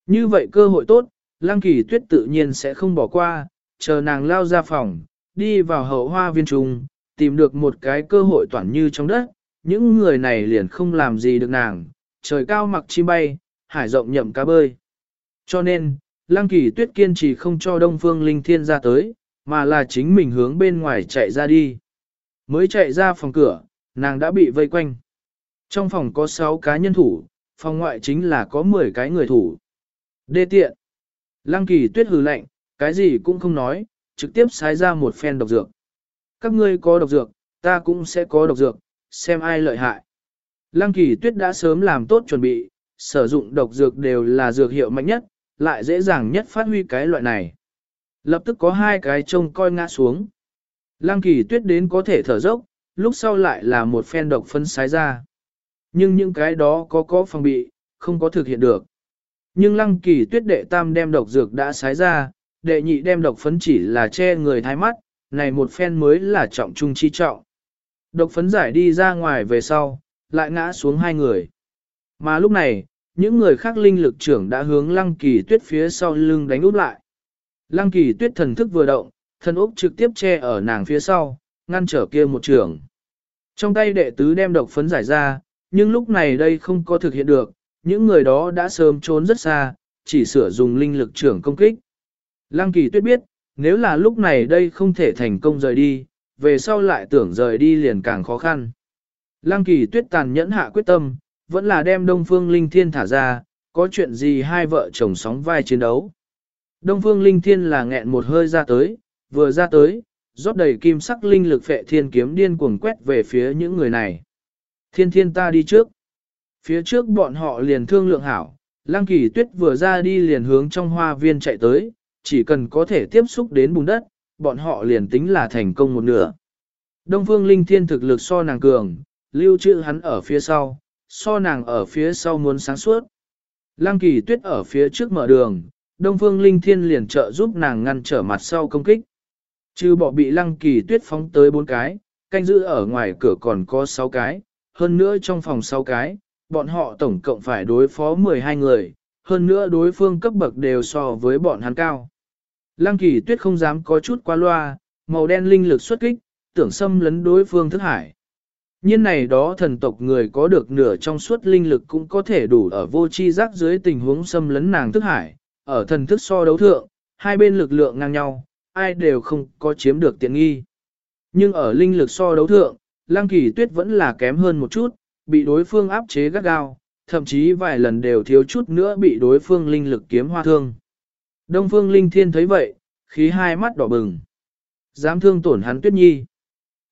Như vậy cơ hội tốt, Lăng Kỳ Tuyết tự nhiên sẽ không bỏ qua, chờ nàng lao ra phòng, đi vào hậu hoa viên trùng, tìm được một cái cơ hội toàn như trong đất, những người này liền không làm gì được nàng, trời cao mặc chim bay, hải rộng nhậm cá bơi. Cho nên, Lăng Kỳ Tuyết kiên trì không cho Đông Phương Linh Thiên ra tới, mà là chính mình hướng bên ngoài chạy ra đi. Mới chạy ra phòng cửa, nàng đã bị vây quanh. Trong phòng có 6 cá nhân thủ, phòng ngoại chính là có 10 cái người thủ. Đê tiện. Lăng Kỳ Tuyết hừ lạnh, cái gì cũng không nói, trực tiếp xái ra một phen độc dược. các ngươi có độc dược, ta cũng sẽ có độc dược, xem ai lợi hại. Lăng kỳ tuyết đã sớm làm tốt chuẩn bị, sử dụng độc dược đều là dược hiệu mạnh nhất, lại dễ dàng nhất phát huy cái loại này. Lập tức có hai cái trông coi ngã xuống. Lăng kỳ tuyết đến có thể thở dốc, lúc sau lại là một phen độc phân sái ra. Nhưng những cái đó có có phòng bị, không có thực hiện được. Nhưng lăng kỳ tuyết đệ tam đem độc dược đã sái ra, đệ nhị đem độc phấn chỉ là che người thái mắt, này một phen mới là trọng trung chi trọng. Độc phấn giải đi ra ngoài về sau, lại ngã xuống hai người. Mà lúc này, những người khác linh lực trưởng đã hướng lăng kỳ tuyết phía sau lưng đánh úp lại. Lăng kỳ tuyết thần thức vừa động, thần úp trực tiếp che ở nàng phía sau, ngăn trở kia một trưởng. Trong tay đệ tứ đem độc phấn giải ra, nhưng lúc này đây không có thực hiện được, những người đó đã sớm trốn rất xa, chỉ sửa dùng linh lực trưởng công kích. Lăng kỳ tuyết biết, nếu là lúc này đây không thể thành công rời đi, về sau lại tưởng rời đi liền càng khó khăn. Lăng kỳ tuyết tàn nhẫn hạ quyết tâm, vẫn là đem Đông Phương Linh Thiên thả ra, có chuyện gì hai vợ chồng sóng vai chiến đấu. Đông Phương Linh Thiên là nghẹn một hơi ra tới, vừa ra tới, rót đầy kim sắc linh lực phệ thiên kiếm điên cuồng quét về phía những người này. Thiên thiên ta đi trước. Phía trước bọn họ liền thương lượng hảo, Lăng Kỳ Tuyết vừa ra đi liền hướng trong hoa viên chạy tới, chỉ cần có thể tiếp xúc đến bùn đất, bọn họ liền tính là thành công một nửa. Đông Phương Linh Thiên thực lực so nàng cường, lưu trữ hắn ở phía sau, so nàng ở phía sau muốn sáng suốt. Lăng Kỳ Tuyết ở phía trước mở đường, Đông Phương Linh Thiên liền trợ giúp nàng ngăn trở mặt sau công kích. Chứ bỏ bị Lăng Kỳ Tuyết phóng tới bốn cái, canh giữ ở ngoài cửa còn có sáu cái, hơn nữa trong phòng sáu cái, bọn họ tổng cộng phải đối phó 12 người, hơn nữa đối phương cấp bậc đều so với bọn hắn cao. Lăng kỳ tuyết không dám có chút qua loa, màu đen linh lực xuất kích, tưởng xâm lấn đối phương thức hải. Nhiên này đó thần tộc người có được nửa trong suốt linh lực cũng có thể đủ ở vô chi giác dưới tình huống xâm lấn nàng thức hải, ở thần thức so đấu thượng, hai bên lực lượng ngang nhau, ai đều không có chiếm được tiện nghi. Nhưng ở linh lực so đấu thượng, Lăng Kỳ Tuyết vẫn là kém hơn một chút, bị đối phương áp chế gắt gao, thậm chí vài lần đều thiếu chút nữa bị đối phương linh lực kiếm hoa thương. Đông phương linh thiên thấy vậy, khí hai mắt đỏ bừng. Dám thương tổn hắn tuyết nhi.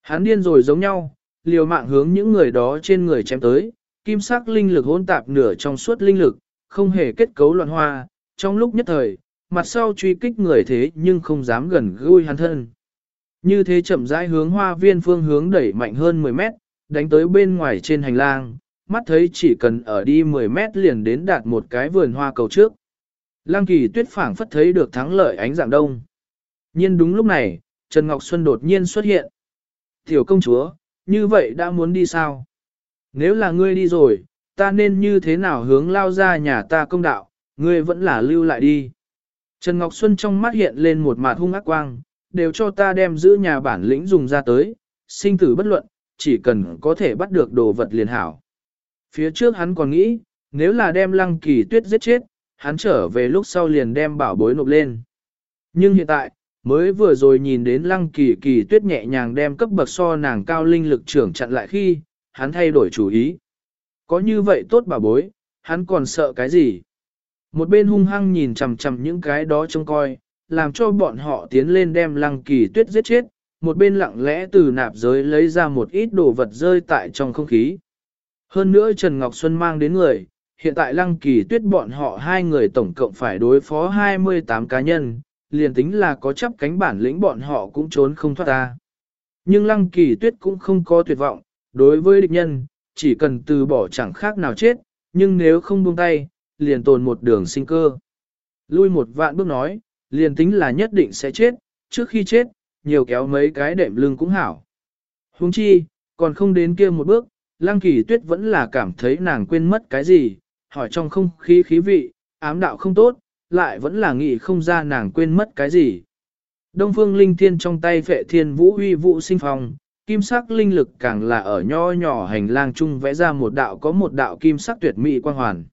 Hắn điên rồi giống nhau, liều mạng hướng những người đó trên người chém tới, kim sắc linh lực hỗn tạp nửa trong suốt linh lực, không hề kết cấu loạn hoa, trong lúc nhất thời, mặt sau truy kích người thế nhưng không dám gần gũi hắn thân. Như thế chậm rãi hướng hoa viên phương hướng đẩy mạnh hơn 10 mét, đánh tới bên ngoài trên hành lang, mắt thấy chỉ cần ở đi 10 mét liền đến đạt một cái vườn hoa cầu trước. Lang kỳ tuyết phảng phất thấy được thắng lợi ánh dạng đông. Nhưng đúng lúc này, Trần Ngọc Xuân đột nhiên xuất hiện. Tiểu công chúa, như vậy đã muốn đi sao? Nếu là ngươi đi rồi, ta nên như thế nào hướng lao ra nhà ta công đạo, ngươi vẫn là lưu lại đi. Trần Ngọc Xuân trong mắt hiện lên một mặt hung ác quang, đều cho ta đem giữ nhà bản lĩnh dùng ra tới, sinh tử bất luận, chỉ cần có thể bắt được đồ vật liền hảo. Phía trước hắn còn nghĩ, nếu là đem lăng kỳ tuyết giết chết, hắn trở về lúc sau liền đem bảo bối nộp lên. Nhưng hiện tại, mới vừa rồi nhìn đến lăng kỳ kỳ tuyết nhẹ nhàng đem cấp bậc so nàng cao linh lực trưởng chặn lại khi, hắn thay đổi chủ ý. Có như vậy tốt bà bối, hắn còn sợ cái gì? Một bên hung hăng nhìn chằm chằm những cái đó trông coi, làm cho bọn họ tiến lên đem lăng kỳ tuyết giết chết, một bên lặng lẽ từ nạp giới lấy ra một ít đồ vật rơi tại trong không khí. Hơn nữa Trần Ngọc Xuân mang đến người, hiện tại lăng kỳ tuyết bọn họ hai người tổng cộng phải đối phó 28 cá nhân, liền tính là có chấp cánh bản lĩnh bọn họ cũng trốn không thoát ta. Nhưng lăng kỳ tuyết cũng không có tuyệt vọng, đối với địch nhân, chỉ cần từ bỏ chẳng khác nào chết, nhưng nếu không buông tay, liền tồn một đường sinh cơ. Lui một vạn bước nói, liền tính là nhất định sẽ chết, trước khi chết, nhiều kéo mấy cái đệm lưng cũng hảo. Huống chi, còn không đến kia một bước, Lăng Kỳ Tuyết vẫn là cảm thấy nàng quên mất cái gì, hỏi trong không khí khí vị, ám đạo không tốt, lại vẫn là nghĩ không ra nàng quên mất cái gì. Đông phương linh thiên trong tay vệ thiên vũ huy vũ sinh phong, kim sắc linh lực càng là ở nho nhỏ hành lang chung vẽ ra một đạo có một đạo kim sắc tuyệt mỹ quang hoàn.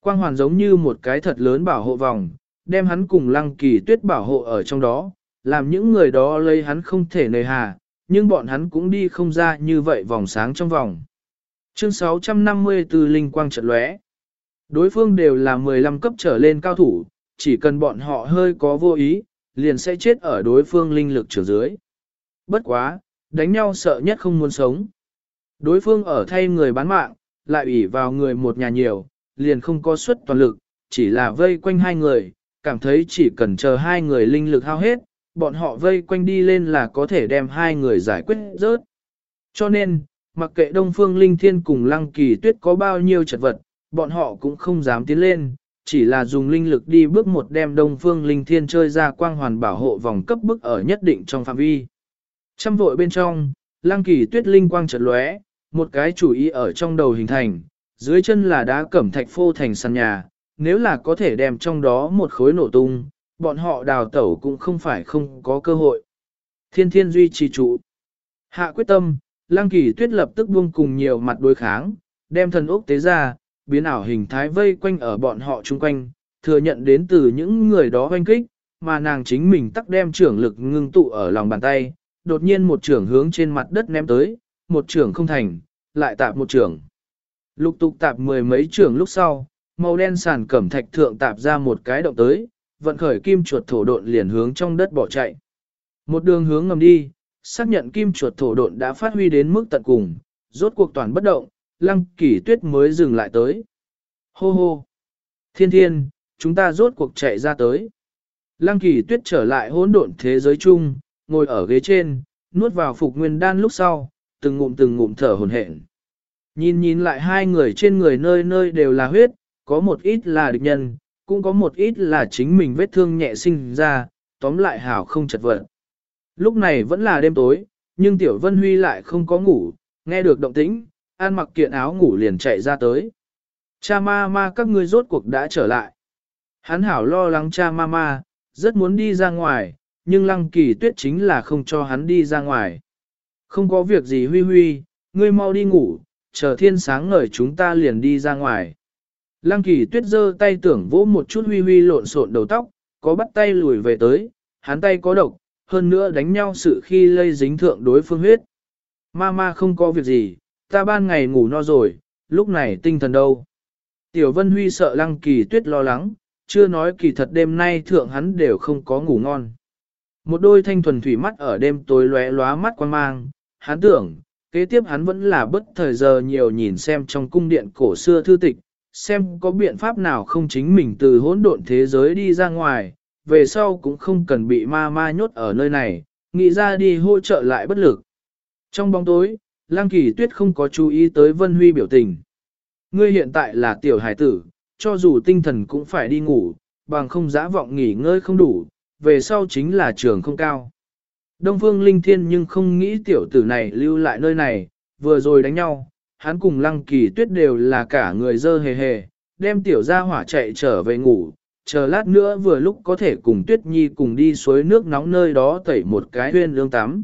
Quang hoàn giống như một cái thật lớn bảo hộ vòng, đem hắn cùng lăng kỳ tuyết bảo hộ ở trong đó, làm những người đó lấy hắn không thể nề hà, nhưng bọn hắn cũng đi không ra như vậy vòng sáng trong vòng. Chương 654 Linh Quang trận lóe. Đối phương đều là 15 cấp trở lên cao thủ, chỉ cần bọn họ hơi có vô ý, liền sẽ chết ở đối phương linh lực trở dưới. bất quá, đánh nhau sợ nhất không muốn sống. Đối phương ở thay người bán mạng, lại ủy vào người một nhà nhiều, liền không có suất toàn lực, chỉ là vây quanh hai người, cảm thấy chỉ cần chờ hai người linh lực hao hết, bọn họ vây quanh đi lên là có thể đem hai người giải quyết rớt. Cho nên, mặc kệ Đông Phương Linh Thiên cùng Lăng Kỳ Tuyết có bao nhiêu chật vật, bọn họ cũng không dám tiến lên, chỉ là dùng linh lực đi bước một đem Đông Phương Linh Thiên chơi ra quang hoàn bảo hộ vòng cấp bức ở nhất định trong phạm vi. Trăm vội bên trong, Lang Kỳ Tuyết linh quang chợt lóe, một cái chủ ý ở trong đầu hình thành, dưới chân là đá cẩm thạch phô thành sàn nhà, nếu là có thể đem trong đó một khối nổ tung, bọn họ đào tẩu cũng không phải không có cơ hội. Thiên thiên duy trì trụ. Hạ quyết tâm, Lang Kỳ Tuyết lập tức buông cùng nhiều mặt đối kháng, đem thần ốc tế ra, biến ảo hình thái vây quanh ở bọn họ chung quanh, thừa nhận đến từ những người đó hoanh kích, mà nàng chính mình tắc đem trưởng lực ngưng tụ ở lòng bàn tay, đột nhiên một trưởng hướng trên mặt đất ném tới, một trưởng không thành, lại tạp một trưởng. Lục tục tạp mười mấy trưởng lúc sau, màu đen sàn cẩm thạch thượng tạp ra một cái động tới, vận khởi kim chuột thổ độn liền hướng trong đất bỏ chạy. Một đường hướng ngầm đi, xác nhận kim chuột thổ độn đã phát huy đến mức tận cùng, rốt cuộc toàn bất động, lăng kỳ tuyết mới dừng lại tới. Hô hô! Thiên thiên, chúng ta rốt cuộc chạy ra tới. Lăng kỳ tuyết trở lại hỗn độn thế giới chung, ngồi ở ghế trên, nuốt vào phục nguyên đan lúc sau, từng ngụm từng ngụm thở hồn hển. Nhìn nhìn lại hai người trên người nơi nơi đều là huyết, có một ít là địch nhân, cũng có một ít là chính mình vết thương nhẹ sinh ra, tóm lại hảo không chật vật. Lúc này vẫn là đêm tối, nhưng Tiểu Vân Huy lại không có ngủ, nghe được động tĩnh, an mặc kiện áo ngủ liền chạy ra tới. Cha ma ma các ngươi rốt cuộc đã trở lại. Hắn hảo lo lắng cha ma ma, rất muốn đi ra ngoài, nhưng lăng kỳ tuyết chính là không cho hắn đi ra ngoài. Không có việc gì huy huy, ngươi mau đi ngủ, chờ thiên sáng ngời chúng ta liền đi ra ngoài. Lăng kỳ tuyết giơ tay tưởng vỗ một chút huy huy lộn xộn đầu tóc, có bắt tay lùi về tới, hắn tay có độc, hơn nữa đánh nhau sự khi lây dính thượng đối phương huyết. Ma ma không có việc gì, ta ban ngày ngủ no rồi, lúc này tinh thần đâu. Tiểu Vân Huy sợ lăng kỳ tuyết lo lắng, chưa nói kỳ thật đêm nay thượng hắn đều không có ngủ ngon. Một đôi thanh thuần thủy mắt ở đêm tối lóe lóa mắt quan mang, hắn tưởng, kế tiếp hắn vẫn là bất thời giờ nhiều nhìn xem trong cung điện cổ xưa thư tịch, xem có biện pháp nào không chính mình từ hỗn độn thế giới đi ra ngoài, về sau cũng không cần bị ma ma nhốt ở nơi này, nghĩ ra đi hỗ trợ lại bất lực. Trong bóng tối, Lang Kỳ Tuyết không có chú ý tới Vân Huy biểu tình. Ngươi hiện tại là tiểu hải tử, cho dù tinh thần cũng phải đi ngủ, bằng không dã vọng nghỉ ngơi không đủ, về sau chính là trường không cao. Đông Phương Linh Thiên nhưng không nghĩ tiểu tử này lưu lại nơi này, vừa rồi đánh nhau, hắn cùng Lăng Kỳ Tuyết đều là cả người dơ hề hề, đem tiểu gia hỏa chạy trở về ngủ, chờ lát nữa vừa lúc có thể cùng Tuyết Nhi cùng đi suối nước nóng nơi đó tẩy một cái huyên lương tắm.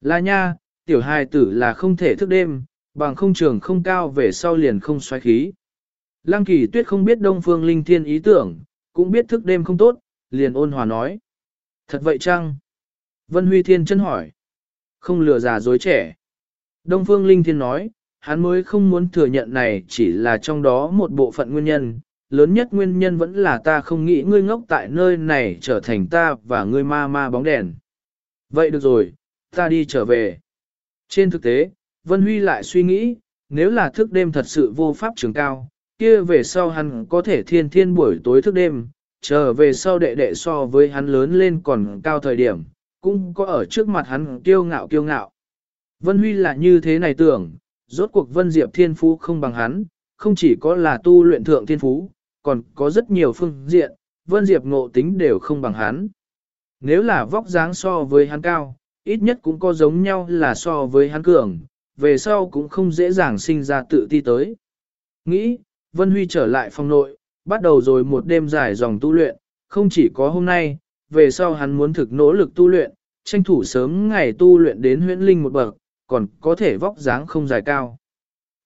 Là nha, tiểu hài tử là không thể thức đêm, bằng không trường không cao về sau liền không xoáy khí. Lăng kỳ tuyết không biết Đông Phương Linh Thiên ý tưởng, cũng biết thức đêm không tốt, liền ôn hòa nói. Thật vậy chăng? Vân Huy Thiên chân hỏi. Không lừa già dối trẻ. Đông Phương Linh Thiên nói, hắn mới không muốn thừa nhận này chỉ là trong đó một bộ phận nguyên nhân. Lớn nhất nguyên nhân vẫn là ta không nghĩ ngươi ngốc tại nơi này trở thành ta và ngươi ma ma bóng đèn. Vậy được rồi, ta đi trở về. Trên thực tế, Vân Huy lại suy nghĩ, nếu là thức đêm thật sự vô pháp trường cao, kia về sau hắn có thể thiên thiên buổi tối thức đêm, trở về sau đệ đệ so với hắn lớn lên còn cao thời điểm, cũng có ở trước mặt hắn kiêu ngạo kiêu ngạo. Vân Huy là như thế này tưởng, rốt cuộc Vân Diệp thiên phú không bằng hắn, không chỉ có là tu luyện thượng thiên phú, còn có rất nhiều phương diện, Vân Diệp ngộ tính đều không bằng hắn. Nếu là vóc dáng so với hắn cao, ít nhất cũng có giống nhau là so với hắn cường, về sau cũng không dễ dàng sinh ra tự ti tới. Nghĩ, Vân Huy trở lại phòng nội, bắt đầu rồi một đêm dài dòng tu luyện, không chỉ có hôm nay, về sau hắn muốn thực nỗ lực tu luyện, tranh thủ sớm ngày tu luyện đến huyễn linh một bậc, còn có thể vóc dáng không dài cao.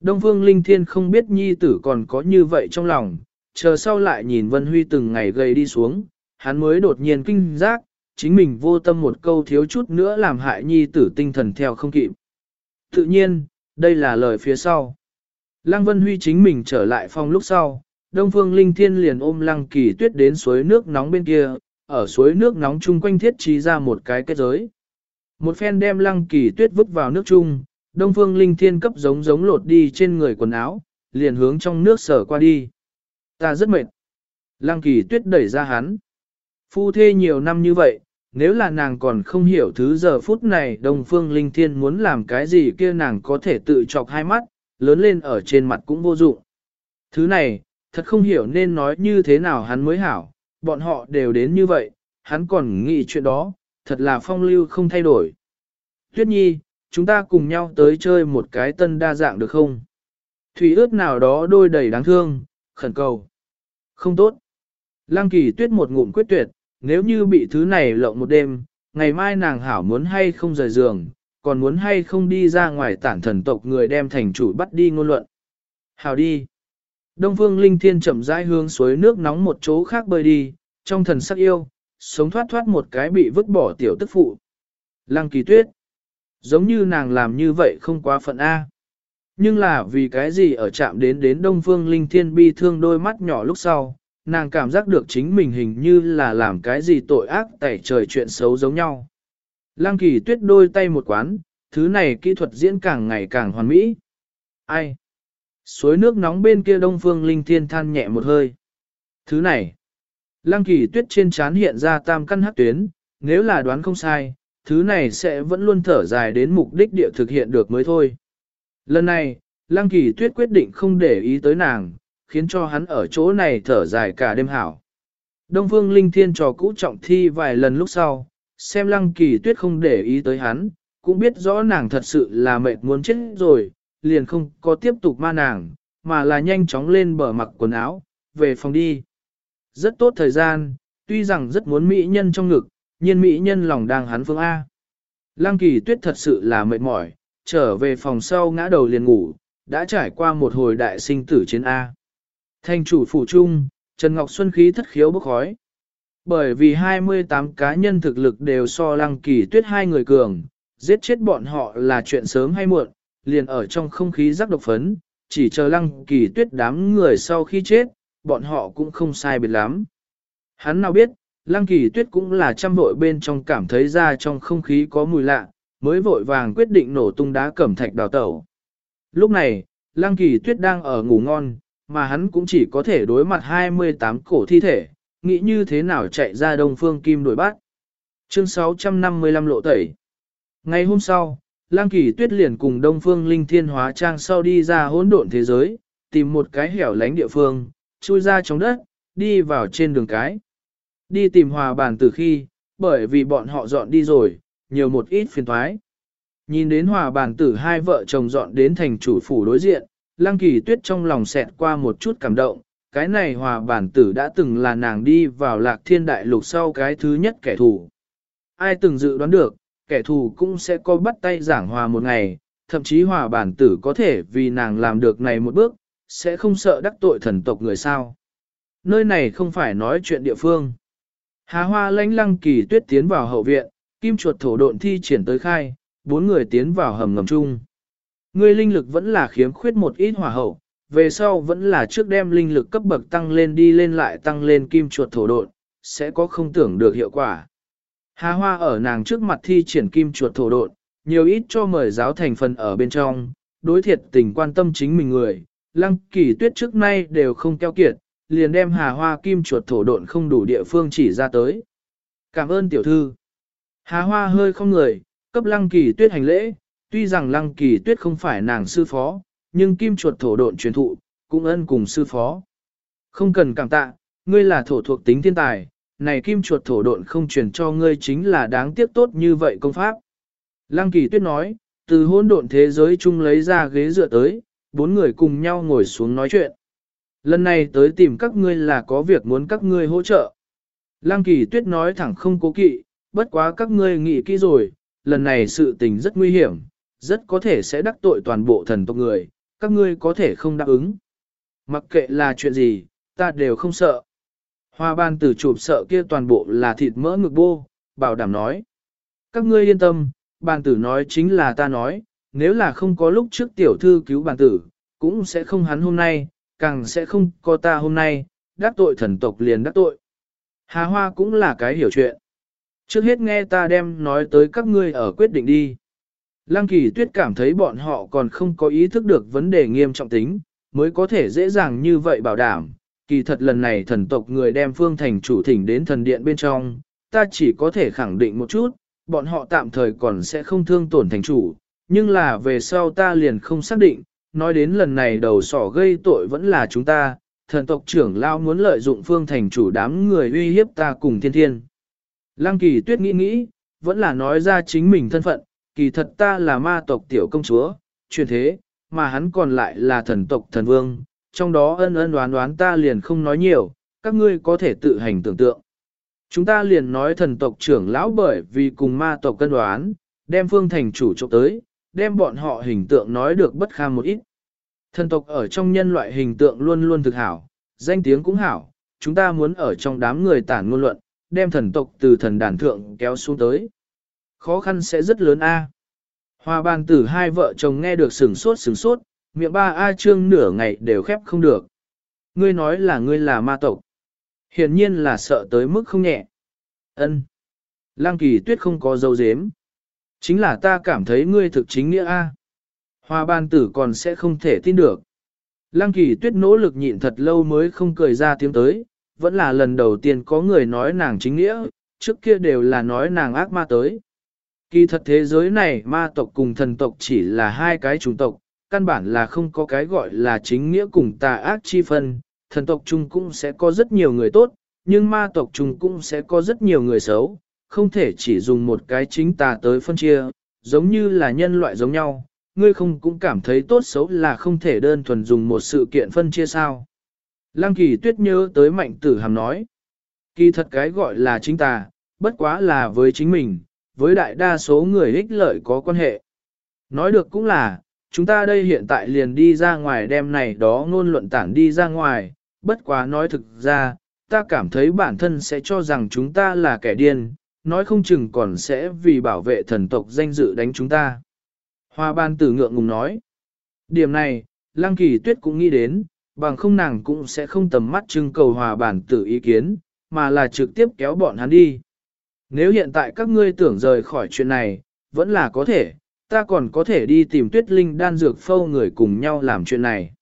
Đông Phương Linh Thiên không biết nhi tử còn có như vậy trong lòng, chờ sau lại nhìn Vân Huy từng ngày gầy đi xuống, hắn mới đột nhiên kinh giác, chính mình vô tâm một câu thiếu chút nữa làm hại nhi tử tinh thần theo không kịp. Tự nhiên, đây là lời phía sau. Lăng Vân Huy chính mình trở lại phòng lúc sau, Đông Phương Linh Thiên liền ôm Lăng Kỳ Tuyết đến suối nước nóng bên kia, ở suối nước nóng chung quanh thiết trí ra một cái kết giới. Một phen đem lăng kỳ tuyết vứt vào nước chung, đông phương linh thiên cấp giống giống lột đi trên người quần áo, liền hướng trong nước sở qua đi. Ta rất mệt. Lăng kỳ tuyết đẩy ra hắn. Phu thê nhiều năm như vậy, nếu là nàng còn không hiểu thứ giờ phút này Đông Phương Linh Thiên muốn làm cái gì kia nàng có thể tự chọc hai mắt, lớn lên ở trên mặt cũng vô dụng. Thứ này, thật không hiểu nên nói như thế nào hắn mới hảo, bọn họ đều đến như vậy, hắn còn nghĩ chuyện đó, thật là phong lưu không thay đổi. Tuyết Nhi, chúng ta cùng nhau tới chơi một cái tân đa dạng được không? Thủy ướt nào đó đôi đầy đáng thương, khẩn cầu. Không tốt. Lăng kỳ tuyết một ngụm quyết tuyệt, nếu như bị thứ này lộng một đêm, ngày mai nàng hảo muốn hay không rời giường, còn muốn hay không đi ra ngoài tản thần tộc người đem thành chủ bắt đi ngôn luận. Hảo đi. Đông phương linh thiên chậm rãi hướng suối nước nóng một chỗ khác bơi đi, trong thần sắc yêu, sống thoát thoát một cái bị vứt bỏ tiểu tức phụ. Lăng kỳ tuyết. Giống như nàng làm như vậy không quá phận A. Nhưng là vì cái gì ở chạm đến đến Đông Phương Linh Thiên bi thương đôi mắt nhỏ lúc sau, nàng cảm giác được chính mình hình như là làm cái gì tội ác tẩy trời chuyện xấu giống nhau. Lăng kỳ tuyết đôi tay một quán, thứ này kỹ thuật diễn càng ngày càng hoàn mỹ. Ai? Suối nước nóng bên kia Đông Phương Linh Thiên than nhẹ một hơi. Thứ này. Lăng kỳ tuyết trên trán hiện ra tam căn hắc tuyến, nếu là đoán không sai, thứ này sẽ vẫn luôn thở dài đến mục đích địa thực hiện được mới thôi. Lần này, Lăng kỳ tuyết quyết định không để ý tới nàng, khiến cho hắn ở chỗ này thở dài cả đêm hảo. Đông Phương Linh Thiên trò cũ trọng thi vài lần lúc sau, xem Lăng kỳ tuyết không để ý tới hắn, cũng biết rõ nàng thật sự là mệt muốn chết rồi, liền không có tiếp tục ma nàng, mà là nhanh chóng lên bờ mặc quần áo, về phòng đi. Rất tốt thời gian, tuy rằng rất muốn mỹ nhân trong ngực, nhưng mỹ nhân lòng đang hắn phương A. Lăng kỳ tuyết thật sự là mệt mỏi, trở về phòng sau ngã đầu liền ngủ, đã trải qua một hồi đại sinh tử chiến A. Thành chủ phủ trung, Trần Ngọc Xuân khí thất khiếu bốc khói. Bởi vì 28 cá nhân thực lực đều so lăng kỳ tuyết hai người cường, giết chết bọn họ là chuyện sớm hay muộn, liền ở trong không khí rắc độc phấn, chỉ chờ lăng kỳ tuyết đám người sau khi chết, bọn họ cũng không sai biệt lắm. Hắn nào biết, lăng kỳ tuyết cũng là trăm vội bên trong cảm thấy ra trong không khí có mùi lạ, mới vội vàng quyết định nổ tung đá cẩm thạch đào tẩu. Lúc này, lăng kỳ tuyết đang ở ngủ ngon, mà hắn cũng chỉ có thể đối mặt 28 cổ thi thể, nghĩ như thế nào chạy ra đông phương kim đuổi bắt. Chương 655 lộ tẩy Ngày hôm sau, Lang Kỳ Tuyết liền cùng Đông Phương Linh Thiên hóa trang sau đi ra hỗn độn thế giới, tìm một cái hẻo lánh địa phương, chui ra trong đất, đi vào trên đường cái. Đi tìm hòa bàn từ khi, bởi vì bọn họ dọn đi rồi, nhiều một ít phiền thoái. Nhìn đến hòa bàn tử hai vợ chồng dọn đến thành chủ phủ đối diện, Lăng kỳ tuyết trong lòng xẹt qua một chút cảm động, cái này hòa bản tử đã từng là nàng đi vào lạc thiên đại lục sau cái thứ nhất kẻ thù. Ai từng dự đoán được, kẻ thù cũng sẽ có bắt tay giảng hòa một ngày, thậm chí hòa bản tử có thể vì nàng làm được này một bước, sẽ không sợ đắc tội thần tộc người sao. Nơi này không phải nói chuyện địa phương. Hà hoa lãnh lăng kỳ tuyết tiến vào hậu viện, kim chuột thổ độn thi triển tới khai, bốn người tiến vào hầm ngầm chung. Ngươi linh lực vẫn là khiếm khuyết một ít hỏa hậu, về sau vẫn là trước đem linh lực cấp bậc tăng lên đi lên lại tăng lên kim chuột thổ độn, sẽ có không tưởng được hiệu quả. Hà hoa ở nàng trước mặt thi triển kim chuột thổ độn, nhiều ít cho mời giáo thành phần ở bên trong, đối thiệt tình quan tâm chính mình người, lăng kỳ tuyết trước nay đều không keo kiệt, liền đem hà hoa kim chuột thổ độn không đủ địa phương chỉ ra tới. Cảm ơn tiểu thư. Hà hoa hơi không người, cấp lăng kỳ tuyết hành lễ, Tuy rằng lăng kỳ tuyết không phải nàng sư phó, nhưng kim chuột thổ độn truyền thụ, cũng ân cùng sư phó. Không cần cảm tạ, ngươi là thổ thuộc tính thiên tài, này kim chuột thổ độn không truyền cho ngươi chính là đáng tiếc tốt như vậy công pháp. Lăng kỳ tuyết nói, từ hôn độn thế giới chung lấy ra ghế dựa tới, bốn người cùng nhau ngồi xuống nói chuyện. Lần này tới tìm các ngươi là có việc muốn các ngươi hỗ trợ. Lăng kỳ tuyết nói thẳng không cố kỵ, bất quá các ngươi nghĩ kỹ rồi, lần này sự tình rất nguy hiểm, rất có thể sẽ đắc tội toàn bộ thần tộc người, các ngươi có thể không đáp ứng. Mặc kệ là chuyện gì, ta đều không sợ. Hoa ban tử chụp sợ kia toàn bộ là thịt mỡ ngực bô, bảo đảm nói. Các ngươi yên tâm, bàn tử nói chính là ta nói, nếu là không có lúc trước tiểu thư cứu bàn tử, cũng sẽ không hắn hôm nay, càng sẽ không có ta hôm nay, đắc tội thần tộc liền đắc tội. Hà Hoa cũng là cái hiểu chuyện. Trước hết nghe ta đem nói tới các ngươi ở quyết định đi. Lăng kỳ tuyết cảm thấy bọn họ còn không có ý thức được vấn đề nghiêm trọng tính, mới có thể dễ dàng như vậy bảo đảm. Kỳ thật lần này thần tộc người đem phương thành chủ thỉnh đến thần điện bên trong, ta chỉ có thể khẳng định một chút, bọn họ tạm thời còn sẽ không thương tổn thành chủ, nhưng là về sau ta liền không xác định, nói đến lần này đầu sỏ gây tội vẫn là chúng ta, thần tộc trưởng lao muốn lợi dụng phương thành chủ đám người uy hiếp ta cùng thiên thiên. Lăng kỳ tuyết nghĩ nghĩ, vẫn là nói ra chính mình thân phận, kỳ thật ta là ma tộc tiểu công chúa, truyền thế, mà hắn còn lại là thần tộc thần vương, trong đó ân ân đoán đoán ta liền không nói nhiều, các ngươi có thể tự hành tưởng tượng. Chúng ta liền nói thần tộc trưởng lão bởi vì cùng ma tộc cân đoán, đem phương thành chủ trộm tới, đem bọn họ hình tượng nói được bất kham một ít. Thần tộc ở trong nhân loại hình tượng luôn luôn thực hảo, danh tiếng cũng hảo, chúng ta muốn ở trong đám người tản ngôn luận, đem thần tộc từ thần đàn thượng kéo xuống tới. Khó khăn sẽ rất lớn a. Hoa bàn tử hai vợ chồng nghe được sừng sốt sừng sốt, miệng ba A trương nửa ngày đều khép không được. Ngươi nói là ngươi là ma tộc. Hiển nhiên là sợ tới mức không nhẹ. Ân. Lăng kỳ tuyết không có dấu dếm. Chính là ta cảm thấy ngươi thực chính nghĩa A. Hoa ban tử còn sẽ không thể tin được. Lăng kỳ tuyết nỗ lực nhịn thật lâu mới không cười ra tiếng tới, vẫn là lần đầu tiên có người nói nàng chính nghĩa, trước kia đều là nói nàng ác ma tới. Kỳ thật thế giới này ma tộc cùng thần tộc chỉ là hai cái chủng tộc, căn bản là không có cái gọi là chính nghĩa cùng tà ác chi phân, thần tộc chung cũng sẽ có rất nhiều người tốt, nhưng ma tộc chung cũng sẽ có rất nhiều người xấu, không thể chỉ dùng một cái chính tà tới phân chia, giống như là nhân loại giống nhau, ngươi không cũng cảm thấy tốt xấu là không thể đơn thuần dùng một sự kiện phân chia sao. Lăng kỳ tuyết nhớ tới mạnh tử hàm nói, kỳ thật cái gọi là chính tà, bất quá là với chính mình, với đại đa số người ích lợi có quan hệ. Nói được cũng là, chúng ta đây hiện tại liền đi ra ngoài đem này đó ngôn luận tản đi ra ngoài, bất quá nói thực ra, ta cảm thấy bản thân sẽ cho rằng chúng ta là kẻ điên, nói không chừng còn sẽ vì bảo vệ thần tộc danh dự đánh chúng ta. Hoa ban tử ngượng ngùng nói. Điểm này, Lăng Kỳ Tuyết cũng nghĩ đến, bằng không nàng cũng sẽ không tầm mắt trưng cầu hòa bản tử ý kiến, mà là trực tiếp kéo bọn hắn đi. Nếu hiện tại các ngươi tưởng rời khỏi chuyện này, vẫn là có thể, ta còn có thể đi tìm tuyết linh đan dược phâu người cùng nhau làm chuyện này.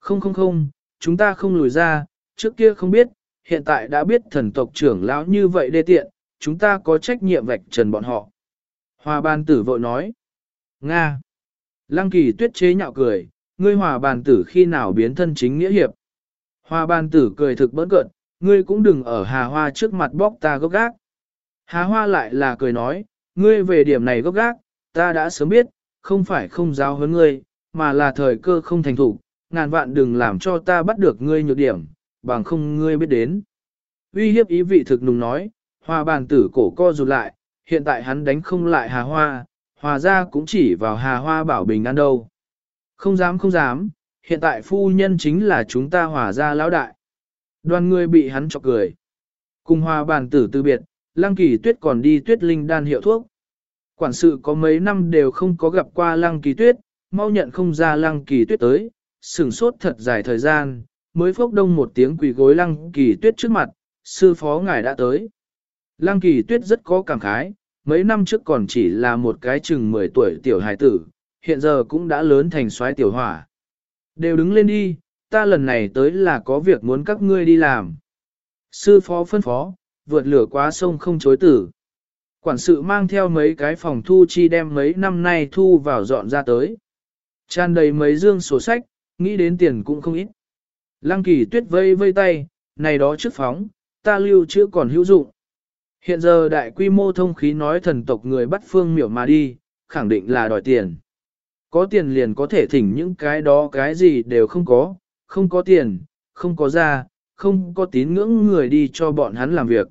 Không không không, chúng ta không lùi ra, trước kia không biết, hiện tại đã biết thần tộc trưởng lão như vậy đê tiện, chúng ta có trách nhiệm vạch trần bọn họ. Hòa ban tử vội nói. Nga. Lăng kỳ tuyết chế nhạo cười, ngươi hòa bàn tử khi nào biến thân chính nghĩa hiệp. Hòa bàn tử cười thực bỡn cợt, ngươi cũng đừng ở hà hoa trước mặt bóc ta gốc gác. Hà hoa lại là cười nói, ngươi về điểm này gốc gác, ta đã sớm biết, không phải không giáo huấn ngươi, mà là thời cơ không thành thủ, ngàn vạn đừng làm cho ta bắt được ngươi nhược điểm, bằng không ngươi biết đến. Uy hiếp ý vị thực nùng nói, hoa bàn tử cổ co rụt lại, hiện tại hắn đánh không lại hà hoa, hòa ra cũng chỉ vào hà hoa bảo bình an đâu. Không dám không dám, hiện tại phu nhân chính là chúng ta hòa ra lão đại. Đoàn người bị hắn chọc cười. Cùng hòa bàn tử từ biệt, lăng kỳ tuyết còn đi tuyết linh đan hiệu thuốc. Quản sự có mấy năm đều không có gặp qua lăng kỳ tuyết, mau nhận không ra lăng kỳ tuyết tới, sửng sốt thật dài thời gian, mới phốc đông một tiếng quỳ gối lăng kỳ tuyết trước mặt, sư phó ngài đã tới. Lăng kỳ tuyết rất có cảm khái, mấy năm trước còn chỉ là một cái chừng 10 tuổi tiểu hài tử, hiện giờ cũng đã lớn thành soái tiểu hỏa. Đều đứng lên đi, ta lần này tới là có việc muốn các ngươi đi làm. Sư phó phân phó, vượt lửa quá sông không chối tử. Quản sự mang theo mấy cái phòng thu chi đem mấy năm nay thu vào dọn ra tới. Tràn đầy mấy dương sổ sách, nghĩ đến tiền cũng không ít. Lăng kỳ tuyết vây vây tay, này đó trước phóng, ta lưu chưa còn hữu dụng. Hiện giờ đại quy mô thông khí nói thần tộc người bắt phương miểu mà đi, khẳng định là đòi tiền. Có tiền liền có thể thỉnh những cái đó cái gì đều không có, không có tiền, không có ra, không có tín ngưỡng người đi cho bọn hắn làm việc.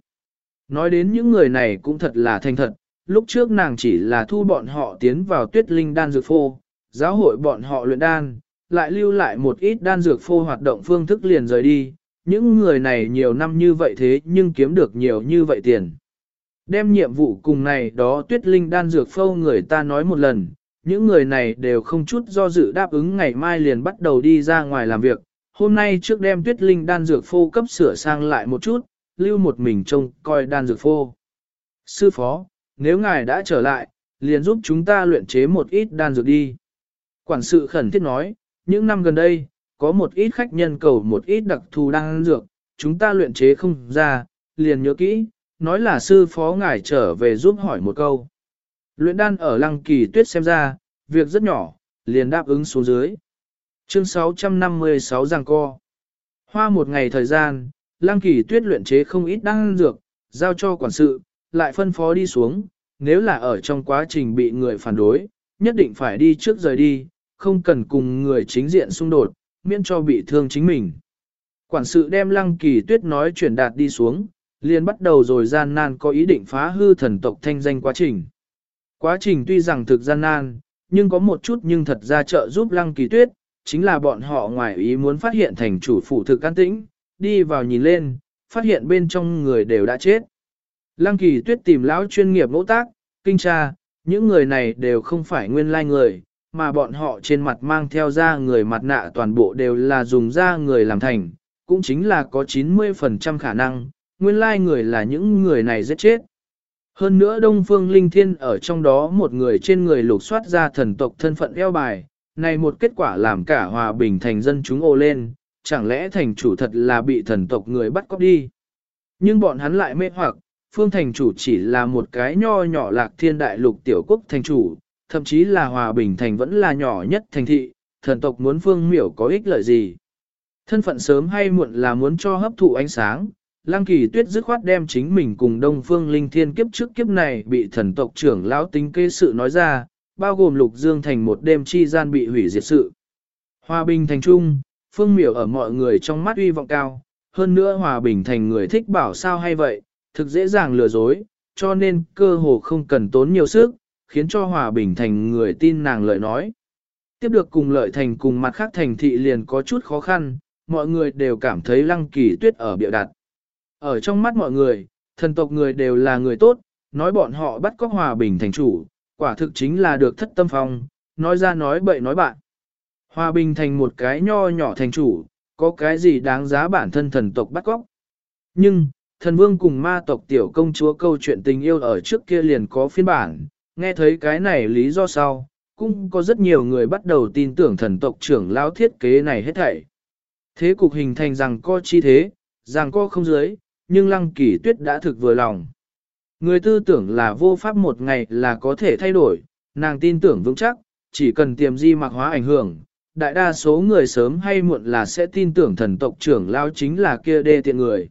Nói đến những người này cũng thật là thành thật, lúc trước nàng chỉ là thu bọn họ tiến vào tuyết linh đan dược phô, giáo hội bọn họ luyện đan, lại lưu lại một ít đan dược phô hoạt động phương thức liền rời đi. Những người này nhiều năm như vậy thế nhưng kiếm được nhiều như vậy tiền. Đem nhiệm vụ cùng này đó tuyết linh đan dược phô người ta nói một lần, những người này đều không chút do dự đáp ứng ngày mai liền bắt đầu đi ra ngoài làm việc. Hôm nay trước đem tuyết linh đan dược phô cấp sửa sang lại một chút, lưu một mình trông coi đan dược phô. Sư phó, nếu ngài đã trở lại, liền giúp chúng ta luyện chế một ít đan dược đi. Quản sự khẩn thiết nói, những năm gần đây, có một ít khách nhân cầu một ít đặc thù đan dược, chúng ta luyện chế không ra, liền nhớ kỹ, nói là sư phó ngài trở về giúp hỏi một câu. Luyện đan ở lăng kỳ tuyết xem ra, việc rất nhỏ, liền đáp ứng xuống dưới. Chương 656 giang co. Hoa một ngày thời gian, lăng kỳ tuyết luyện chế không ít đan dược, giao cho quản sự, lại phân phó đi xuống, nếu là ở trong quá trình bị người phản đối, nhất định phải đi trước rời đi, không cần cùng người chính diện xung đột, miễn cho bị thương chính mình. Quản sự đem lăng kỳ tuyết nói chuyển đạt đi xuống, liền bắt đầu rồi gian nan có ý định phá hư thần tộc thanh danh quá trình. Quá trình tuy rằng thực gian nan, nhưng có một chút nhưng thật ra trợ giúp lăng kỳ tuyết, chính là bọn họ ngoài ý muốn phát hiện thành chủ phủ thực an tĩnh, đi vào nhìn lên, phát hiện bên trong người đều đã chết. Lăng kỳ tuyết tìm lão chuyên nghiệp ngỗ tác, kinh tra, những người này đều không phải nguyên lai người, mà bọn họ trên mặt mang theo da người mặt nạ toàn bộ đều là dùng da người làm thành, cũng chính là có 90% khả năng, nguyên lai người là những người này giết chết. Hơn nữa Đông Phương Linh Thiên ở trong đó một người trên người lục soát ra thần tộc thân phận eo bài, này một kết quả làm cả hòa bình thành dân chúng ô lên, chẳng lẽ thành chủ thật là bị thần tộc người bắt cóc đi. Nhưng bọn hắn lại mê hoặc, phương thành chủ chỉ là một cái nho nhỏ lạc thiên đại lục tiểu quốc thành chủ, thậm chí là hòa bình thành vẫn là nhỏ nhất thành thị, thần tộc muốn phương miểu có ích lợi gì. Thân phận sớm hay muộn là muốn cho hấp thụ ánh sáng, Lăng kỳ tuyết dứt khoát đem chính mình cùng Đông Phương Linh Thiên kiếp trước kiếp này bị thần tộc trưởng lão tính kê sự nói ra, bao gồm Lục Dương thành một đêm chi gian bị hủy diệt sự. Hòa bình thành trung, phương miểu ở mọi người trong mắt uy vọng cao, hơn nữa hòa bình thành người thích bảo sao hay vậy, thực dễ dàng lừa dối, cho nên cơ hồ không cần tốn nhiều sức, khiến cho hòa bình thành người tin nàng lời nói. Tiếp được cùng lợi thành cùng mặt khác thành thị liền có chút khó khăn, mọi người đều cảm thấy lăng kỳ tuyết ở biểu đặt. Ở trong mắt mọi người, thần tộc người đều là người tốt, nói bọn họ bắt cóc hòa bình thành chủ, quả thực chính là được thất tâm phong, nói ra nói bậy nói bạn. Hòa bình thành một cái nho nhỏ thành chủ, có cái gì đáng giá bản thân thần tộc bắt cóc. Nhưng, thần vương cùng ma tộc tiểu công chúa câu chuyện tình yêu ở trước kia liền có phiên bản, nghe thấy cái này lý do sau, cũng có rất nhiều người bắt đầu tin tưởng thần tộc trưởng lão thiết kế này hết thảy. Thế cục hình thành rằng co chi thế, rằng co không dưới, nhưng lăng kỳ tuyết đã thực vừa lòng. Người tư tưởng là vô pháp một ngày là có thể thay đổi, nàng tin tưởng vững chắc, chỉ cần tiềm di mạc hóa ảnh hưởng, đại đa số người sớm hay muộn là sẽ tin tưởng thần tộc trưởng lao chính là kia đê tiện người.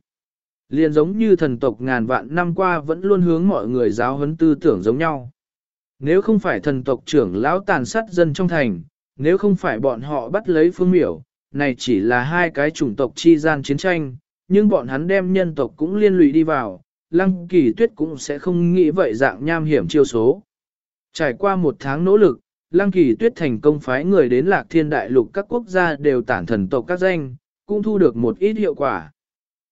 Liền giống như thần tộc ngàn vạn năm qua vẫn luôn hướng mọi người giáo huấn tư tưởng giống nhau. Nếu không phải thần tộc trưởng lão tàn sát dân trong thành, nếu không phải bọn họ bắt lấy phương miểu, này chỉ là hai cái chủng tộc chi gian chiến tranh, nhưng bọn hắn đem nhân tộc cũng liên lụy đi vào, lăng kỳ tuyết cũng sẽ không nghĩ vậy dạng nham hiểm chiêu số. Trải qua một tháng nỗ lực, lăng kỳ tuyết thành công phái người đến lạc thiên đại lục các quốc gia đều tản thần tộc các danh, cũng thu được một ít hiệu quả.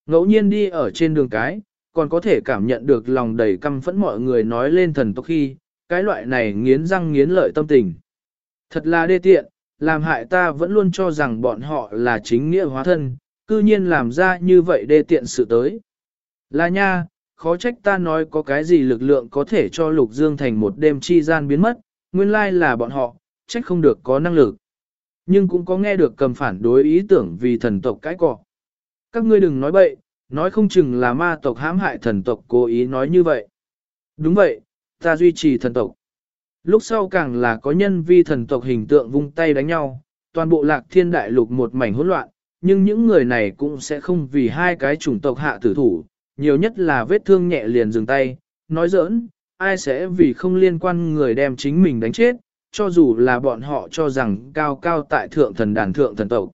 Ngẫu nhiên đi ở trên đường cái, còn có thể cảm nhận được lòng đầy căm phẫn mọi người nói lên thần tộc khi, cái loại này nghiến răng nghiến lợi tâm tình. Thật là đê tiện, làm hại ta vẫn luôn cho rằng bọn họ là chính nghĩa hóa thân, cư nhiên làm ra như vậy đê tiện sự tới. Là nha, khó trách ta nói có cái gì lực lượng có thể cho Lục Dương thành một đêm chi gian biến mất, nguyên lai là bọn họ, trách không được có năng lực. Nhưng cũng có nghe được cầm phản đối ý tưởng vì thần tộc cái cọ. Các ngươi đừng nói bậy, nói không chừng là ma tộc hãm hại thần tộc cố ý nói như vậy. Đúng vậy, ta duy trì thần tộc. Lúc sau càng là có nhân vi thần tộc hình tượng vung tay đánh nhau, toàn bộ lạc thiên đại lục một mảnh hỗn loạn, nhưng những người này cũng sẽ không vì hai cái chủng tộc hạ tử thủ, nhiều nhất là vết thương nhẹ liền dừng tay, nói giỡn, ai sẽ vì không liên quan người đem chính mình đánh chết, cho dù là bọn họ cho rằng cao cao tại thượng thần đàn thượng thần tộc.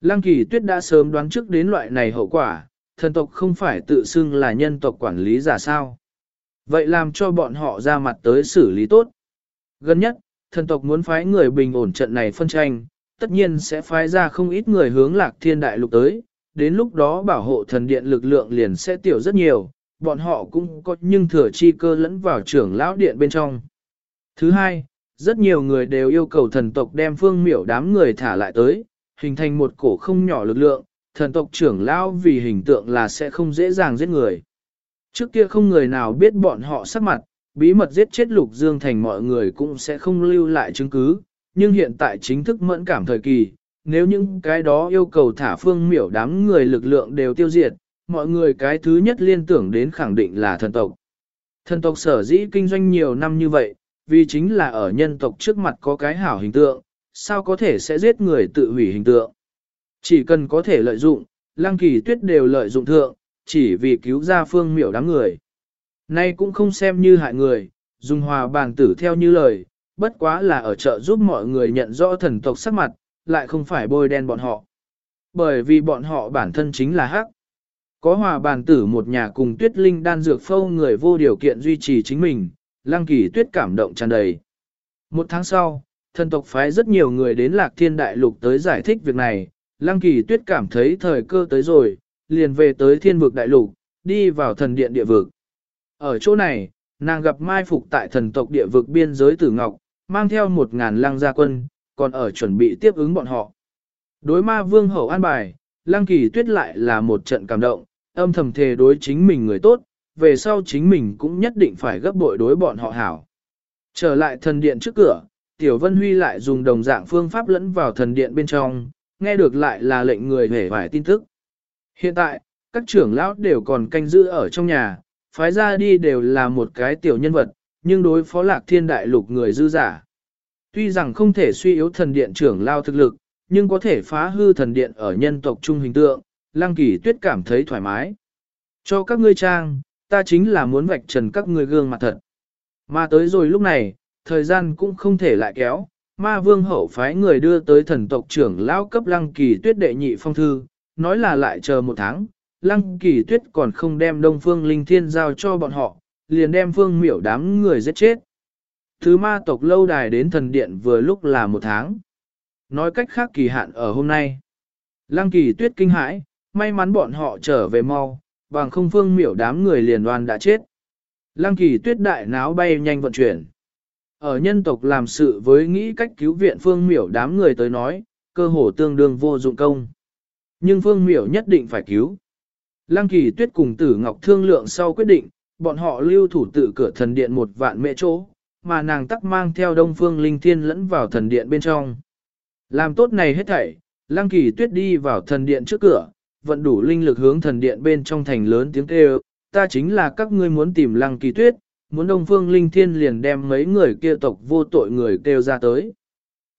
Lăng kỳ tuyết đã sớm đoán trước đến loại này hậu quả, thần tộc không phải tự xưng là nhân tộc quản lý giả sao. Vậy làm cho bọn họ ra mặt tới xử lý tốt. Gần nhất, thần tộc muốn phái người bình ổn trận này phân tranh, tất nhiên sẽ phái ra không ít người hướng lạc thiên đại lục tới, đến lúc đó bảo hộ thần điện lực lượng liền sẽ tiểu rất nhiều, bọn họ cũng có nhưng thừa chi cơ lẫn vào trưởng lão điện bên trong. Thứ hai, rất nhiều người đều yêu cầu thần tộc đem phương miểu đám người thả lại tới, hình thành một cổ không nhỏ lực lượng, thần tộc trưởng lão vì hình tượng là sẽ không dễ dàng giết người. Trước kia không người nào biết bọn họ sắc mặt, bí mật giết chết Lục Dương Thành mọi người cũng sẽ không lưu lại chứng cứ, nhưng hiện tại chính thức mẫn cảm thời kỳ, nếu những cái đó yêu cầu thả phương miểu đám người lực lượng đều tiêu diệt, mọi người cái thứ nhất liên tưởng đến khẳng định là thần tộc. Thần tộc sở dĩ kinh doanh nhiều năm như vậy, vì chính là ở nhân tộc trước mặt có cái hảo hình tượng, sao có thể sẽ giết người tự hủy hình tượng. Chỉ cần có thể lợi dụng, lăng kỳ tuyết đều lợi dụng thượng, chỉ vì cứu ra phương miểu đám người. Nay cũng không xem như hại người, dùng hòa bàn tử theo như lời, bất quá là ở chợ giúp mọi người nhận rõ thần tộc sắc mặt, lại không phải bôi đen bọn họ. Bởi vì bọn họ bản thân chính là hắc. Có hòa bàn tử một nhà cùng tuyết linh đan dược phâu người vô điều kiện duy trì chính mình, lăng kỳ tuyết cảm động tràn đầy. Một tháng sau, thần tộc phái rất nhiều người đến lạc thiên đại lục tới giải thích việc này, lăng kỳ tuyết cảm thấy thời cơ tới rồi, liền về tới thiên vực đại lục, đi vào thần điện địa vực. Ở chỗ này, nàng gặp mai phục tại thần tộc địa vực biên giới tử ngọc, mang theo một ngàn lăng gia quân, còn ở chuẩn bị tiếp ứng bọn họ. Đối ma vương hậu an bài, lăng kỳ tuyết lại là một trận cảm động, âm thầm thề đối chính mình người tốt, về sau chính mình cũng nhất định phải gấp bội đối bọn họ hảo. Trở lại thần điện trước cửa, Tiểu Vân Huy lại dùng đồng dạng phương pháp lẫn vào thần điện bên trong, nghe được lại là lệnh người hề vải tin tức. Hiện tại, các trưởng lão đều còn canh giữ ở trong nhà, phái ra đi đều là một cái tiểu nhân vật, nhưng đối phó lạc thiên đại lục người dư giả. Tuy rằng không thể suy yếu thần điện trưởng lao thực lực, nhưng có thể phá hư thần điện ở nhân tộc trung hình tượng, lăng kỳ tuyết cảm thấy thoải mái. Cho các ngươi trang, ta chính là muốn vạch trần các ngươi gương mặt thật. Mà tới rồi lúc này, thời gian cũng không thể lại kéo, ma vương hậu phái người đưa tới thần tộc trưởng lao cấp lăng kỳ tuyết đệ nhị phong thư, nói là lại chờ một tháng, lăng kỳ tuyết còn không đem đông phương linh thiên giao cho bọn họ, liền đem phương miểu đám người giết chết. Thứ ma tộc lâu đài đến thần điện vừa lúc là một tháng. Nói cách khác kỳ hạn ở hôm nay. Lăng kỳ tuyết kinh hãi, may mắn bọn họ trở về mau, bằng không phương miểu đám người liền đoan đã chết. Lăng kỳ tuyết đại náo bay nhanh vận chuyển. Ở nhân tộc làm sự với nghĩ cách cứu viện phương miểu đám người tới nói, cơ hồ tương đương vô dụng công. Nhưng phương miểu nhất định phải cứu. Lăng kỳ tuyết cùng tử ngọc thương lượng sau quyết định, bọn họ lưu thủ tự cửa thần điện một vạn mẹ chỗ, mà nàng tắc mang theo đông phương linh thiên lẫn vào thần điện bên trong. Làm tốt này hết thảy, lăng kỳ tuyết đi vào thần điện trước cửa, vận đủ linh lực hướng thần điện bên trong thành lớn tiếng kêu, ta chính là các ngươi muốn tìm lăng kỳ tuyết, muốn đông phương linh thiên liền đem mấy người kia tộc vô tội người kêu ra tới.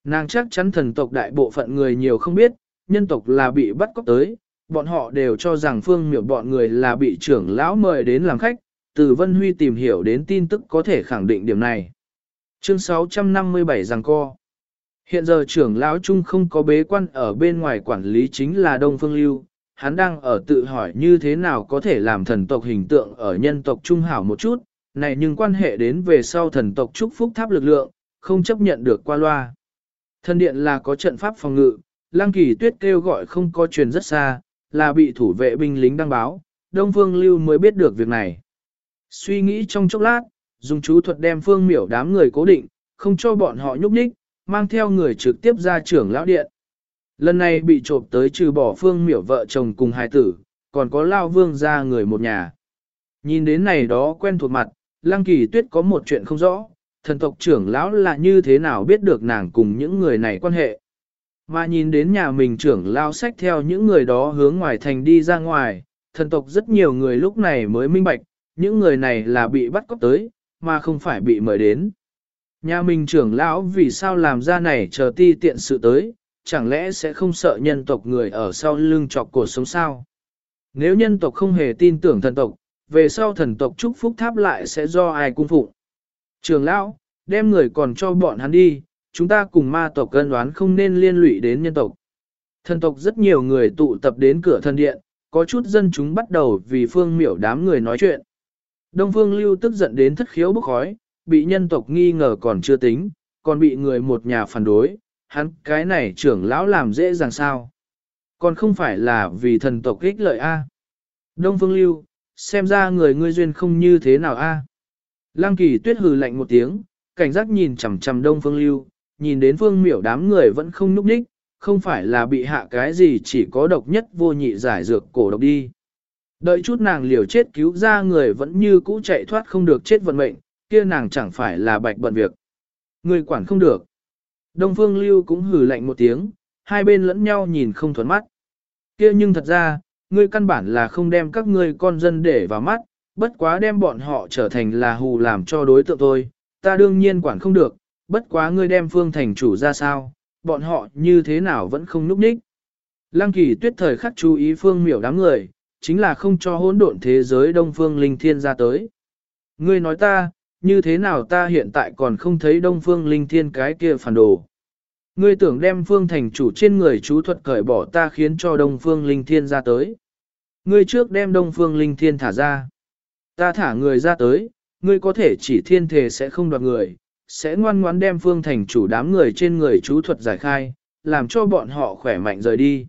Nàng chắc chắn thần tộc đại bộ phận người nhiều không biết, nhân tộc là bị bắt cóc tới, bọn họ đều cho rằng phương miểu bọn người là bị trưởng lão mời đến làm khách, từ Vân Huy tìm hiểu đến tin tức có thể khẳng định điểm này. Chương 657 rằng co. Hiện giờ trưởng lão Trung không có bế quan ở bên ngoài quản lý chính là Đông Phương Lưu, hắn đang ở tự hỏi như thế nào có thể làm thần tộc hình tượng ở nhân tộc Trung hảo một chút, này nhưng quan hệ đến về sau thần tộc chúc phúc tháp lực lượng, không chấp nhận được qua loa. Thần điện là có trận pháp phòng ngự, Lăng Kỳ Tuyết kêu gọi không có truyền rất xa, là bị thủ vệ binh lính đăng báo, Đông Phương Lưu mới biết được việc này. Suy nghĩ trong chốc lát, dùng chú thuật đem phương miểu đám người cố định, không cho bọn họ nhúc nhích, mang theo người trực tiếp ra trưởng lão điện. Lần này bị trộm tới trừ bỏ phương miểu vợ chồng cùng hai tử, còn có lao vương ra người một nhà. Nhìn đến này đó quen thuộc mặt, lăng kỳ tuyết có một chuyện không rõ, thần tộc trưởng lão là như thế nào biết được nàng cùng những người này quan hệ. Mà nhìn đến nhà mình trưởng lao sách theo những người đó hướng ngoài thành đi ra ngoài, thần tộc rất nhiều người lúc này mới minh bạch, những người này là bị bắt cóc tới, mà không phải bị mời đến. Nhà mình trưởng lão vì sao làm ra này chờ ti tiện sự tới, chẳng lẽ sẽ không sợ nhân tộc người ở sau lưng chọc cổ sống sao? Nếu nhân tộc không hề tin tưởng thần tộc, về sau thần tộc chúc phúc tháp lại sẽ do ai cung phụng? Trưởng lão, đem người còn cho bọn hắn đi, chúng ta cùng ma tộc cân đoán không nên liên lụy đến nhân tộc. Thần tộc rất nhiều người tụ tập đến cửa thần điện, có chút dân chúng bắt đầu vì phương miểu đám người nói chuyện. Đông Phương Lưu tức giận đến thất khiếu bốc khói, bị nhân tộc nghi ngờ còn chưa tính, còn bị người một nhà phản đối, hắn cái này trưởng lão làm dễ dàng sao. Còn không phải là vì thần tộc ích lợi a. Đông Phương Lưu, xem ra người ngươi duyên không như thế nào a. Lăng kỳ tuyết hừ lạnh một tiếng, cảnh giác nhìn chằm chằm Đông Phương Lưu, nhìn đến phương miểu đám người vẫn không nhúc đích, không phải là bị hạ cái gì chỉ có độc nhất vô nhị giải dược cổ độc đi. Đợi chút nàng liều chết cứu ra người vẫn như cũ chạy thoát không được chết vận mệnh, kia nàng chẳng phải là bạch bận việc. Người quản không được. Đông Phương Lưu cũng hử lạnh một tiếng, hai bên lẫn nhau nhìn không thuận mắt. Kia nhưng thật ra, ngươi căn bản là không đem các ngươi con dân để vào mắt, bất quá đem bọn họ trở thành là hù làm cho đối tượng thôi, ta đương nhiên quản không được, bất quá ngươi đem phương thành chủ ra sao, bọn họ như thế nào vẫn không núp ních. Lăng kỳ tuyết thời khắc chú ý phương miểu đám người, chính là không cho hỗn độn thế giới đông phương linh thiên ra tới. Ngươi nói ta, như thế nào ta hiện tại còn không thấy đông phương linh thiên cái kia phản đồ. Ngươi tưởng đem phương thành chủ trên người chú thuật cởi bỏ ta khiến cho đông phương linh thiên ra tới. Ngươi trước đem đông phương linh thiên thả ra. Ta thả người ra tới, ngươi có thể chỉ thiên thể sẽ không đoạt người, sẽ ngoan ngoãn đem phương thành chủ đám người trên người chú thuật giải khai, làm cho bọn họ khỏe mạnh rời đi.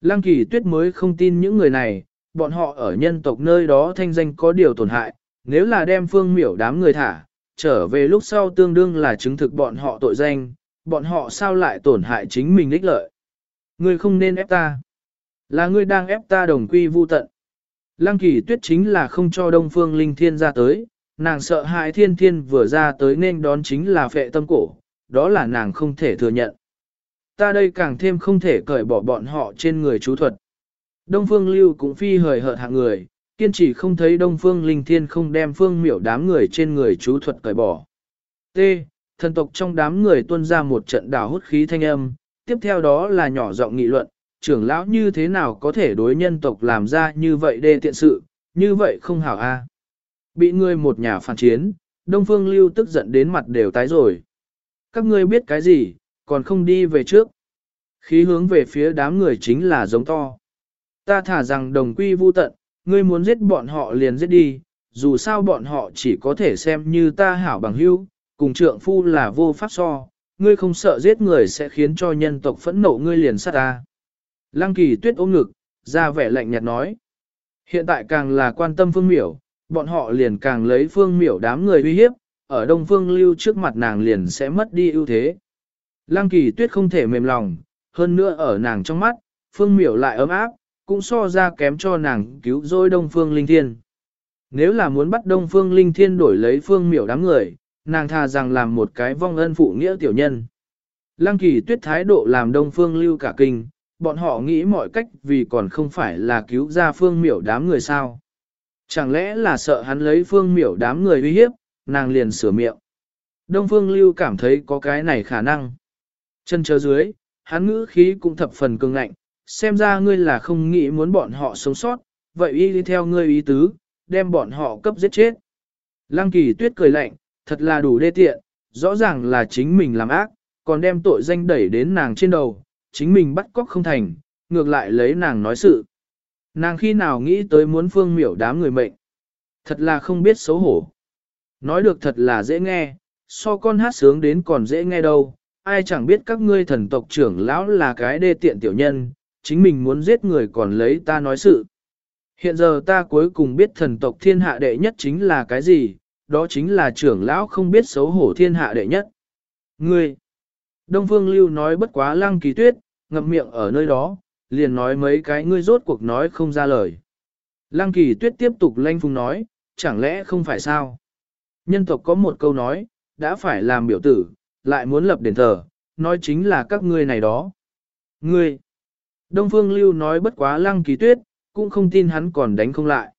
Lăng kỳ tuyết mới không tin những người này, bọn họ ở nhân tộc nơi đó thanh danh có điều tổn hại, nếu là đem phương miểu đám người thả, trở về lúc sau tương đương là chứng thực bọn họ tội danh, bọn họ sao lại tổn hại chính mình ích lợi. Ngươi không nên ép ta. Là ngươi đang ép ta đồng quy vu tận. Lăng kỳ tuyết chính là không cho Đông Phương Linh Thiên ra tới, nàng sợ hại thiên thiên vừa ra tới nên đón chính là phệ tâm cổ, đó là nàng không thể thừa nhận. Ta đây càng thêm không thể cởi bỏ bọn họ trên người chú thuật. Đông Phương Lưu cũng phi hời hợt hạng người, kiên trì không thấy Đông Phương Linh Thiên không đem phương miểu đám người trên người chú thuật cởi bỏ. T. Thần tộc trong đám người tuôn ra một trận đảo hút khí thanh âm, tiếp theo đó là nhỏ giọng nghị luận, trưởng lão như thế nào có thể đối nhân tộc làm ra như vậy đê tiện sự, như vậy không hảo a. Bị ngươi một nhà phản chiến, Đông Phương Lưu tức giận đến mặt đều tái rồi. Các ngươi biết cái gì, còn không đi về trước. Khí hướng về phía đám người chính là giống to. Ta thả rằng đồng quy vu tận, ngươi muốn giết bọn họ liền giết đi, dù sao bọn họ chỉ có thể xem như ta hảo bằng hữu, cùng trượng phu là vô pháp so, ngươi không sợ giết người sẽ khiến cho nhân tộc phẫn nộ ngươi liền sát ta. Lăng kỳ tuyết ôm ngực, ra vẻ lạnh nhạt nói. Hiện tại càng là quan tâm phương miểu, bọn họ liền càng lấy phương miểu đám người uy hiếp, ở đông phương lưu trước mặt nàng liền sẽ mất đi ưu thế. Lăng kỳ tuyết không thể mềm lòng, hơn nữa ở nàng trong mắt, phương miểu lại ấm áp, cũng so ra kém cho nàng cứu rỗi đông phương linh thiên. Nếu là muốn bắt đông phương linh thiên đổi lấy phương miểu đám người, nàng thà rằng làm một cái vong ân phụ nghĩa tiểu nhân. Lăng kỳ tuyết thái độ làm đông phương lưu cả kinh, bọn họ nghĩ mọi cách vì còn không phải là cứu ra phương miểu đám người sao. Chẳng lẽ là sợ hắn lấy phương miểu đám người uy hiếp, nàng liền sửa miệng. Đông phương lưu cảm thấy có cái này khả năng. Chân chờ dưới, hắn ngữ khí cũng thập phần cường ngạnh, xem ra ngươi là không nghĩ muốn bọn họ sống sót, vậy y đi theo ngươi ý tứ, đem bọn họ cấp giết chết. Lăng kỳ tuyết cười lạnh, thật là đủ đê tiện, rõ ràng là chính mình làm ác, còn đem tội danh đẩy đến nàng trên đầu, chính mình bắt cóc không thành, ngược lại lấy nàng nói sự. Nàng khi nào nghĩ tới muốn phương miểu đám người mệnh. Thật là không biết xấu hổ. Nói được thật là dễ nghe, so con hát sướng đến còn dễ nghe đâu. Ai chẳng biết các ngươi thần tộc trưởng lão là cái đê tiện tiểu nhân, chính mình muốn giết người còn lấy ta nói sự. Hiện giờ ta cuối cùng biết thần tộc thiên hạ đệ nhất chính là cái gì, đó chính là trưởng lão không biết xấu hổ thiên hạ đệ nhất. Ngươi! Đông Phương Lưu nói bất quá lăng kỳ tuyết, ngậm miệng ở nơi đó, liền nói mấy cái ngươi rốt cuộc nói không ra lời. Lăng kỳ tuyết tiếp tục lanh phung nói, chẳng lẽ không phải sao? Nhân tộc có một câu nói, đã phải làm biểu tử, lại muốn lập đền thờ, nói chính là các ngươi này đó. Ngươi! Đông Phương Lưu nói bất quá lăng kỳ tuyết, cũng không tin hắn còn đánh không lại.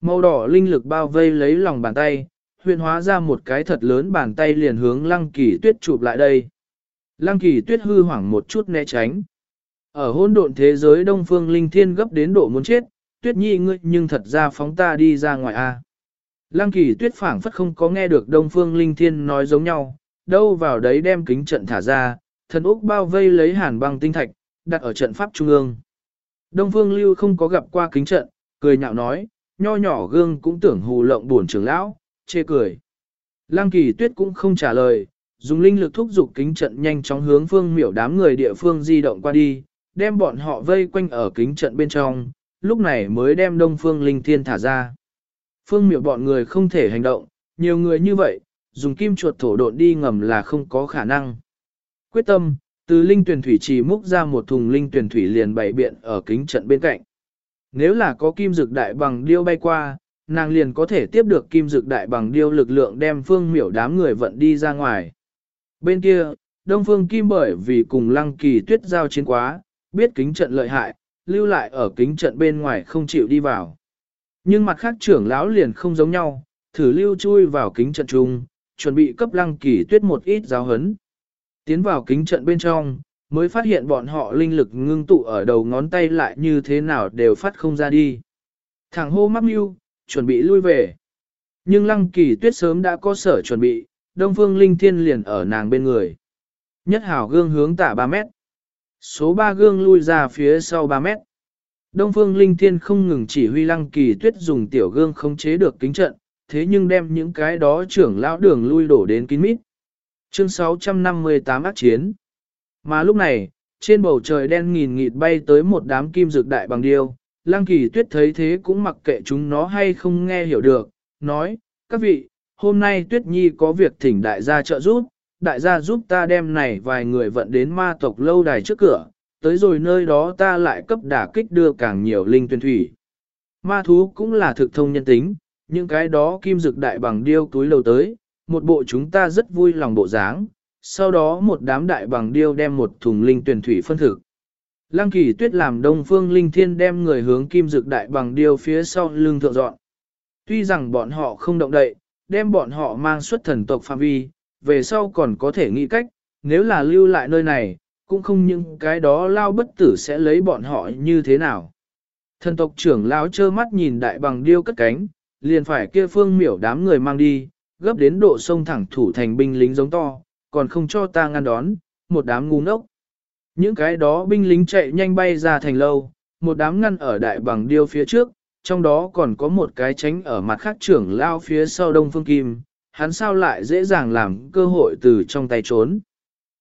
Màu đỏ linh lực bao vây lấy lòng bàn tay, huyện hóa ra một cái thật lớn bàn tay liền hướng lăng kỳ tuyết chụp lại đây. Lăng kỳ tuyết hư hoảng một chút né tránh. Ở hôn độn thế giới đông phương linh thiên gấp đến độ muốn chết, tuyết nhi ngươi nhưng thật ra phóng ta đi ra ngoài a. Lăng kỳ tuyết phảng phất không có nghe được đông phương linh thiên nói giống nhau, đâu vào đấy đem kính trận thả ra, thần úc bao vây lấy hàn băng tinh thạch, đặt ở trận pháp trung ương. Đông phương lưu không có gặp qua kính trận, cười nhạo nói, nho nhỏ gương cũng tưởng hù lộng buồn trưởng lão, chê cười. Lăng kỳ tuyết cũng không trả lời, dùng linh lực thúc giục kính trận nhanh chóng hướng phương miểu đám người địa phương di động qua đi, đem bọn họ vây quanh ở kính trận bên trong, lúc này mới đem đông phương linh thiên thả ra. Phương miểu bọn người không thể hành động, nhiều người như vậy, dùng kim chuột thổ độn đi ngầm là không có khả năng. Quyết tâm, từ linh tuyển thủy trì múc ra một thùng linh tuyển thủy liền bày biện ở kính trận bên cạnh. Nếu là có kim dược đại bằng điêu bay qua, nàng liền có thể tiếp được kim dược đại bằng điêu lực lượng đem phương miểu đám người vận đi ra ngoài. Bên kia, Đông Phương Kim bởi vì cùng lăng kỳ tuyết giao chiến quá, biết kính trận lợi hại, lưu lại ở kính trận bên ngoài không chịu đi vào. Nhưng mặt khác trưởng lão liền không giống nhau, thử lưu chui vào kính trận chung, chuẩn bị cấp lăng kỳ tuyết một ít giáo hấn. Tiến vào kính trận bên trong, mới phát hiện bọn họ linh lực ngưng tụ ở đầu ngón tay lại như thế nào đều phát không ra đi. Thẳng hô mắc mưu, chuẩn bị lui về. Nhưng lăng kỳ tuyết sớm đã có sở chuẩn bị, đông phương linh thiên liền ở nàng bên người. Nhất hảo gương hướng tả 3 mét. Số 3 gương lui ra phía sau 3 mét. Đông phương linh thiên không ngừng chỉ huy lăng kỳ tuyết dùng tiểu gương khống chế được kính trận, thế nhưng đem những cái đó trưởng lão đường lui đổ đến kín mít. Chương 658 ác chiến. Mà lúc này, trên bầu trời đen nghìn nghịt bay tới một đám kim dược đại bằng điêu, Lang Kỳ Tuyết thấy thế cũng mặc kệ chúng nó hay không nghe hiểu được, nói, các vị, hôm nay Tuyết Nhi có việc thỉnh đại gia trợ giúp, đại gia giúp ta đem này vài người vận đến ma tộc lâu đài trước cửa, tới rồi nơi đó ta lại cấp đả kích đưa càng nhiều linh tuyên thủy. Ma thú cũng là thực thông nhân tính, những cái đó kim dược đại bằng điêu túi lâu tới, một bộ chúng ta rất vui lòng bộ dáng, sau đó một đám đại bằng điêu đem một thùng linh tuyển thủy phân thực. Lăng kỳ tuyết làm đông phương linh thiên đem người hướng kim dược đại bằng điêu phía sau lưng thượng dọn. Tuy rằng bọn họ không động đậy, đem bọn họ mang xuất thần tộc phạm vi, về sau còn có thể nghĩ cách, nếu là lưu lại nơi này, cũng không những cái đó lao bất tử sẽ lấy bọn họ như thế nào. Thần tộc trưởng lão trơ mắt nhìn đại bằng điêu cất cánh, liền phải kia phương miểu đám người mang đi, gấp đến độ sông thẳng thủ thành binh lính giống to, còn không cho ta ngăn đón, một đám ngu ngốc. Những cái đó binh lính chạy nhanh bay ra thành lâu, một đám ngăn ở đại bằng điêu phía trước, trong đó còn có một cái tránh ở mặt khác trưởng lao phía sau đông phương kim, hắn sao lại dễ dàng làm cơ hội từ trong tay trốn.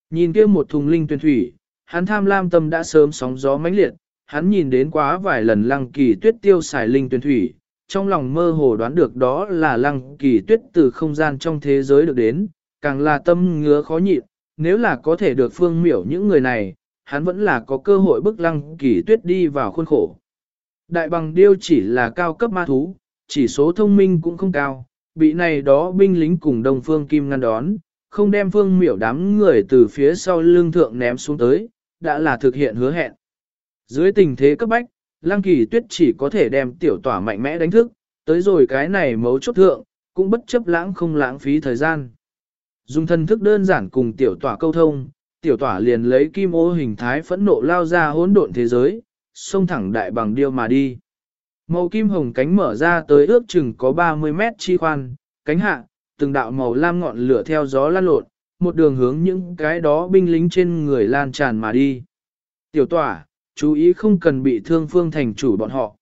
Nhìn kia một thùng linh tuyên thủy, hắn tham lam tâm đã sớm sóng gió mãnh liệt, hắn nhìn đến quá vài lần lăng kỳ tuyết tiêu xài linh tuyên thủy, trong lòng mơ hồ đoán được đó là lăng kỳ tuyết từ không gian trong thế giới được đến, càng là tâm ngứa khó nhịn, nếu là có thể được phương miểu những người này, hắn vẫn là có cơ hội bức lăng kỳ tuyết đi vào khuôn khổ. Đại bằng điêu chỉ là cao cấp ma thú, chỉ số thông minh cũng không cao, bị này đó binh lính cùng đồng phương kim ngăn đón, không đem phương miểu đám người từ phía sau lưng thượng ném xuống tới, đã là thực hiện hứa hẹn. Dưới tình thế cấp bách, lăng kỳ tuyết chỉ có thể đem tiểu tỏa mạnh mẽ đánh thức, tới rồi cái này mấu chốt thượng, cũng bất chấp lãng không lãng phí thời gian. Dùng thân thức đơn giản cùng tiểu tỏa câu thông, tiểu tỏa liền lấy kim ô hình thái phẫn nộ lao ra hỗn độn thế giới, xông thẳng đại bằng điêu mà đi. Màu kim hồng cánh mở ra tới ước chừng có 30 mét chi khoan, cánh hạ, từng đạo màu lam ngọn lửa theo gió lan lộn, một đường hướng những cái đó binh lính trên người lan tràn mà đi. Tiểu tỏa, chú ý không cần bị thương phương thành chủ bọn họ.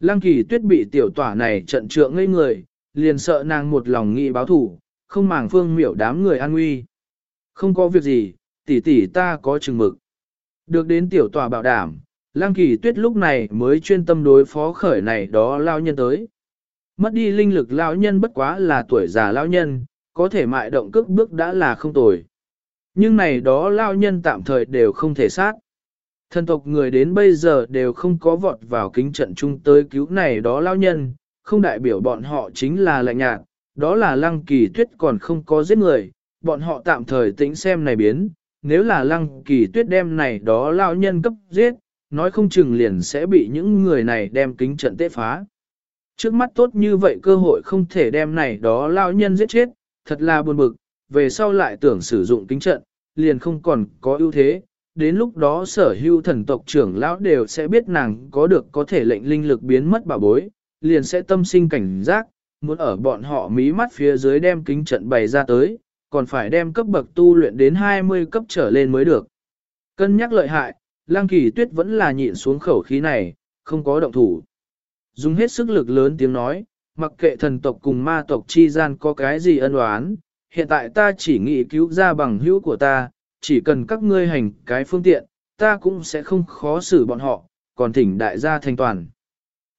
Lăng kỳ tuyết bị tiểu tỏa này trận trượng ngây người, liền sợ nàng một lòng nghị báo thủ, không màng phương miểu đám người an nguy. Không có việc gì, tỷ tỷ ta có chừng mực. Được đến tiểu tòa bảo đảm, Lăng kỳ tuyết lúc này mới chuyên tâm đối phó khởi này đó lao nhân tới. Mất đi linh lực lao nhân bất quá là tuổi già lao nhân, có thể mại động cước bước đã là không tồi. Nhưng này đó lao nhân tạm thời đều không thể sát. Thần tộc người đến bây giờ đều không có vọt vào kính trận chung tới cứu này đó lao nhân, không đại biểu bọn họ chính là lạnh nhạt, đó là lăng kỳ tuyết còn không có giết người, bọn họ tạm thời tĩnh xem này biến, nếu là lăng kỳ tuyết đem này đó lao nhân cấp giết, nói không chừng liền sẽ bị những người này đem kính trận tế phá. Trước mắt tốt như vậy cơ hội không thể đem này đó lao nhân giết chết, thật là buồn bực, về sau lại tưởng sử dụng kính trận, liền không còn có ưu thế, đến lúc đó sở hữu thần tộc trưởng lão đều sẽ biết nàng có được có thể lệnh linh lực biến mất bảo bối, liền sẽ tâm sinh cảnh giác, muốn ở bọn họ mí mắt phía dưới đem kính trận bày ra tới, còn phải đem cấp bậc tu luyện đến 20 cấp trở lên mới được. Cân nhắc lợi hại, lang Kỳ Tuyết vẫn là nhịn xuống khẩu khí này, không có động thủ. Dùng hết sức lực lớn tiếng nói, mặc kệ thần tộc cùng ma tộc chi gian có cái gì ân oán, hiện tại ta chỉ nghĩ cứu ra bằng hữu của ta, chỉ cần các ngươi hành cái phương tiện, ta cũng sẽ không khó xử bọn họ, còn thỉnh đại gia thanh toàn.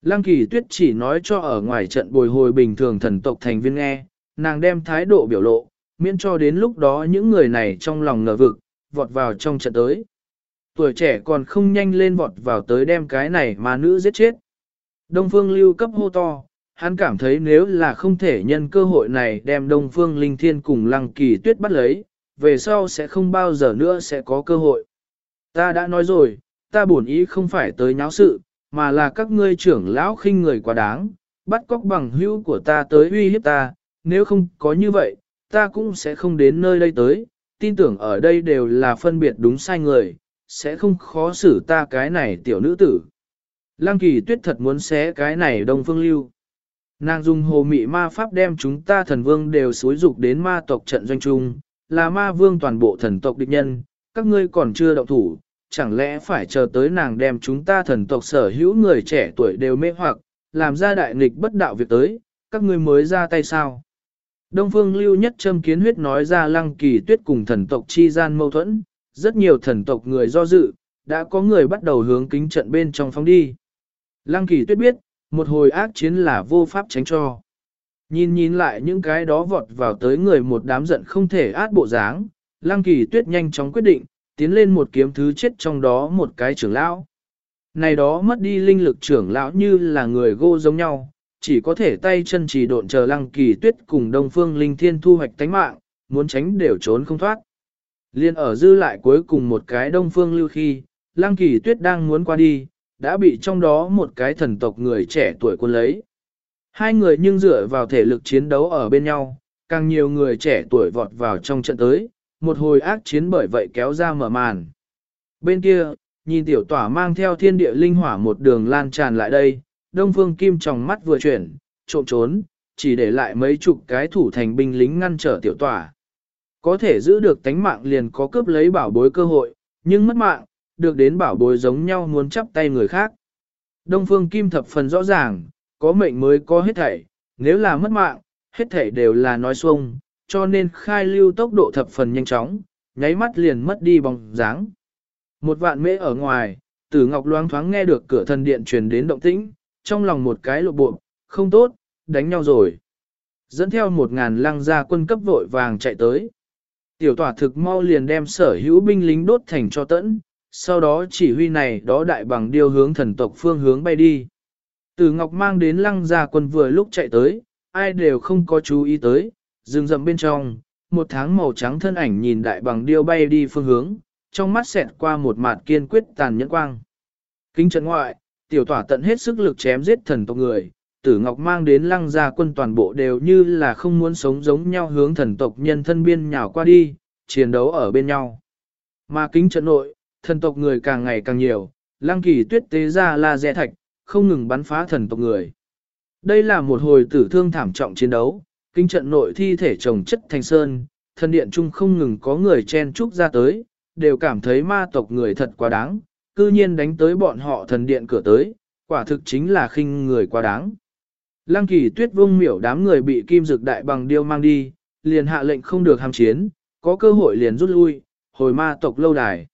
Lăng kỳ tuyết chỉ nói cho ở ngoài trận bồi hồi bình thường thần tộc thành viên nghe, nàng đem thái độ biểu lộ, miễn cho đến lúc đó những người này trong lòng ngờ vực, vọt vào trong trận tới. Tuổi trẻ còn không nhanh lên vọt vào tới đem cái này mà nữ giết chết. Đông Phương lưu cấp hô to, hắn cảm thấy nếu là không thể nhân cơ hội này đem Đông Phương Linh Thiên cùng Lăng Kỳ Tuyết bắt lấy, về sau sẽ không bao giờ nữa sẽ có cơ hội. Ta đã nói rồi, ta bổn ý không phải tới nháo sự, mà là các ngươi trưởng lão khinh người quá đáng, bắt cóc bằng hữu của ta tới uy hiếp ta, nếu không có như vậy, ta cũng sẽ không đến nơi đây tới, tin tưởng ở đây đều là phân biệt đúng sai người, sẽ không khó xử ta cái này tiểu nữ tử. Lăng kỳ tuyết thật muốn xé cái này đông phương lưu. Nàng dùng hồ mị ma pháp đem chúng ta thần vương đều xối dục đến ma tộc trận doanh trung, là ma vương toàn bộ thần tộc địch nhân, các ngươi còn chưa động thủ, chẳng lẽ phải chờ tới nàng đem chúng ta thần tộc sở hữu người trẻ tuổi đều mê hoặc, làm ra đại nghịch bất đạo việc tới, các ngươi mới ra tay sao? Đông phương lưu nhất châm kiến huyết nói ra lăng kỳ tuyết cùng thần tộc chi gian mâu thuẫn, rất nhiều thần tộc người do dự, đã có người bắt đầu hướng kính trận bên trong phóng đi. Lăng kỳ tuyết biết, một hồi ác chiến là vô pháp tránh cho. Nhìn nhìn lại những cái đó vọt vào tới người một đám giận không thể át bộ dáng, lăng kỳ tuyết nhanh chóng quyết định, tiến lên một kiếm thứ chết trong đó một cái trưởng lão. Này đó mất đi linh lực trưởng lão như là người gô giống nhau, chỉ có thể tay chân chỉ độn chờ lăng kỳ tuyết cùng đông phương linh thiên thu hoạch tánh mạng, muốn tránh đều trốn không thoát. Liên ở dư lại cuối cùng một cái đông phương lưu khi, lăng kỳ tuyết đang muốn qua đi, đã bị trong đó một cái thần tộc người trẻ tuổi quân lấy. Hai người nhưng dựa vào thể lực chiến đấu ở bên nhau, càng nhiều người trẻ tuổi vọt vào trong trận tới, một hồi ác chiến bởi vậy kéo ra mở màn. Bên kia, nhìn tiểu tỏa mang theo thiên địa linh hỏa một đường lan tràn lại đây, đông phương kim trong mắt vừa chuyển, trộm trốn, chỉ để lại mấy chục cái thủ thành binh lính ngăn trở tiểu tỏa. Có thể giữ được tánh mạng liền có cướp lấy bảo bối cơ hội, nhưng mất mạng, được đến bảo bối giống nhau muốn chắp tay người khác. Đông phương kim thập phần rõ ràng, có mệnh mới có hết thảy, nếu là mất mạng, hết thảy đều là nói xuông, cho nên khai lưu tốc độ thập phần nhanh chóng, nháy mắt liền mất đi bóng dáng. Một vạn mễ ở ngoài, tử ngọc loáng thoáng nghe được cửa thần điện truyền đến động tĩnh, trong lòng một cái lộ bộ, không tốt, đánh nhau rồi. Dẫn theo một ngàn lăng gia quân cấp vội vàng chạy tới. Tiểu tỏa thực mau liền đem sở hữu binh lính đốt thành cho tẫn, sau đó chỉ huy này đó đại bằng điêu hướng thần tộc phương hướng bay đi. Tử Ngọc mang đến lăng gia quân vừa lúc chạy tới, ai đều không có chú ý tới, rừng rậm bên trong, một tháng màu trắng thân ảnh nhìn đại bằng điêu bay đi phương hướng, trong mắt xẹt qua một mặt kiên quyết tàn nhẫn quang. Kính trận ngoại, tiểu tỏa tận hết sức lực chém giết thần tộc người, tử ngọc mang đến lăng gia quân toàn bộ đều như là không muốn sống giống nhau hướng thần tộc nhân thân biên nhào qua đi, chiến đấu ở bên nhau. Mà kính trận nội, thần tộc người càng ngày càng nhiều, lăng kỳ tuyết tế ra la dẹ thạch, không ngừng bắn phá thần tộc người. Đây là một hồi tử thương thảm trọng chiến đấu, kinh trận nội thi thể chồng chất thành sơn, thần điện trung không ngừng có người chen trúc ra tới, đều cảm thấy ma tộc người thật quá đáng, cư nhiên đánh tới bọn họ thần điện cửa tới, quả thực chính là khinh người quá đáng. Lăng kỳ tuyết vung miểu đám người bị kim dực đại bằng điêu mang đi, liền hạ lệnh không được ham chiến, có cơ hội liền rút lui, hồi ma tộc lâu đài.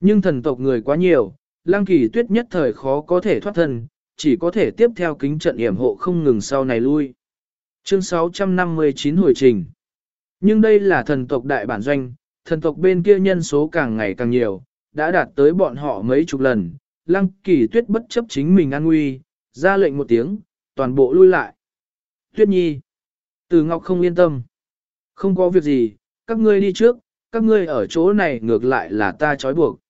Nhưng thần tộc người quá nhiều, lăng kỳ tuyết nhất thời khó có thể thoát thân, chỉ có thể tiếp theo kính trận yểm hộ không ngừng sau này lui. Chương 659 hồi trình. Nhưng đây là thần tộc đại bản doanh, thần tộc bên kia nhân số càng ngày càng nhiều, đã đạt tới bọn họ mấy chục lần. Lăng kỳ tuyết bất chấp chính mình an nguy, ra lệnh một tiếng, toàn bộ lui lại. Tuyết nhi. Từ Ngọc không yên tâm. Không có việc gì, các ngươi đi trước, các ngươi ở chỗ này ngược lại là ta trói buộc.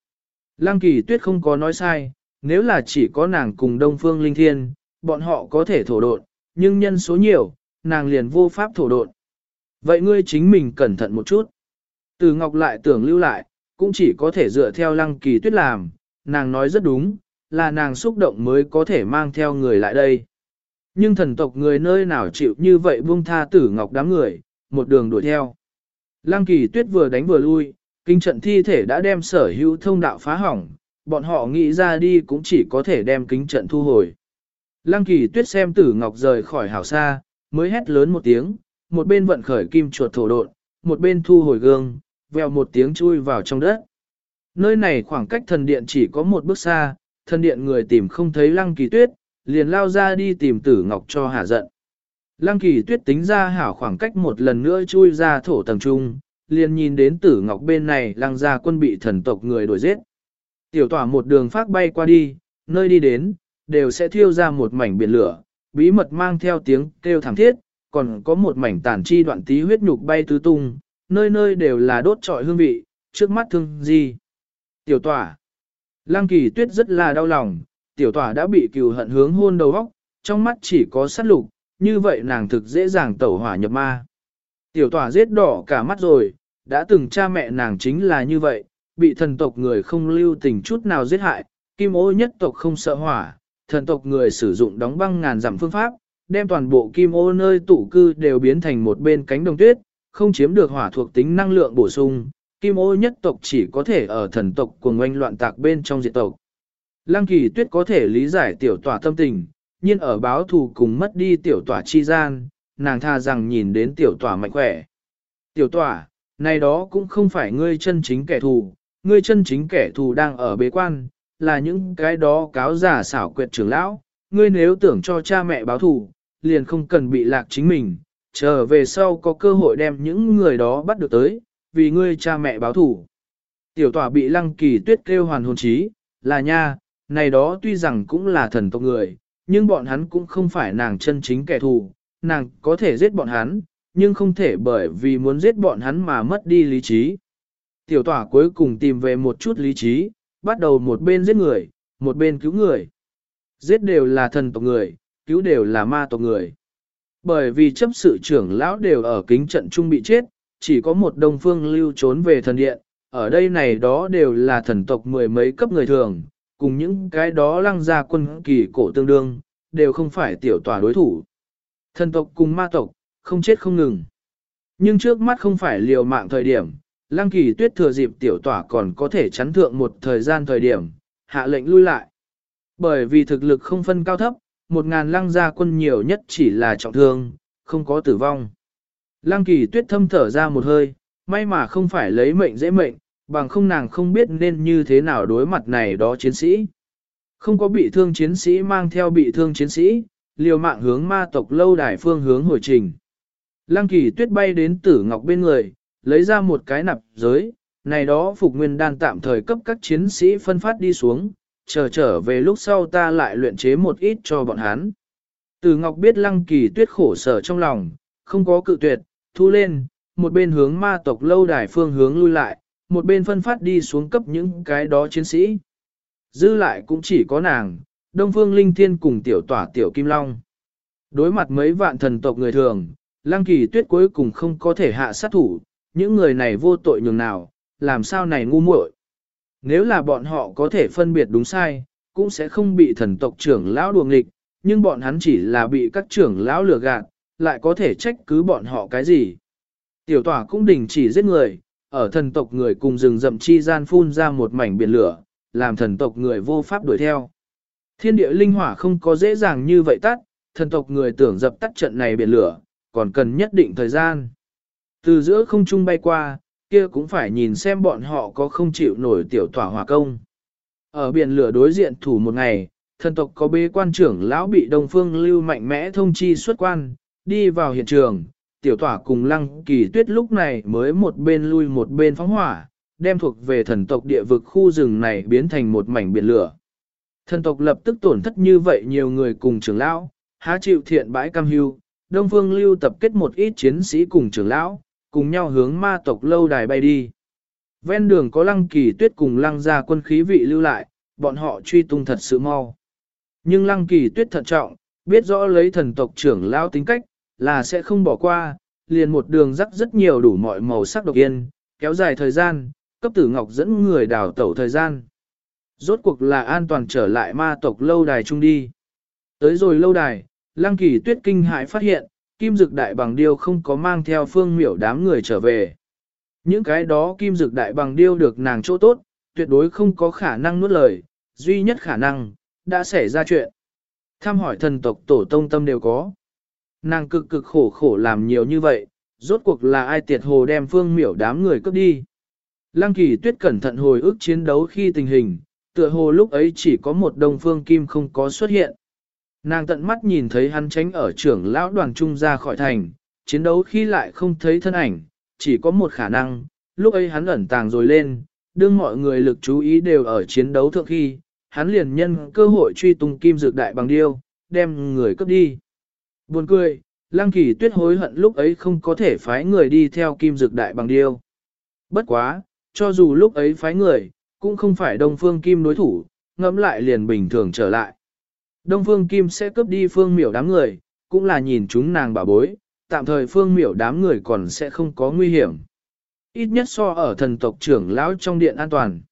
Lăng kỳ tuyết không có nói sai, nếu là chỉ có nàng cùng Đông Phương Linh Thiên, bọn họ có thể thổ độn, nhưng nhân số nhiều, nàng liền vô pháp thổ độn. Vậy ngươi chính mình cẩn thận một chút. Từ Ngọc lại tưởng lưu lại, cũng chỉ có thể dựa theo lăng kỳ tuyết làm, nàng nói rất đúng, là nàng xúc động mới có thể mang theo người lại đây. Nhưng thần tộc người nơi nào chịu như vậy buông tha tử Ngọc đám người, một đường đuổi theo. Lăng kỳ tuyết vừa đánh vừa lui, kinh trận thi thể đã đem sở hữu thông đạo phá hỏng, bọn họ nghĩ ra đi cũng chỉ có thể đem kính trận thu hồi. Lăng kỳ tuyết xem tử Ngọc rời khỏi hảo xa, mới hét lớn một tiếng, một bên vận khởi kim chuột thổ độn, một bên thu hồi gương, vèo một tiếng chui vào trong đất. Nơi này khoảng cách thần điện chỉ có một bước xa, thần điện người tìm không thấy lăng kỳ tuyết, liền lao ra đi tìm tử ngọc cho hả giận. Lăng kỳ tuyết tính ra hảo khoảng cách một lần nữa chui ra thổ tầng trung, liền nhìn đến tử ngọc bên này lăng ra quân bị thần tộc người đuổi giết. Tiểu tỏa một đường phát bay qua đi, nơi đi đến, đều sẽ thiêu ra một mảnh biển lửa, bí mật mang theo tiếng kêu thảm thiết, còn có một mảnh tàn chi đoạn tí huyết nhục bay tứ tung, nơi nơi đều là đốt trọi hương vị, trước mắt thương gì. Tiểu tỏa. Lăng kỳ tuyết rất là đau lòng, tiểu tỏa đã bị cừu hận hướng hôn đầu óc, trong mắt chỉ có sát lục, như vậy nàng thực dễ dàng tẩu hỏa nhập ma. Tiểu tỏa giết đỏ cả mắt rồi, đã từng cha mẹ nàng chính là như vậy, bị thần tộc người không lưu tình chút nào giết hại, kim ô nhất tộc không sợ hỏa, thần tộc người sử dụng đóng băng ngàn dặm phương pháp, đem toàn bộ kim ô nơi tụ cư đều biến thành một bên cánh đồng tuyết, không chiếm được hỏa thuộc tính năng lượng bổ sung, kim ô nhất tộc chỉ có thể ở thần tộc cùng oanh loạn tạc bên trong diệt tộc. Lăng kỳ tuyết có thể lý giải tiểu tỏa tâm tình, nhưng ở báo thù cùng mất đi tiểu tỏa chi gian, nàng tha rằng nhìn đến tiểu tỏa mạnh khỏe. Tiểu tỏa, này đó cũng không phải ngươi chân chính kẻ thù, ngươi chân chính kẻ thù đang ở bế quan, là những cái đó cáo giả xảo quyệt trưởng lão, ngươi nếu tưởng cho cha mẹ báo thù, liền không cần bị lạc chính mình, chờ về sau có cơ hội đem những người đó bắt được tới, vì ngươi cha mẹ báo thù. Tiểu tỏa bị lăng kỳ tuyết kêu hoàn hồn trí, là nha, này đó tuy rằng cũng là thần tộc người, nhưng bọn hắn cũng không phải nàng chân chính kẻ thù, nàng có thể giết bọn hắn, nhưng không thể bởi vì muốn giết bọn hắn mà mất đi lý trí. Tiểu tỏa cuối cùng tìm về một chút lý trí, bắt đầu một bên giết người, một bên cứu người. Giết đều là thần tộc người, cứu đều là ma tộc người. Bởi vì chấp sự trưởng lão đều ở kính trận trung bị chết, chỉ có một đông phương lưu trốn về thần điện, ở đây này đó đều là thần tộc mười mấy cấp người thường, cùng những cái đó lăng ra quân kỳ cổ tương đương, đều không phải tiểu tòa đối thủ. Thần tộc cùng ma tộc, không chết không ngừng. Nhưng trước mắt không phải liều mạng thời điểm, lăng kỳ tuyết thừa dịp tiểu tỏa còn có thể chắn thượng một thời gian thời điểm, hạ lệnh lui lại. Bởi vì thực lực không phân cao thấp, một ngàn lăng gia quân nhiều nhất chỉ là trọng thương, không có tử vong. Lăng kỳ tuyết thâm thở ra một hơi, may mà không phải lấy mệnh dễ mệnh, bằng không nàng không biết nên như thế nào đối mặt này đó chiến sĩ. Không có bị thương chiến sĩ mang theo bị thương chiến sĩ, liều mạng hướng ma tộc lâu đài phương hướng hồi trình. Lăng kỳ tuyết bay đến tử ngọc bên người, lấy ra một cái nạp giới, này đó phục nguyên đan tạm thời cấp các chiến sĩ phân phát đi xuống, chờ trở về lúc sau ta lại luyện chế một ít cho bọn hắn. Tử ngọc biết lăng kỳ tuyết khổ sở trong lòng, không có cự tuyệt, thu lên, một bên hướng ma tộc lâu đài phương hướng lui lại, một bên phân phát đi xuống cấp những cái đó chiến sĩ. Dư lại cũng chỉ có nàng, Đông Phương Linh Thiên cùng tiểu tỏa tiểu Kim Long. Đối mặt mấy vạn thần tộc người thường, Lăng Kỳ Tuyết cuối cùng không có thể hạ sát thủ, những người này vô tội nhường nào, làm sao này ngu muội. Nếu là bọn họ có thể phân biệt đúng sai, cũng sẽ không bị thần tộc trưởng lão đuồng nghịch, nhưng bọn hắn chỉ là bị các trưởng lão lừa gạt, lại có thể trách cứ bọn họ cái gì. Tiểu tỏa cũng đình chỉ giết người, ở thần tộc người cùng rừng rậm chi gian phun ra một mảnh biển lửa, làm thần tộc người vô pháp đuổi theo. Thiên địa linh hỏa không có dễ dàng như vậy tắt, thần tộc người tưởng dập tắt trận này biển lửa, còn cần nhất định thời gian. Từ giữa không trung bay qua, kia cũng phải nhìn xem bọn họ có không chịu nổi tiểu tỏa hỏa công. Ở biển lửa đối diện thủ một ngày, thần tộc có bế quan trưởng lão bị Đông Phương Lưu mạnh mẽ thông chi xuất quan, đi vào hiện trường, tiểu tỏa cùng lăng kỳ tuyết lúc này mới một bên lui một bên phóng hỏa, đem thuộc về thần tộc địa vực khu rừng này biến thành một mảnh biển lửa. Thần tộc lập tức tổn thất như vậy nhiều người cùng trưởng lão, há chịu thiện bãi cam hưu, Đông Phương Lưu tập kết một ít chiến sĩ cùng trưởng lão, cùng nhau hướng ma tộc lâu đài bay đi. Ven đường có lăng kỳ tuyết cùng lăng ra quân khí vị lưu lại, bọn họ truy tung thật sự mau. Nhưng lăng kỳ tuyết thận trọng, biết rõ lấy thần tộc trưởng lão tính cách, là sẽ không bỏ qua, liền một đường rắc rất nhiều đủ mọi màu sắc độc yên, kéo dài thời gian, cấp tử ngọc dẫn người đào tẩu thời gian. Rốt cuộc là an toàn trở lại ma tộc lâu đài trung đi. Tới rồi lâu đài, lăng kỳ tuyết kinh hãi phát hiện, kim dực đại bằng điêu không có mang theo phương miểu đám người trở về. Những cái đó kim dực đại bằng điêu được nàng chỗ tốt, tuyệt đối không có khả năng nuốt lời, duy nhất khả năng, đã xảy ra chuyện. Tham hỏi thần tộc tổ tông tâm đều có. Nàng cực cực khổ khổ làm nhiều như vậy, rốt cuộc là ai tiệt hồ đem phương miểu đám người cướp đi. Lăng kỳ tuyết cẩn thận hồi ức chiến đấu khi tình hình, tựa hồ lúc ấy chỉ có một đồng phương kim không có xuất hiện. Nàng tận mắt nhìn thấy hắn tránh ở trưởng lão đoàn trung ra khỏi thành, chiến đấu khi lại không thấy thân ảnh, chỉ có một khả năng, lúc ấy hắn ẩn tàng rồi lên, đương mọi người lực chú ý đều ở chiến đấu thượng khi, hắn liền nhân cơ hội truy tung kim dược đại bằng điêu, đem người cướp đi. Buồn cười, Lăng Kỳ Tuyết hối hận lúc ấy không có thể phái người đi theo kim dược đại bằng điêu. Bất quá, cho dù lúc ấy phái người, cũng không phải Đông Phương Kim đối thủ, ngẫm lại liền bình thường trở lại. Đông Phương Kim sẽ cướp đi Phương Miểu đám người, cũng là nhìn chúng nàng bà bối, tạm thời Phương Miểu đám người còn sẽ không có nguy hiểm. Ít nhất so ở thần tộc trưởng lão trong điện an toàn.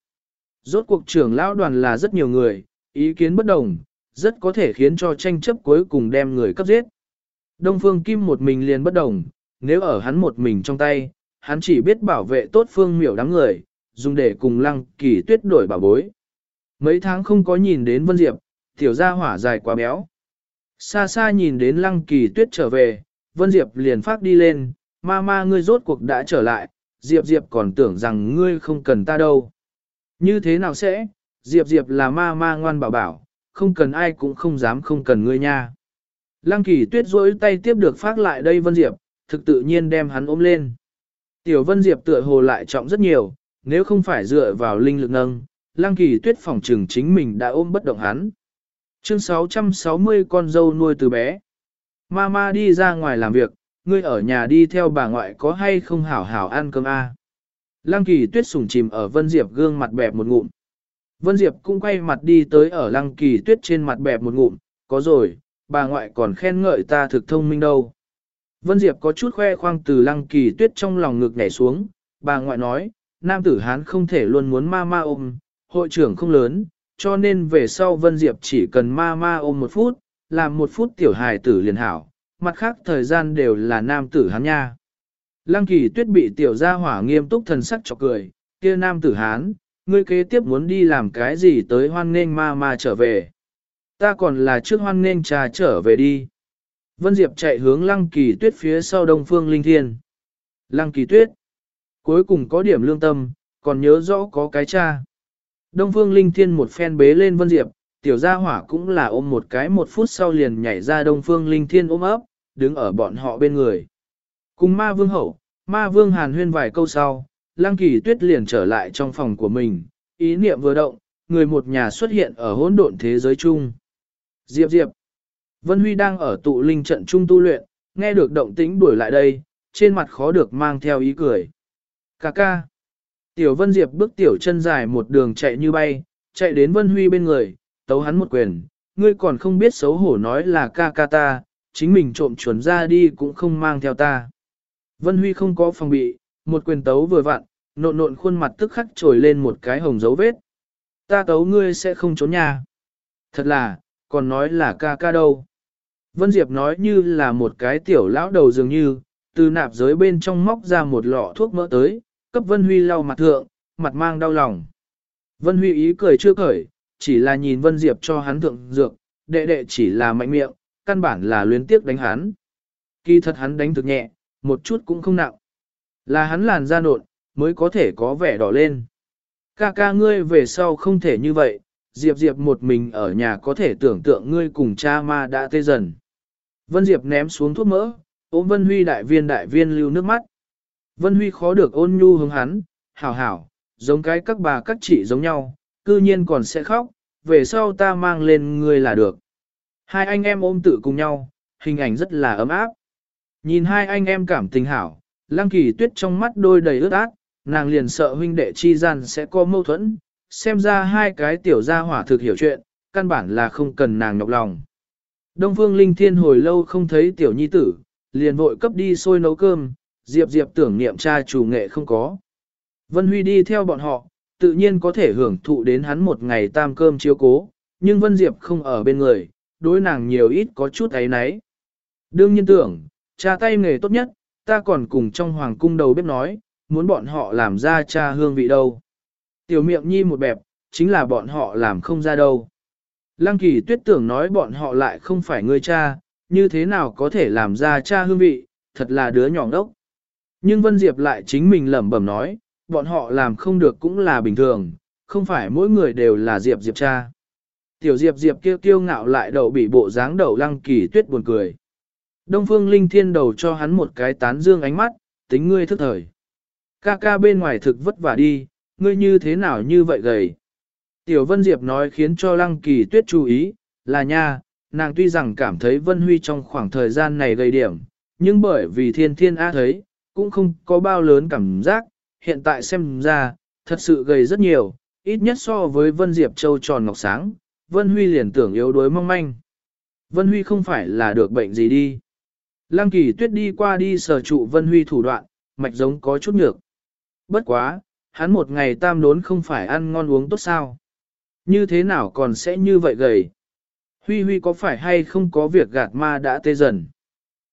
Rốt cuộc trưởng lão đoàn là rất nhiều người, ý kiến bất đồng, rất có thể khiến cho tranh chấp cuối cùng đem người cấp giết. Đông Phương Kim một mình liền bất đồng, nếu ở hắn một mình trong tay, hắn chỉ biết bảo vệ tốt Phương miểu đám người, dùng để cùng lăng kỳ tuyết đổi bảo bối. Mấy tháng không có nhìn đến Vân Diệp, tiểu gia hỏa dài quá béo. Xa xa nhìn đến lăng kỳ tuyết trở về, Vân Diệp liền phát đi lên, ma ma ngươi rốt cuộc đã trở lại, Diệp Diệp còn tưởng rằng ngươi không cần ta đâu. Như thế nào sẽ, Diệp Diệp là ma ma ngoan bảo bảo, không cần ai cũng không dám không cần ngươi nha. Lăng kỳ tuyết rỗi tay tiếp được phát lại đây Vân Diệp, thực tự nhiên đem hắn ôm lên. Tiểu Vân Diệp tựa hồ lại trọng rất nhiều, nếu không phải dựa vào linh lực nâng, Lăng kỳ tuyết phòng trừng chính mình đã ôm bất động hắn. Chương 660 con dâu nuôi từ bé. Mama đi ra ngoài làm việc, ngươi ở nhà đi theo bà ngoại có hay không hảo hảo ăn cơm a? À? Lăng kỳ tuyết sủng chìm ở Vân Diệp gương mặt bẹp một ngụm. Vân Diệp cũng quay mặt đi tới ở lăng kỳ tuyết trên mặt bẹp một ngụm, có rồi, bà ngoại còn khen ngợi ta thực thông minh đâu. Vân Diệp có chút khoe khoang từ lăng kỳ tuyết trong lòng ngực nhảy xuống, bà ngoại nói, nam tử hán không thể luôn muốn ma ma ôm, hội trưởng không lớn, cho nên về sau Vân Diệp chỉ cần ma ma ôm một phút, làm một phút tiểu hài tử liền hảo, mặt khác thời gian đều là nam tử hán nha. Lăng kỳ tuyết bị tiểu gia hỏa nghiêm túc thần sắc chọc cười, kia nam tử hán, ngươi kế tiếp muốn đi làm cái gì tới hoan nghênh ma ma trở về. Ta còn là trước hoan nghênh trà trở về đi. Vân Diệp chạy hướng lăng kỳ tuyết phía sau đông phương linh thiên. Lăng kỳ tuyết. Cuối cùng có điểm lương tâm, còn nhớ rõ có cái cha. Đông phương linh thiên một phen bế lên Vân Diệp, tiểu gia hỏa cũng là ôm một cái một phút sau liền nhảy ra đông phương linh thiên ôm ấp, đứng ở bọn họ bên người. Cùng ma vương hậu, ma vương hàn huyên vài câu sau, lăng kỳ tuyết liền trở lại trong phòng của mình, ý niệm vừa động, người một nhà xuất hiện ở hỗn độn thế giới chung. Diệp Diệp. Vân Huy đang ở tụ linh trận trung tu luyện, nghe được động tĩnh đuổi lại đây, trên mặt khó được mang theo ý cười. Cà ca. Tiểu Vân Diệp bước tiểu chân dài một đường chạy như bay, chạy đến Vân Huy bên người, tấu hắn một quyền, ngươi còn không biết xấu hổ nói là ca ca ta, chính mình trộm chuẩn ra đi cũng không mang theo ta. Vân Huy không có phòng bị, một quyền tấu vừa vặn, nộn nộn khuôn mặt tức khắc trồi lên một cái hồng dấu vết. Ta tấu ngươi sẽ không trốn nhà. Thật là, còn nói là ca ca đâu. Vân Diệp nói như là một cái tiểu lão đầu dường như, từ nạp giới bên trong móc ra một lọ thuốc mỡ tới, cấp Vân Huy lau mặt thượng, mặt mang đau lòng. Vân Huy ý cười chưa cởi, chỉ là nhìn Vân Diệp cho hắn thượng dược, đệ đệ chỉ là mạnh miệng, căn bản là luyến tiếc đánh hắn. Kỳ thật hắn đánh thực nhẹ, một chút cũng không nặng. Là hắn làn da nộn, mới có thể có vẻ đỏ lên. Ca ca ngươi về sau không thể như vậy, Diệp Diệp một mình ở nhà có thể tưởng tượng ngươi cùng cha ma đã tê dần. Vân Diệp ném xuống thuốc mỡ, ôm Vân Huy đại viên đại viên lưu nước mắt. Vân Huy khó được ôn nhu hướng hắn, hảo hảo, giống cái các bà các chị giống nhau, cư nhiên còn sẽ khóc, về sau ta mang lên ngươi là được. Hai anh em ôm tự cùng nhau, hình ảnh rất là ấm áp. Nhìn hai anh em cảm tình hảo, lăng kỳ tuyết trong mắt đôi đầy ướt át, nàng liền sợ huynh đệ chi gian sẽ có mâu thuẫn, xem ra hai cái tiểu gia hỏa thực hiểu chuyện, căn bản là không cần nàng nhọc lòng. Đông Phương Linh Thiên hồi lâu không thấy tiểu nhi tử, liền vội cấp đi sôi nấu cơm, Diệp Diệp tưởng niệm cha chủ nghệ không có. Vân Huy đi theo bọn họ, tự nhiên có thể hưởng thụ đến hắn một ngày tam cơm chiếu cố, nhưng Vân Diệp không ở bên người, đối nàng nhiều ít có chút ấy nấy. Đương nhiên tưởng, cha tay nghề tốt nhất, ta còn cùng trong hoàng cung đầu bếp nói, muốn bọn họ làm ra cha hương vị đâu. Tiểu miệng nhi một bẹp, chính là bọn họ làm không ra đâu. Lăng kỳ tuyết tưởng nói bọn họ lại không phải người cha, như thế nào có thể làm ra cha hương vị, thật là đứa nhỏ đốc. Nhưng Vân Diệp lại chính mình lẩm bẩm nói, bọn họ làm không được cũng là bình thường, không phải mỗi người đều là Diệp Diệp cha. Tiểu Diệp Diệp kia kiêu ngạo lại đầu bị bộ dáng đầu lăng kỳ tuyết buồn cười. Đông Phương Linh Thiên đầu cho hắn một cái tán dương ánh mắt, tính ngươi thức thời. Ca ca bên ngoài thực vất vả đi, ngươi như thế nào như vậy gầy. Tiểu Vân Diệp nói khiến cho Lăng Kỳ Tuyết chú ý, là nha, nàng tuy rằng cảm thấy Vân Huy trong khoảng thời gian này gây điểm, nhưng bởi vì thiên thiên á thấy, cũng không có bao lớn cảm giác, hiện tại xem ra, thật sự gầy rất nhiều, ít nhất so với Vân Diệp Châu tròn ngọc sáng, Vân Huy liền tưởng yếu đuối mong manh. Vân Huy không phải là được bệnh gì đi. Lăng kỳ tuyết đi qua đi sở trụ Vân Huy thủ đoạn, mạch giống có chút nhược. Bất quá, hắn một ngày tam đốn không phải ăn ngon uống tốt sao. Như thế nào còn sẽ như vậy gầy? Huy Huy có phải hay không có việc gạt ma đã tê dần?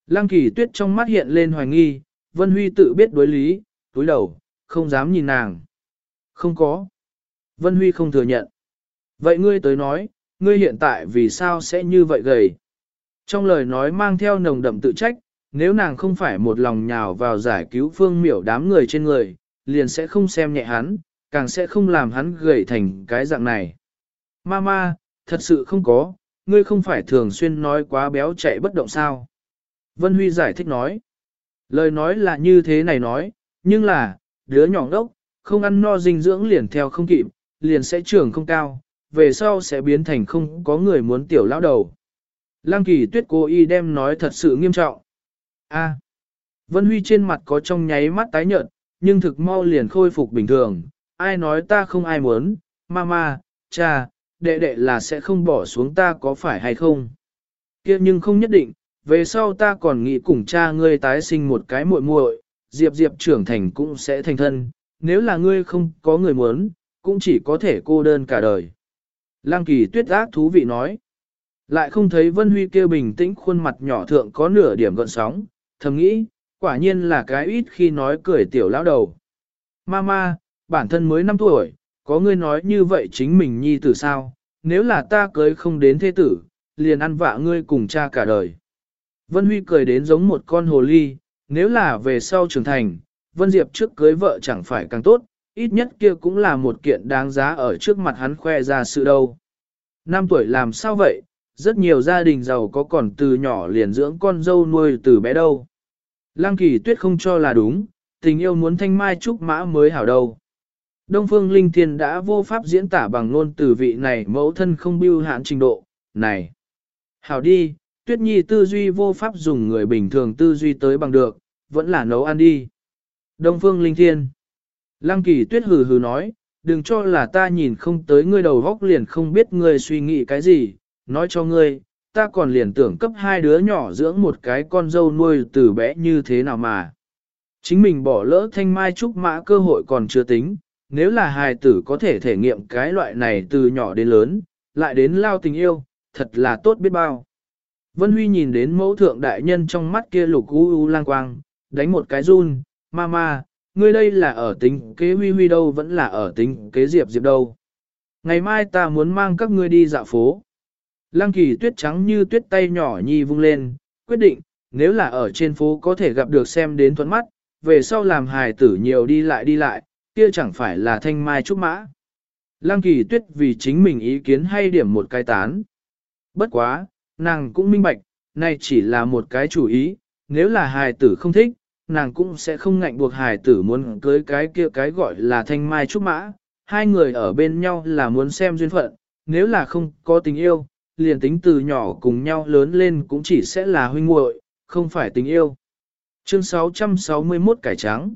Lăng kỳ tuyết trong mắt hiện lên hoài nghi, Vân Huy tự biết đối lý, túi đầu, không dám nhìn nàng. Không có. Vân Huy không thừa nhận. Vậy ngươi tới nói, ngươi hiện tại vì sao sẽ như vậy gầy? Trong lời nói mang theo nồng đậm tự trách, nếu nàng không phải một lòng nhào vào giải cứu phương miểu đám người trên người, liền sẽ không xem nhẹ hắn, càng sẽ không làm hắn gầy thành cái dạng này. Mama, thật sự không có, ngươi không phải thường xuyên nói quá béo chạy bất động sao. Vân Huy giải thích nói. Lời nói là như thế này nói, nhưng là, đứa nhỏ ngốc, không ăn no dinh dưỡng liền theo không kịp, liền sẽ trưởng không cao, về sau sẽ biến thành không có người muốn tiểu lão đầu. Lăng kỳ tuyết cô y đem nói thật sự nghiêm trọng. A. Vân Huy trên mặt có trong nháy mắt tái nhợt, nhưng thực mau liền khôi phục bình thường. Ai nói ta không ai muốn, mama, cha, đệ đệ là sẽ không bỏ xuống ta có phải hay không? kia nhưng không nhất định, về sau ta còn nghĩ cùng cha ngươi tái sinh một cái muội muội, Diệp Diệp trưởng thành cũng sẽ thành thân, nếu là ngươi không có người muốn, cũng chỉ có thể cô đơn cả đời. Lăng kỳ tuyết ác thú vị nói. Lại không thấy Vân Huy kêu bình tĩnh khuôn mặt nhỏ thượng có nửa điểm gợn sóng, thầm nghĩ, quả nhiên là cái ít khi nói cười tiểu lão đầu. Mama, bản thân mới 5 tuổi, có ngươi nói như vậy chính mình nhi tử sao, nếu là ta cưới không đến thế tử, liền ăn vạ ngươi cùng cha cả đời. Vân Huy cười đến giống một con hồ ly, nếu là về sau trưởng thành, Vân Diệp trước cưới vợ chẳng phải càng tốt, ít nhất kia cũng là một kiện đáng giá ở trước mặt hắn khoe ra sự đâu. Năm tuổi làm sao vậy, rất nhiều gia đình giàu có còn từ nhỏ liền dưỡng con dâu nuôi từ bé đâu. Lăng kỳ tuyết không cho là đúng, tình yêu muốn thanh mai trúc mã mới hảo đâu. Đông Phương Linh Thiên đã vô pháp diễn tả bằng ngôn từ vị này mẫu thân không biêu hạn trình độ, này. Hảo đi, Tuyết Nhi tư duy vô pháp dùng người bình thường tư duy tới bằng được, vẫn là nấu ăn đi. Đông Phương Linh Thiên. Lăng kỳ tuyết hừ hừ nói, đừng cho là ta nhìn không tới ngươi đầu góc liền không biết ngươi suy nghĩ cái gì, nói cho ngươi, ta còn liền tưởng cấp hai đứa nhỏ dưỡng một cái con dâu nuôi từ bé như thế nào mà. Chính mình bỏ lỡ thanh mai trúc mã cơ hội còn chưa tính, nếu là hài tử có thể thể nghiệm cái loại này từ nhỏ đến lớn, lại đến lao tình yêu, thật là tốt biết bao. Vân Huy nhìn đến mẫu thượng đại nhân trong mắt kia lục u u lang quang, đánh một cái run, mama, ngươi đây là ở tính kế Huy Huy đâu vẫn là ở tính kế Diệp Diệp đâu. Ngày mai ta muốn mang các ngươi đi dạo phố. Lăng kỳ tuyết trắng như tuyết tay nhỏ nhi vung lên, quyết định, nếu là ở trên phố có thể gặp được xem đến thuận mắt, về sau làm hài tử nhiều đi lại đi lại, kia chẳng phải là thanh mai trúc mã. Lăng kỳ tuyết vì chính mình ý kiến hay điểm một cái tán. Bất quá, nàng cũng minh bạch, này chỉ là một cái chủ ý, nếu là hài tử không thích, nàng cũng sẽ không ngạnh buộc hài tử muốn cưới cái kia cái gọi là thanh mai trúc mã. Hai người ở bên nhau là muốn xem duyên phận, nếu là không có tình yêu, liền tính từ nhỏ cùng nhau lớn lên cũng chỉ sẽ là huynh muội, không phải tình yêu. Chương 661 cải trắng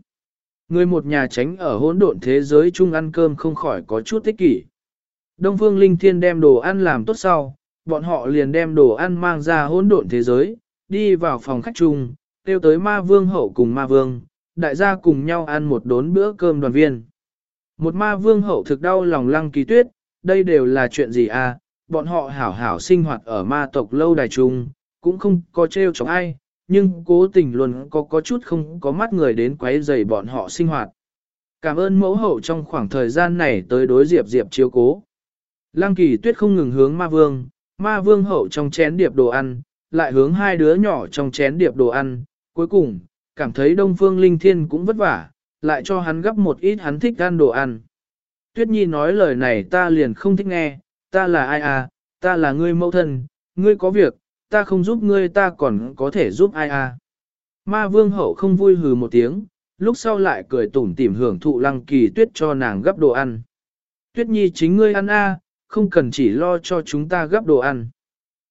Người một nhà tránh ở hỗn độn thế giới chung ăn cơm không khỏi có chút thích kỷ. Đông Phương Linh Thiên đem đồ ăn làm tốt sau, bọn họ liền đem đồ ăn mang ra hỗn độn thế giới, đi vào phòng khách chung, tiêu tới ma vương hậu cùng ma vương, đại gia cùng nhau ăn một đốn bữa cơm đoàn viên. Một ma vương hậu thực đau lòng lăng kỳ tuyết, đây đều là chuyện gì à, bọn họ hảo hảo sinh hoạt ở ma tộc lâu đài chung, cũng không có trêu chọc ai, nhưng cố tình luôn có có chút không có mắt người đến quấy rầy bọn họ sinh hoạt. Cảm ơn mẫu hậu trong khoảng thời gian này tới đối diệp diệp chiếu cố. Lăng kỳ tuyết không ngừng hướng ma vương, ma vương hậu trong chén điệp đồ ăn, lại hướng hai đứa nhỏ trong chén điệp đồ ăn, cuối cùng, cảm thấy đông phương linh thiên cũng vất vả, lại cho hắn gấp một ít hắn thích ăn đồ ăn. Tuyết nhi nói lời này ta liền không thích nghe, ta là ai à, ta là ngươi mẫu thân, ngươi có việc, ta không giúp ngươi ta còn có thể giúp ai à. Ma vương hậu không vui hừ một tiếng, lúc sau lại cười tủm tỉm hưởng thụ lăng kỳ tuyết cho nàng gấp đồ ăn. Tuyết nhi chính ngươi ăn a, không cần chỉ lo cho chúng ta gấp đồ ăn.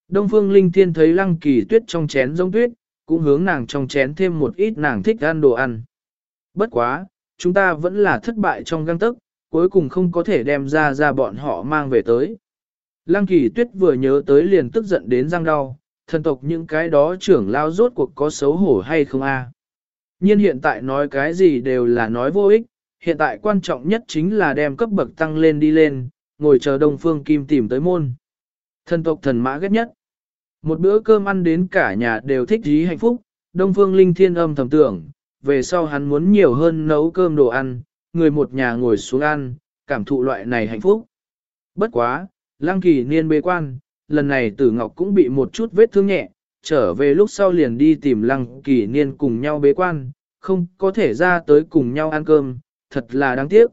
Đông Phương Linh Thiên thấy lăng kỳ tuyết trong chén giống tuyết, cũng hướng nàng trong chén thêm một ít nàng thích ăn đồ ăn. Bất quá, chúng ta vẫn là thất bại trong găng tức, cuối cùng không có thể đem ra ra bọn họ mang về tới. Lăng kỳ tuyết vừa nhớ tới liền tức giận đến răng đau, thần tộc những cái đó trưởng lao rốt cuộc có xấu hổ hay không a? Nhiên hiện tại nói cái gì đều là nói vô ích, hiện tại quan trọng nhất chính là đem cấp bậc tăng lên đi lên, ngồi chờ Đông Phương Kim tìm tới môn. Thần tộc thần mã ghét nhất. Một bữa cơm ăn đến cả nhà đều thích dí hạnh phúc, Đông Phương Linh Thiên âm thầm tưởng, về sau hắn muốn nhiều hơn nấu cơm đồ ăn, người một nhà ngồi xuống ăn, cảm thụ loại này hạnh phúc. Bất quá, Lăng Kỳ niên bế quan, lần này Tử Ngọc cũng bị một chút vết thương nhẹ, trở về lúc sau liền đi tìm Lăng Kỳ niên cùng nhau bế quan, không có thể ra tới cùng nhau ăn cơm, thật là đáng tiếc.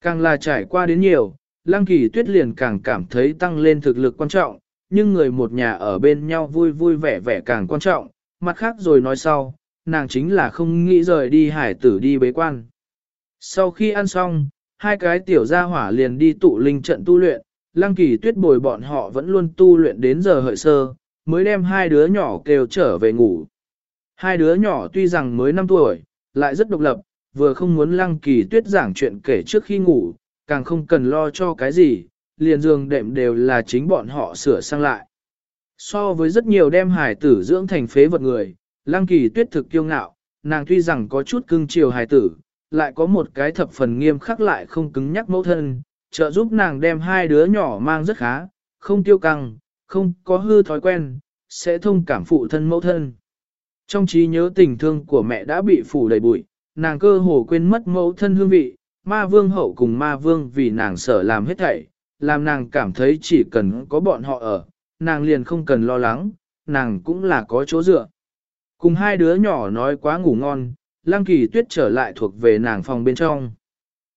Càng là trải qua đến nhiều, Lăng Kỳ Tuyết liền càng cảm thấy tăng lên thực lực quan trọng, nhưng người một nhà ở bên nhau vui vui vẻ vẻ càng quan trọng, mặt khác rồi nói sau, nàng chính là không nghĩ rời đi hải tử đi bế quan. Sau khi ăn xong, hai cái tiểu gia hỏa liền đi tụ linh trận tu luyện, Lăng Kỳ Tuyết bồi bọn họ vẫn luôn tu luyện đến giờ hợi sơ, mới đem hai đứa nhỏ kêu trở về ngủ. Hai đứa nhỏ tuy rằng mới 5 tuổi, lại rất độc lập, vừa không muốn lăng kỳ tuyết giảng chuyện kể trước khi ngủ, càng không cần lo cho cái gì, liền giường đệm đều là chính bọn họ sửa sang lại. So với rất nhiều đem hải tử dưỡng thành phế vật người, lăng kỳ tuyết thực kiêu ngạo, nàng tuy rằng có chút cưng chiều hải tử, lại có một cái thập phần nghiêm khắc lại không cứng nhắc mẫu thân, trợ giúp nàng đem hai đứa nhỏ mang rất khá, không tiêu căng, không có hư thói quen, sẽ thông cảm phụ thân mẫu thân. Trong trí nhớ tình thương của mẹ đã bị phủ đầy bụi, nàng cơ hồ quên mất mẫu thân hương vị, ma vương hậu cùng ma vương vì nàng sở làm hết thảy, làm nàng cảm thấy chỉ cần có bọn họ ở, nàng liền không cần lo lắng, nàng cũng là có chỗ dựa. Cùng hai đứa nhỏ nói quá ngủ ngon, Lăng Kỳ Tuyết trở lại thuộc về nàng phòng bên trong.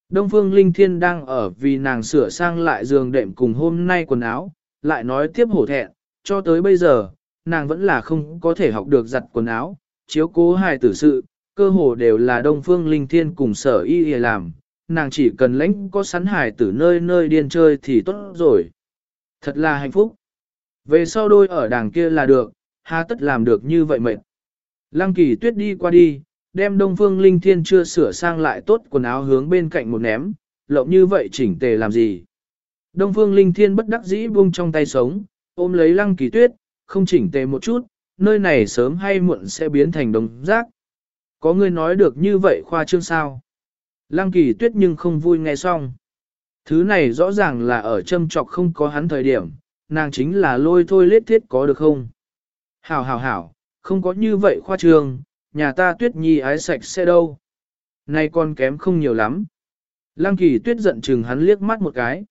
Đông Phương Linh Thiên đang ở vì nàng sửa sang lại giường đệm cùng hôm nay quần áo, lại nói tiếp hổ thẹn, cho tới bây giờ, nàng vẫn là không có thể học được giặt quần áo, chiếu cố hài tử sự, cơ hồ đều là Đông Phương Linh Thiên cùng sở y y làm, nàng chỉ cần lãnh có sắn hài tử nơi nơi điên chơi thì tốt rồi. Thật là hạnh phúc. Về sau đôi ở đàng kia là được, hà tất làm được như vậy mệt. Lăng kỳ tuyết đi qua đi, đem Đông Phương Linh Thiên chưa sửa sang lại tốt quần áo hướng bên cạnh một ném, lộng như vậy chỉnh tề làm gì. Đông Phương Linh Thiên bất đắc dĩ buông trong tay sống, ôm lấy lăng kỳ tuyết, không chỉnh tề một chút, nơi này sớm hay muộn sẽ biến thành đồng rác. Có người nói được như vậy khoa trương sao? Lăng kỳ tuyết nhưng không vui nghe xong. Thứ này rõ ràng là ở châm trọc không có hắn thời điểm, nàng chính là lôi thôi lết thiết có được không? Hảo hảo hảo, không có như vậy khoa trương, nhà ta tuyết nhi ái sạch sẽ đâu. Nay con kém không nhiều lắm. Lăng kỳ tuyết giận chừng hắn liếc mắt một cái.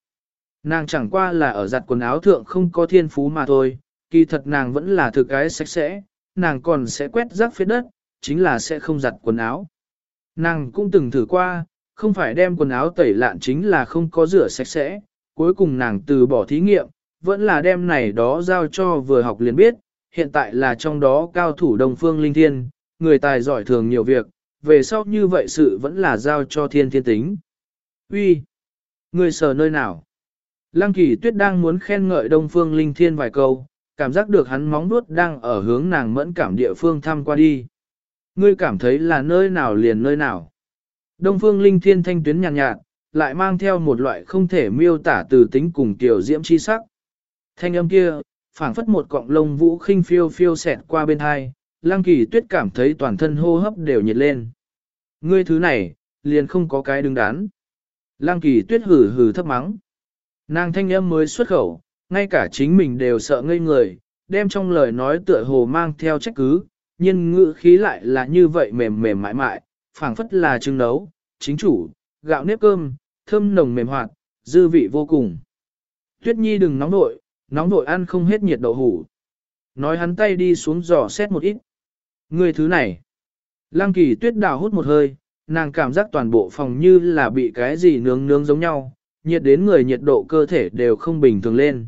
Nàng chẳng qua là ở giặt quần áo thượng không có thiên phú mà thôi, kỳ thật nàng vẫn là thực cái sạch sẽ, nàng còn sẽ quét rác phía đất, chính là sẽ không giặt quần áo. Nàng cũng từng thử qua, không phải đem quần áo tẩy lạn chính là không có rửa sạch sẽ, cuối cùng nàng từ bỏ thí nghiệm, vẫn là đem này đó giao cho vừa học liền biết, hiện tại là trong đó cao thủ đồng phương linh thiên, người tài giỏi thường nhiều việc, về sau như vậy sự vẫn là giao cho thiên thiên tính. Uy, Người sở nơi nào? Lăng kỳ tuyết đang muốn khen ngợi Đông Phương Linh Thiên vài câu, cảm giác được hắn móng vuốt đang ở hướng nàng mẫn cảm địa phương thăm qua đi. Ngươi cảm thấy là nơi nào liền nơi nào. Đông phương linh thiên thanh tuyến nhàn nhạt, nhạt, lại mang theo một loại không thể miêu tả từ tính cùng tiểu diễm chi sắc. Thanh âm kia, phảng phất một cọng lông vũ khinh phiêu phiêu xẹt qua bên hai, lang kỳ tuyết cảm thấy toàn thân hô hấp đều nhiệt lên. Ngươi thứ này, liền không có cái đứng đắn. Lang kỳ tuyết hử hử thấp mắng. Nàng thanh âm mới xuất khẩu, ngay cả chính mình đều sợ ngây người, đem trong lời nói tựa hồ mang theo trách cứ, nhưng ngữ khí lại là như vậy mềm mềm mại mại, phảng phất là trứng nấu, chính chủ, gạo nếp cơm, thơm nồng mềm hoạt, dư vị vô cùng. Tuyết Nhi đừng nóng nội, nóng nội ăn không hết nhiệt đậu hủ. Nói hắn tay đi xuống giò xét một ít. Người thứ này. Lăng kỳ tuyết đào hút một hơi, nàng cảm giác toàn bộ phòng như là bị cái gì nướng nướng giống nhau, nhiệt đến người nhiệt độ cơ thể đều không bình thường lên.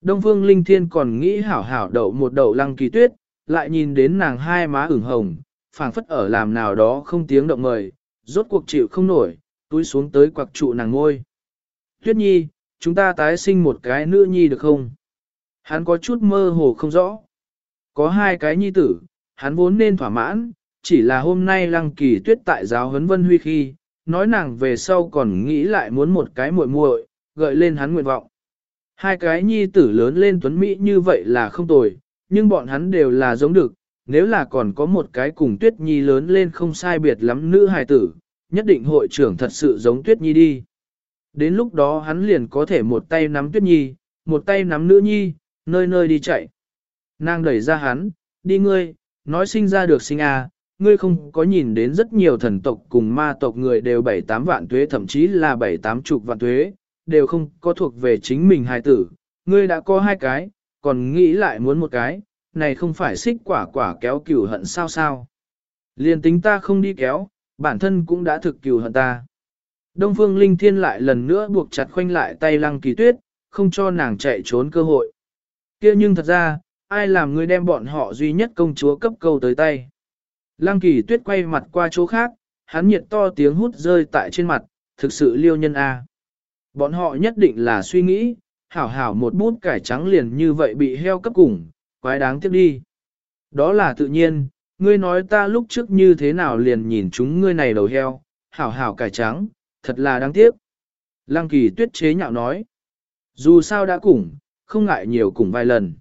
Đông Phương Linh Thiên còn nghĩ hảo hảo đậu một đậu lăng kỳ tuyết, lại nhìn đến nàng hai má ửng hồng, phảng phất ở làm nào đó không tiếng động mời, rốt cuộc chịu không nổi, túi xuống tới quặc trụ nàng ngôi. Tuyết nhi, chúng ta tái sinh một cái nữ nhi được không? Hắn có chút mơ hồ không rõ. Có hai cái nhi tử, hắn vốn nên thỏa mãn, chỉ là hôm nay lăng kỳ tuyết tại giáo huấn vân huy khi, nói nàng về sau còn nghĩ lại muốn một cái muội muội, gợi lên hắn nguyện vọng. Hai cái nhi tử lớn lên tuấn Mỹ như vậy là không tồi, nhưng bọn hắn đều là giống được, nếu là còn có một cái cùng tuyết nhi lớn lên không sai biệt lắm nữ hài tử, nhất định hội trưởng thật sự giống tuyết nhi đi. Đến lúc đó hắn liền có thể một tay nắm tuyết nhi, một tay nắm nữ nhi, nơi nơi đi chạy. Nàng đẩy ra hắn, đi ngươi, nói sinh ra được sinh à, ngươi không có nhìn đến rất nhiều thần tộc cùng ma tộc người đều bảy tám vạn tuế thậm chí là bảy tám chục vạn tuế, đều không có thuộc về chính mình hài tử, ngươi đã có hai cái, còn nghĩ lại muốn một cái, này không phải xích quả quả kéo cửu hận sao sao. Liên tính ta không đi kéo, bản thân cũng đã thực cửu hận ta. Đông Phương Linh Thiên lại lần nữa buộc chặt khoanh lại tay Lăng Kỳ Tuyết, không cho nàng chạy trốn cơ hội. kia nhưng thật ra, ai làm người đem bọn họ duy nhất công chúa cấp câu tới tay. Lăng Kỳ Tuyết quay mặt qua chỗ khác, hắn nhiệt to tiếng hút rơi tại trên mặt, thực sự liêu nhân A. Bọn họ nhất định là suy nghĩ, hảo hảo một bút cải trắng liền như vậy bị heo cấp cùng, quái đáng tiếc đi. Đó là tự nhiên, ngươi nói ta lúc trước như thế nào liền nhìn chúng ngươi này đầu heo, hảo hảo cải trắng, thật là đáng tiếc. Lăng kỳ tuyết chế nhạo nói. Dù sao đã cùng, không ngại nhiều cùng vài lần.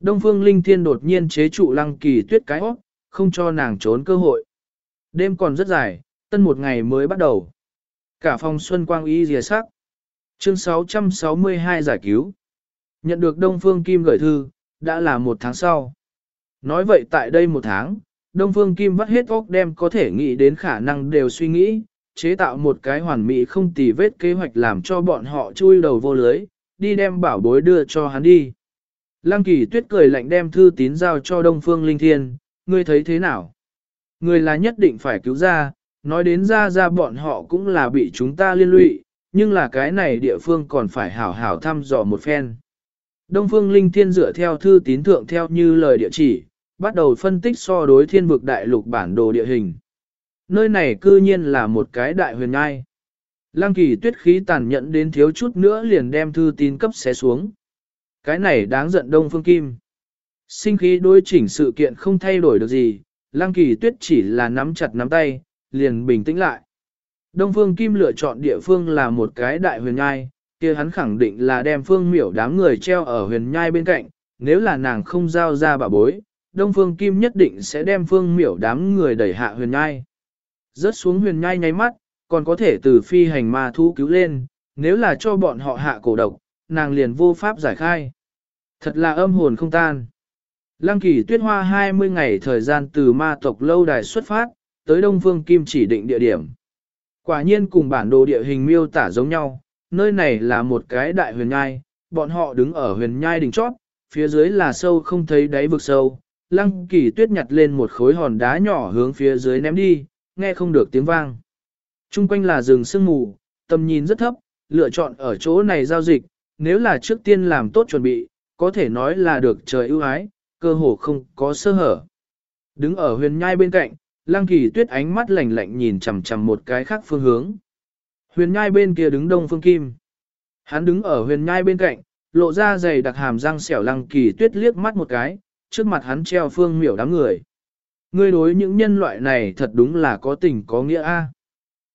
Đông phương linh thiên đột nhiên chế trụ lăng kỳ tuyết cái hót, không cho nàng trốn cơ hội. Đêm còn rất dài, tân một ngày mới bắt đầu. Cả phòng xuân quang y rìa sắc. Chương 662 giải cứu. Nhận được Đông Phương Kim gửi thư, đã là một tháng sau. Nói vậy tại đây một tháng, Đông Phương Kim vắt hết óc đem có thể nghĩ đến khả năng đều suy nghĩ, chế tạo một cái hoàn mỹ không tì vết kế hoạch làm cho bọn họ chui đầu vô lưới, đi đem bảo bối đưa cho hắn đi. Lăng kỳ tuyết cười lạnh đem thư tín giao cho Đông Phương Linh Thiên, ngươi thấy thế nào? Người là nhất định phải cứu ra, nói đến ra ra bọn họ cũng là bị chúng ta liên lụy, nhưng là cái này địa phương còn phải hảo hảo thăm dò một phen. Đông Phương Linh Thiên dựa theo thư tín thượng theo như lời địa chỉ, bắt đầu phân tích so đối thiên vực đại lục bản đồ địa hình. Nơi này cư nhiên là một cái đại huyền ngai. Lăng kỳ tuyết khí tàn nhẫn đến thiếu chút nữa liền đem thư tín cấp xé xuống. Cái này đáng giận Đông Phương Kim. Sinh khí đối chỉnh sự kiện không thay đổi được gì, Lăng kỳ tuyết chỉ là nắm chặt nắm tay, liền bình tĩnh lại. Đông Phương Kim lựa chọn địa phương là một cái đại huyền ngai kia hắn khẳng định là đem Phương Miểu đám người treo ở huyền nhai bên cạnh, nếu là nàng không giao ra bà bối, Đông Phương Kim nhất định sẽ đem Phương Miểu đám người đẩy hạ huyền nhai. Rớt xuống huyền nhai nháy mắt, còn có thể từ phi hành ma thú cứu lên, nếu là cho bọn họ hạ cổ độc, nàng liền vô pháp giải khai. Thật là âm hồn không tan. Lăng kỳ tuyết hoa 20 ngày thời gian từ ma tộc lâu đài xuất phát, tới Đông Phương Kim chỉ định địa điểm. Quả nhiên cùng bản đồ địa hình miêu tả giống nhau, nơi này là một cái đại huyền nhai, bọn họ đứng ở huyền nhai đỉnh chót, phía dưới là sâu không thấy đáy vực sâu. Lăng kỳ tuyết nhặt lên một khối hòn đá nhỏ hướng phía dưới ném đi, nghe không được tiếng vang. Trung quanh là rừng sương mù, tầm nhìn rất thấp, lựa chọn ở chỗ này giao dịch, nếu là trước tiên làm tốt chuẩn bị, có thể nói là được trời ưu ái, cơ hồ không có sơ hở. Đứng ở huyền nhai bên cạnh, Lăng kỳ tuyết ánh mắt lạnh lạnh nhìn chằm chằm một cái khác phương hướng. Huyền nhai bên kia đứng đông phương kim. Hắn đứng ở huyền nhai bên cạnh, lộ ra dày đặc hàm răng xẻo lăng kỳ tuyết liếc mắt một cái, trước mặt hắn treo phương miểu đám người. Ngươi đối những nhân loại này thật đúng là có tình có nghĩa a.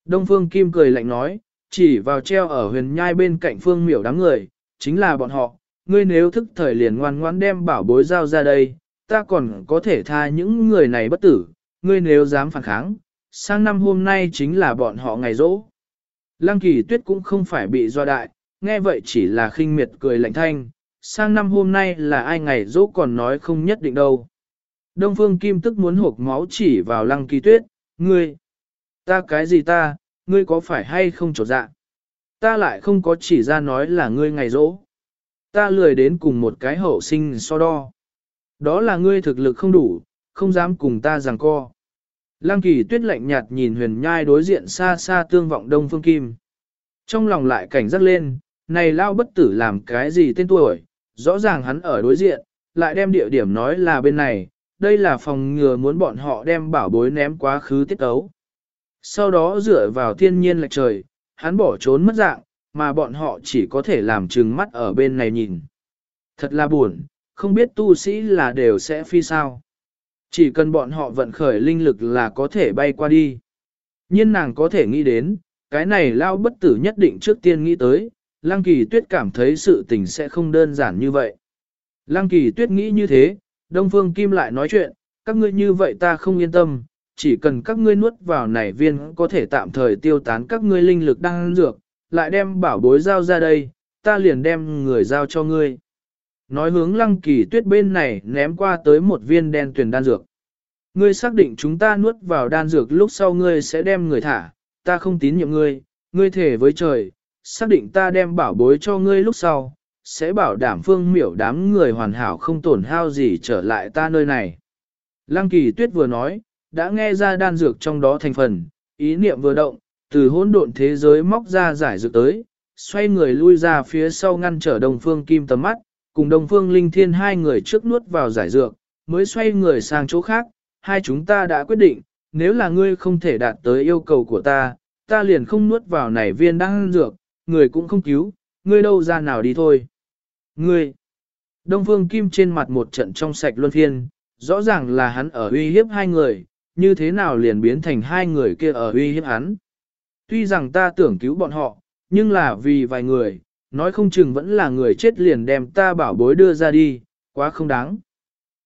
Đông phương kim cười lạnh nói, chỉ vào treo ở huyền nhai bên cạnh phương miểu đám người, chính là bọn họ. Ngươi nếu thức thời liền ngoan ngoãn đem bảo bối giao ra đây, ta còn có thể tha những người này bất tử, ngươi nếu dám phản kháng, sang năm hôm nay chính là bọn họ ngày rỗ. Lăng kỳ tuyết cũng không phải bị do đại, nghe vậy chỉ là khinh miệt cười lạnh thanh, sang năm hôm nay là ai ngày dỗ còn nói không nhất định đâu. Đông phương kim tức muốn hộp máu chỉ vào lăng kỳ tuyết, ngươi, ta cái gì ta, ngươi có phải hay không trột dạ? Ta lại không có chỉ ra nói là ngươi ngày dỗ, Ta lười đến cùng một cái hậu sinh so đo. Đó là ngươi thực lực không đủ, không dám cùng ta giằng co. Lăng kỳ tuyết lạnh nhạt nhìn huyền nhai đối diện xa xa tương vọng đông phương kim. Trong lòng lại cảnh giác lên, này lao bất tử làm cái gì tên tuổi, rõ ràng hắn ở đối diện, lại đem địa điểm nói là bên này, đây là phòng ngừa muốn bọn họ đem bảo bối ném quá khứ tiết ấu. Sau đó dựa vào thiên nhiên lệch trời, hắn bỏ trốn mất dạng, mà bọn họ chỉ có thể làm trừng mắt ở bên này nhìn. Thật là buồn, không biết tu sĩ là đều sẽ phi sao. Chỉ cần bọn họ vận khởi linh lực là có thể bay qua đi. nhiên nàng có thể nghĩ đến, cái này lao bất tử nhất định trước tiên nghĩ tới, Lăng Kỳ Tuyết cảm thấy sự tình sẽ không đơn giản như vậy. Lăng Kỳ Tuyết nghĩ như thế, Đông Phương Kim lại nói chuyện, các ngươi như vậy ta không yên tâm, chỉ cần các ngươi nuốt vào nảy viên có thể tạm thời tiêu tán các ngươi linh lực đang dược, lại đem bảo bối giao ra đây, ta liền đem người giao cho ngươi. Nói hướng lăng kỳ tuyết bên này ném qua tới một viên đen tuyển đan dược. Ngươi xác định chúng ta nuốt vào đan dược lúc sau ngươi sẽ đem người thả, ta không tín nhiệm ngươi, ngươi thể với trời, xác định ta đem bảo bối cho ngươi lúc sau, sẽ bảo đảm phương miểu đám người hoàn hảo không tổn hao gì trở lại ta nơi này. Lăng kỳ tuyết vừa nói, đã nghe ra đan dược trong đó thành phần, ý niệm vừa động, từ hỗn độn thế giới móc ra giải dược tới, xoay người lui ra phía sau ngăn trở đồng phương kim tầm mắt, cùng Đông phương linh thiên hai người trước nuốt vào giải dược, mới xoay người sang chỗ khác, hai chúng ta đã quyết định, nếu là ngươi không thể đạt tới yêu cầu của ta, ta liền không nuốt vào nảy viên đan dược, người cũng không cứu, ngươi đâu ra nào đi thôi. Ngươi, Đông Phương Kim trên mặt một trận trong sạch luân phiên, rõ ràng là hắn ở uy hiếp hai người, như thế nào liền biến thành hai người kia ở uy hiếp hắn. Tuy rằng ta tưởng cứu bọn họ, nhưng là vì vài người, nói không chừng vẫn là người chết liền đem ta bảo bối đưa ra đi, quá không đáng.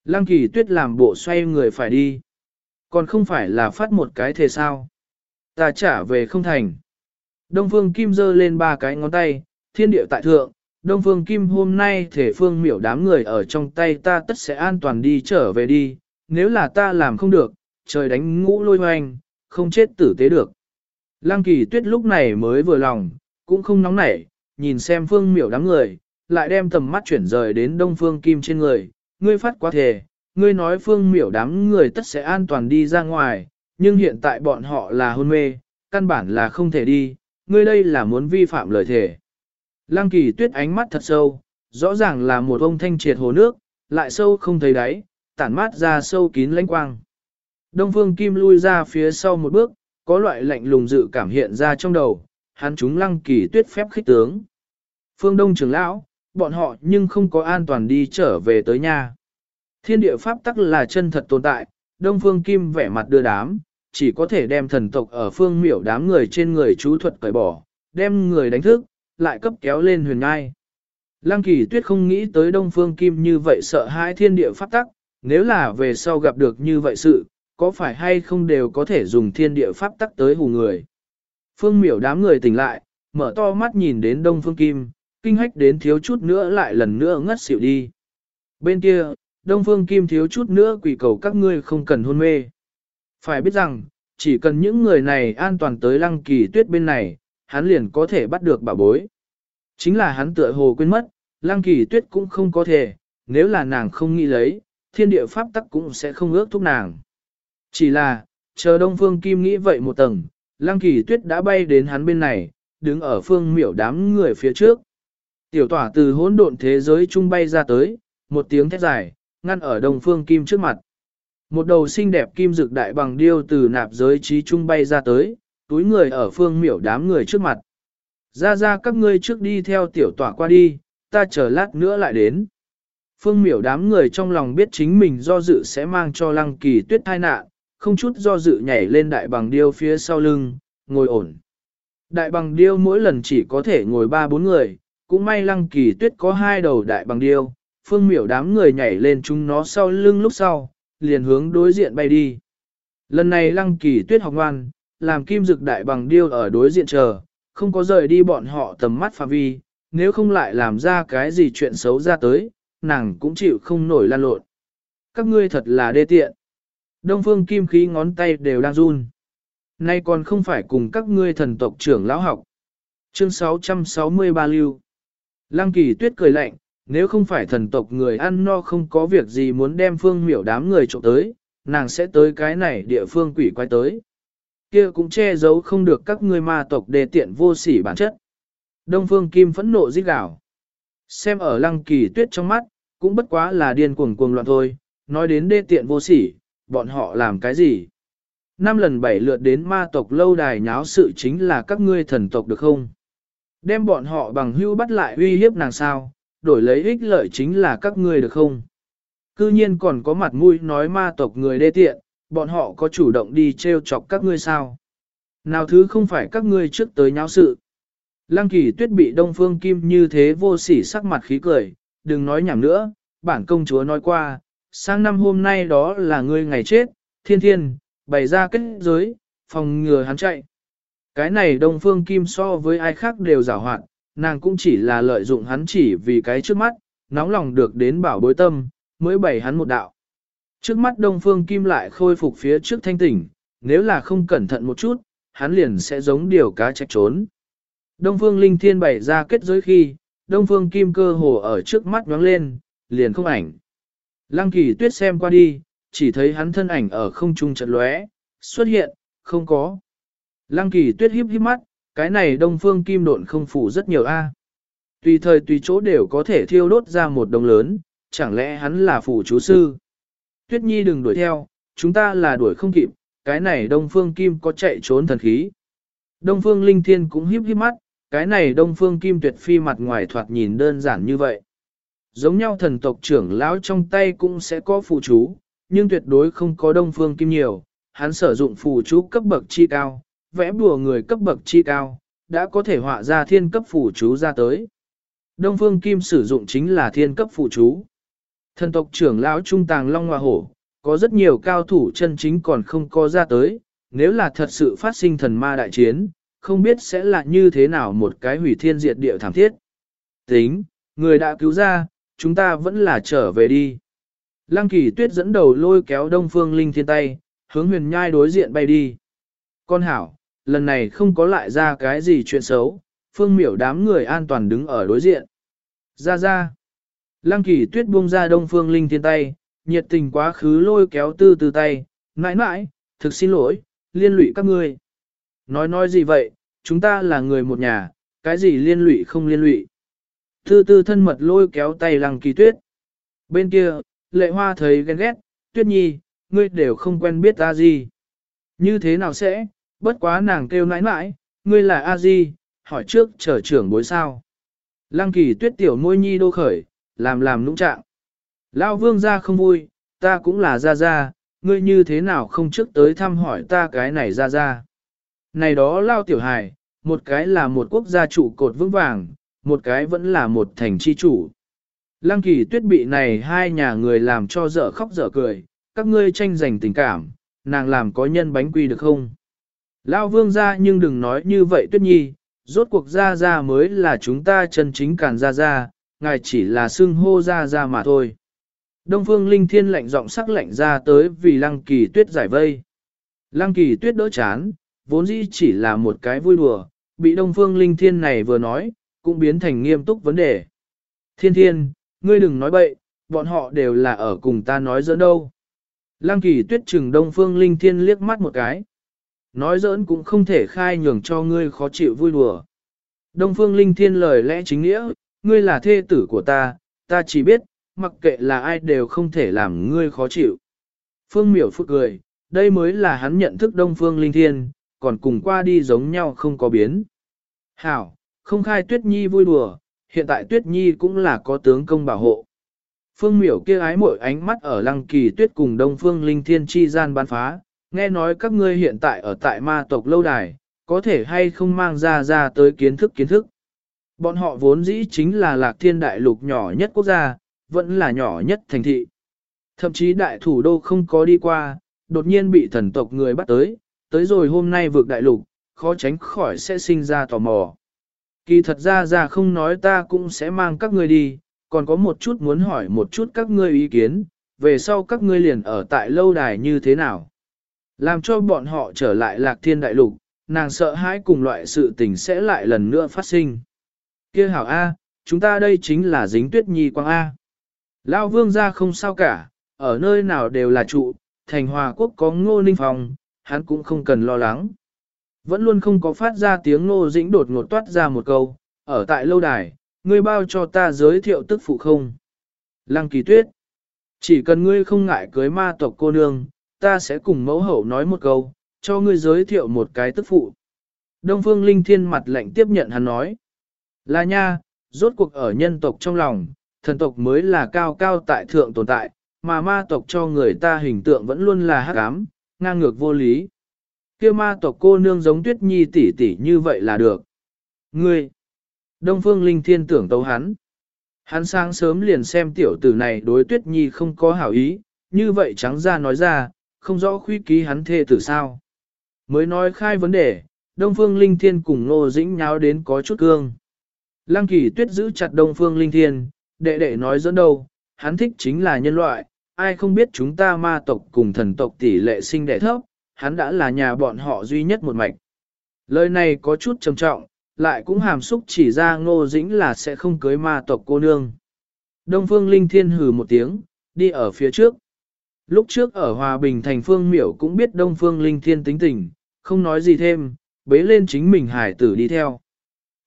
Lăng kỳ tuyết làm bộ xoay người phải đi. Còn không phải là phát một cái thế sao. Ta trả về không thành. Đông Phương Kim giơ lên ba cái ngón tay, thiên điệu tại thượng. Đông Phương Kim hôm nay thể phương miểu đám người ở trong tay ta tất sẽ an toàn đi trở về đi. Nếu là ta làm không được, trời đánh ngũ lôi hoành, không chết tử tế được. Lăng kỳ tuyết lúc này mới vừa lòng, cũng không nóng nảy, nhìn xem phương miểu đám người, lại đem tầm mắt chuyển rời đến đông phương kim trên người, ngươi phát quá thề, ngươi nói phương miểu đám người tất sẽ an toàn đi ra ngoài, nhưng hiện tại bọn họ là hôn mê, căn bản là không thể đi, ngươi đây là muốn vi phạm lời thề. Lăng kỳ tuyết ánh mắt thật sâu, rõ ràng là một ông thanh triệt hồ nước, lại sâu không thấy đáy, tản mát ra sâu kín lãnh quang. Đông phương kim lui ra phía sau một bước, có loại lạnh lùng dự cảm hiện ra trong đầu, hắn chúng lăng kỳ tuyết phép khích tướng. Phương Đông trưởng lão, bọn họ nhưng không có an toàn đi trở về tới nhà. Thiên địa pháp tắc là chân thật tồn tại, Đông Phương Kim vẻ mặt đưa đám, chỉ có thể đem thần tộc ở phương miểu đám người trên người chú thuật cởi bỏ, đem người đánh thức, lại cấp kéo lên huyền ngai. Lăng kỳ tuyết không nghĩ tới Đông Phương Kim như vậy sợ hãi thiên địa pháp tắc, nếu là về sau gặp được như vậy sự, có phải hay không đều có thể dùng thiên địa pháp tắc tới hù người. Phương miểu đám người tỉnh lại, mở to mắt nhìn đến Đông Phương Kim, kinh hách đến thiếu chút nữa lại lần nữa ngất xỉu đi. Bên kia, Đông Phương Kim thiếu chút nữa quỷ cầu các ngươi không cần hôn mê. Phải biết rằng, chỉ cần những người này an toàn tới lăng kỳ tuyết bên này, hắn liền có thể bắt được bảo bối. Chính là hắn tựa hồ quên mất, lăng kỳ tuyết cũng không có thể, nếu là nàng không nghĩ lấy, thiên địa pháp tắc cũng sẽ không ước thúc nàng. Chỉ là, chờ Đông Phương Kim nghĩ vậy một tầng, Lăng Kỳ Tuyết đã bay đến hắn bên này, đứng ở phương miểu đám người phía trước. Tiểu tỏa từ hỗn độn thế giới trung bay ra tới, một tiếng thét dài, ngăn ở đồng Phương Kim trước mặt. Một đầu xinh đẹp kim dực đại bằng điêu từ nạp giới trí trung bay ra tới, túi người ở phương miểu đám người trước mặt. Ra ra các ngươi trước đi theo tiểu tỏa qua đi, ta chờ lát nữa lại đến. Phương miểu đám người trong lòng biết chính mình do dự sẽ mang cho lăng kỳ tuyết thai nạn, không chút do dự nhảy lên đại bằng điêu phía sau lưng, ngồi ổn. Đại bằng điêu mỗi lần chỉ có thể ngồi ba bốn người, cũng may lăng kỳ tuyết có hai đầu đại bằng điêu, phương miểu đám người nhảy lên chúng nó sau lưng lúc sau, liền hướng đối diện bay đi. Lần này lăng kỳ tuyết học ngoan, làm kim dực đại bằng điêu ở đối diện chờ, không có rời đi bọn họ tầm mắt phạm vi, nếu không lại làm ra cái gì chuyện xấu ra tới, nàng cũng chịu không nổi lan lộn. Các ngươi thật là đê tiện. Đông phương kim khí ngón tay đều đang run. Nay còn không phải cùng các ngươi thần tộc trưởng lão học. Chương 663 lưu. Lăng kỳ tuyết cười lạnh, nếu không phải thần tộc người ăn no không có việc gì muốn đem phương miểu đám người trộm tới, nàng sẽ tới cái này địa phương quỷ quay tới. Kia cũng che giấu không được các ngươi ma tộc đề tiện vô sỉ bản chất. Đông phương kim phẫn nộ giết gào. Xem ở lăng kỳ tuyết trong mắt, cũng bất quá là điên cuồng cuồng loạn thôi, nói đến đê tiện vô sỉ, bọn họ làm cái gì? Năm lần bảy lượt đến ma tộc lâu đài nháo sự chính là các ngươi thần tộc được không? Đem bọn họ bằng hưu bắt lại uy hiếp nàng sao, đổi lấy ích lợi chính là các ngươi được không? Cư nhiên còn có mặt mũi nói ma tộc người đê tiện, bọn họ có chủ động đi treo chọc các ngươi sao? Nào thứ không phải các ngươi trước tới nháo sự. Lăng kỳ tuyết bị đông phương kim như thế vô sỉ sắc mặt khí cười, đừng nói nhảm nữa, bản công chúa nói qua, sang năm hôm nay đó là ngươi ngày chết, thiên thiên, bày ra kết giới, phòng ngừa hắn chạy. Cái này đông phương kim so với ai khác đều giả hoạt, nàng cũng chỉ là lợi dụng hắn chỉ vì cái trước mắt, nóng lòng được đến bảo bối tâm, mới bày hắn một đạo. Trước mắt đông phương kim lại khôi phục phía trước thanh tỉnh, nếu là không cẩn thận một chút, hắn liền sẽ giống điều cá trách trốn. Đông phương linh thiên bày ra kết giới khi, đông phương kim cơ hồ ở trước mắt nhoáng lên, liền không ảnh. Lăng kỳ tuyết xem qua đi, chỉ thấy hắn thân ảnh ở không trung trận lóe, xuất hiện, không có. Lăng kỳ tuyết híp híp mắt, cái này đông phương kim độn không phủ rất nhiều A. Tùy thời tùy chỗ đều có thể thiêu đốt ra một đồng lớn, chẳng lẽ hắn là phủ chú sư? Tuyết nhi đừng đuổi theo, chúng ta là đuổi không kịp, cái này đông phương kim có chạy trốn thần khí. Đông phương linh thiên cũng híp híp mắt, cái này đông phương kim tuyệt phi mặt ngoài thoạt nhìn đơn giản như vậy. Giống nhau thần tộc trưởng lão trong tay cũng sẽ có phù chú, nhưng tuyệt đối không có đông phương kim nhiều, hắn sử dụng phù chú cấp bậc chi cao, vẽ bùa người cấp bậc chi cao, đã có thể họa ra thiên cấp phù chú ra tới. Đông phương kim sử dụng chính là thiên cấp phù chú. Thần tộc trưởng lão trung tàng long hoa hổ, có rất nhiều cao thủ chân chính còn không có ra tới, nếu là thật sự phát sinh thần ma đại chiến, không biết sẽ là như thế nào một cái hủy thiên diệt địa thảm thiết. Tính, người đã cứu ra, chúng ta vẫn là trở về đi. Lăng kỳ tuyết dẫn đầu lôi kéo đông phương linh thiên tay, hướng huyền nhai đối diện bay đi. Con hảo, lần này không có lại ra cái gì chuyện xấu, phương miểu đám người an toàn đứng ở đối diện. Ra ra. Lăng kỳ tuyết buông ra đông phương linh thiên tay, nhiệt tình quá khứ lôi kéo tư từ tay, mãi mãi, thực xin lỗi, liên lụy các ngươi. Nói nói gì vậy, chúng ta là người một nhà, cái gì liên lụy không liên lụy. Tư tư thân mật lôi kéo tay lăng kỳ tuyết. Bên kia, lệ hoa thấy ghen ghét, tuyết nhi, ngươi đều không quen biết ta gì. Như thế nào sẽ, bất quá nàng kêu nãi nãi, ngươi là a di, hỏi trước trở trưởng bối sao. Lăng kỳ tuyết tiểu môi nhi đô khởi, làm làm nũng trạng. Lao vương ra không vui, ta cũng là ra ra, ngươi như thế nào không trước tới thăm hỏi ta cái này ra ra. Này đó lao tiểu hài, một cái là một quốc gia trụ cột vững vàng, một cái vẫn là một thành chi chủ. Lăng kỳ tuyết bị này hai nhà người làm cho dở khóc dở cười, các ngươi tranh giành tình cảm, nàng làm có nhân bánh quy được không? Lao vương ra nhưng đừng nói như vậy tuyết nhi, rốt cuộc ra ra mới là chúng ta chân chính càn ra ra, ngài chỉ là xưng hô ra ra mà thôi. Đông phương linh thiên lạnh giọng sắc lạnh ra tới vì lăng kỳ tuyết giải vây. Lăng kỳ tuyết đỡ chán, vốn dĩ chỉ là một cái vui đùa, bị đông phương linh thiên này vừa nói, cũng biến thành nghiêm túc vấn đề. Thiên thiên, ngươi đừng nói bậy, bọn họ đều là ở cùng ta nói giỡn đâu. Lăng kỳ tuyết trừng đông phương linh thiên liếc mắt một cái. Nói giỡn cũng không thể khai nhường cho ngươi khó chịu vui đùa. Đông phương linh thiên lời lẽ chính nghĩa, ngươi là thê tử của ta, ta chỉ biết, mặc kệ là ai đều không thể làm ngươi khó chịu. Phương miểu phút cười, đây mới là hắn nhận thức đông phương linh thiên, còn cùng qua đi giống nhau không có biến. Hảo, không khai tuyết nhi vui đùa, hiện tại tuyết nhi cũng là có tướng công bảo hộ. Phương miểu kia ái mỗi ánh mắt ở lăng kỳ tuyết cùng đông phương linh thiên chi gian bán phá, nghe nói các ngươi hiện tại ở tại ma tộc lâu đài, có thể hay không mang ra ra tới kiến thức kiến thức. Bọn họ vốn dĩ chính là lạc thiên đại lục nhỏ nhất quốc gia, vẫn là nhỏ nhất thành thị. Thậm chí đại thủ đô không có đi qua, đột nhiên bị thần tộc người bắt tới, tới rồi hôm nay vượt đại lục, khó tránh khỏi sẽ sinh ra tò mò. Kỳ thật ra ra không nói ta cũng sẽ mang các ngươi đi, còn có một chút muốn hỏi một chút các ngươi ý kiến, về sau các ngươi liền ở tại lâu đài như thế nào. Làm cho bọn họ trở lại lạc thiên đại lục, nàng sợ hãi cùng loại sự tình sẽ lại lần nữa phát sinh. kia hảo A, chúng ta đây chính là dính tuyết nhi quang A. Lao vương ra không sao cả, ở nơi nào đều là trụ, thành hòa quốc có ngô ninh phòng, hắn cũng không cần lo lắng. Vẫn luôn không có phát ra tiếng ngô dĩnh đột ngột toát ra một câu, ở tại lâu đài, ngươi bao cho ta giới thiệu tức phụ không. Lăng kỳ tuyết, chỉ cần ngươi không ngại cưới ma tộc cô nương, ta sẽ cùng mẫu hậu nói một câu, cho ngươi giới thiệu một cái tức phụ. Đông phương linh thiên mặt lệnh tiếp nhận hắn nói. Là nha, rốt cuộc ở nhân tộc trong lòng, thần tộc mới là cao cao tại thượng tồn tại, mà ma tộc cho người ta hình tượng vẫn luôn là hắc ám, ngang ngược vô lý kia ma tộc cô nương giống tuyết nhi tỷ tỷ như vậy là được. Ngươi! Đông Phương Linh Thiên tưởng tấu hắn. Hắn sáng sớm liền xem tiểu tử này đối tuyết nhi không có hảo ý, như vậy trắng ra nói ra, không rõ khuy ký hắn thê tử sao. Mới nói khai vấn đề, Đông Phương Linh Thiên cùng Nô Dĩnh nháo đến có chút cương. Lăng kỳ tuyết giữ chặt Đông Phương Linh Thiên, đệ đệ nói dẫn đâu, hắn thích chính là nhân loại, ai không biết chúng ta ma tộc cùng thần tộc tỷ lệ sinh đẻ thấp, hắn đã là nhà bọn họ duy nhất một mạch. Lời này có chút trầm trọng, lại cũng hàm xúc chỉ ra ngô dĩnh là sẽ không cưới ma tộc cô nương. Đông Phương Linh Thiên hừ một tiếng, đi ở phía trước. Lúc trước ở Hòa Bình thành Phương Miểu cũng biết Đông Phương Linh Thiên tính tình, không nói gì thêm, bế lên chính mình hải tử đi theo.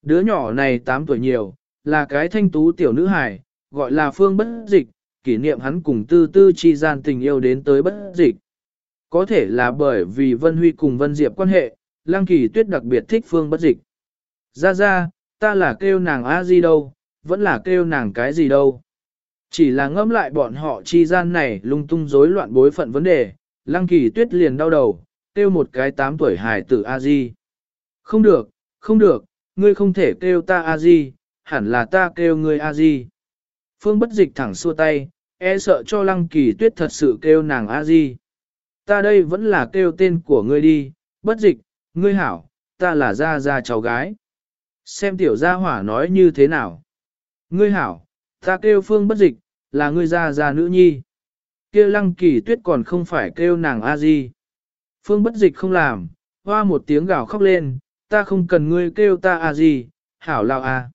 Đứa nhỏ này 8 tuổi nhiều, là cái thanh tú tiểu nữ hải, gọi là Phương Bất Dịch, kỷ niệm hắn cùng tư tư chi gian tình yêu đến tới Bất Dịch. Có thể là bởi vì Vân Huy cùng Vân Diệp quan hệ, Lăng Kỳ Tuyết đặc biệt thích Phương Bất Dịch. Ra ra, ta là kêu nàng a gì đâu, vẫn là kêu nàng cái gì đâu. Chỉ là ngẫm lại bọn họ chi gian này lung tung rối loạn bối phận vấn đề, Lăng Kỳ Tuyết liền đau đầu, kêu một cái 8 tuổi hài tử a di. Không được, không được, ngươi không thể kêu ta a di, hẳn là ta kêu ngươi a di. Phương bất dịch thẳng xua tay, e sợ cho lăng kỳ tuyết thật sự kêu nàng a di. Ta đây vẫn là kêu tên của ngươi đi, bất dịch, ngươi hảo, ta là gia gia cháu gái. Xem tiểu gia hỏa nói như thế nào. Ngươi hảo, ta kêu phương bất dịch, là ngươi gia gia nữ nhi. Kêu lăng kỳ tuyết còn không phải kêu nàng a di. Phương bất dịch không làm, hoa một tiếng gào khóc lên, ta không cần ngươi kêu ta a gì, hảo lao a.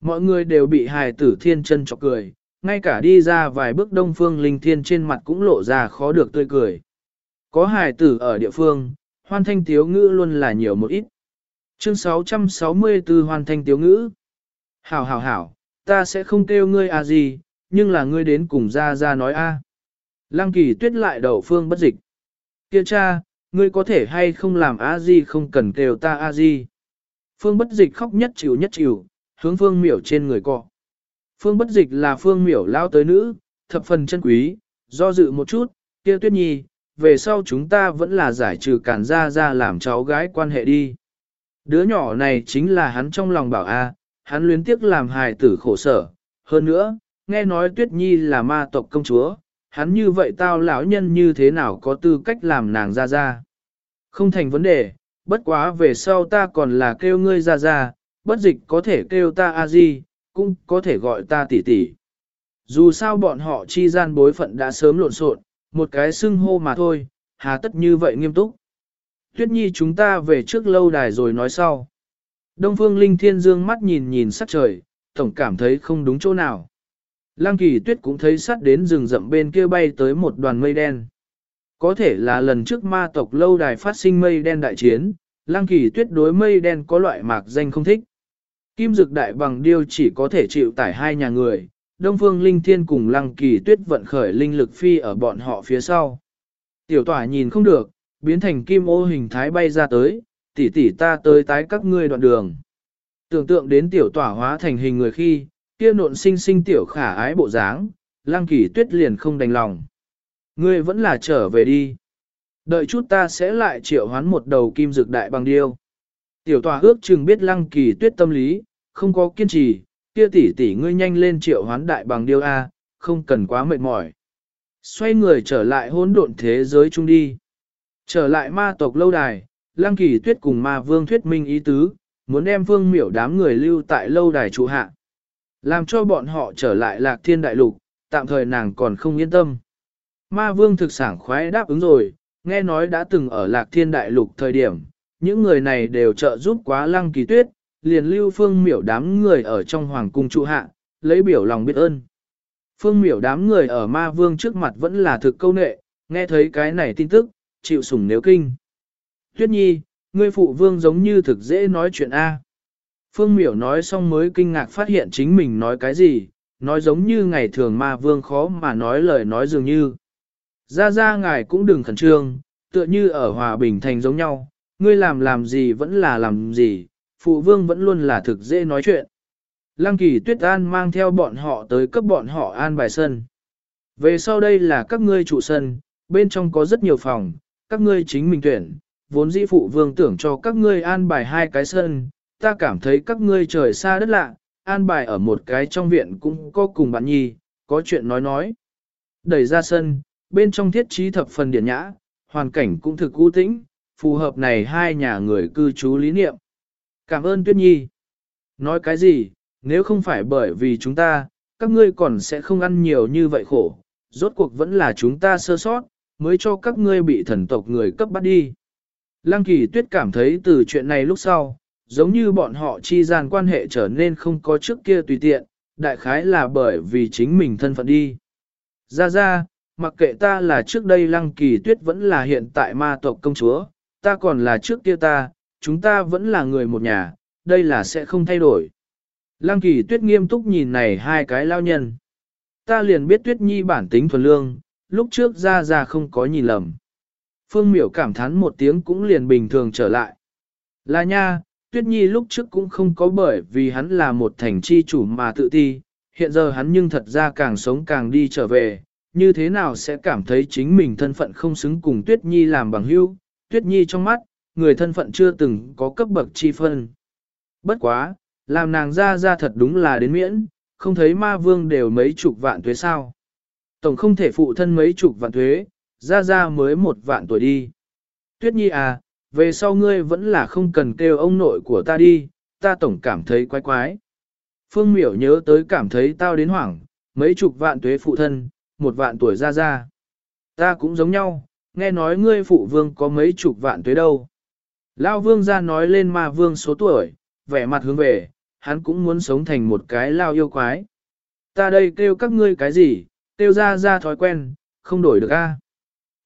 Mọi người đều bị hài tử thiên chân chọc cười, ngay cả đi ra vài bước đông phương linh thiên trên mặt cũng lộ ra khó được tươi cười. Có hài tử ở địa phương, hoan thanh tiếu ngữ luôn là nhiều một ít. Chương 664 hoan thanh tiếu ngữ. Hảo hảo hảo, ta sẽ không kêu ngươi a gì, nhưng là ngươi đến cùng ra ra nói a. Lăng kỳ tuyết lại đầu phương bất dịch. Kia cha, ngươi có thể hay không làm a gì không cần kêu ta a gì Phương bất dịch khóc nhất chịu nhất chịu, hướng phương miểu trên người cọ. Phương bất dịch là phương miểu lao tới nữ, thập phần chân quý, do dự một chút, kia tuyết nhi, về sau chúng ta vẫn là giải trừ cản ra ra làm cháu gái quan hệ đi. Đứa nhỏ này chính là hắn trong lòng bảo a, hắn luyến tiếc làm hài tử khổ sở. Hơn nữa, nghe nói tuyết nhi là ma tộc công chúa, hắn như vậy tao lão nhân như thế nào có tư cách làm nàng ra ra. Không thành vấn đề, bất quá về sau ta còn là kêu ngươi ra ra, bất dịch có thể kêu ta a di, cũng có thể gọi ta tỷ tỷ. Dù sao bọn họ chi gian bối phận đã sớm lộn xộn, một cái xưng hô mà thôi, hà tất như vậy nghiêm túc. Tuyết nhi chúng ta về trước lâu đài rồi nói sau. Đông phương linh thiên dương mắt nhìn nhìn sắc trời, tổng cảm thấy không đúng chỗ nào. Lăng kỳ tuyết cũng thấy sát đến rừng rậm bên kia bay tới một đoàn mây đen. Có thể là lần trước ma tộc lâu đài phát sinh mây đen đại chiến, lăng kỳ tuyết đối mây đen có loại mạc danh không thích. Kim dực đại bằng điêu chỉ có thể chịu tải hai nhà người, Đông Phương Linh Thiên cùng lăng kỳ tuyết vận khởi linh lực phi ở bọn họ phía sau. Tiểu tỏa nhìn không được, biến thành kim ô hình thái bay ra tới, tỷ tỷ ta tới tái các ngươi đoạn đường. Tưởng tượng đến tiểu tỏa hóa thành hình người khi, kia nộn sinh sinh tiểu khả ái bộ dáng, lăng kỳ tuyết liền không đành lòng. Ngươi vẫn là trở về đi. Đợi chút ta sẽ lại triệu hoán một đầu kim dược đại bằng điêu. Tiểu tỏa ước chừng biết lăng kỳ tuyết tâm lý, không có kiên trì, kia tỷ tỷ ngươi nhanh lên triệu hoán đại bằng điêu A, không cần quá mệt mỏi. Xoay người trở lại hỗn độn thế giới chung đi. Trở lại ma tộc lâu đài, lăng kỳ tuyết cùng ma vương thuyết minh ý tứ, muốn đem vương miểu đám người lưu tại lâu đài trụ hạ. Làm cho bọn họ trở lại lạc thiên đại lục, tạm thời nàng còn không yên tâm. Ma vương thực sản khoái đáp ứng rồi, nghe nói đã từng ở lạc thiên đại lục thời điểm, những người này đều trợ giúp quá lăng kỳ tuyết, liền lưu phương miểu đám người ở trong hoàng cung trụ hạ, lấy biểu lòng biết ơn. Phương miểu đám người ở ma vương trước mặt vẫn là thực câu nệ, nghe thấy cái này tin tức, chịu sủng nếu kinh. Tuyết nhi, ngươi phụ vương giống như thực dễ nói chuyện A. Phương miểu nói xong mới kinh ngạc phát hiện chính mình nói cái gì, nói giống như ngày thường ma vương khó mà nói lời nói dường như. Ra ra ngài cũng đừng khẩn trương, tựa như ở hòa bình thành giống nhau, ngươi làm làm gì vẫn là làm gì, phụ vương vẫn luôn là thực dễ nói chuyện. Lăng kỳ tuyết an mang theo bọn họ tới cấp bọn họ an bài sân. Về sau đây là các ngươi trụ sân, bên trong có rất nhiều phòng, các ngươi chính mình tuyển, vốn dĩ phụ vương tưởng cho các ngươi an bài hai cái sân, ta cảm thấy các ngươi trời xa đất lạ, an bài ở một cái trong viện cũng có cùng bạn nhi, có chuyện nói nói. Đẩy ra sân, bên trong thiết trí thập phần điển nhã, hoàn cảnh cũng thực ưu tĩnh, phù hợp này hai nhà người cư trú lý niệm. Cảm ơn Tuyết Nhi. Nói cái gì, nếu không phải bởi vì chúng ta, các ngươi còn sẽ không ăn nhiều như vậy khổ, rốt cuộc vẫn là chúng ta sơ sót, mới cho các ngươi bị thần tộc người cấp bắt đi. Lăng kỳ tuyết cảm thấy từ chuyện này lúc sau, giống như bọn họ chi gian quan hệ trở nên không có trước kia tùy tiện, đại khái là bởi vì chính mình thân phận đi. Ra ra, mặc kệ ta là trước đây lăng kỳ tuyết vẫn là hiện tại ma tộc công chúa, ta còn là trước kia ta, chúng ta vẫn là người một nhà, đây là sẽ không thay đổi. Lăng kỳ tuyết nghiêm túc nhìn này hai cái lao nhân. Ta liền biết tuyết nhi bản tính thuần lương, lúc trước ra ra không có nhìn lầm. Phương miểu cảm thán một tiếng cũng liền bình thường trở lại. Là nha, tuyết nhi lúc trước cũng không có bởi vì hắn là một thành chi chủ mà tự ti, hiện giờ hắn nhưng thật ra càng sống càng đi trở về, như thế nào sẽ cảm thấy chính mình thân phận không xứng cùng tuyết nhi làm bằng hữu, tuyết nhi trong mắt, người thân phận chưa từng có cấp bậc chi phân. Bất quá, làm nàng ra ra thật đúng là đến miễn, không thấy ma vương đều mấy chục vạn thuế sao. Tổng không thể phụ thân mấy chục vạn thuế, ra ra mới một vạn tuổi đi. Tuyết nhi à, về sau ngươi vẫn là không cần kêu ông nội của ta đi, ta tổng cảm thấy quái quái. Phương miểu nhớ tới cảm thấy tao đến hoảng, mấy chục vạn tuế phụ thân, một vạn tuổi ra ra. Ta cũng giống nhau, nghe nói ngươi phụ vương có mấy chục vạn tuế đâu. Lao vương ra nói lên ma vương số tuổi, vẻ mặt hướng về, hắn cũng muốn sống thành một cái lao yêu quái. Ta đây kêu các ngươi cái gì, kêu ra ra thói quen, không đổi được a.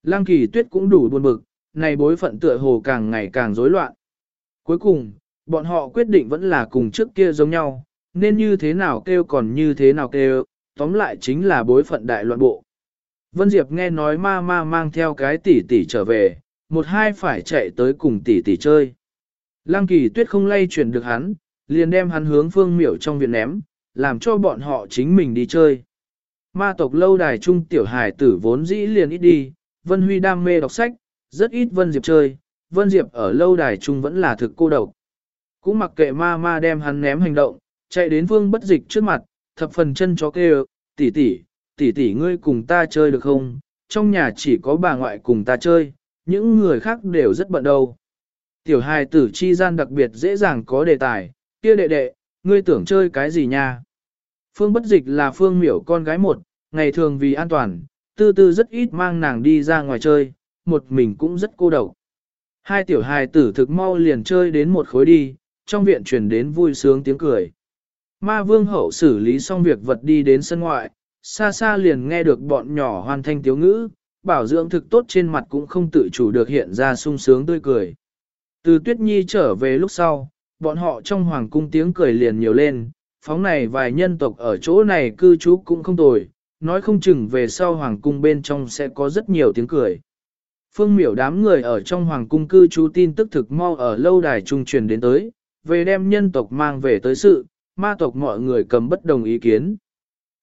Lăng kỳ tuyết cũng đủ buồn bực, này bối phận tựa hồ càng ngày càng rối loạn. Cuối cùng, bọn họ quyết định vẫn là cùng trước kia giống nhau, nên như thế nào kêu còn như thế nào kêu, tóm lại chính là bối phận đại loạn bộ. Vân Diệp nghe nói ma ma mang theo cái tỷ tỷ trở về, một hai phải chạy tới cùng tỷ tỷ chơi. Lăng kỳ tuyết không lay chuyển được hắn, liền đem hắn hướng phương miểu trong viện ném, làm cho bọn họ chính mình đi chơi. Ma tộc lâu đài trung tiểu Hải tử vốn dĩ liền ít đi, Vân Huy đam mê đọc sách, rất ít Vân Diệp chơi, Vân Diệp ở lâu đài trung vẫn là thực cô độc. Cũng mặc kệ ma ma đem hắn ném hành động, chạy đến vương bất dịch trước mặt, thập phần chân chó kêu, tỷ tỷ, tỷ tỷ ngươi cùng ta chơi được không? Trong nhà chỉ có bà ngoại cùng ta chơi, những người khác đều rất bận đâu. Tiểu hài tử chi gian đặc biệt dễ dàng có đề tài, kia đệ đệ, ngươi tưởng chơi cái gì nha? Phương bất dịch là phương miểu con gái một, ngày thường vì an toàn, tư tư rất ít mang nàng đi ra ngoài chơi, một mình cũng rất cô độc. Hai tiểu hài tử thực mau liền chơi đến một khối đi, trong viện truyền đến vui sướng tiếng cười. Ma vương hậu xử lý xong việc vật đi đến sân ngoại, xa xa liền nghe được bọn nhỏ hoàn thanh tiếu ngữ, bảo dưỡng thực tốt trên mặt cũng không tự chủ được hiện ra sung sướng tươi cười. Từ tuyết nhi trở về lúc sau, bọn họ trong hoàng cung tiếng cười liền nhiều lên, phóng này vài nhân tộc ở chỗ này cư trú cũng không tồi, nói không chừng về sau hoàng cung bên trong sẽ có rất nhiều tiếng cười. Phương miểu đám người ở trong hoàng cung cư trú tin tức thực mau ở lâu đài trung truyền đến tới, về đem nhân tộc mang về tới sự, ma tộc mọi người cầm bất đồng ý kiến.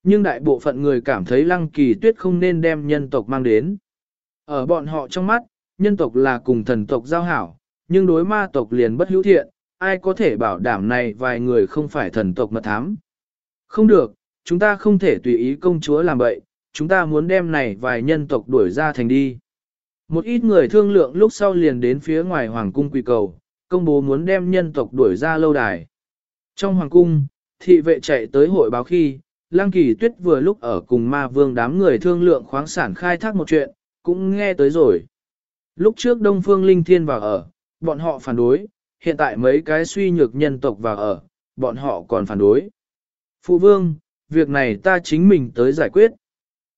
Nhưng đại bộ phận người cảm thấy lăng kỳ tuyết không nên đem nhân tộc mang đến. Ở bọn họ trong mắt, nhân tộc là cùng thần tộc giao hảo, nhưng đối ma tộc liền bất hữu thiện, ai có thể bảo đảm này vài người không phải thần tộc mật thám. Không được, chúng ta không thể tùy ý công chúa làm vậy chúng ta muốn đem này vài nhân tộc đuổi ra thành đi. Một ít người thương lượng lúc sau liền đến phía ngoài hoàng cung quỳ cầu, công bố muốn đem nhân tộc đuổi ra lâu đài. Trong hoàng cung, thị vệ chạy tới hội báo khi, Lăng Kỳ Tuyết vừa lúc ở cùng ma vương đám người thương lượng khoáng sản khai thác một chuyện, cũng nghe tới rồi. Lúc trước Đông Phương Linh Thiên vào ở, bọn họ phản đối, hiện tại mấy cái suy nhược nhân tộc vào ở, bọn họ còn phản đối. Phụ vương, việc này ta chính mình tới giải quyết.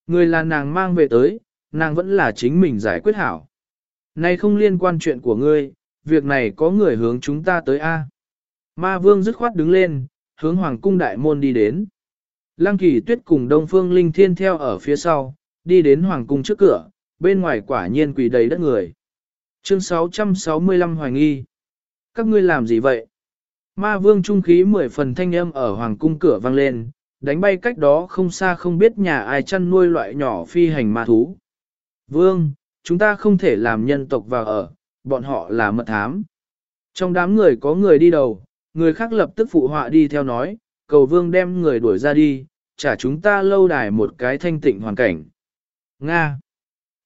Người là nàng mang về tới, nàng vẫn là chính mình giải quyết hảo. Này không liên quan chuyện của ngươi, việc này có người hướng chúng ta tới A. Ma vương dứt khoát đứng lên, hướng hoàng cung đại môn đi đến. Lăng kỳ tuyết cùng đông phương linh thiên theo ở phía sau, đi đến hoàng cung trước cửa, bên ngoài quả nhiên quỳ đầy đất người. Chương 665 hoài nghi. Các ngươi làm gì vậy? Ma vương trung khí mười phần thanh âm ở hoàng cung cửa vang lên, đánh bay cách đó không xa không biết nhà ai chăn nuôi loại nhỏ phi hành ma thú. Vương, chúng ta không thể làm nhân tộc vào ở, bọn họ là mật thám. Trong đám người có người đi đầu, người khác lập tức phụ họa đi theo nói, cầu vương đem người đuổi ra đi, trả chúng ta lâu đài một cái thanh tịnh hoàn cảnh. Nga!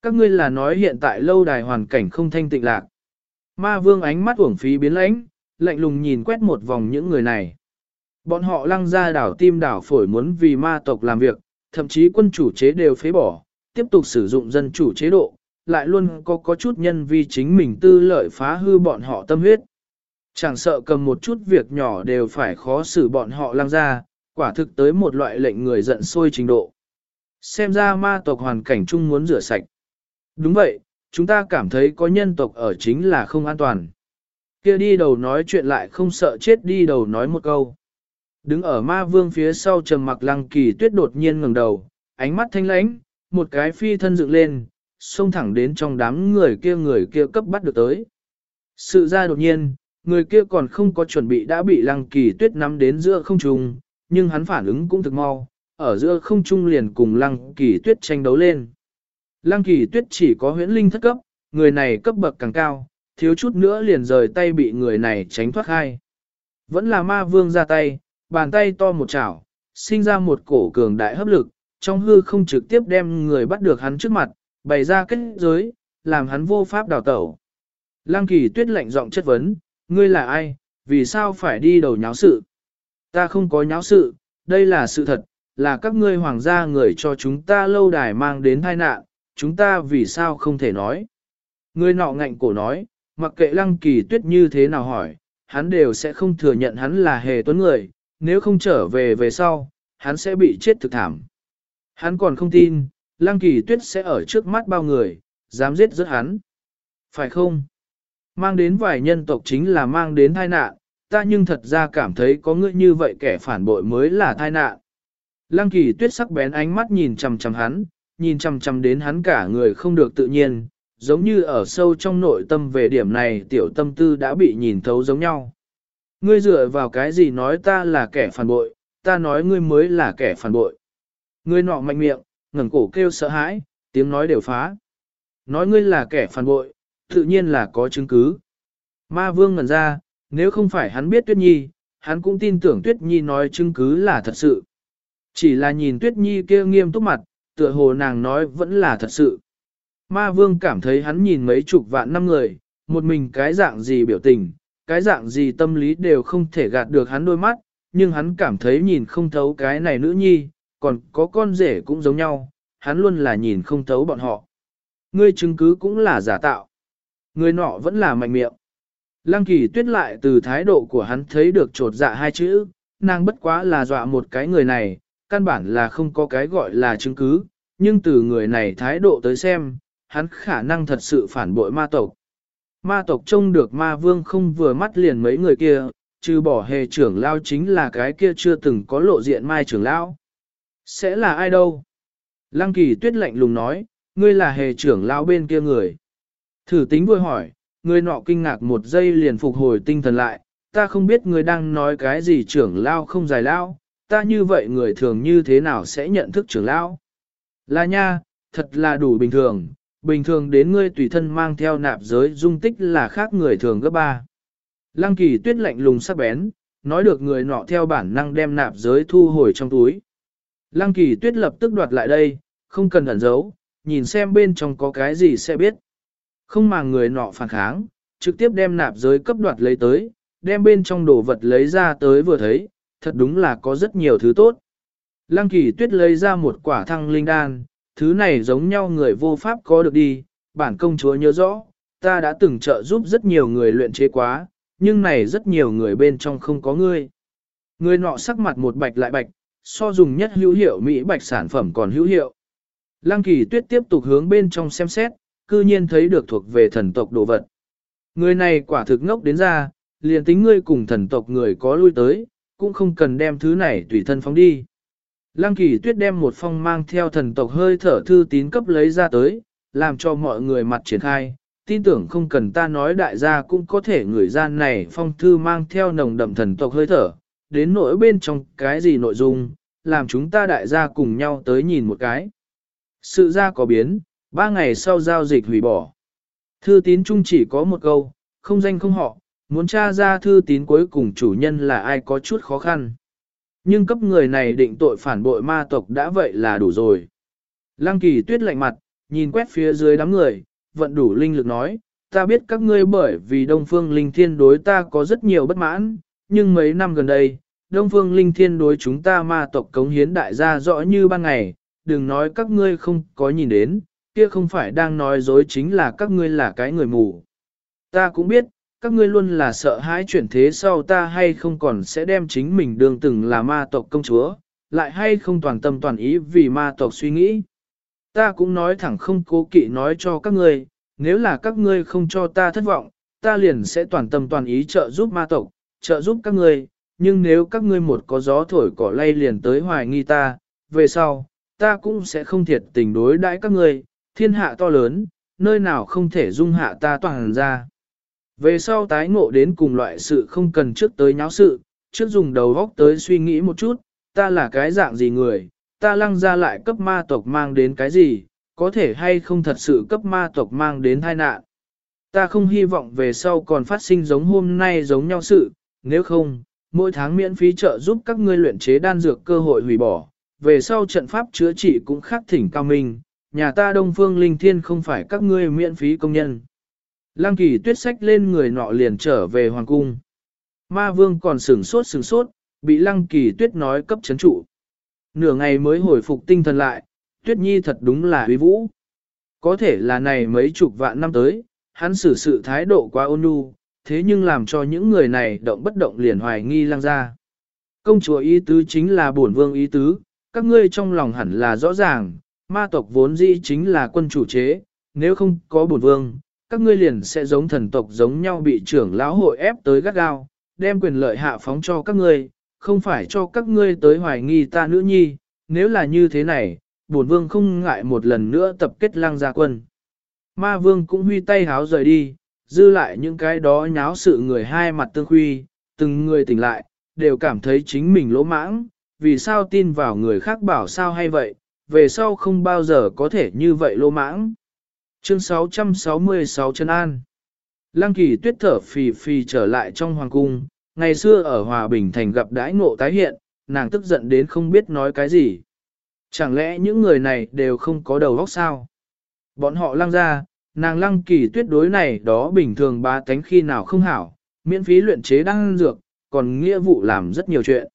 Các ngươi là nói hiện tại lâu đài hoàn cảnh không thanh tịnh lạc. Ma vương ánh mắt uổng phí biến lãnh, lạnh lùng nhìn quét một vòng những người này. Bọn họ lăng ra đảo tim đảo phổi muốn vì ma tộc làm việc, thậm chí quân chủ chế đều phế bỏ, tiếp tục sử dụng dân chủ chế độ, lại luôn có có chút nhân vì chính mình tư lợi phá hư bọn họ tâm huyết. Chẳng sợ cầm một chút việc nhỏ đều phải khó xử bọn họ lăng ra, quả thực tới một loại lệnh người giận sôi trình độ. Xem ra ma tộc hoàn cảnh chung muốn rửa sạch. Đúng vậy, chúng ta cảm thấy có nhân tộc ở chính là không an toàn. Kia đi đầu nói chuyện lại không sợ chết đi đầu nói một câu. Đứng ở ma vương phía sau trầm mặc lăng kỳ tuyết đột nhiên ngẩng đầu, ánh mắt thanh lãnh, một cái phi thân dựng lên, xông thẳng đến trong đám người kia người kia cấp bắt được tới. Sự ra đột nhiên, người kia còn không có chuẩn bị đã bị lăng kỳ tuyết nắm đến giữa không trung, nhưng hắn phản ứng cũng thực mau, ở giữa không trung liền cùng lăng kỳ tuyết tranh đấu lên. Lăng kỳ tuyết chỉ có huyễn linh thất cấp, người này cấp bậc càng cao, thiếu chút nữa liền rời tay bị người này tránh thoát hai. Vẫn là ma vương ra tay, bàn tay to một chảo, sinh ra một cổ cường đại hấp lực, trong hư không trực tiếp đem người bắt được hắn trước mặt, bày ra kết giới, làm hắn vô pháp đào tẩu. Lăng kỳ tuyết lạnh giọng chất vấn, ngươi là ai, vì sao phải đi đầu nháo sự? Ta không có nháo sự, đây là sự thật, là các ngươi hoàng gia người cho chúng ta lâu đài mang đến tai nạn, chúng ta vì sao không thể nói. Ngươi nọ ngạnh cổ nói, mặc kệ lăng kỳ tuyết như thế nào hỏi, hắn đều sẽ không thừa nhận hắn là hề tuấn người, nếu không trở về về sau, hắn sẽ bị chết thực thảm. Hắn còn không tin, lăng kỳ tuyết sẽ ở trước mắt bao người, dám giết giết hắn. Phải không? Mang đến vài nhân tộc chính là mang đến tai nạn, ta nhưng thật ra cảm thấy có ngươi như vậy kẻ phản bội mới là tai nạn. Lăng kỳ tuyết sắc bén ánh mắt nhìn chằm chằm hắn, nhìn chằm chằm đến hắn cả người không được tự nhiên, giống như ở sâu trong nội tâm về điểm này tiểu tâm tư đã bị nhìn thấu giống nhau. Ngươi dựa vào cái gì nói ta là kẻ phản bội, ta nói ngươi mới là kẻ phản bội. Ngươi nọ mạnh miệng, ngẩng cổ kêu sợ hãi, tiếng nói đều phá. Nói ngươi là kẻ phản bội, tự nhiên là có chứng cứ. Ma vương ngẩn ra, nếu không phải hắn biết Tuyết Nhi, hắn cũng tin tưởng Tuyết Nhi nói chứng cứ là thật sự. Chỉ là nhìn Tuyết Nhi kia nghiêm túc mặt, tựa hồ nàng nói vẫn là thật sự. Ma vương cảm thấy hắn nhìn mấy chục vạn năm người, một mình cái dạng gì biểu tình, cái dạng gì tâm lý đều không thể gạt được hắn đôi mắt, nhưng hắn cảm thấy nhìn không thấu cái này nữ nhi, còn có con rể cũng giống nhau, hắn luôn là nhìn không thấu bọn họ. Ngươi chứng cứ cũng là giả tạo. Người nọ vẫn là mạnh miệng. Lăng kỳ tuyết lại từ thái độ của hắn thấy được trột dạ hai chữ, nàng bất quá là dọa một cái người này, căn bản là không có cái gọi là chứng cứ, nhưng từ người này thái độ tới xem, hắn khả năng thật sự phản bội ma tộc. Ma tộc trông được ma vương không vừa mắt liền mấy người kia, trừ bỏ hề trưởng lao chính là cái kia chưa từng có lộ diện mai trưởng lao. Sẽ là ai đâu? Lăng kỳ tuyết lạnh lùng nói, ngươi là hề trưởng lao bên kia người. Thử tính vui hỏi, người nọ kinh ngạc một giây liền phục hồi tinh thần lại, ta không biết người đang nói cái gì trưởng lao không dài lao, ta như vậy người thường như thế nào sẽ nhận thức trưởng lao. Là nha, thật là đủ bình thường, bình thường đến ngươi tùy thân mang theo nạp giới dung tích là khác người thường gấp ba. Lăng kỳ tuyết lạnh lùng sắc bén, nói được người nọ theo bản năng đem nạp giới thu hồi trong túi. Lăng kỳ tuyết lập tức đoạt lại đây, không cần ẩn giấu, nhìn xem bên trong có cái gì sẽ biết. Không mà người nọ phản kháng, trực tiếp đem nạp giới cấp đoạt lấy tới, đem bên trong đồ vật lấy ra tới vừa thấy, thật đúng là có rất nhiều thứ tốt. Lăng kỳ tuyết lấy ra một quả thăng linh đan, thứ này giống nhau người vô pháp có được đi, bản công chúa nhớ rõ, ta đã từng trợ giúp rất nhiều người luyện chế quá, nhưng này rất nhiều người bên trong không có ngươi. Người nọ sắc mặt một bạch lại bạch, so dùng nhất hữu hiệu Mỹ bạch sản phẩm còn hữu hiệu. Lăng kỳ tuyết tiếp tục hướng bên trong xem xét, cư nhiên thấy được thuộc về thần tộc đồ vật. Người này quả thực ngốc đến ra, liền tính ngươi cùng thần tộc người có lui tới, cũng không cần đem thứ này tùy thân phóng đi. Lăng kỳ tuyết đem một phong mang theo thần tộc hơi thở thư tín cấp lấy ra tới, làm cho mọi người mặt triển khai, tin tưởng không cần ta nói đại gia cũng có thể người gian này phong thư mang theo nồng đậm thần tộc hơi thở, đến nỗi bên trong cái gì nội dung, làm chúng ta đại gia cùng nhau tới nhìn một cái. Sự ra có biến, ba ngày sau giao dịch hủy bỏ. Thư tín chung chỉ có một câu, không danh không họ, muốn tra ra thư tín cuối cùng chủ nhân là ai có chút khó khăn. Nhưng cấp người này định tội phản bội ma tộc đã vậy là đủ rồi. Lăng kỳ tuyết lạnh mặt, nhìn quét phía dưới đám người, vận đủ linh lực nói, ta biết các ngươi bởi vì Đông Phương Linh Thiên đối ta có rất nhiều bất mãn, nhưng mấy năm gần đây, Đông Phương Linh Thiên đối chúng ta ma tộc cống hiến đại gia rõ như ban ngày, đừng nói các ngươi không có nhìn đến, kia không phải đang nói dối chính là các ngươi là cái người mù. Ta cũng biết, các ngươi luôn là sợ hãi chuyển thế sau ta hay không còn sẽ đem chính mình đường từng là ma tộc công chúa, lại hay không toàn tâm toàn ý vì ma tộc suy nghĩ. Ta cũng nói thẳng không cố kỵ nói cho các ngươi, nếu là các ngươi không cho ta thất vọng, ta liền sẽ toàn tâm toàn ý trợ giúp ma tộc, trợ giúp các ngươi, nhưng nếu các ngươi một có gió thổi cỏ lay liền tới hoài nghi ta, về sau, ta cũng sẽ không thiệt tình đối đãi các ngươi, thiên hạ to lớn, nơi nào không thể dung hạ ta toàn ra. Về sau tái ngộ đến cùng loại sự không cần trước tới nháo sự, trước dùng đầu góc tới suy nghĩ một chút, ta là cái dạng gì người, ta lăng ra lại cấp ma tộc mang đến cái gì, có thể hay không thật sự cấp ma tộc mang đến tai nạn. Ta không hy vọng về sau còn phát sinh giống hôm nay giống nhau sự, nếu không, mỗi tháng miễn phí trợ giúp các ngươi luyện chế đan dược cơ hội hủy bỏ, về sau trận pháp chữa trị cũng khắc thỉnh cao minh, nhà ta Đông Phương Linh Thiên không phải các ngươi miễn phí công nhân. Lăng kỳ tuyết sách lên người nọ liền trở về hoàng cung. Ma vương còn sửng sốt sửng sốt, bị lăng kỳ tuyết nói cấp chấn trụ. Nửa ngày mới hồi phục tinh thần lại, tuyết nhi thật đúng là uy vũ. Có thể là này mấy chục vạn năm tới, hắn xử sự thái độ quá ôn nhu, thế nhưng làm cho những người này động bất động liền hoài nghi lăng ra. Công chúa ý tứ chính là bổn vương ý tứ, các ngươi trong lòng hẳn là rõ ràng, ma tộc vốn dĩ chính là quân chủ chế, nếu không có bổn vương, các ngươi liền sẽ giống thần tộc giống nhau bị trưởng lão hội ép tới gắt gao, đem quyền lợi hạ phóng cho các ngươi, không phải cho các ngươi tới hoài nghi ta nữ nhi, nếu là như thế này, bổn vương không ngại một lần nữa tập kết lăng gia quân. Ma vương cũng huy tay háo rời đi, dư lại những cái đó nháo sự người hai mặt tương khuy, từng người tỉnh lại, đều cảm thấy chính mình lỗ mãng, vì sao tin vào người khác bảo sao hay vậy, về sau không bao giờ có thể như vậy lô mãng. Chương 666 Trần An Lăng kỳ tuyết thở phì phì trở lại trong hoàng cung, ngày xưa ở Hòa Bình Thành gặp đãi ngộ tái hiện, nàng tức giận đến không biết nói cái gì. Chẳng lẽ những người này đều không có đầu óc sao? Bọn họ lăng ra, nàng lăng kỳ tuyết đối này đó bình thường ba tánh khi nào không hảo, miễn phí luyện chế đăng dược, còn nghĩa vụ làm rất nhiều chuyện.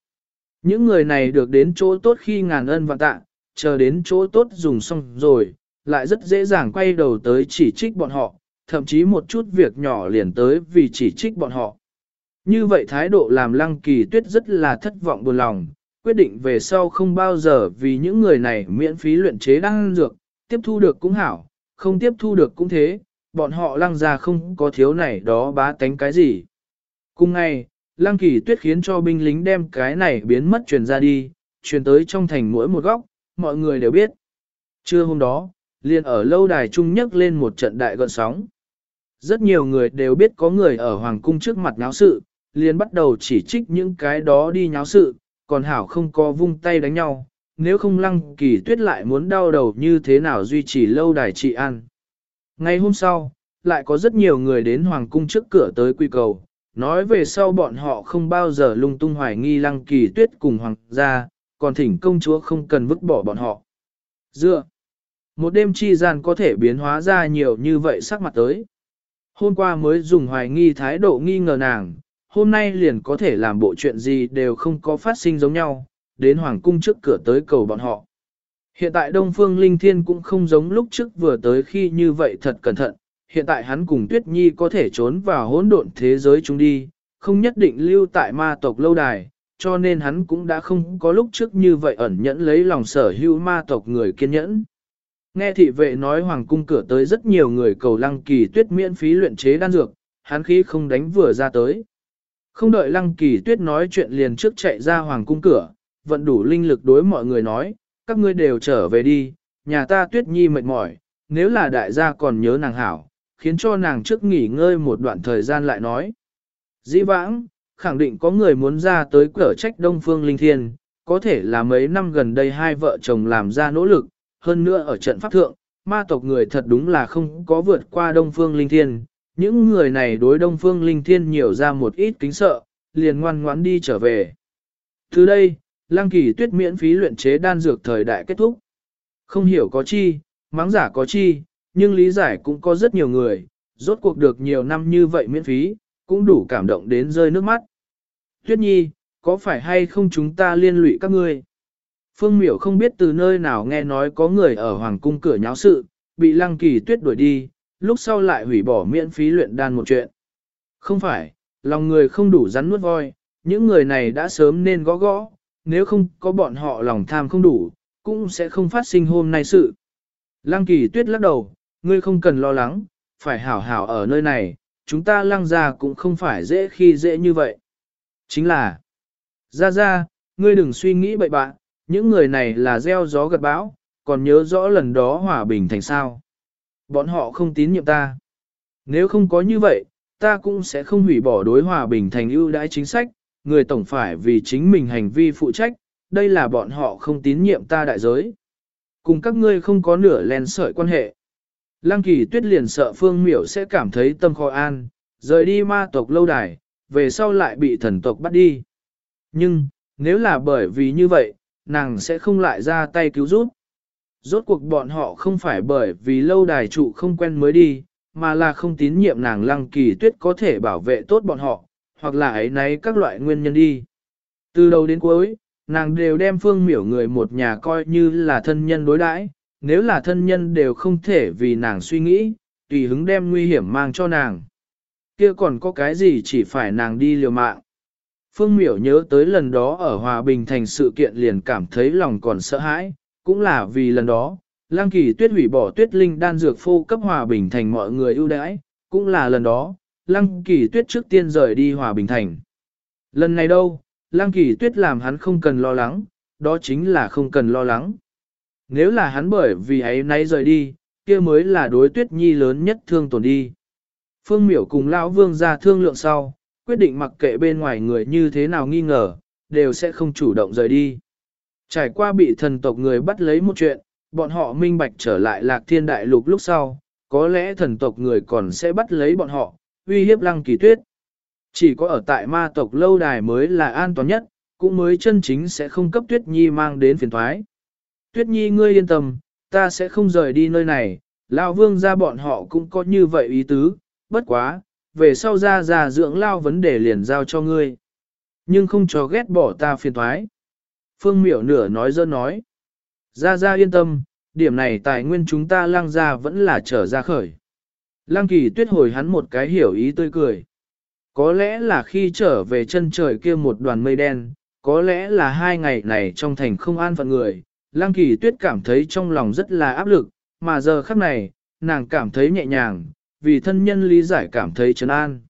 Những người này được đến chỗ tốt khi ngàn ân vạn tạ, chờ đến chỗ tốt dùng xong rồi, lại rất dễ dàng quay đầu tới chỉ trích bọn họ, thậm chí một chút việc nhỏ liền tới vì chỉ trích bọn họ. Như vậy thái độ làm lăng kỳ tuyết rất là thất vọng buồn lòng, quyết định về sau không bao giờ vì những người này miễn phí luyện chế đăng dược, tiếp thu được cũng hảo, không tiếp thu được cũng thế, bọn họ lăng ra không có thiếu này đó bá tánh cái gì. Cùng ngày, lăng kỳ tuyết khiến cho binh lính đem cái này biến mất truyền ra đi, truyền tới trong thành mỗi một góc, mọi người đều biết. Trưa hôm đó, liền ở lâu đài trung nhấc lên một trận đại gọn sóng. Rất nhiều người đều biết có người ở hoàng cung trước mặt nháo sự, liền bắt đầu chỉ trích những cái đó đi nháo sự, còn hảo không có vung tay đánh nhau, nếu không lăng kỳ tuyết lại muốn đau đầu như thế nào duy trì lâu đài trị an. Ngày hôm sau, lại có rất nhiều người đến hoàng cung trước cửa tới quy cầu, nói về sau bọn họ không bao giờ lung tung hoài nghi lăng kỳ tuyết cùng hoàng gia, còn thỉnh công chúa không cần vứt bỏ bọn họ. Dựa, một đêm chi gian có thể biến hóa ra nhiều như vậy sắc mặt tới. Hôm qua mới dùng hoài nghi thái độ nghi ngờ nàng, hôm nay liền có thể làm bộ chuyện gì đều không có phát sinh giống nhau, đến hoàng cung trước cửa tới cầu bọn họ. Hiện tại Đông Phương Linh Thiên cũng không giống lúc trước vừa tới khi như vậy thật cẩn thận, hiện tại hắn cùng Tuyết Nhi có thể trốn vào hỗn độn thế giới chúng đi, không nhất định lưu tại ma tộc lâu đài, cho nên hắn cũng đã không có lúc trước như vậy ẩn nhẫn lấy lòng sở hữu ma tộc người kiên nhẫn. Nghe thị vệ nói hoàng cung cửa tới rất nhiều người cầu lăng kỳ tuyết miễn phí luyện chế đan dược, hắn khí không đánh vừa ra tới. Không đợi lăng kỳ tuyết nói chuyện liền trước chạy ra hoàng cung cửa, vận đủ linh lực đối mọi người nói, các ngươi đều trở về đi, nhà ta tuyết nhi mệt mỏi, nếu là đại gia còn nhớ nàng hảo, khiến cho nàng trước nghỉ ngơi một đoạn thời gian lại nói. Dĩ vãng, khẳng định có người muốn ra tới cửa trách Đông Phương Linh Thiên, có thể là mấy năm gần đây hai vợ chồng làm ra nỗ lực, hơn nữa ở trận pháp thượng, ma tộc người thật đúng là không có vượt qua Đông Phương Linh Thiên. Những người này đối Đông Phương Linh Thiên nhiều ra một ít kính sợ, liền ngoan ngoãn đi trở về. Từ đây, Lăng Kỳ Tuyết miễn phí luyện chế đan dược thời đại kết thúc. Không hiểu có chi, mắng giả có chi, nhưng lý giải cũng có rất nhiều người, rốt cuộc được nhiều năm như vậy miễn phí, cũng đủ cảm động đến rơi nước mắt. Tuyết Nhi, có phải hay không chúng ta liên lụy các ngươi? Phương Miểu không biết từ nơi nào nghe nói có người ở Hoàng cung cửa nháo sự, bị Lăng Kỳ Tuyết đuổi đi, lúc sau lại hủy bỏ miễn phí luyện đan một chuyện. Không phải, lòng người không đủ rắn nuốt voi, những người này đã sớm nên gõ gõ, nếu không có bọn họ lòng tham không đủ, cũng sẽ không phát sinh hôm nay sự. Lăng Kỳ Tuyết lắc đầu, ngươi không cần lo lắng, phải hảo hảo ở nơi này, chúng ta lăng ra cũng không phải dễ khi dễ như vậy. Chính là, ra ra, ngươi đừng suy nghĩ bậy bạ. những người này là gieo gió gật bão, còn nhớ rõ lần đó hòa bình thành sao. Bọn họ không tín nhiệm ta. Nếu không có như vậy, ta cũng sẽ không hủy bỏ đối hòa bình thành ưu đãi chính sách, người tổng phải vì chính mình hành vi phụ trách, đây là bọn họ không tín nhiệm ta đại giới. Cùng các ngươi không có nửa len sợi quan hệ. Lăng kỳ tuyết liền sợ phương miểu sẽ cảm thấy tâm khó an, rời đi ma tộc lâu đài, về sau lại bị thần tộc bắt đi. Nhưng, nếu là bởi vì như vậy, nàng sẽ không lại ra tay cứu giúp. Rốt cuộc bọn họ không phải bởi vì lâu đài trụ không quen mới đi, mà là không tín nhiệm nàng lăng kỳ tuyết có thể bảo vệ tốt bọn họ, hoặc là ấy nấy các loại nguyên nhân đi. Từ đầu đến cuối, nàng đều đem phương miểu người một nhà coi như là thân nhân đối đãi, nếu là thân nhân đều không thể vì nàng suy nghĩ, tùy hứng đem nguy hiểm mang cho nàng. Kia còn có cái gì chỉ phải nàng đi liều mạng. Phương miểu nhớ tới lần đó ở Hòa Bình thành sự kiện liền cảm thấy lòng còn sợ hãi, cũng là vì lần đó, Lăng Kỳ Tuyết hủy bỏ Tuyết Linh đan dược phô cấp Hòa Bình thành mọi người ưu đãi, cũng là lần đó, Lăng Kỳ Tuyết trước tiên rời đi Hòa Bình thành. Lần này đâu, Lăng Kỳ Tuyết làm hắn không cần lo lắng, đó chính là không cần lo lắng. Nếu là hắn bởi vì ấy nay rời đi, kia mới là đối Tuyết Nhi lớn nhất thương tổn đi. Phương Miểu cùng Lão Vương ra thương lượng sau, quyết định mặc kệ bên ngoài người như thế nào nghi ngờ, đều sẽ không chủ động rời đi. Trải qua bị thần tộc người bắt lấy một chuyện, bọn họ minh bạch trở lại lạc thiên đại lục lúc sau, có lẽ thần tộc người còn sẽ bắt lấy bọn họ, uy hiếp lăng kỳ tuyết. Chỉ có ở tại ma tộc lâu đài mới là an toàn nhất, cũng mới chân chính sẽ không cấp tuyết nhi mang đến phiền thoái. Tuyết nhi ngươi yên tâm, ta sẽ không rời đi nơi này, lão vương ra bọn họ cũng có như vậy ý tứ, bất quá, về sau ra ra dưỡng lao vấn đề liền giao cho ngươi. Nhưng không cho ghét bỏ ta phiền thoái. Phương miểu nửa nói dơ nói. Ra ra yên tâm, điểm này tài nguyên chúng ta lang ra vẫn là trở ra khởi. lang kỳ tuyết hồi hắn một cái hiểu ý tươi cười. Có lẽ là khi trở về chân trời kia một đoàn mây đen, có lẽ là hai ngày này trong thành không an phận người, Lăng kỳ tuyết cảm thấy trong lòng rất là áp lực, mà giờ khắc này, nàng cảm thấy nhẹ nhàng, vì thân nhân lý giải cảm thấy trấn an.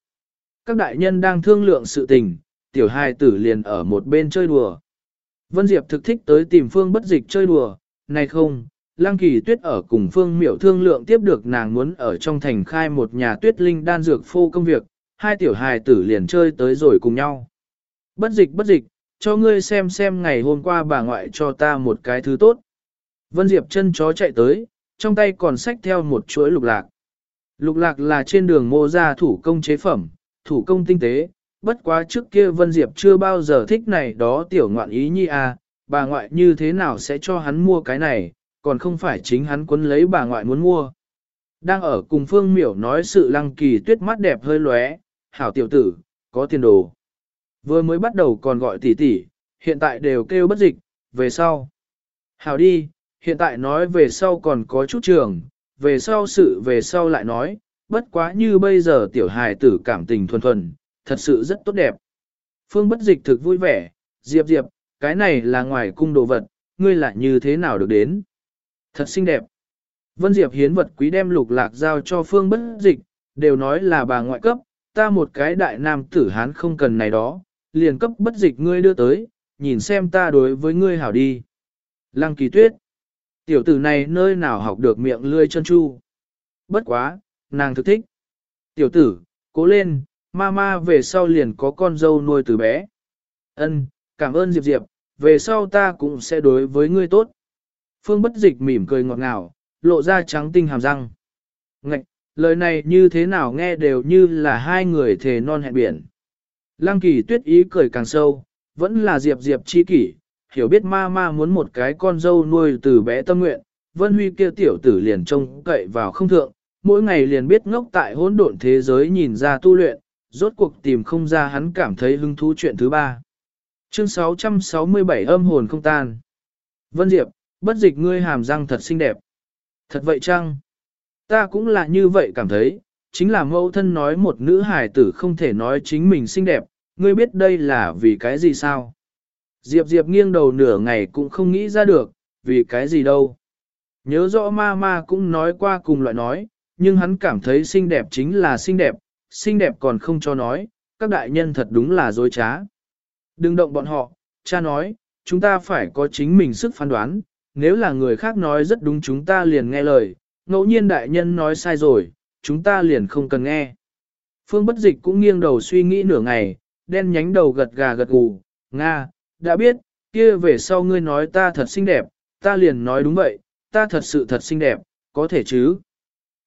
Các đại nhân đang thương lượng sự tình, tiểu hài tử liền ở một bên chơi đùa. Vân Diệp thực thích tới tìm Phương bất dịch chơi đùa, này không, Lăng Kỳ Tuyết ở cùng Phương miểu thương lượng tiếp được nàng muốn ở trong thành khai một nhà tuyết linh đan dược phô công việc, hai tiểu hài tử liền chơi tới rồi cùng nhau. Bất dịch bất dịch, cho ngươi xem xem ngày hôm qua bà ngoại cho ta một cái thứ tốt. Vân Diệp chân chó chạy tới, trong tay còn xách theo một chuỗi lục lạc. Lục lạc là trên đường mô ra thủ công chế phẩm, thủ công tinh tế, bất quá trước kia Vân Diệp chưa bao giờ thích này đó tiểu ngoạn ý nhi à, bà ngoại như thế nào sẽ cho hắn mua cái này, còn không phải chính hắn quấn lấy bà ngoại muốn mua. Đang ở cùng Phương Miểu nói sự lăng kỳ tuyết mắt đẹp hơi lóe, hảo tiểu tử, có tiền đồ. Vừa mới bắt đầu còn gọi tỷ tỷ, hiện tại đều kêu bất dịch, về sau. Hảo đi, hiện tại nói về sau còn có chút trường, về sau sự về sau lại nói, bất quá như bây giờ tiểu hài tử cảm tình thuần thuần, thật sự rất tốt đẹp. Phương bất dịch thực vui vẻ, Diệp Diệp, cái này là ngoài cung đồ vật, ngươi lại như thế nào được đến. Thật xinh đẹp. Vân Diệp hiến vật quý đem lục lạc giao cho Phương bất dịch, đều nói là bà ngoại cấp, ta một cái đại nam tử hán không cần này đó, liền cấp bất dịch ngươi đưa tới, nhìn xem ta đối với ngươi hảo đi. Lăng kỳ tuyết. Tiểu tử này nơi nào học được miệng lươi chân chu. Bất quá, nàng thực thích. Tiểu tử, cố lên, mama về sau liền có con dâu nuôi từ bé. Ân, cảm ơn Diệp Diệp, về sau ta cũng sẽ đối với ngươi tốt. Phương bất dịch mỉm cười ngọt ngào, lộ ra trắng tinh hàm răng. Ngạch, lời này như thế nào nghe đều như là hai người thề non hẹn biển. Lăng kỳ tuyết ý cười càng sâu, vẫn là Diệp Diệp chi kỷ, hiểu biết ma ma muốn một cái con dâu nuôi từ bé tâm nguyện, Vân Huy kia tiểu tử liền trông cậy vào không thượng, mỗi ngày liền biết ngốc tại hỗn độn thế giới nhìn ra tu luyện, rốt cuộc tìm không ra hắn cảm thấy hứng thú chuyện thứ ba. Chương 667 âm hồn không tan. Vân Diệp, bất dịch ngươi hàm răng thật xinh đẹp. Thật vậy chăng? Ta cũng là như vậy cảm thấy, chính là mẫu thân nói một nữ hài tử không thể nói chính mình xinh đẹp, ngươi biết đây là vì cái gì sao? Diệp Diệp nghiêng đầu nửa ngày cũng không nghĩ ra được, vì cái gì đâu. Nhớ rõ ma ma cũng nói qua cùng loại nói, nhưng hắn cảm thấy xinh đẹp chính là xinh đẹp, xinh đẹp còn không cho nói, các đại nhân thật đúng là dối trá. Đừng động bọn họ, cha nói, chúng ta phải có chính mình sức phán đoán, nếu là người khác nói rất đúng chúng ta liền nghe lời, ngẫu nhiên đại nhân nói sai rồi, chúng ta liền không cần nghe. Phương bất dịch cũng nghiêng đầu suy nghĩ nửa ngày, đen nhánh đầu gật gà gật gù, Nga, đã biết, kia về sau ngươi nói ta thật xinh đẹp, ta liền nói đúng vậy, ta thật sự thật xinh đẹp, có thể chứ?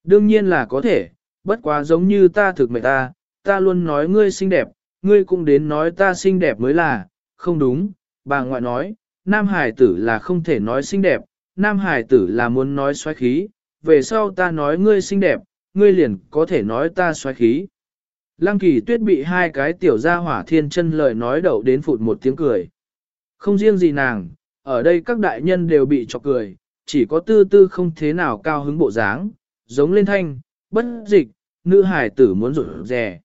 Đương nhiên là có thể, bất quá giống như ta thực mệnh ta, ta luôn nói ngươi xinh đẹp, ngươi cũng đến nói ta xinh đẹp mới là, không đúng, bà ngoại nói, nam hải tử là không thể nói xinh đẹp, nam hải tử là muốn nói xoáy khí, về sau ta nói ngươi xinh đẹp, ngươi liền có thể nói ta xoáy khí. Lăng kỳ tuyết bị hai cái tiểu gia hỏa thiên chân lời nói đậu đến phụt một tiếng cười. Không riêng gì nàng, ở đây các đại nhân đều bị chọc cười, chỉ có tư tư không thế nào cao hứng bộ dáng, giống lên thanh, bất dịch, nữ hài tử muốn rụt rè.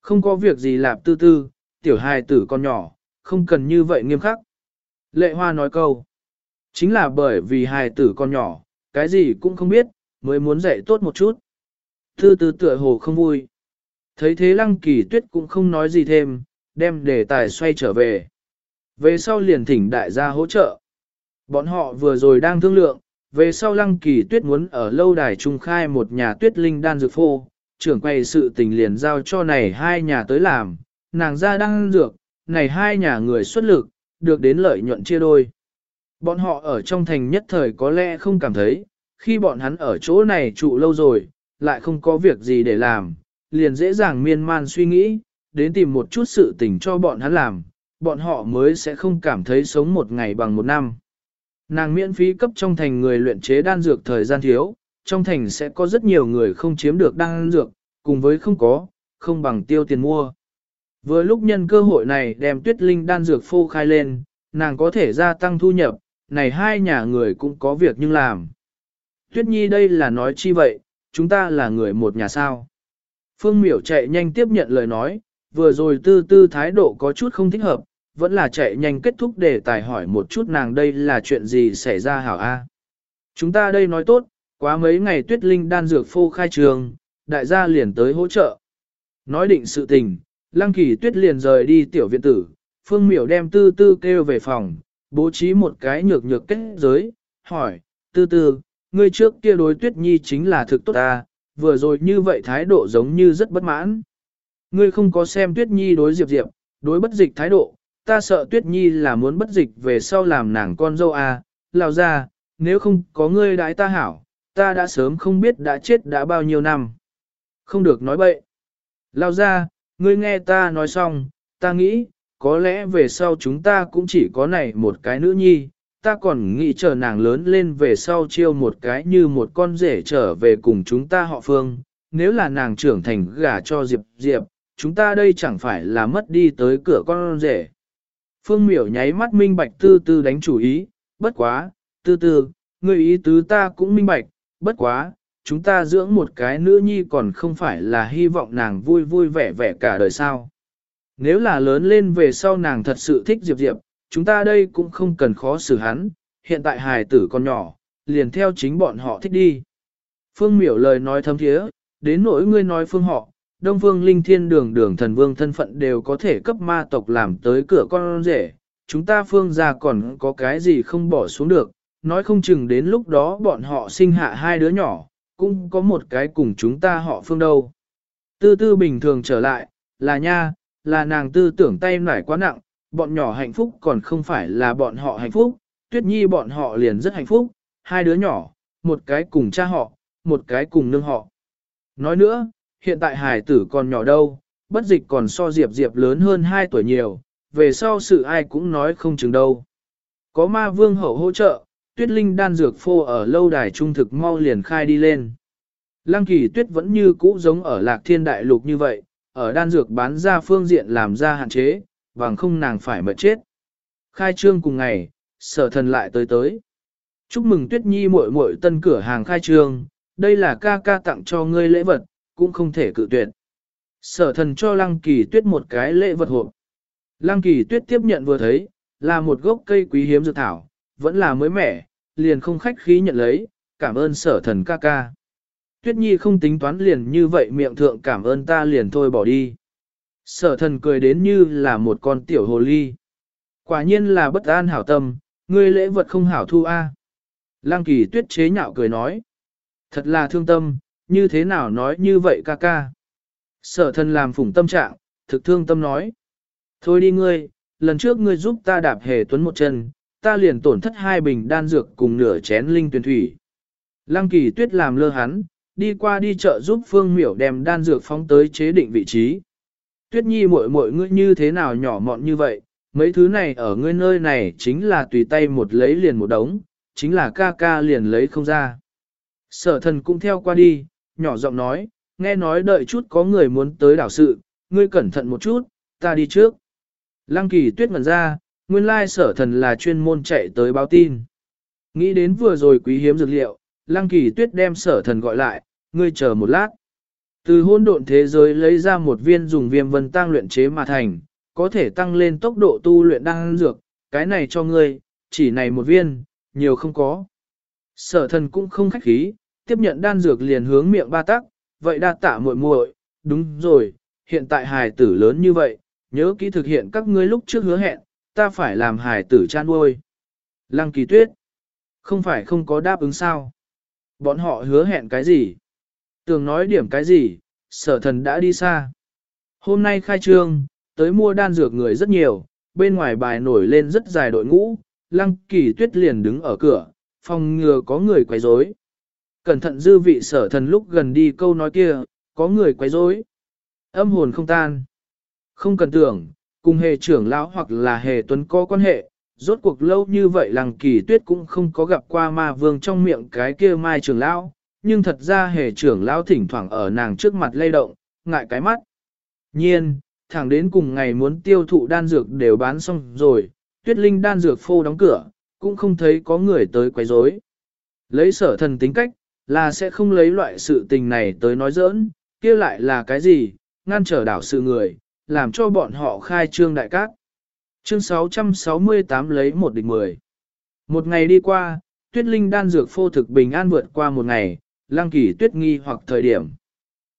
Không có việc gì lạp tư tư, tiểu hài tử con nhỏ, không cần như vậy nghiêm khắc. Lệ hoa nói câu, chính là bởi vì hài tử con nhỏ, cái gì cũng không biết, mới muốn dạy tốt một chút. Tư tư tựa hồ không vui. Thấy thế lăng kỳ tuyết cũng không nói gì thêm, đem đề tài xoay trở về. Về sau liền thỉnh đại gia hỗ trợ. Bọn họ vừa rồi đang thương lượng, về sau lăng kỳ tuyết muốn ở lâu đài trung khai một nhà tuyết linh đan dược phô, trưởng quay sự tình liền giao cho này hai nhà tới làm, nàng ra đang dược, này hai nhà người xuất lực, được đến lợi nhuận chia đôi. Bọn họ ở trong thành nhất thời có lẽ không cảm thấy, khi bọn hắn ở chỗ này trụ lâu rồi, lại không có việc gì để làm, liền dễ dàng miên man suy nghĩ, đến tìm một chút sự tình cho bọn hắn làm, bọn họ mới sẽ không cảm thấy sống một ngày bằng một năm. Nàng miễn phí cấp trong thành người luyện chế đan dược thời gian thiếu, trong thành sẽ có rất nhiều người không chiếm được đan dược, cùng với không có, không bằng tiêu tiền mua. Vừa lúc nhân cơ hội này đem tuyết linh đan dược phô khai lên, nàng có thể gia tăng thu nhập, này hai nhà người cũng có việc nhưng làm. Tuyết nhi đây là nói chi vậy, chúng ta là người một nhà sao. Phương miểu chạy nhanh tiếp nhận lời nói, vừa rồi tư tư thái độ có chút không thích hợp, vẫn là chạy nhanh kết thúc để tài hỏi một chút nàng đây là chuyện gì xảy ra hảo A. Chúng ta đây nói tốt, quá mấy ngày tuyết linh đan dược phô khai trường, đại gia liền tới hỗ trợ. Nói định sự tình, lăng kỳ tuyết liền rời đi tiểu viện tử, phương miểu đem tư tư kêu về phòng, bố trí một cái nhược nhược kết giới, hỏi, tư tư, ngươi trước kia đối tuyết nhi chính là thực tốt ta, vừa rồi như vậy thái độ giống như rất bất mãn. Ngươi không có xem tuyết nhi đối diệp diệp, đối bất dịch thái độ, ta sợ tuyết nhi là muốn bất dịch về sau làm nàng con dâu à, Lào ra, nếu không có ngươi đái ta hảo, ta đã sớm không biết đã chết đã bao nhiêu năm. Không được nói bậy. Lao ra, ngươi nghe ta nói xong, ta nghĩ, có lẽ về sau chúng ta cũng chỉ có này một cái nữ nhi, ta còn nghĩ chờ nàng lớn lên về sau chiêu một cái như một con rể trở về cùng chúng ta họ phương, nếu là nàng trưởng thành gả cho Diệp Diệp, chúng ta đây chẳng phải là mất đi tới cửa con rể. Phương miểu nháy mắt minh bạch tư tư đánh chủ ý, bất quá, tư tư, người ý tứ ta cũng minh bạch, bất quá, chúng ta dưỡng một cái nữ nhi còn không phải là hy vọng nàng vui vui vẻ vẻ cả đời sao. Nếu là lớn lên về sau nàng thật sự thích Diệp Diệp, chúng ta đây cũng không cần khó xử hắn, hiện tại hài tử còn nhỏ, liền theo chính bọn họ thích đi. Phương miểu lời nói thâm thiế, đến nỗi ngươi nói phương họ, Đông Phương Linh Thiên Đường Đường Thần Vương thân phận đều có thể cấp ma tộc làm tới cửa con rể, chúng ta phương gia còn có cái gì không bỏ xuống được, nói không chừng đến lúc đó bọn họ sinh hạ hai đứa nhỏ, cũng có một cái cùng chúng ta họ phương đâu. Tư tư bình thường trở lại, là nha, là nàng tư tưởng tay nải quá nặng, bọn nhỏ hạnh phúc còn không phải là bọn họ hạnh phúc, tuyết nhi bọn họ liền rất hạnh phúc, hai đứa nhỏ, một cái cùng cha họ, một cái cùng nương họ. Nói nữa, hiện tại hải tử còn nhỏ đâu, bất dịch còn so diệp diệp lớn hơn 2 tuổi nhiều, về sau sự ai cũng nói không chừng đâu. Có ma vương hậu hỗ trợ, tuyết linh đan dược phô ở lâu đài trung thực mau liền khai đi lên. Lăng kỳ tuyết vẫn như cũ giống ở lạc thiên đại lục như vậy, ở đan dược bán ra phương diện làm ra hạn chế, bằng không nàng phải mệt chết. Khai trương cùng ngày, sở thần lại tới tới. Chúc mừng tuyết nhi muội muội tân cửa hàng khai trương, đây là ca ca tặng cho ngươi lễ vật, cũng không thể cự tuyệt. Sở thần cho lăng kỳ tuyết một cái lễ vật hộp. Lăng kỳ tuyết tiếp nhận vừa thấy, là một gốc cây quý hiếm dược thảo, vẫn là mới mẻ, liền không khách khí nhận lấy, cảm ơn sở thần ca ca. Tuyết Nhi không tính toán liền như vậy miệng thượng cảm ơn ta liền thôi bỏ đi. Sở thần cười đến như là một con tiểu hồ ly. Quả nhiên là bất an hảo tâm, ngươi lễ vật không hảo thu a. Lăng kỳ tuyết chế nhạo cười nói. Thật là thương tâm, như thế nào nói như vậy ca ca. Sở thần làm phủng tâm trạng, thực thương tâm nói. Thôi đi ngươi, lần trước ngươi giúp ta đạp hề tuấn một chân, ta liền tổn thất hai bình đan dược cùng nửa chén linh tuyển thủy. Lăng kỳ tuyết làm lơ hắn, đi qua đi chợ giúp Phương Miểu đem đan dược phóng tới chế định vị trí. Tuyết nhi muội muội ngươi như thế nào nhỏ mọn như vậy, mấy thứ này ở ngươi nơi này chính là tùy tay một lấy liền một đống, chính là ca ca liền lấy không ra. Sở thần cũng theo qua đi, nhỏ giọng nói, nghe nói đợi chút có người muốn tới đảo sự, ngươi cẩn thận một chút, ta đi trước. Lăng kỳ tuyết ngẩn ra, nguyên lai sở thần là chuyên môn chạy tới báo tin. Nghĩ đến vừa rồi quý hiếm dược liệu, lăng kỳ tuyết đem sở thần gọi lại, ngươi chờ một lát. Từ hôn độn thế giới lấy ra một viên dùng viêm vân tăng luyện chế mà thành, có thể tăng lên tốc độ tu luyện đan dược, cái này cho ngươi, chỉ này một viên, nhiều không có. Sở thần cũng không khách khí, tiếp nhận đan dược liền hướng miệng ba tắc, vậy đa tạ muội muội, đúng rồi, hiện tại hài tử lớn như vậy, nhớ kỹ thực hiện các ngươi lúc trước hứa hẹn, ta phải làm hài tử cha nuôi. Lăng kỳ tuyết, không phải không có đáp ứng sao? Bọn họ hứa hẹn cái gì? Tường nói điểm cái gì, sở thần đã đi xa. Hôm nay khai trương, tới mua đan dược người rất nhiều, bên ngoài bài nổi lên rất dài đội ngũ, lăng kỳ tuyết liền đứng ở cửa, phòng ngừa có người quấy rối. Cẩn thận dư vị sở thần lúc gần đi câu nói kia, có người quấy rối. Âm hồn không tan. Không cần tưởng, cùng hề trưởng lão hoặc là hề tuấn có quan hệ, rốt cuộc lâu như vậy làng kỳ tuyết cũng không có gặp qua ma vương trong miệng cái kia mai trưởng lão, nhưng thật ra hề trưởng lão thỉnh thoảng ở nàng trước mặt lay động, ngại cái mắt. Nhiên, thẳng đến cùng ngày muốn tiêu thụ đan dược đều bán xong rồi, tuyết linh đan dược phô đóng cửa, cũng không thấy có người tới quấy rối. Lấy sở thần tính cách, là sẽ không lấy loại sự tình này tới nói giỡn, kia lại là cái gì, ngăn trở đảo sự người, làm cho bọn họ khai trương đại cát. Chương 668 lấy một địch mười. Một ngày đi qua, tuyết linh đan dược phô thực bình an vượt qua một ngày, lang kỳ tuyết nghi hoặc thời điểm.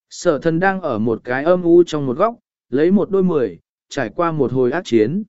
Sở thần đang ở một cái âm u trong một góc, lấy một đôi mười, trải qua một hồi ác chiến.